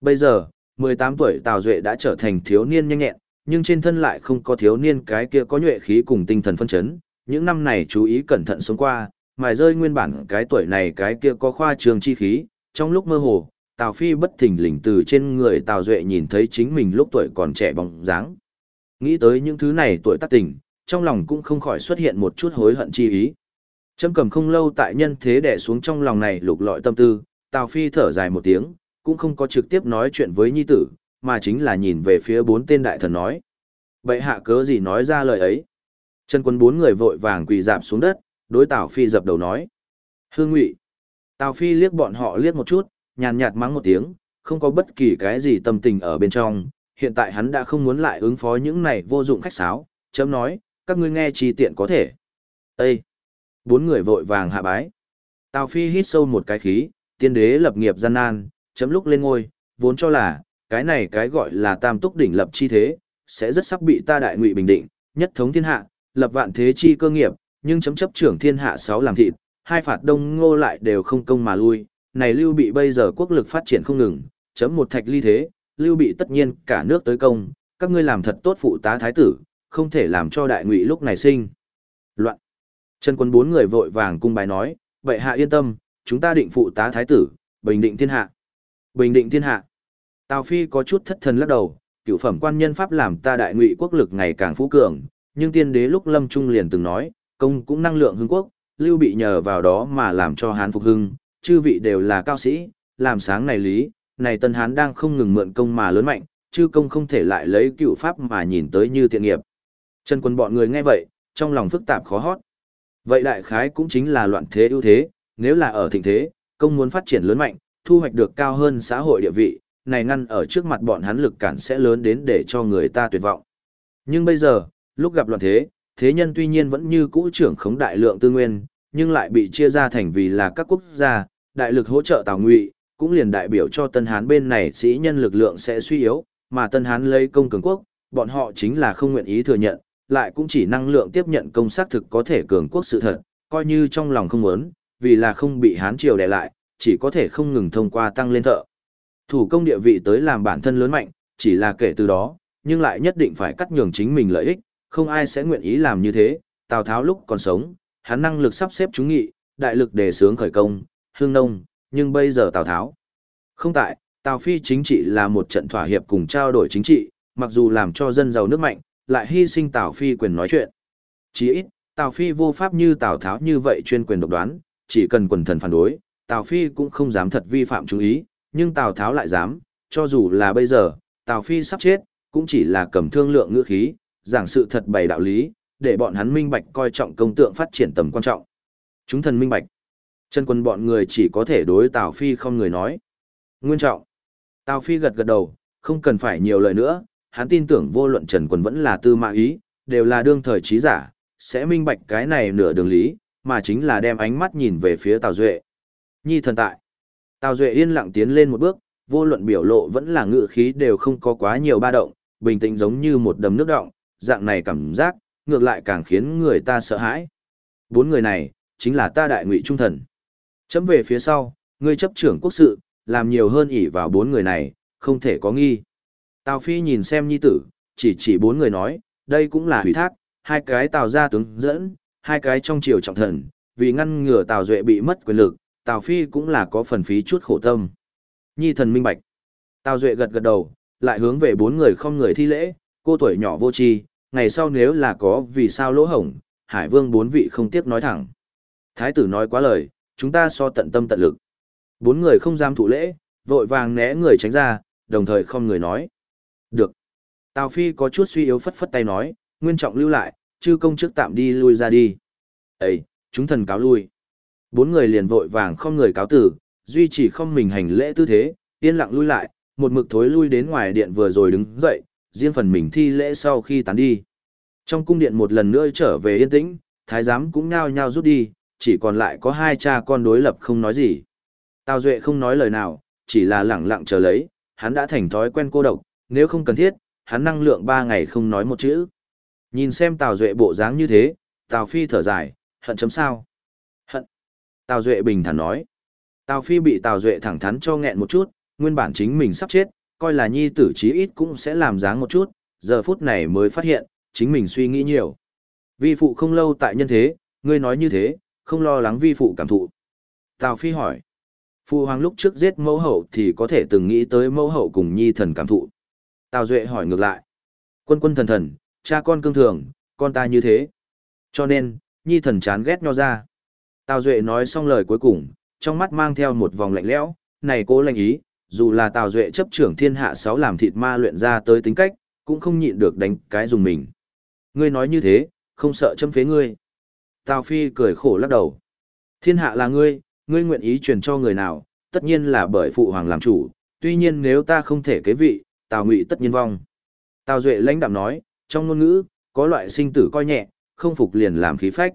Bây giờ, 18 tuổi Tào Duệ đã trở thành thiếu niên nhanh nhẹn, nhưng trên thân lại không có thiếu niên cái kia có nhuệ khí cùng tinh thần phân chấn. Những năm này chú ý cẩn thận sống qua, mài rơi nguyên bản cái tuổi này cái kia có khoa trường chi khí, trong lúc mơ hồ, Tào Phi bất thình lình từ trên người Tào Duệ nhìn thấy chính mình lúc tuổi còn trẻ bóng dáng. Nghĩ tới những thứ này tuổi tác tình, trong lòng cũng không khỏi xuất hiện một chút hối hận chi ý. Trâm cầm không lâu tại nhân thế đè xuống trong lòng này lục lọi tâm tư, Tào Phi thở dài một tiếng, cũng không có trực tiếp nói chuyện với nhi tử, mà chính là nhìn về phía bốn tên đại thần nói. Bệ hạ cớ gì nói ra lời ấy? chân quân bốn người vội vàng quỳ dạp xuống đất, đối Tào Phi dập đầu nói. Hương ngụy. Tào Phi liếc bọn họ liếc một chút, nhàn nhạt mắng một tiếng, không có bất kỳ cái gì tâm tình ở bên trong. Hiện tại hắn đã không muốn lại ứng phó những này vô dụng khách sáo, chấm nói, các ngươi nghe chi tiện có thể. Ê! Bốn người vội vàng hạ bái. Tào Phi hít sâu một cái khí, tiên đế lập nghiệp gian nan, chấm lúc lên ngôi, vốn cho là, cái này cái gọi là tam túc đỉnh lập chi thế, sẽ rất sắp bị ta đại ngụy bình định, nhất thống thiên hạ, lập vạn thế chi cơ nghiệp, nhưng chấm chấp trưởng thiên hạ sáu làm thịt, hai phạt đông ngô lại đều không công mà lui, này lưu bị bây giờ quốc lực phát triển không ngừng, chấm một thạch ly thế, lưu bị tất nhiên cả nước tới công, các ngươi làm thật tốt phụ tá thái tử, không thể làm cho đại ngụy lúc này sinh. Loạn. Trần quân bốn người vội vàng cung bài nói, vậy hạ yên tâm, chúng ta định phụ tá thái tử, bình định thiên hạ. Bình định thiên hạ. Tào Phi có chút thất thần lắc đầu, cựu phẩm quan nhân pháp làm ta đại ngụy quốc lực ngày càng phú cường, nhưng tiên đế lúc lâm trung liền từng nói, công cũng năng lượng hưng quốc, lưu bị nhờ vào đó mà làm cho hán phục hưng, chư vị đều là cao sĩ, làm sáng này lý, này tân hán đang không ngừng mượn công mà lớn mạnh, chư công không thể lại lấy cựu pháp mà nhìn tới như tiện nghiệp. Trần quân bọn người nghe vậy, trong lòng phức tạp khó hót. Vậy đại khái cũng chính là loạn thế ưu thế, nếu là ở thịnh thế, công muốn phát triển lớn mạnh, thu hoạch được cao hơn xã hội địa vị, này ngăn ở trước mặt bọn hắn lực cản sẽ lớn đến để cho người ta tuyệt vọng. Nhưng bây giờ, lúc gặp loạn thế, thế nhân tuy nhiên vẫn như cũ trưởng khống đại lượng tư nguyên, nhưng lại bị chia ra thành vì là các quốc gia, đại lực hỗ trợ Tào Ngụy, cũng liền đại biểu cho Tân Hán bên này sĩ nhân lực lượng sẽ suy yếu, mà Tân Hán lấy công cường quốc, bọn họ chính là không nguyện ý thừa nhận, lại cũng chỉ năng lượng tiếp nhận công xác thực có thể cường quốc sự thật, coi như trong lòng không muốn, vì là không bị Hán triều đè lại, chỉ có thể không ngừng thông qua tăng lên thợ. Thủ công địa vị tới làm bản thân lớn mạnh, chỉ là kể từ đó, nhưng lại nhất định phải cắt nhường chính mình lợi ích, không ai sẽ nguyện ý làm như thế. Tào Tháo lúc còn sống, hắn năng lực sắp xếp chúng nghị, đại lực đề sướng khởi công, hương nông, nhưng bây giờ Tào Tháo không tại, Tào Phi chính trị là một trận thỏa hiệp cùng trao đổi chính trị, mặc dù làm cho dân giàu nước mạnh, lại hy sinh Tào Phi quyền nói chuyện. Chỉ ít, Tào Phi vô pháp như Tào Tháo như vậy chuyên quyền độc đoán, chỉ cần quần thần phản đối, Tào Phi cũng không dám thật vi phạm chú ý, nhưng Tào Tháo lại dám, cho dù là bây giờ, Tào Phi sắp chết, cũng chỉ là cầm thương lượng ngữ khí, giảng sự thật bày đạo lý, để bọn hắn minh bạch coi trọng công tượng phát triển tầm quan trọng. Chúng thần minh bạch. Chân quân bọn người chỉ có thể đối Tào Phi không người nói. Nguyên trọng. Tào Phi gật gật đầu, không cần phải nhiều lời nữa, hắn tin tưởng vô luận Trần Quân vẫn là tư mã ý, đều là đương thời trí giả, sẽ minh bạch cái này nửa đường lý, mà chính là đem ánh mắt nhìn về phía Tào Duệ. Nhi thần tại. Tào Duệ yên lặng tiến lên một bước, vô luận biểu lộ vẫn là ngự khí đều không có quá nhiều ba động, bình tĩnh giống như một đầm nước động, dạng này cảm giác, ngược lại càng khiến người ta sợ hãi. Bốn người này, chính là ta đại ngụy trung thần. Chấm về phía sau, ngươi chấp trưởng quốc sự, làm nhiều hơn ỷ vào bốn người này, không thể có nghi. Tào Phi nhìn xem nhi tử, chỉ chỉ bốn người nói, đây cũng là hủy thác, hai cái Tào gia tướng dẫn, hai cái trong triều trọng thần, vì ngăn ngừa Tào Duệ bị mất quyền lực, Tào Phi cũng là có phần phí chút khổ tâm. Nhi thần minh bạch. Tào Duệ gật gật đầu, lại hướng về bốn người không người thi lễ, cô tuổi nhỏ vô tri, ngày sau nếu là có vì sao lỗ hổng, Hải Vương bốn vị không tiếc nói thẳng. Thái tử nói quá lời, chúng ta so tận tâm tận lực. Bốn người không dám thụ lễ, vội vàng né người tránh ra, đồng thời không người nói. Được. Tào Phi có chút suy yếu phất phất tay nói, nguyên trọng lưu lại, chư công trước tạm đi lui ra đi. Ấy, chúng thần cáo lui. Bốn người liền vội vàng không người cáo tử, duy trì không mình hành lễ tư thế, yên lặng lui lại, một mực thối lui đến ngoài điện vừa rồi đứng dậy, riêng phần mình thi lễ sau khi tán đi. Trong cung điện một lần nữa trở về yên tĩnh, thái giám cũng nhao nhao rút đi, chỉ còn lại có hai cha con đối lập không nói gì. Tào Duệ không nói lời nào, chỉ là lẳng lặng chờ lấy, hắn đã thành thói quen cô độc, nếu không cần thiết, hắn năng lượng ba ngày không nói một chữ. Nhìn xem Tào Duệ bộ dáng như thế, Tào Phi thở dài, hận chấm sao? Tào Duệ bình thản nói. Tào Phi bị Tào Duệ thẳng thắn cho nghẹn một chút, nguyên bản chính mình sắp chết, coi là nhi tử chí ít cũng sẽ làm dáng một chút, giờ phút này mới phát hiện, chính mình suy nghĩ nhiều. Vi phụ không lâu tại nhân thế, ngươi nói như thế, không lo lắng vi phụ cảm thụ. Tào Phi hỏi. Phụ hoàng lúc trước giết mẫu hậu thì có thể từng nghĩ tới mẫu hậu cùng nhi thần cảm thụ. Tào Duệ hỏi ngược lại. Quân quân thần thần, cha con cương thường, con ta như thế. Cho nên, nhi thần chán ghét nho ra. Tào Duệ nói xong lời cuối cùng, trong mắt mang theo một vòng lạnh lẽo, này cố lành ý, dù là Tào Duệ chấp trưởng thiên hạ sáu làm thịt ma luyện ra tới tính cách, cũng không nhịn được đánh cái dùng mình. Ngươi nói như thế, không sợ châm phế ngươi. Tào Phi cười khổ lắc đầu. Thiên hạ là ngươi, ngươi nguyện ý truyền cho người nào, tất nhiên là bởi phụ hoàng làm chủ, tuy nhiên nếu ta không thể kế vị, Tào Ngụy tất nhiên vong. Tào Duệ lãnh đạm nói, trong ngôn ngữ, có loại sinh tử coi nhẹ, không phục liền làm khí phách.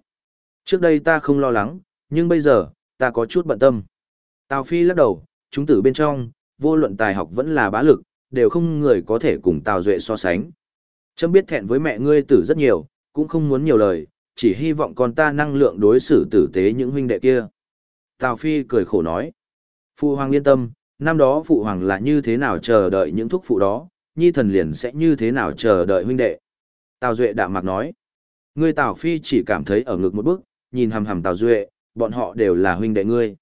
Trước đây ta không lo lắng, nhưng bây giờ, ta có chút bận tâm. Tào Phi lắc đầu, chúng tử bên trong, vô luận tài học vẫn là bá lực, đều không người có thể cùng Tào Duệ so sánh. Chấm biết thẹn với mẹ ngươi tử rất nhiều, cũng không muốn nhiều lời, chỉ hy vọng con ta năng lượng đối xử tử tế những huynh đệ kia. Tào Phi cười khổ nói. Phụ hoàng yên tâm, năm đó phụ hoàng là như thế nào chờ đợi những thúc phụ đó, nhi thần liền sẽ như thế nào chờ đợi huynh đệ. Tào Duệ đạm mạc nói. Ngươi Tào Phi chỉ cảm thấy ở ngực một bước, nhìn hầm hầm Tào Duệ, bọn họ đều là huynh đệ ngươi.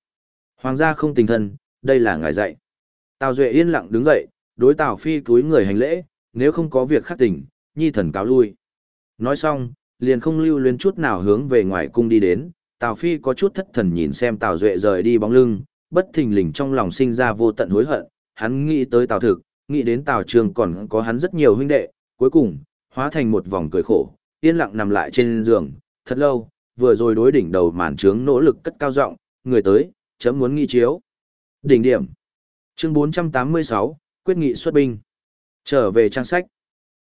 Hoàng gia không tình thân, đây là ngài dạy. Tào Duệ yên lặng đứng dậy, đối Tào Phi cúi người hành lễ, nếu không có việc khắc tình, nhi thần cáo lui. Nói xong, liền không lưu luyến chút nào hướng về ngoài cung đi đến, Tào Phi có chút thất thần nhìn xem Tào Duệ rời đi bóng lưng, bất thình lình trong lòng sinh ra vô tận hối hận, hắn nghĩ tới Tào Thực, nghĩ đến Tào Trường còn có hắn rất nhiều huynh đệ, cuối cùng, hóa thành một vòng cười khổ, yên lặng nằm lại trên giường, thật lâu, vừa rồi đối đỉnh đầu màn trướng nỗ lực cất cao giọng, người tới, chấm muốn nghi chiếu. Đỉnh điểm. Chương 486, quyết nghị xuất binh. Trở về trang sách.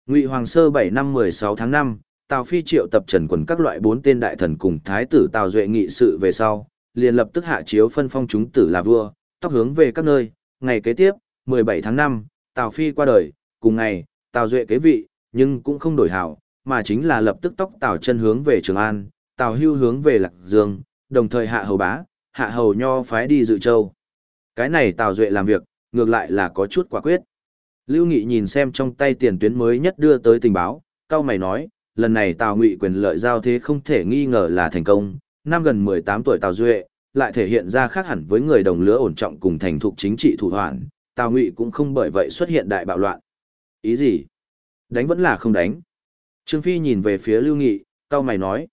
Ngụy Hoàng Sơ 7 năm 16 tháng 5, Tào Phi triệu tập trần quần các loại bốn tên đại thần cùng thái tử Tào Duệ nghị sự về sau, liền lập tức hạ chiếu phân phong chúng tử là vua, tóc hướng về các nơi, ngày kế tiếp, 17 tháng 5, Tào Phi qua đời, cùng ngày, Tào Duệ kế vị, nhưng cũng không đổi hảo, mà chính là lập tức tóc Tào chân hướng về Trường An, Tào Hưu hướng về Lạc Dương, đồng thời hạ hầu bá, hạ hầu nho phái đi dự châu. Cái này Tào Duệ làm việc, ngược lại là có chút quả quyết. Lưu Nghị nhìn xem trong tay tiền tuyến mới nhất đưa tới tình báo, cao mày nói, lần này Tào Ngụy quyền lợi giao thế không thể nghi ngờ là thành công, năm gần 18 tuổi Tào Duệ, lại thể hiện ra khác hẳn với người đồng lứa ổn trọng cùng thành thục chính trị thủ hoàn, Tào Ngụy cũng không bởi vậy xuất hiện đại bạo loạn. Ý gì? Đánh vẫn là không đánh. Trương Phi nhìn về phía Lưu Nghị, cao mày nói,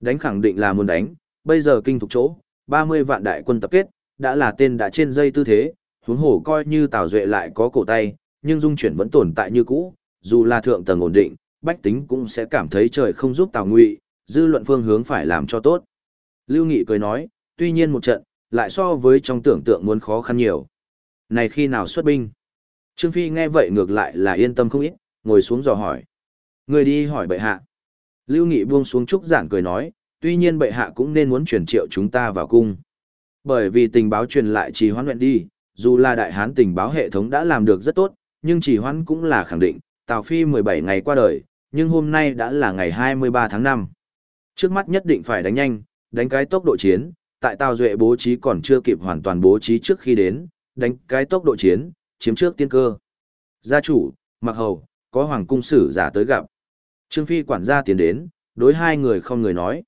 đánh khẳng định là muốn đánh, bây giờ kinh thục chỗ, 30 vạn đại quân tập kết, đã là tên đã trên dây tư thế, huống hồ coi như Tào Duệ lại có cổ tay, nhưng dung chuyển vẫn tồn tại như cũ, dù là thượng tầng ổn định, bách tính cũng sẽ cảm thấy trời không giúp Tào Ngụy, dư luận phương hướng phải làm cho tốt. Lưu Nghị cười nói, tuy nhiên một trận, lại so với trong tưởng tượng muốn khó khăn nhiều. Này khi nào xuất binh? Trương Phi nghe vậy ngược lại là yên tâm không ít, ngồi xuống dò hỏi. Người đi hỏi bệ hạ. Lưu Nghị buông xuống trúc giản cười nói, tuy nhiên bệ hạ cũng nên muốn chuyển triệu chúng ta vào cung. Bởi vì tình báo truyền lại trì hoãn luyện đi, dù là đại hán tình báo hệ thống đã làm được rất tốt, nhưng trì hoãn cũng là khẳng định, Tào Phi 17 ngày qua đời, nhưng hôm nay đã là ngày 23 tháng 5. Trước mắt nhất định phải đánh nhanh, đánh cái tốc độ chiến, tại Tào Duệ bố trí còn chưa kịp hoàn toàn bố trí trước khi đến, đánh cái tốc độ chiến, chiếm trước tiên cơ. Gia chủ, mặc hầu, có hoàng cung sử giả tới gặp. Trương Phi quản gia tiến đến, đối hai người không người nói.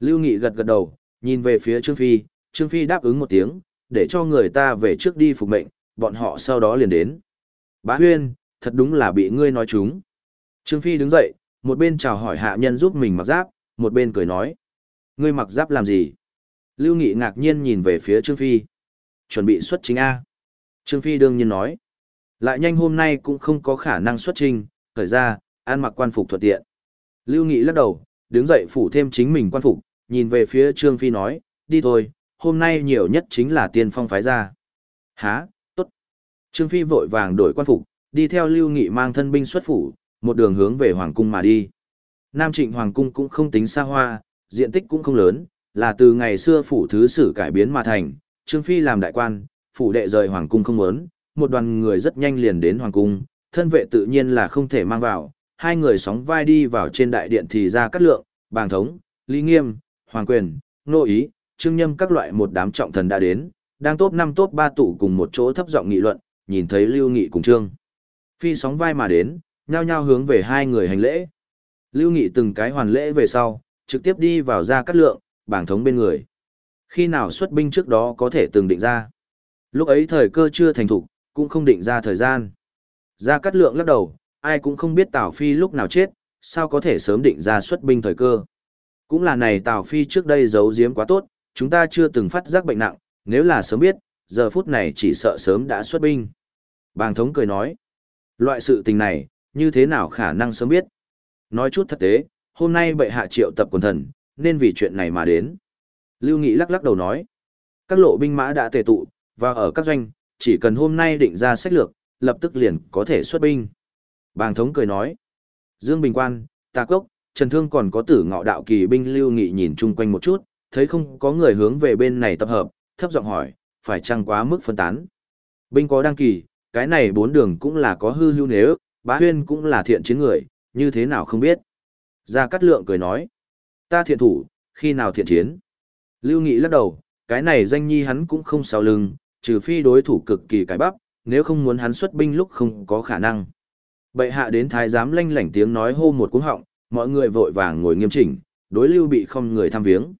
Lưu Nghị gật gật đầu, nhìn về phía Trương Phi, Trương Phi đáp ứng một tiếng, để cho người ta về trước đi phục mệnh, bọn họ sau đó liền đến. Bá Huyên, thật đúng là bị ngươi nói chúng. Trương Phi đứng dậy, một bên chào hỏi hạ nhân giúp mình mặc giáp, một bên cười nói. Ngươi mặc giáp làm gì? Lưu Nghị ngạc nhiên nhìn về phía Trương Phi. Chuẩn bị xuất chính A. Trương Phi đương nhiên nói. Lại nhanh hôm nay cũng không có khả năng xuất trình, thời ra, ăn mặc quan phục thuận tiện. Lưu Nghị lắc đầu, đứng dậy phủ thêm chính mình quan phục, nhìn về phía Trương Phi nói, đi thôi, hôm nay nhiều nhất chính là tiên phong phái ra. Há, tốt. Trương Phi vội vàng đổi quan phục, đi theo Lưu Nghị mang thân binh xuất phủ, một đường hướng về Hoàng Cung mà đi. Nam Trịnh Hoàng Cung cũng không tính xa hoa, diện tích cũng không lớn, là từ ngày xưa phủ thứ sử cải biến mà thành, Trương Phi làm đại quan, phủ đệ rời Hoàng Cung không muốn, một đoàn người rất nhanh liền đến Hoàng Cung, thân vệ tự nhiên là không thể mang vào, hai người sóng vai đi vào trên đại điện thì ra cắt lượng, bàng thống, lý nghiêm, hoàng quyền, nô ý, trương nhâm các loại một đám trọng thần đã đến, đang top 5 top 3 tụ cùng một chỗ thấp giọng nghị luận, nhìn thấy Lưu Nghị cùng Trương. Phi sóng vai mà đến, nhao nhao hướng về hai người hành lễ. Lưu Nghị từng cái hoàn lễ về sau, trực tiếp đi vào ra cắt lượng, bảng thống bên người. Khi nào xuất binh trước đó có thể từng định ra. Lúc ấy thời cơ chưa thành thục, cũng không định ra thời gian. Ra cắt lượng lắc đầu, ai cũng không biết Tào Phi lúc nào chết, sao có thể sớm định ra xuất binh thời cơ. Cũng là này Tào Phi trước đây giấu giếm quá tốt, chúng ta chưa từng phát giác bệnh nặng, nếu là sớm biết, giờ phút này chỉ sợ sớm đã xuất binh. Bàng thống cười nói, loại sự tình này, như thế nào khả năng sớm biết. Nói chút thật tế, hôm nay bệ hạ triệu tập quần thần, nên vì chuyện này mà đến. Lưu Nghị lắc lắc đầu nói, các lộ binh mã đã tề tụ, và ở các doanh, chỉ cần hôm nay định ra sách lược, lập tức liền có thể xuất binh. Bàng thống cười nói, Dương Bình Quan, Tà Cốc, Trần Thương còn có tử ngọ đạo kỳ binh Lưu Nghị nhìn chung quanh một chút, thấy không có người hướng về bên này tập hợp, thấp giọng hỏi, phải chăng quá mức phân tán. Binh có đăng kỳ, cái này bốn đường cũng là có hư hưu nếu, bá huyên cũng là thiện chiến người, như thế nào không biết. Gia Cát Lượng cười nói, ta thiện thủ, khi nào thiện chiến. Lưu Nghị lắc đầu, cái này danh nhi hắn cũng không sao lưng, trừ phi đối thủ cực kỳ cái bắp, nếu không muốn hắn xuất binh lúc không có khả năng. Bệ hạ đến thái giám lanh lảnh tiếng nói hô một cú họng, mọi người vội vàng ngồi nghiêm chỉnh, đối Lưu Bị không người thăm viếng.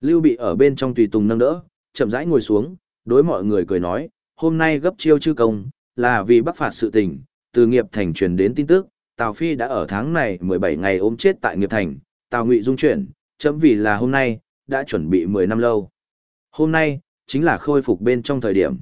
Lưu Bị ở bên trong tùy tùng nâng đỡ, chậm rãi ngồi xuống, đối mọi người cười nói, hôm nay gấp chiêu chư công, là vì bắc phạt sự tình, từ nghiệp thành truyền đến tin tức, Tào Phi đã ở tháng này 17 ngày ốm chết tại nghiệp thành, Tào Ngụy dung chuyển, chấm vì là hôm nay, đã chuẩn bị 10 năm lâu. Hôm nay, chính là khôi phục bên trong thời điểm.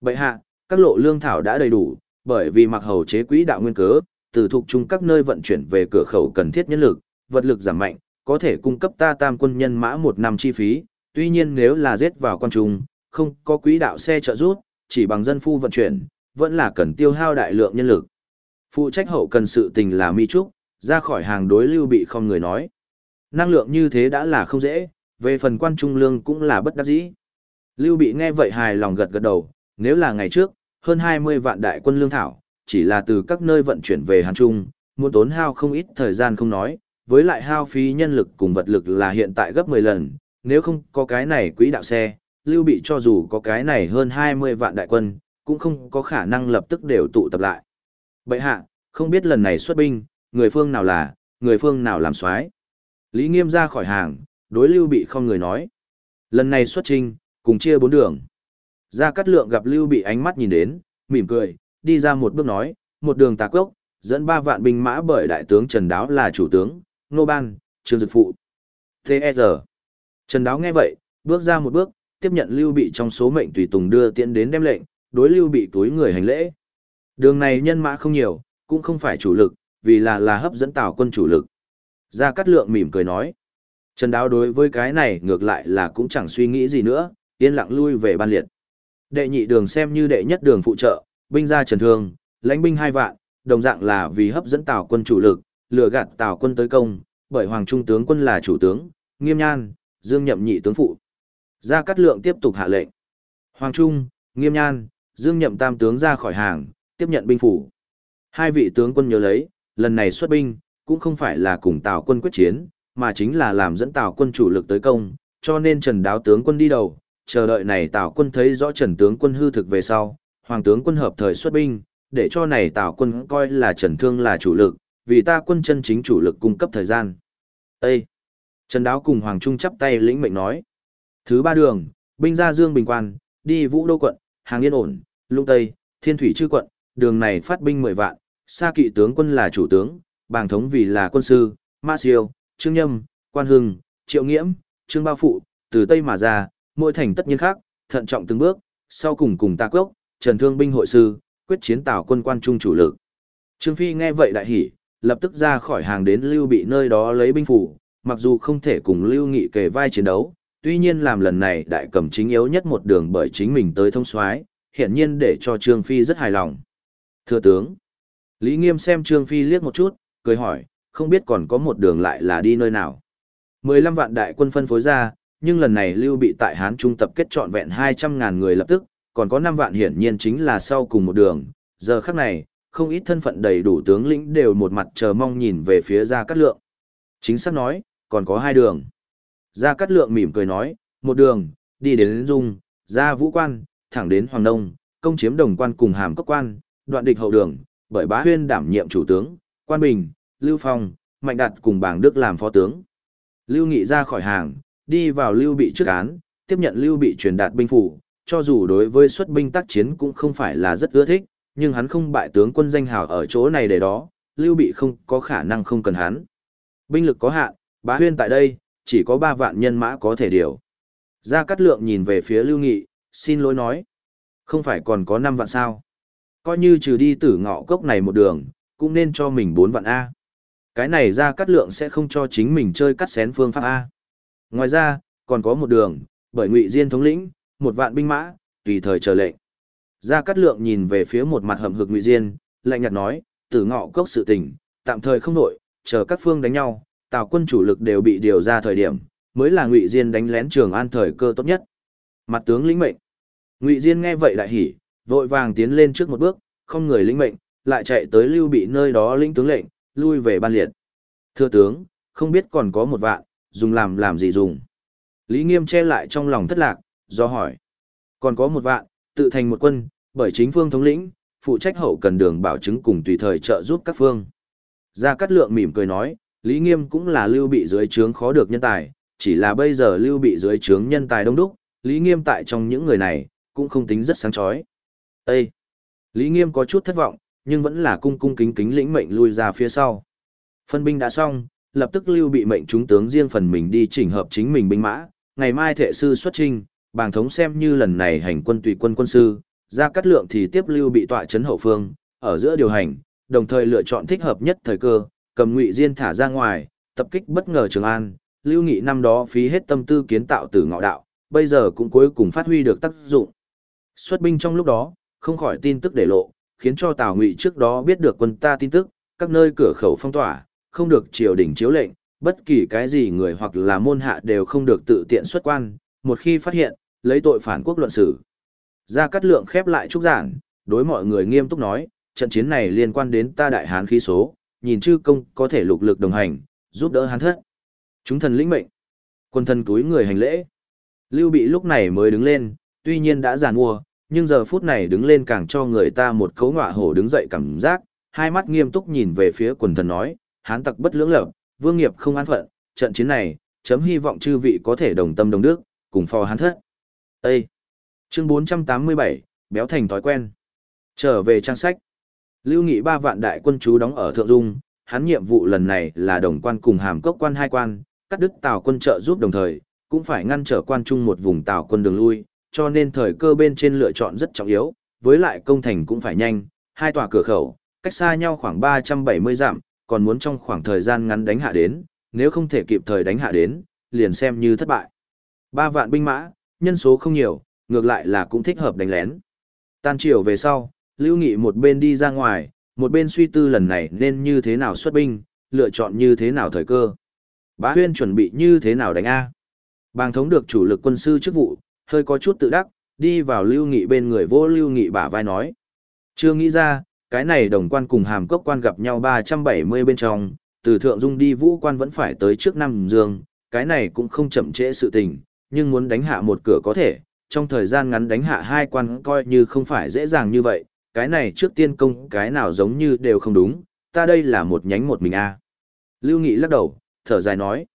Bệ hạ, các lộ lương thảo đã đầy đủ, bởi vì mặc hầu chế quỹ đạo nguyên cớ, từ thuộc chung các nơi vận chuyển về cửa khẩu cần thiết nhân lực, vật lực giảm mạnh, có thể cung cấp ta tam quân nhân mã một năm chi phí, tuy nhiên nếu là giết vào quan trung, không có quỹ đạo xe trợ rút, chỉ bằng dân phu vận chuyển, vẫn là cần tiêu hao đại lượng nhân lực. Phụ trách hậu cần sự tình là Mi Trúc, ra khỏi hàng đối lưu bị không người nói. Năng lượng như thế đã là không dễ, về phần quan trung lương cũng là bất đắc dĩ. Lưu bị nghe vậy hài lòng gật gật đầu, nếu là ngày trước, hơn 20 vạn đại quân lương thảo, chỉ là từ các nơi vận chuyển về Hàn Trung, muốn tốn hao không ít thời gian không nói, với lại hao phí nhân lực cùng vật lực là hiện tại gấp 10 lần, nếu không có cái này quỹ đạo xe, Lưu Bị cho dù có cái này hơn 20 vạn đại quân, cũng không có khả năng lập tức đều tụ tập lại. Bệ hạ, không biết lần này xuất binh, người phương nào là, người phương nào làm soái Lý Nghiêm ra khỏi hàng, đối Lưu Bị không người nói. Lần này xuất trình, cùng chia bốn đường. Gia Cát Lượng gặp Lưu Bị ánh mắt nhìn đến, mỉm cười, đi ra một bước nói, một đường tà cốc, dẫn ba vạn binh mã bởi đại tướng Trần Đáo là chủ tướng, Nô Ban, Trương Dực Phụ. T.E. Trần Đáo nghe vậy, bước ra một bước, tiếp nhận Lưu Bị trong số mệnh tùy tùng đưa tiễn đến đem lệnh, đối Lưu Bị túi người hành lễ. Đường này nhân mã không nhiều, cũng không phải chủ lực, vì là là hấp dẫn tào quân chủ lực. Gia Cát Lượng mỉm cười nói. Trần Đáo đối với cái này ngược lại là cũng chẳng suy nghĩ gì nữa, yên lặng lui về ban liệt. Đệ nhị đường xem như đệ nhất đường phụ trợ, binh ra trần thương, lãnh binh hai vạn, đồng dạng là vì hấp dẫn tào quân chủ lực, lừa gạt tào quân tới công, bởi hoàng trung tướng quân là chủ tướng, nghiêm nhan, dương nhậm nhị tướng phụ. Gia Cát Lượng tiếp tục hạ lệnh. Hoàng Trung, Nghiêm Nhan, Dương Nhậm tam tướng ra khỏi hàng, tiếp nhận binh phủ. Hai vị tướng quân nhớ lấy, lần này xuất binh, cũng không phải là cùng Tào quân quyết chiến, mà chính là làm dẫn Tào quân chủ lực tới công, cho nên Trần Đáo tướng quân đi đầu, chờ đợi này Tào quân thấy rõ Trần tướng quân hư thực về sau, Hoàng tướng quân hợp thời xuất binh, để cho này Tào quân coi là Trần Thương là chủ lực, vì ta quân chân chính chủ lực cung cấp thời gian. Ê! Trần Đáo cùng Hoàng Trung chắp tay lĩnh mệnh nói. Thứ ba đường, binh ra Dương Bình Quan, đi Vũ Đô quận, hàng yên ổn, lung Tây, Thiên Thủy Chư quận, đường này phát binh 10 vạn, Sa kỵ tướng quân là chủ tướng, bàng thống vì là quân sư, Ma Siêu, Trương Nhâm, Quan Hưng, Triệu Nghiễm, Trương Bao Phụ, từ Tây mà ra, mỗi thành tất nhiên khác, thận trọng từng bước, sau cùng cùng ta quốc, Trần Thương binh hội sư, quyết chiến tạo quân quan trung chủ lực. Trương Phi nghe vậy đại hỉ, lập tức ra khỏi hàng đến Lưu Bị nơi đó lấy binh phủ, mặc dù không thể cùng Lưu Nghị kề vai chiến đấu, tuy nhiên làm lần này đại cầm chính yếu nhất một đường bởi chính mình tới thông soái hiển nhiên để cho Trương Phi rất hài lòng. Thưa tướng, Lý Nghiêm xem Trương Phi liếc một chút, cười hỏi, không biết còn có một đường lại là đi nơi nào. 15 vạn đại quân phân phối ra, nhưng lần này Lưu bị tại Hán Trung tập kết trọn vẹn 200.000 người lập tức, còn có 5 vạn hiển nhiên chính là sau cùng một đường, giờ khắc này, không ít thân phận đầy đủ tướng lĩnh đều một mặt chờ mong nhìn về phía Gia Cát Lượng. Chính xác nói, còn có hai đường. Gia Cát Lượng mỉm cười nói, một đường, đi đến Dung, ra Vũ Quan, thẳng đến Hoàng Đông, công chiếm đồng quan cùng hàm cốc quan, đoạn địch hậu đường, bởi bá huyên đảm nhiệm chủ tướng, quan bình, Lưu Phong, Mạnh Đạt cùng bảng Đức làm phó tướng. Lưu Nghị ra khỏi hàng, đi vào Lưu Bị trước án, tiếp nhận Lưu Bị truyền đạt binh phủ, cho dù đối với xuất binh tác chiến cũng không phải là rất ưa thích, nhưng hắn không bại tướng quân danh hào ở chỗ này để đó, Lưu Bị không có khả năng không cần hắn. Binh lực có hạn, bá huyên tại đây, chỉ có 3 vạn nhân mã có thể điều. Gia Cát Lượng nhìn về phía Lưu Nghị, xin lỗi nói. Không phải còn có 5 vạn sao? Coi như trừ đi tử ngọ cốc này một đường, cũng nên cho mình 4 vạn A. Cái này Gia Cát Lượng sẽ không cho chính mình chơi cắt xén phương pháp A. Ngoài ra, còn có một đường, bởi Ngụy Diên thống lĩnh, một vạn binh mã, tùy thời chờ lệnh. Gia Cát Lượng nhìn về phía một mặt hầm hực Ngụy Diên, lạnh nhạt nói, tử ngọ cốc sự tình, tạm thời không nổi, chờ các phương đánh nhau, tào quân chủ lực đều bị điều ra thời điểm, mới là Ngụy Diên đánh lén Trường An thời cơ tốt nhất. Mặt tướng lĩnh mệnh. Ngụy Diên nghe vậy lại hỉ, vội vàng tiến lên trước một bước, không người lĩnh mệnh, lại chạy tới Lưu Bị nơi đó lĩnh tướng lệnh, lui về ban liệt. Thưa tướng, không biết còn có một vạn, dùng làm làm gì dùng. Lý Nghiêm che lại trong lòng thất lạc, do hỏi. Còn có một vạn, tự thành một quân, bởi chính phương thống lĩnh, phụ trách hậu cần đường bảo chứng cùng tùy thời trợ giúp các phương. Gia Cát Lượng mỉm cười nói, Lý Nghiêm cũng là lưu bị dưới trướng khó được nhân tài, chỉ là bây giờ lưu bị dưới trướng nhân tài đông đúc, Lý Nghiêm tại trong những người này, cũng không tính rất sáng chói. Ê! Lý Nghiêm có chút thất vọng, nhưng vẫn là cung cung kính kính lĩnh mệnh lui ra phía sau. Phân binh đã xong, lập tức lưu bị mệnh chúng tướng riêng phần mình đi chỉnh hợp chính mình binh mã, ngày mai thệ sư xuất trinh, bàng thống xem như lần này hành quân tùy quân quân sư, ra cắt lượng thì tiếp lưu bị tọa chấn hậu phương, ở giữa điều hành, đồng thời lựa chọn thích hợp nhất thời cơ, cầm ngụy diên thả ra ngoài, tập kích bất ngờ Trường An, lưu nghị năm đó phí hết tâm tư kiến tạo từ ngọ đạo, bây giờ cũng cuối cùng phát huy được tác dụng. Xuất binh trong lúc đó, không khỏi tin tức để lộ, khiến cho Tào Ngụy trước đó biết được quân ta tin tức, các nơi cửa khẩu phong tỏa, không được triều đình chiếu lệnh, bất kỳ cái gì người hoặc là môn hạ đều không được tự tiện xuất quan, một khi phát hiện, lấy tội phản quốc luận xử. Gia Cát Lượng khép lại trúc giảng, đối mọi người nghiêm túc nói, trận chiến này liên quan đến ta đại hán khí số, nhìn chư công có thể lục lực đồng hành, giúp đỡ hán thất. Chúng thần lĩnh mệnh. Quân thần túi người hành lễ. Lưu Bị lúc này mới đứng lên, tuy nhiên đã giàn mua, nhưng giờ phút này đứng lên càng cho người ta một cấu ngọa hổ đứng dậy cảm giác, hai mắt nghiêm túc nhìn về phía quần thần nói, hán tặc bất lưỡng lập, vương nghiệp không an phận, trận chiến này, chấm hy vọng chư vị có thể đồng tâm đồng đức, cùng phò hán thất. Ê! Chương 487, béo thành thói quen. Trở về trang sách. Lưu Nghị ba vạn đại quân chú đóng ở Thượng Dung, hắn nhiệm vụ lần này là đồng quan cùng hàm cốc quan hai quan, cắt đứt tào quân trợ giúp đồng thời, cũng phải ngăn trở quan trung một vùng tào quân đường lui, cho nên thời cơ bên trên lựa chọn rất trọng yếu, với lại công thành cũng phải nhanh, hai tòa cửa khẩu, cách xa nhau khoảng 370 dặm, còn muốn trong khoảng thời gian ngắn đánh hạ đến, nếu không thể kịp thời đánh hạ đến, liền xem như thất bại. Ba vạn binh mã, nhân số không nhiều, ngược lại là cũng thích hợp đánh lén. Tan chiều về sau, Lưu Nghị một bên đi ra ngoài, một bên suy tư lần này nên như thế nào xuất binh, lựa chọn như thế nào thời cơ. Bá Huyên chuẩn bị như thế nào đánh A. Bàng thống được chủ lực quân sư chức vụ, hơi có chút tự đắc, đi vào Lưu Nghị bên người vô Lưu Nghị bả vai nói. Chưa nghĩ ra, cái này đồng quan cùng hàm cốc quan gặp nhau 370 bên trong, từ thượng dung đi vũ quan vẫn phải tới trước năm dương, cái này cũng không chậm trễ sự tình, nhưng muốn đánh hạ một cửa có thể, trong thời gian ngắn đánh hạ hai quan coi như không phải dễ dàng như vậy, cái này trước tiên công cái nào giống như đều không đúng, ta đây là một nhánh một mình a. Lưu Nghị lắc đầu, thở dài nói,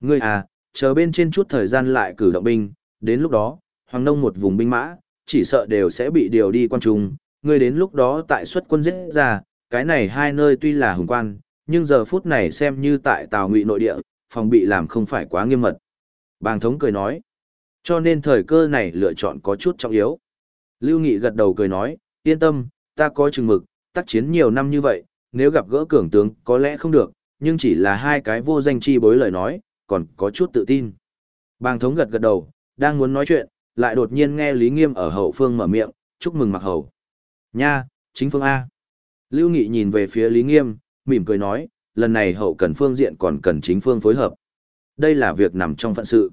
ngươi à, chờ bên trên chút thời gian lại cử động binh, đến lúc đó, Hoàng Nông một vùng binh mã, chỉ sợ đều sẽ bị điều đi quan trung, ngươi đến lúc đó tại xuất quân giết ra, cái này hai nơi tuy là hùng quan, nhưng giờ phút này xem như tại Tào Ngụy nội địa, phòng bị làm không phải quá nghiêm mật. Bàng thống cười nói, cho nên thời cơ này lựa chọn có chút trọng yếu. Lưu Nghị gật đầu cười nói, yên tâm, ta có chừng mực, tác chiến nhiều năm như vậy, nếu gặp gỡ cường tướng có lẽ không được, nhưng chỉ là hai cái vô danh chi bối lời nói, còn có chút tự tin. Bàng thống gật gật đầu, đang muốn nói chuyện, lại đột nhiên nghe Lý Nghiêm ở hậu phương mở miệng, chúc mừng mặc hầu. Nha, chính phương A. Lưu Nghị nhìn về phía Lý Nghiêm, mỉm cười nói, lần này hậu cần phương diện còn cần chính phương phối hợp. Đây là việc nằm trong phận sự.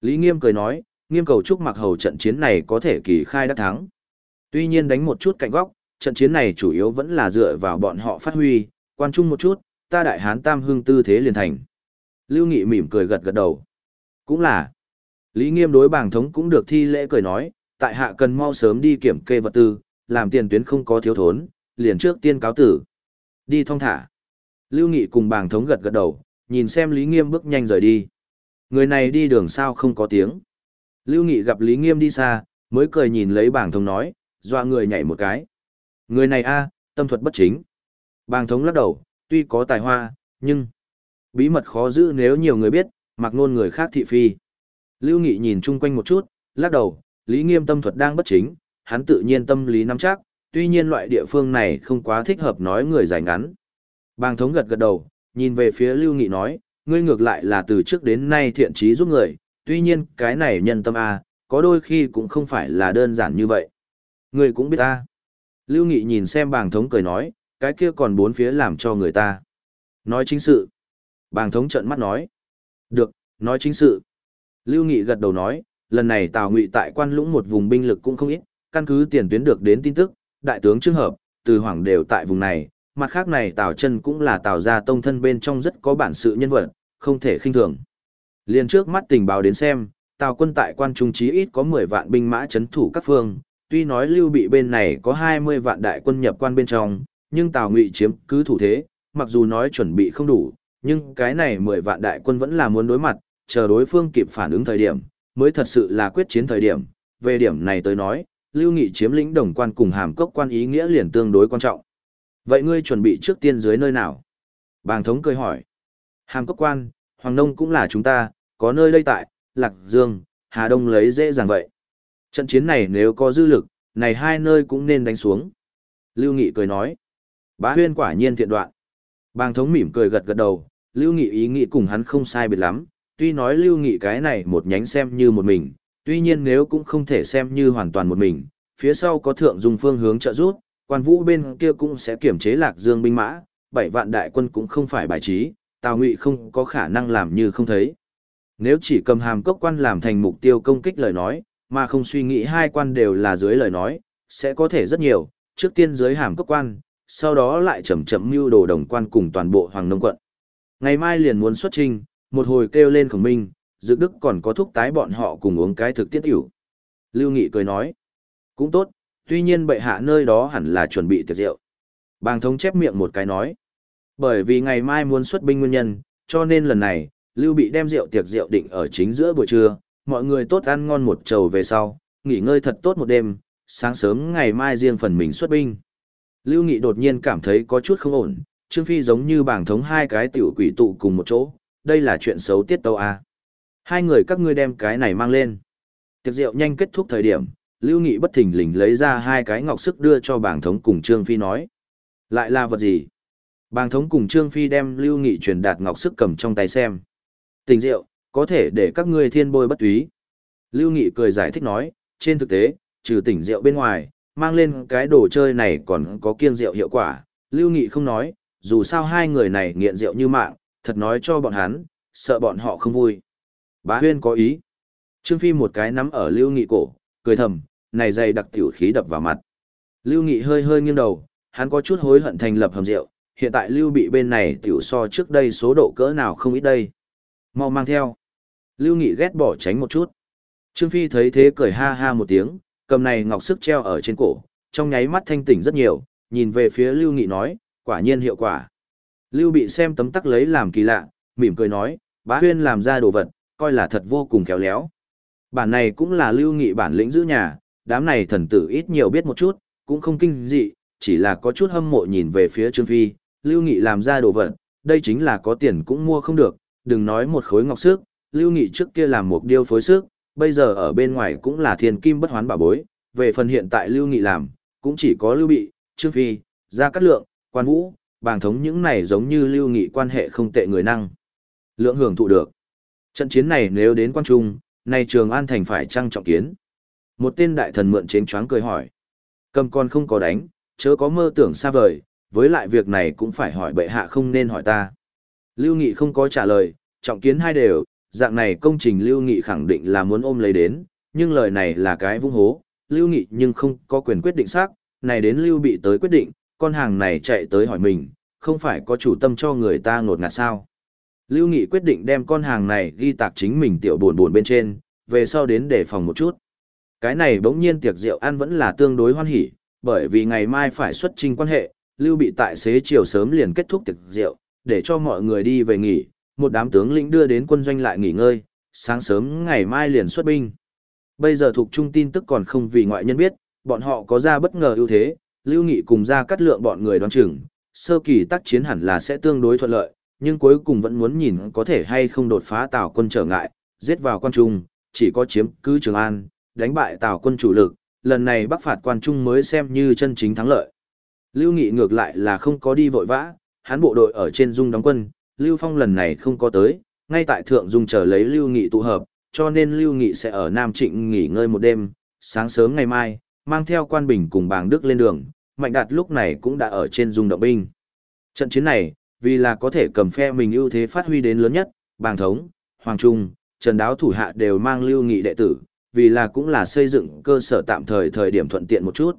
Lý Nghiêm cười nói, nghiêm cầu chúc mặc hầu trận chiến này có thể kỳ khai đắc thắng. Tuy nhiên đánh một chút cạnh góc, trận chiến này chủ yếu vẫn là dựa vào bọn họ phát huy, quan trung một chút, ta đại hán tam hương tư thế liền thành. Lưu Nghị mỉm cười gật gật đầu. Cũng là. Lý Nghiêm đối bảng thống cũng được thi lễ cười nói, tại hạ cần mau sớm đi kiểm kê vật tư, làm tiền tuyến không có thiếu thốn, liền trước tiên cáo tử. Đi thong thả. Lưu Nghị cùng Bàng thống gật gật đầu, nhìn xem Lý Nghiêm bước nhanh rời đi. Người này đi đường sao không có tiếng. Lưu Nghị gặp Lý Nghiêm đi xa, mới cười nhìn lấy Bàng thống nói, doa người nhảy một cái. Người này a, à, tâm thuật bất chính. Bàng thống lắc đầu, tuy có tài hoa, nhưng bí mật khó giữ nếu nhiều người biết, mặc nôn người khác thị phi. Lưu Nghị nhìn chung quanh một chút, lắc đầu, Lý Nghiêm tâm thuật đang bất chính, hắn tự nhiên tâm lý nắm chắc, tuy nhiên loại địa phương này không quá thích hợp nói người dài ngắn. Bàng thống gật gật đầu, nhìn về phía Lưu Nghị nói, ngươi ngược lại là từ trước đến nay thiện trí giúp người, tuy nhiên cái này nhân tâm A, có đôi khi cũng không phải là đơn giản như vậy. Ngươi cũng biết ta. Lưu Nghị nhìn xem bàng thống cười nói, cái kia còn bốn phía làm cho người ta. Nói chính sự. Bàng thống trợn mắt nói. Được, nói chính sự. Lưu Nghị gật đầu nói, lần này Tào Ngụy tại quan lũng một vùng binh lực cũng không ít, căn cứ tiền tuyến được đến tin tức, đại tướng Trương Hợp, từ Hoàng đều tại vùng này, mặt khác này Tào Chân cũng là Tào gia tông thân bên trong rất có bản sự nhân vật, không thể khinh thường. Liên trước mắt tình báo đến xem, Tào quân tại quan trung chí ít có 10 vạn binh mã chấn thủ các phương, tuy nói Lưu Bị bên này có 20 vạn đại quân nhập quan bên trong, nhưng Tào Ngụy chiếm cứ thủ thế, mặc dù nói chuẩn bị không đủ, nhưng cái này 10 vạn đại quân vẫn là muốn đối mặt, chờ đối phương kịp phản ứng thời điểm, mới thật sự là quyết chiến thời điểm. Về điểm này tới nói, Lưu Nghị chiếm lĩnh đồng quan cùng hàm cốc quan ý nghĩa liền tương đối quan trọng. Vậy ngươi chuẩn bị trước tiên dưới nơi nào? Bàng thống cười hỏi. Hàm cốc quan, Hoàng Nông cũng là chúng ta, có nơi đây tại, Lạc Dương, Hà Đông lấy dễ dàng vậy. Trận chiến này nếu có dư lực, này hai nơi cũng nên đánh xuống. Lưu Nghị cười nói. Bá huyên quả nhiên thiện đoạn. Bàng thống mỉm cười gật gật đầu, Lưu Nghị ý nghĩ cùng hắn không sai biệt lắm, tuy nói Lưu Nghị cái này một nhánh xem như một mình, tuy nhiên nếu cũng không thể xem như hoàn toàn một mình, phía sau có thượng dùng phương hướng trợ giúp, quan vũ bên kia cũng sẽ kiểm chế lạc dương binh mã, bảy vạn đại quân cũng không phải bài trí, Tào Ngụy không có khả năng làm như không thấy. Nếu chỉ cầm hàm cốc quan làm thành mục tiêu công kích lời nói, mà không suy nghĩ hai quan đều là dưới lời nói, sẽ có thể rất nhiều, trước tiên dưới hàm cốc quan, sau đó lại chậm chậm mưu đồ đồng quan cùng toàn bộ Hoàng Nông quận. Ngày mai liền muốn xuất trình, một hồi kêu lên khổng minh, dự đức còn có thúc tái bọn họ cùng uống cái thực tiết tiểu. Lưu Nghị cười nói, cũng tốt, tuy nhiên bệ hạ nơi đó hẳn là chuẩn bị tiệc rượu. Bàng thống chép miệng một cái nói, bởi vì ngày mai muốn xuất binh nguyên nhân, cho nên lần này, Lưu bị đem rượu tiệc rượu định ở chính giữa buổi trưa, mọi người tốt ăn ngon một trầu về sau, nghỉ ngơi thật tốt một đêm, sáng sớm ngày mai riêng phần mình xuất binh. Lưu Nghị đột nhiên cảm thấy có chút không ổn, Trương Phi giống như bảng thống hai cái tiểu quỷ tụ cùng một chỗ, đây là chuyện xấu tiết tâu à. Hai người các ngươi đem cái này mang lên. Tiệc rượu nhanh kết thúc thời điểm, Lưu Nghị bất thình lình lấy ra hai cái ngọc sức đưa cho bảng thống cùng Trương Phi nói. Lại là vật gì? Bàng thống cùng Trương Phi đem Lưu Nghị truyền đạt ngọc sức cầm trong tay xem. Tình rượu, có thể để các ngươi thiên bôi bất túy. Lưu Nghị cười giải thích nói, trên thực tế, trừ tỉnh rượu bên ngoài, mang lên cái đồ chơi này còn có kiêng rượu hiệu quả. Lưu Nghị không nói, dù sao hai người này nghiện rượu như mạng, thật nói cho bọn hắn, sợ bọn họ không vui. Bá huyên có ý. Trương Phi một cái nắm ở Lưu Nghị cổ, cười thầm, này dày đặc tiểu khí đập vào mặt. Lưu Nghị hơi hơi nghiêng đầu, hắn có chút hối hận thành lập hầm rượu, hiện tại Lưu bị bên này tiểu so trước đây số độ cỡ nào không ít đây. Mau mang theo. Lưu Nghị ghét bỏ tránh một chút. Trương Phi thấy thế cười ha ha một tiếng, cầm này ngọc sức treo ở trên cổ, trong nháy mắt thanh tỉnh rất nhiều, nhìn về phía Lưu Nghị nói, quả nhiên hiệu quả. Lưu bị xem tấm tắc lấy làm kỳ lạ, mỉm cười nói, bá huyên làm ra đồ vật, coi là thật vô cùng khéo léo. Bản này cũng là Lưu Nghị bản lĩnh giữ nhà, đám này thần tử ít nhiều biết một chút, cũng không kinh dị, chỉ là có chút hâm mộ nhìn về phía Trương Phi, Lưu Nghị làm ra đồ vật, đây chính là có tiền cũng mua không được, đừng nói một khối ngọc sức, Lưu Nghị trước kia làm một điêu phối sức, bây giờ ở bên ngoài cũng là thiên kim bất hoán bảo bối, về phần hiện tại Lưu Nghị làm, cũng chỉ có Lưu Bị, Trương Phi, Gia Cát Lượng, Quan Vũ, bàng thống những này giống như Lưu Nghị quan hệ không tệ người năng. Lượng hưởng thụ được. Trận chiến này nếu đến quan trung, nay Trường An Thành phải trăng trọng kiến. Một tên đại thần mượn chén choáng cười hỏi. Cầm con không có đánh, chớ có mơ tưởng xa vời, với lại việc này cũng phải hỏi bệ hạ không nên hỏi ta. Lưu Nghị không có trả lời, trọng kiến hai đều, dạng này công trình Lưu Nghị khẳng định là muốn ôm lấy đến, nhưng lời này là cái vung hố, Lưu Nghị nhưng không có quyền quyết định xác, này đến Lưu Bị tới quyết định, con hàng này chạy tới hỏi mình, không phải có chủ tâm cho người ta ngột ngạt sao. Lưu Nghị quyết định đem con hàng này ghi tạc chính mình tiểu buồn buồn bên trên, về sau đến để phòng một chút. Cái này bỗng nhiên tiệc rượu ăn vẫn là tương đối hoan hỉ, bởi vì ngày mai phải xuất trình quan hệ, Lưu Bị tại xế chiều sớm liền kết thúc tiệc rượu, để cho mọi người đi về nghỉ, một đám tướng lĩnh đưa đến quân doanh lại nghỉ ngơi, sáng sớm ngày mai liền xuất binh. Bây giờ thuộc trung tin tức còn không vì ngoại nhân biết, bọn họ có ra bất ngờ ưu thế, Lưu Nghị cùng ra cắt lượng bọn người đoán chừng, sơ kỳ tác chiến hẳn là sẽ tương đối thuận lợi, nhưng cuối cùng vẫn muốn nhìn có thể hay không đột phá Tào quân trở ngại, giết vào quan trung, chỉ có chiếm cứ Trường An, đánh bại Tào quân chủ lực, lần này bắc phạt quan trung mới xem như chân chính thắng lợi. Lưu Nghị ngược lại là không có đi vội vã, hắn bộ đội ở trên dung đóng quân, Lưu Phong lần này không có tới, ngay tại thượng dung chờ lấy Lưu Nghị tụ hợp, cho nên Lưu Nghị sẽ ở Nam Trịnh nghỉ ngơi một đêm, sáng sớm ngày mai, mang theo quan bình cùng bàng Đức lên đường, Mạnh Đạt lúc này cũng đã ở trên dung động binh. Trận chiến này, vì là có thể cầm phe mình ưu thế phát huy đến lớn nhất, bàng thống, hoàng trung, trần đáo thủ hạ đều mang Lưu Nghị đệ tử, vì là cũng là xây dựng cơ sở tạm thời thời điểm thuận tiện một chút.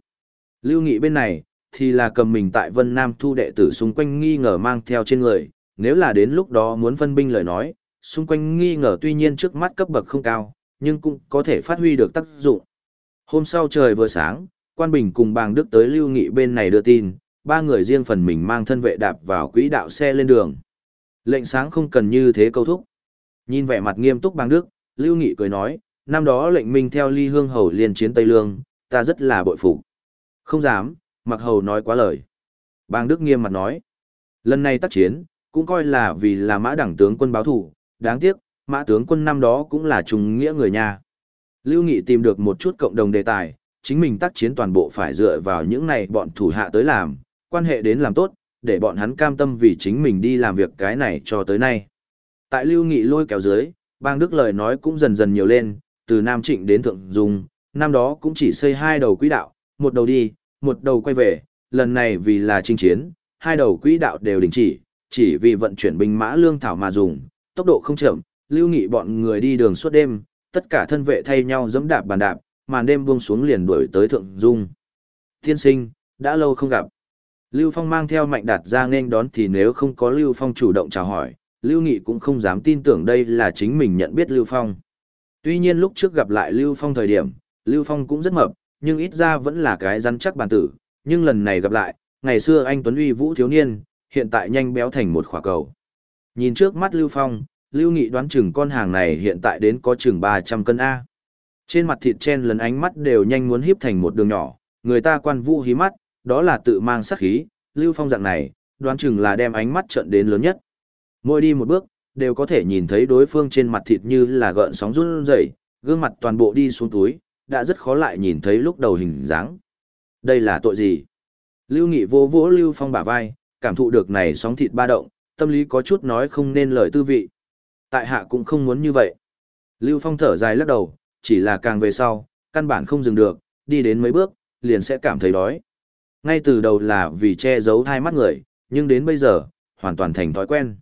Lưu Nghị bên này, thì là cầm mình tại Vân Nam thu đệ tử xung quanh nghi ngờ mang theo trên người, nếu là đến lúc đó muốn phân binh lời nói, xung quanh nghi ngờ tuy nhiên trước mắt cấp bậc không cao, nhưng cũng có thể phát huy được tác dụng. Hôm sau trời vừa sáng, Quan Bình cùng Bàng Đức tới Lưu Nghị bên này đưa tin, ba người riêng phần mình mang thân vệ đạp vào quỹ đạo xe lên đường. Lệnh sáng không cần như thế câu thúc. Nhìn vẻ mặt nghiêm túc bằng Đức, Lưu Nghị cười nói, năm đó lệnh minh theo ly hương hầu liên chiến Tây Lương, ta rất là bội phục. Không dám, mặc hầu nói quá lời. Bàng Đức nghiêm mặt nói, lần này tác chiến, cũng coi là vì là mã đẳng tướng quân báo thủ, đáng tiếc, mã tướng quân năm đó cũng là trùng nghĩa người nhà. Lưu Nghị tìm được một chút cộng đồng đề tài, chính mình tác chiến toàn bộ phải dựa vào những này bọn thủ hạ tới làm, quan hệ đến làm tốt, để bọn hắn cam tâm vì chính mình đi làm việc cái này cho tới nay. Tại Lưu Nghị lôi kéo dưới, bang Đức lời nói cũng dần dần nhiều lên, từ Nam Trịnh đến Thượng Dung, năm đó cũng chỉ xây hai đầu quỹ đạo, một đầu đi, một đầu quay về, lần này vì là chinh chiến, hai đầu quỹ đạo đều đình chỉ, chỉ vì vận chuyển binh mã lương thảo mà dùng, tốc độ không chậm, lưu nghị bọn người đi đường suốt đêm, tất cả thân vệ thay nhau dẫm đạp bàn đạp, màn đêm buông xuống liền đuổi tới Thượng Dung. Tiên sinh, đã lâu không gặp. Lưu Phong mang theo mạnh đạt ra nên đón thì nếu không có Lưu Phong chủ động chào hỏi, Lưu Nghị cũng không dám tin tưởng đây là chính mình nhận biết Lưu Phong. Tuy nhiên lúc trước gặp lại Lưu Phong thời điểm, Lưu Phong cũng rất mập, nhưng ít ra vẫn là cái rắn chắc bản tử, nhưng lần này gặp lại, ngày xưa anh Tuấn Uy Vũ thiếu niên, hiện tại nhanh béo thành một khỏa cầu. Nhìn trước mắt Lưu Phong, Lưu Nghị đoán chừng con hàng này hiện tại đến có chừng 300 cân A. Trên mặt thịt chen lần ánh mắt đều nhanh muốn híp thành một đường nhỏ, người ta quan vũ hí mắt, đó là tự mang sát khí, Lưu Phong dạng này, đoán chừng là đem ánh mắt trận đến lớn nhất. Mỗi đi một bước, đều có thể nhìn thấy đối phương trên mặt thịt như là gợn sóng run rẩy, gương mặt toàn bộ đi xuống túi, đã rất khó lại nhìn thấy lúc đầu hình dáng. Đây là tội gì? Lưu Nghị vô vỗ Lưu Phong bả vai, cảm thụ được này sóng thịt ba động, tâm lý có chút nói không nên lời tư vị. Tại hạ cũng không muốn như vậy. Lưu Phong thở dài lắc đầu, chỉ là càng về sau, căn bản không dừng được, đi đến mấy bước, liền sẽ cảm thấy đói. Ngay từ đầu là vì che giấu hai mắt người, nhưng đến bây giờ, hoàn toàn thành thói quen.